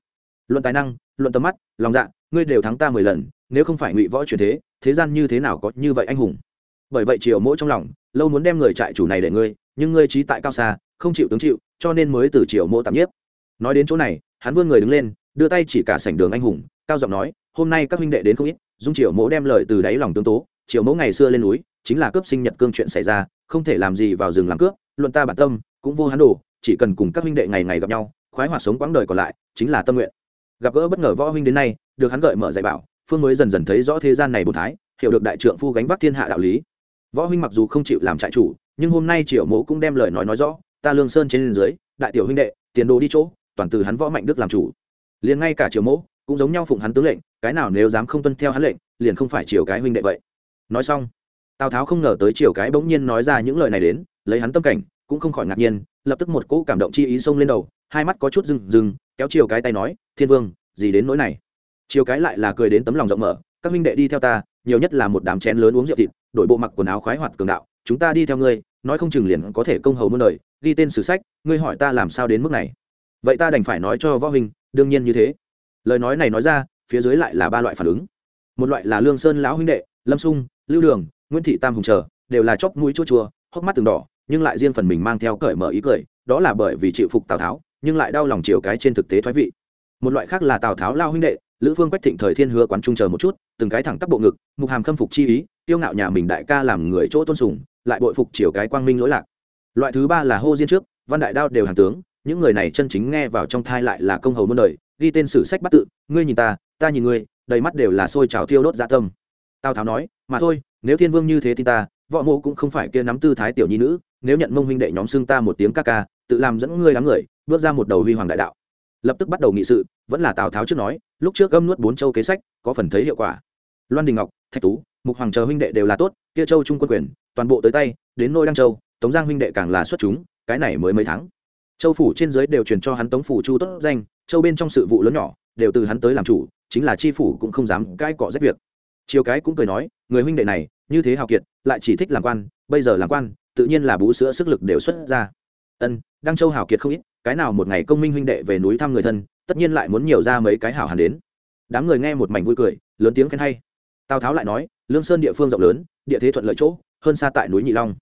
S1: Luận tài năng, luận tầm mắt, lòng dạ ngươi đều thắng ta mười lần, nếu không phải ngụy võ truyền thế thế gian như thế nào có như vậy anh hùng? Bởi vậy triều mỗi trong lòng, lâu muốn đem người trại chủ này để ngươi, nhưng ngươi trí tại cao xa, không chịu tướng chịu, cho nên mới từ triều mộ tạm nhiếp. Nói đến chỗ này, hắn vươn người đứng lên, đưa tay chỉ cả sảnh đường anh hùng, cao giọng nói, hôm nay các huynh đệ đến không ít, dung triều mỗ đem lời từ đáy lòng tương tố, triều mỗ ngày xưa lên núi, chính là cướp sinh nhật cương chuyện xảy ra, không thể làm gì vào rừng làm cướp, luận ta bản tâm cũng vô hắn đồ, chỉ cần cùng các huynh đệ ngày ngày gặp nhau, khoái hoạt sống quãng đời còn lại, chính là tâm nguyện. Gặp gỡ bất ngờ võ huynh đến nay, được hắn gợi mở dạy bảo, phương mới dần dần thấy rõ thế gian này bùn thái, hiểu được đại trượng phu gánh vác thiên hạ đạo lý. Võ huynh mặc dù không chịu làm trại chủ, nhưng hôm nay triều mộ cũng đem lời nói nói rõ, ta lương sơn trên dưới, đại tiểu huynh đệ, tiền đồ đi chỗ, toàn từ hắn võ mạnh đức làm chủ. Liền ngay cả triều mộ cũng giống nhau phụng hắn tướng lệnh, cái nào nếu dám không tuân theo hắn lệnh, liền không phải triều cái huynh đệ vậy. Nói xong, tào tháo không ngờ tới triều cái bỗng nhiên nói ra những lời này đến, lấy hắn tâm cảnh cũng không khỏi ngạc nhiên, lập tức một cỗ cảm động chi ý xông lên đầu, hai mắt có chút rừng rừng kéo chiều cái tay nói, thiên vương, gì đến nỗi này? Chiều cái lại là cười đến tấm lòng rộng mở, các huynh đệ đi theo ta, nhiều nhất là một đám chén lớn uống rượu thịt, đổi bộ mặc quần áo khoái hoạt cường đạo, chúng ta đi theo ngươi, nói không chừng liền có thể công hầu muôn đời, ghi tên sử sách, ngươi hỏi ta làm sao đến mức này? Vậy ta đành phải nói cho võ huynh, đương nhiên như thế. Lời nói này nói ra, phía dưới lại là ba loại phản ứng. Một loại là lương sơn lão huynh đệ, lâm sung, lưu đường, nguyễn thị tam hùng chờ, đều là chóp mũi chua chua, hốc mắt từng đỏ nhưng lại riêng phần mình mang theo cởi mở ý cười, đó là bởi vì chịu phục tào tháo, nhưng lại đau lòng chiều cái trên thực tế thoái vị. Một loại khác là tào tháo lao huynh đệ, lữ phương quách thịnh thời thiên hứa quán trung chờ một chút, từng cái thẳng tắp bộ ngực, mục hàm khâm phục chi ý tiêu ngạo nhà mình đại ca làm người chỗ tôn sùng, lại bội phục chiều cái quang minh lỗi lạc. Loại thứ ba là hô diên trước, văn đại đao đều hàng tướng, những người này chân chính nghe vào trong thai lại là công hầu muôn đời, ghi tên sử sách bắt tự, ngươi nhìn ta ta nhìn ngươi, đầy mắt đều là sôi trào tiêu đốt dạ tâm. Tào tháo nói, mà thôi, nếu thiên vương như thế tin ta võ mộ cũng không phải kia nắm tư thái tiểu nhi nữ, nếu nhận mông huynh đệ nhóm xưng ta một tiếng ca ca, tự làm dẫn ngươi đám người, bước ra một đầu huy hoàng đại đạo. Lập tức bắt đầu nghị sự, vẫn là tào tháo trước nói, lúc trước gâm nuốt bốn châu kế sách, có phần thấy hiệu quả. Loan đình ngọc, thạch tú, mục hoàng chờ huynh đệ đều là tốt, kia châu trung quân quyền, toàn bộ tới tay, đến nôi đăng châu, tống giang huynh đệ càng là xuất chúng, cái này mới mấy tháng. Châu phủ trên dưới đều truyền cho hắn tống phủ chu tốt danh, châu bên trong sự vụ lớn nhỏ, đều từ hắn tới làm chủ, chính là chi phủ cũng không dám cãi cọ rách việc. Chiều cái cũng cười nói, người huynh đệ này như thế hào kiệt, lại chỉ thích làm quan, bây giờ làm quan, tự nhiên là bú sữa sức lực đều xuất ra. Ân, đăng châu hào kiệt không ít, cái nào một ngày công minh huynh đệ về núi thăm người thân, tất nhiên lại muốn nhiều ra mấy cái hảo hàn đến. Đám người nghe một mảnh vui cười, lớn tiếng khen hay. Tào tháo lại nói, lương sơn địa phương rộng lớn, địa thế thuận lợi chỗ, hơn xa tại núi nhị long.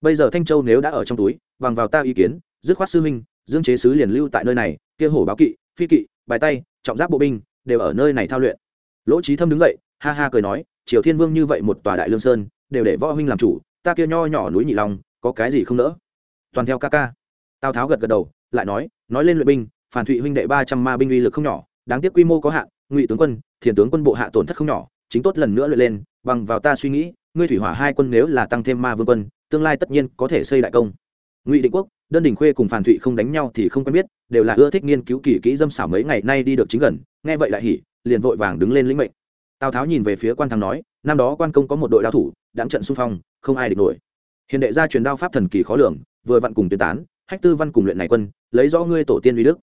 S1: Bây giờ thanh châu nếu đã ở trong túi, bằng vào ta ý kiến, dứt khoát sư huynh, dương chế sứ liền lưu tại nơi này, kia hổ báo kỵ, phi kỵ, bài tay, trọng giáp bộ binh, đều ở nơi này thao luyện. Lỗ trí thâm đứng dậy ha ha cười nói, triều thiên vương như vậy một tòa đại lương sơn, đều để võ huynh làm chủ, ta kia nho nhỏ núi nhị long, có cái gì không nỡ? Toàn theo ca ca. Tào tháo gật gật đầu, lại nói nói lên luyện binh, phản thụy huynh đệ ba trăm ma binh uy lực không nhỏ, đáng tiếc quy mô có hạn, ngụy tướng quân, thiền tướng quân bộ hạ tổn thất không nhỏ, chính tốt lần nữa luyện lên, bằng vào ta suy nghĩ, ngươi thủy hỏa hai quân nếu là tăng thêm ma vương quân, tương lai tất nhiên có thể xây đại công. Ngụy định quốc, đơn đình khuê cùng phản thụy không đánh nhau thì không quen biết, đều là ưa thích nghiên cứu kỳ kỹ dâm xảo mấy ngày nay đi được chính gần, nghe vậy lại hỉ, liền vội vàng đứng lên lĩnh mệnh tào tháo nhìn về phía quan thắng nói năm đó quan công có một đội đao thủ đáng trận xung phong không ai địch nổi hiện đệ gia truyền đao pháp thần kỳ khó lường vừa vặn cùng tuyên tán hách tư văn cùng luyện này quân lấy rõ ngươi tổ tiên uy đức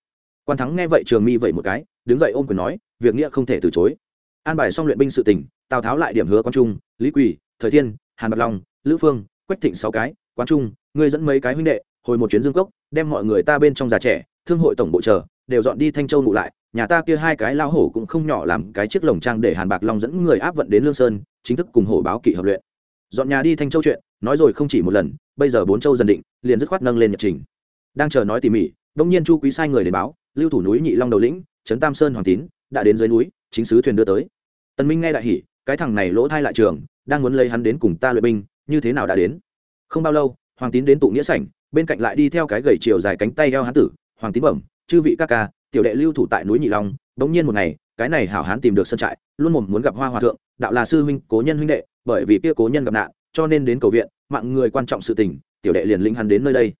S1: quan thắng nghe vậy trường mi vậy một cái đứng dậy ôm quyền nói việc nghĩa không thể từ chối an bài xong luyện binh sự tình tào tháo lại điểm hứa quan trung lý quỳ thời thiên hàn bạc long lữ phương quách thịnh sáu cái quan trung ngươi dẫn mấy cái huynh đệ hồi một chuyến dương cốc đem mọi người ta bên trong già trẻ thương hội tổng bộ chờ đều dọn đi thanh châu ngụ lại nhà ta kia hai cái lao hổ cũng không nhỏ làm cái chiếc lồng trang để hàn bạc long dẫn người áp vận đến lương sơn, chính thức cùng hổ báo kỵ hợp luyện. Dọn nhà đi thanh châu chuyện, nói rồi không chỉ một lần, bây giờ bốn châu dần định, liền dứt khoát nâng lên nhật trình. Đang chờ nói tỉ mỉ đông nhiên chu quý sai người đến báo, lưu thủ núi nhị long đầu lĩnh, trấn tam sơn hoàng tín, đã đến dưới núi, chính sứ thuyền đưa tới. Tần minh nghe đại hỉ, cái thằng này lỗ thai lại trường, đang muốn lấy hắn đến cùng ta luyện binh, như thế nào đã đến? Không bao lâu, hoàng tín đến tụ nghĩa sảnh, bên cạnh lại đi theo cái gầy chiều dài cánh tay eo hắn tử, hoàng tín bẩm, chư vị ca ca tiểu đệ lưu thủ tại núi nhị long, bỗng nhiên một ngày, cái này hảo hán tìm được sân trại, luôn mồm muốn gặp hoa hòa thượng, đạo là sư huynh, cố nhân huynh đệ, bởi vì kia cố nhân gặp nạn, cho nên đến cầu viện, mạng người quan trọng sự tình, tiểu đệ liền linh hắn đến nơi đây.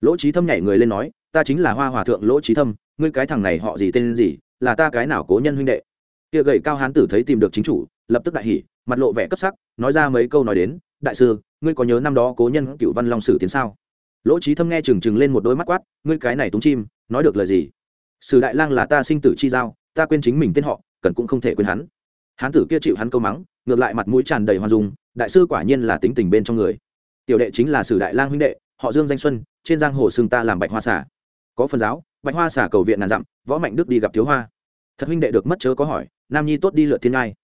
S1: Lỗ trí thâm nhảy người lên nói, ta chính là hoa hòa thượng lỗ trí thâm, ngươi cái thằng này họ gì tên gì, là ta cái nào cố nhân huynh đệ? Kia gầy cao hán tử thấy tìm được chính chủ, lập tức đại hỉ, mặt lộ vẻ cấp sắc, nói ra mấy câu nói đến, đại sư, ngươi có nhớ năm đó cố nhân cựu văn long sử tiến sao? Lỗ trí thâm nghe trừng trừng lên một đôi mắt quát, ngươi cái này túng chim, nói được lời gì? Sử đại lang là ta sinh tử chi giao, ta quên chính mình tên họ, cần cũng không thể quên hắn. Hán tử kia chịu hắn câu mắng, ngược lại mặt mũi tràn đầy hoan dung, đại sư quả nhiên là tính tình bên trong người. Tiểu đệ chính là sử đại lang huynh đệ, họ dương danh xuân, trên giang hồ xưng ta làm bạch hoa xả có phần giáo, bạch hoa xả cầu viện ngàn dặm, võ mạnh đức đi gặp thiếu hoa. Thật huynh đệ được mất chớ có hỏi, nam nhi tốt đi lượt thiên ngai.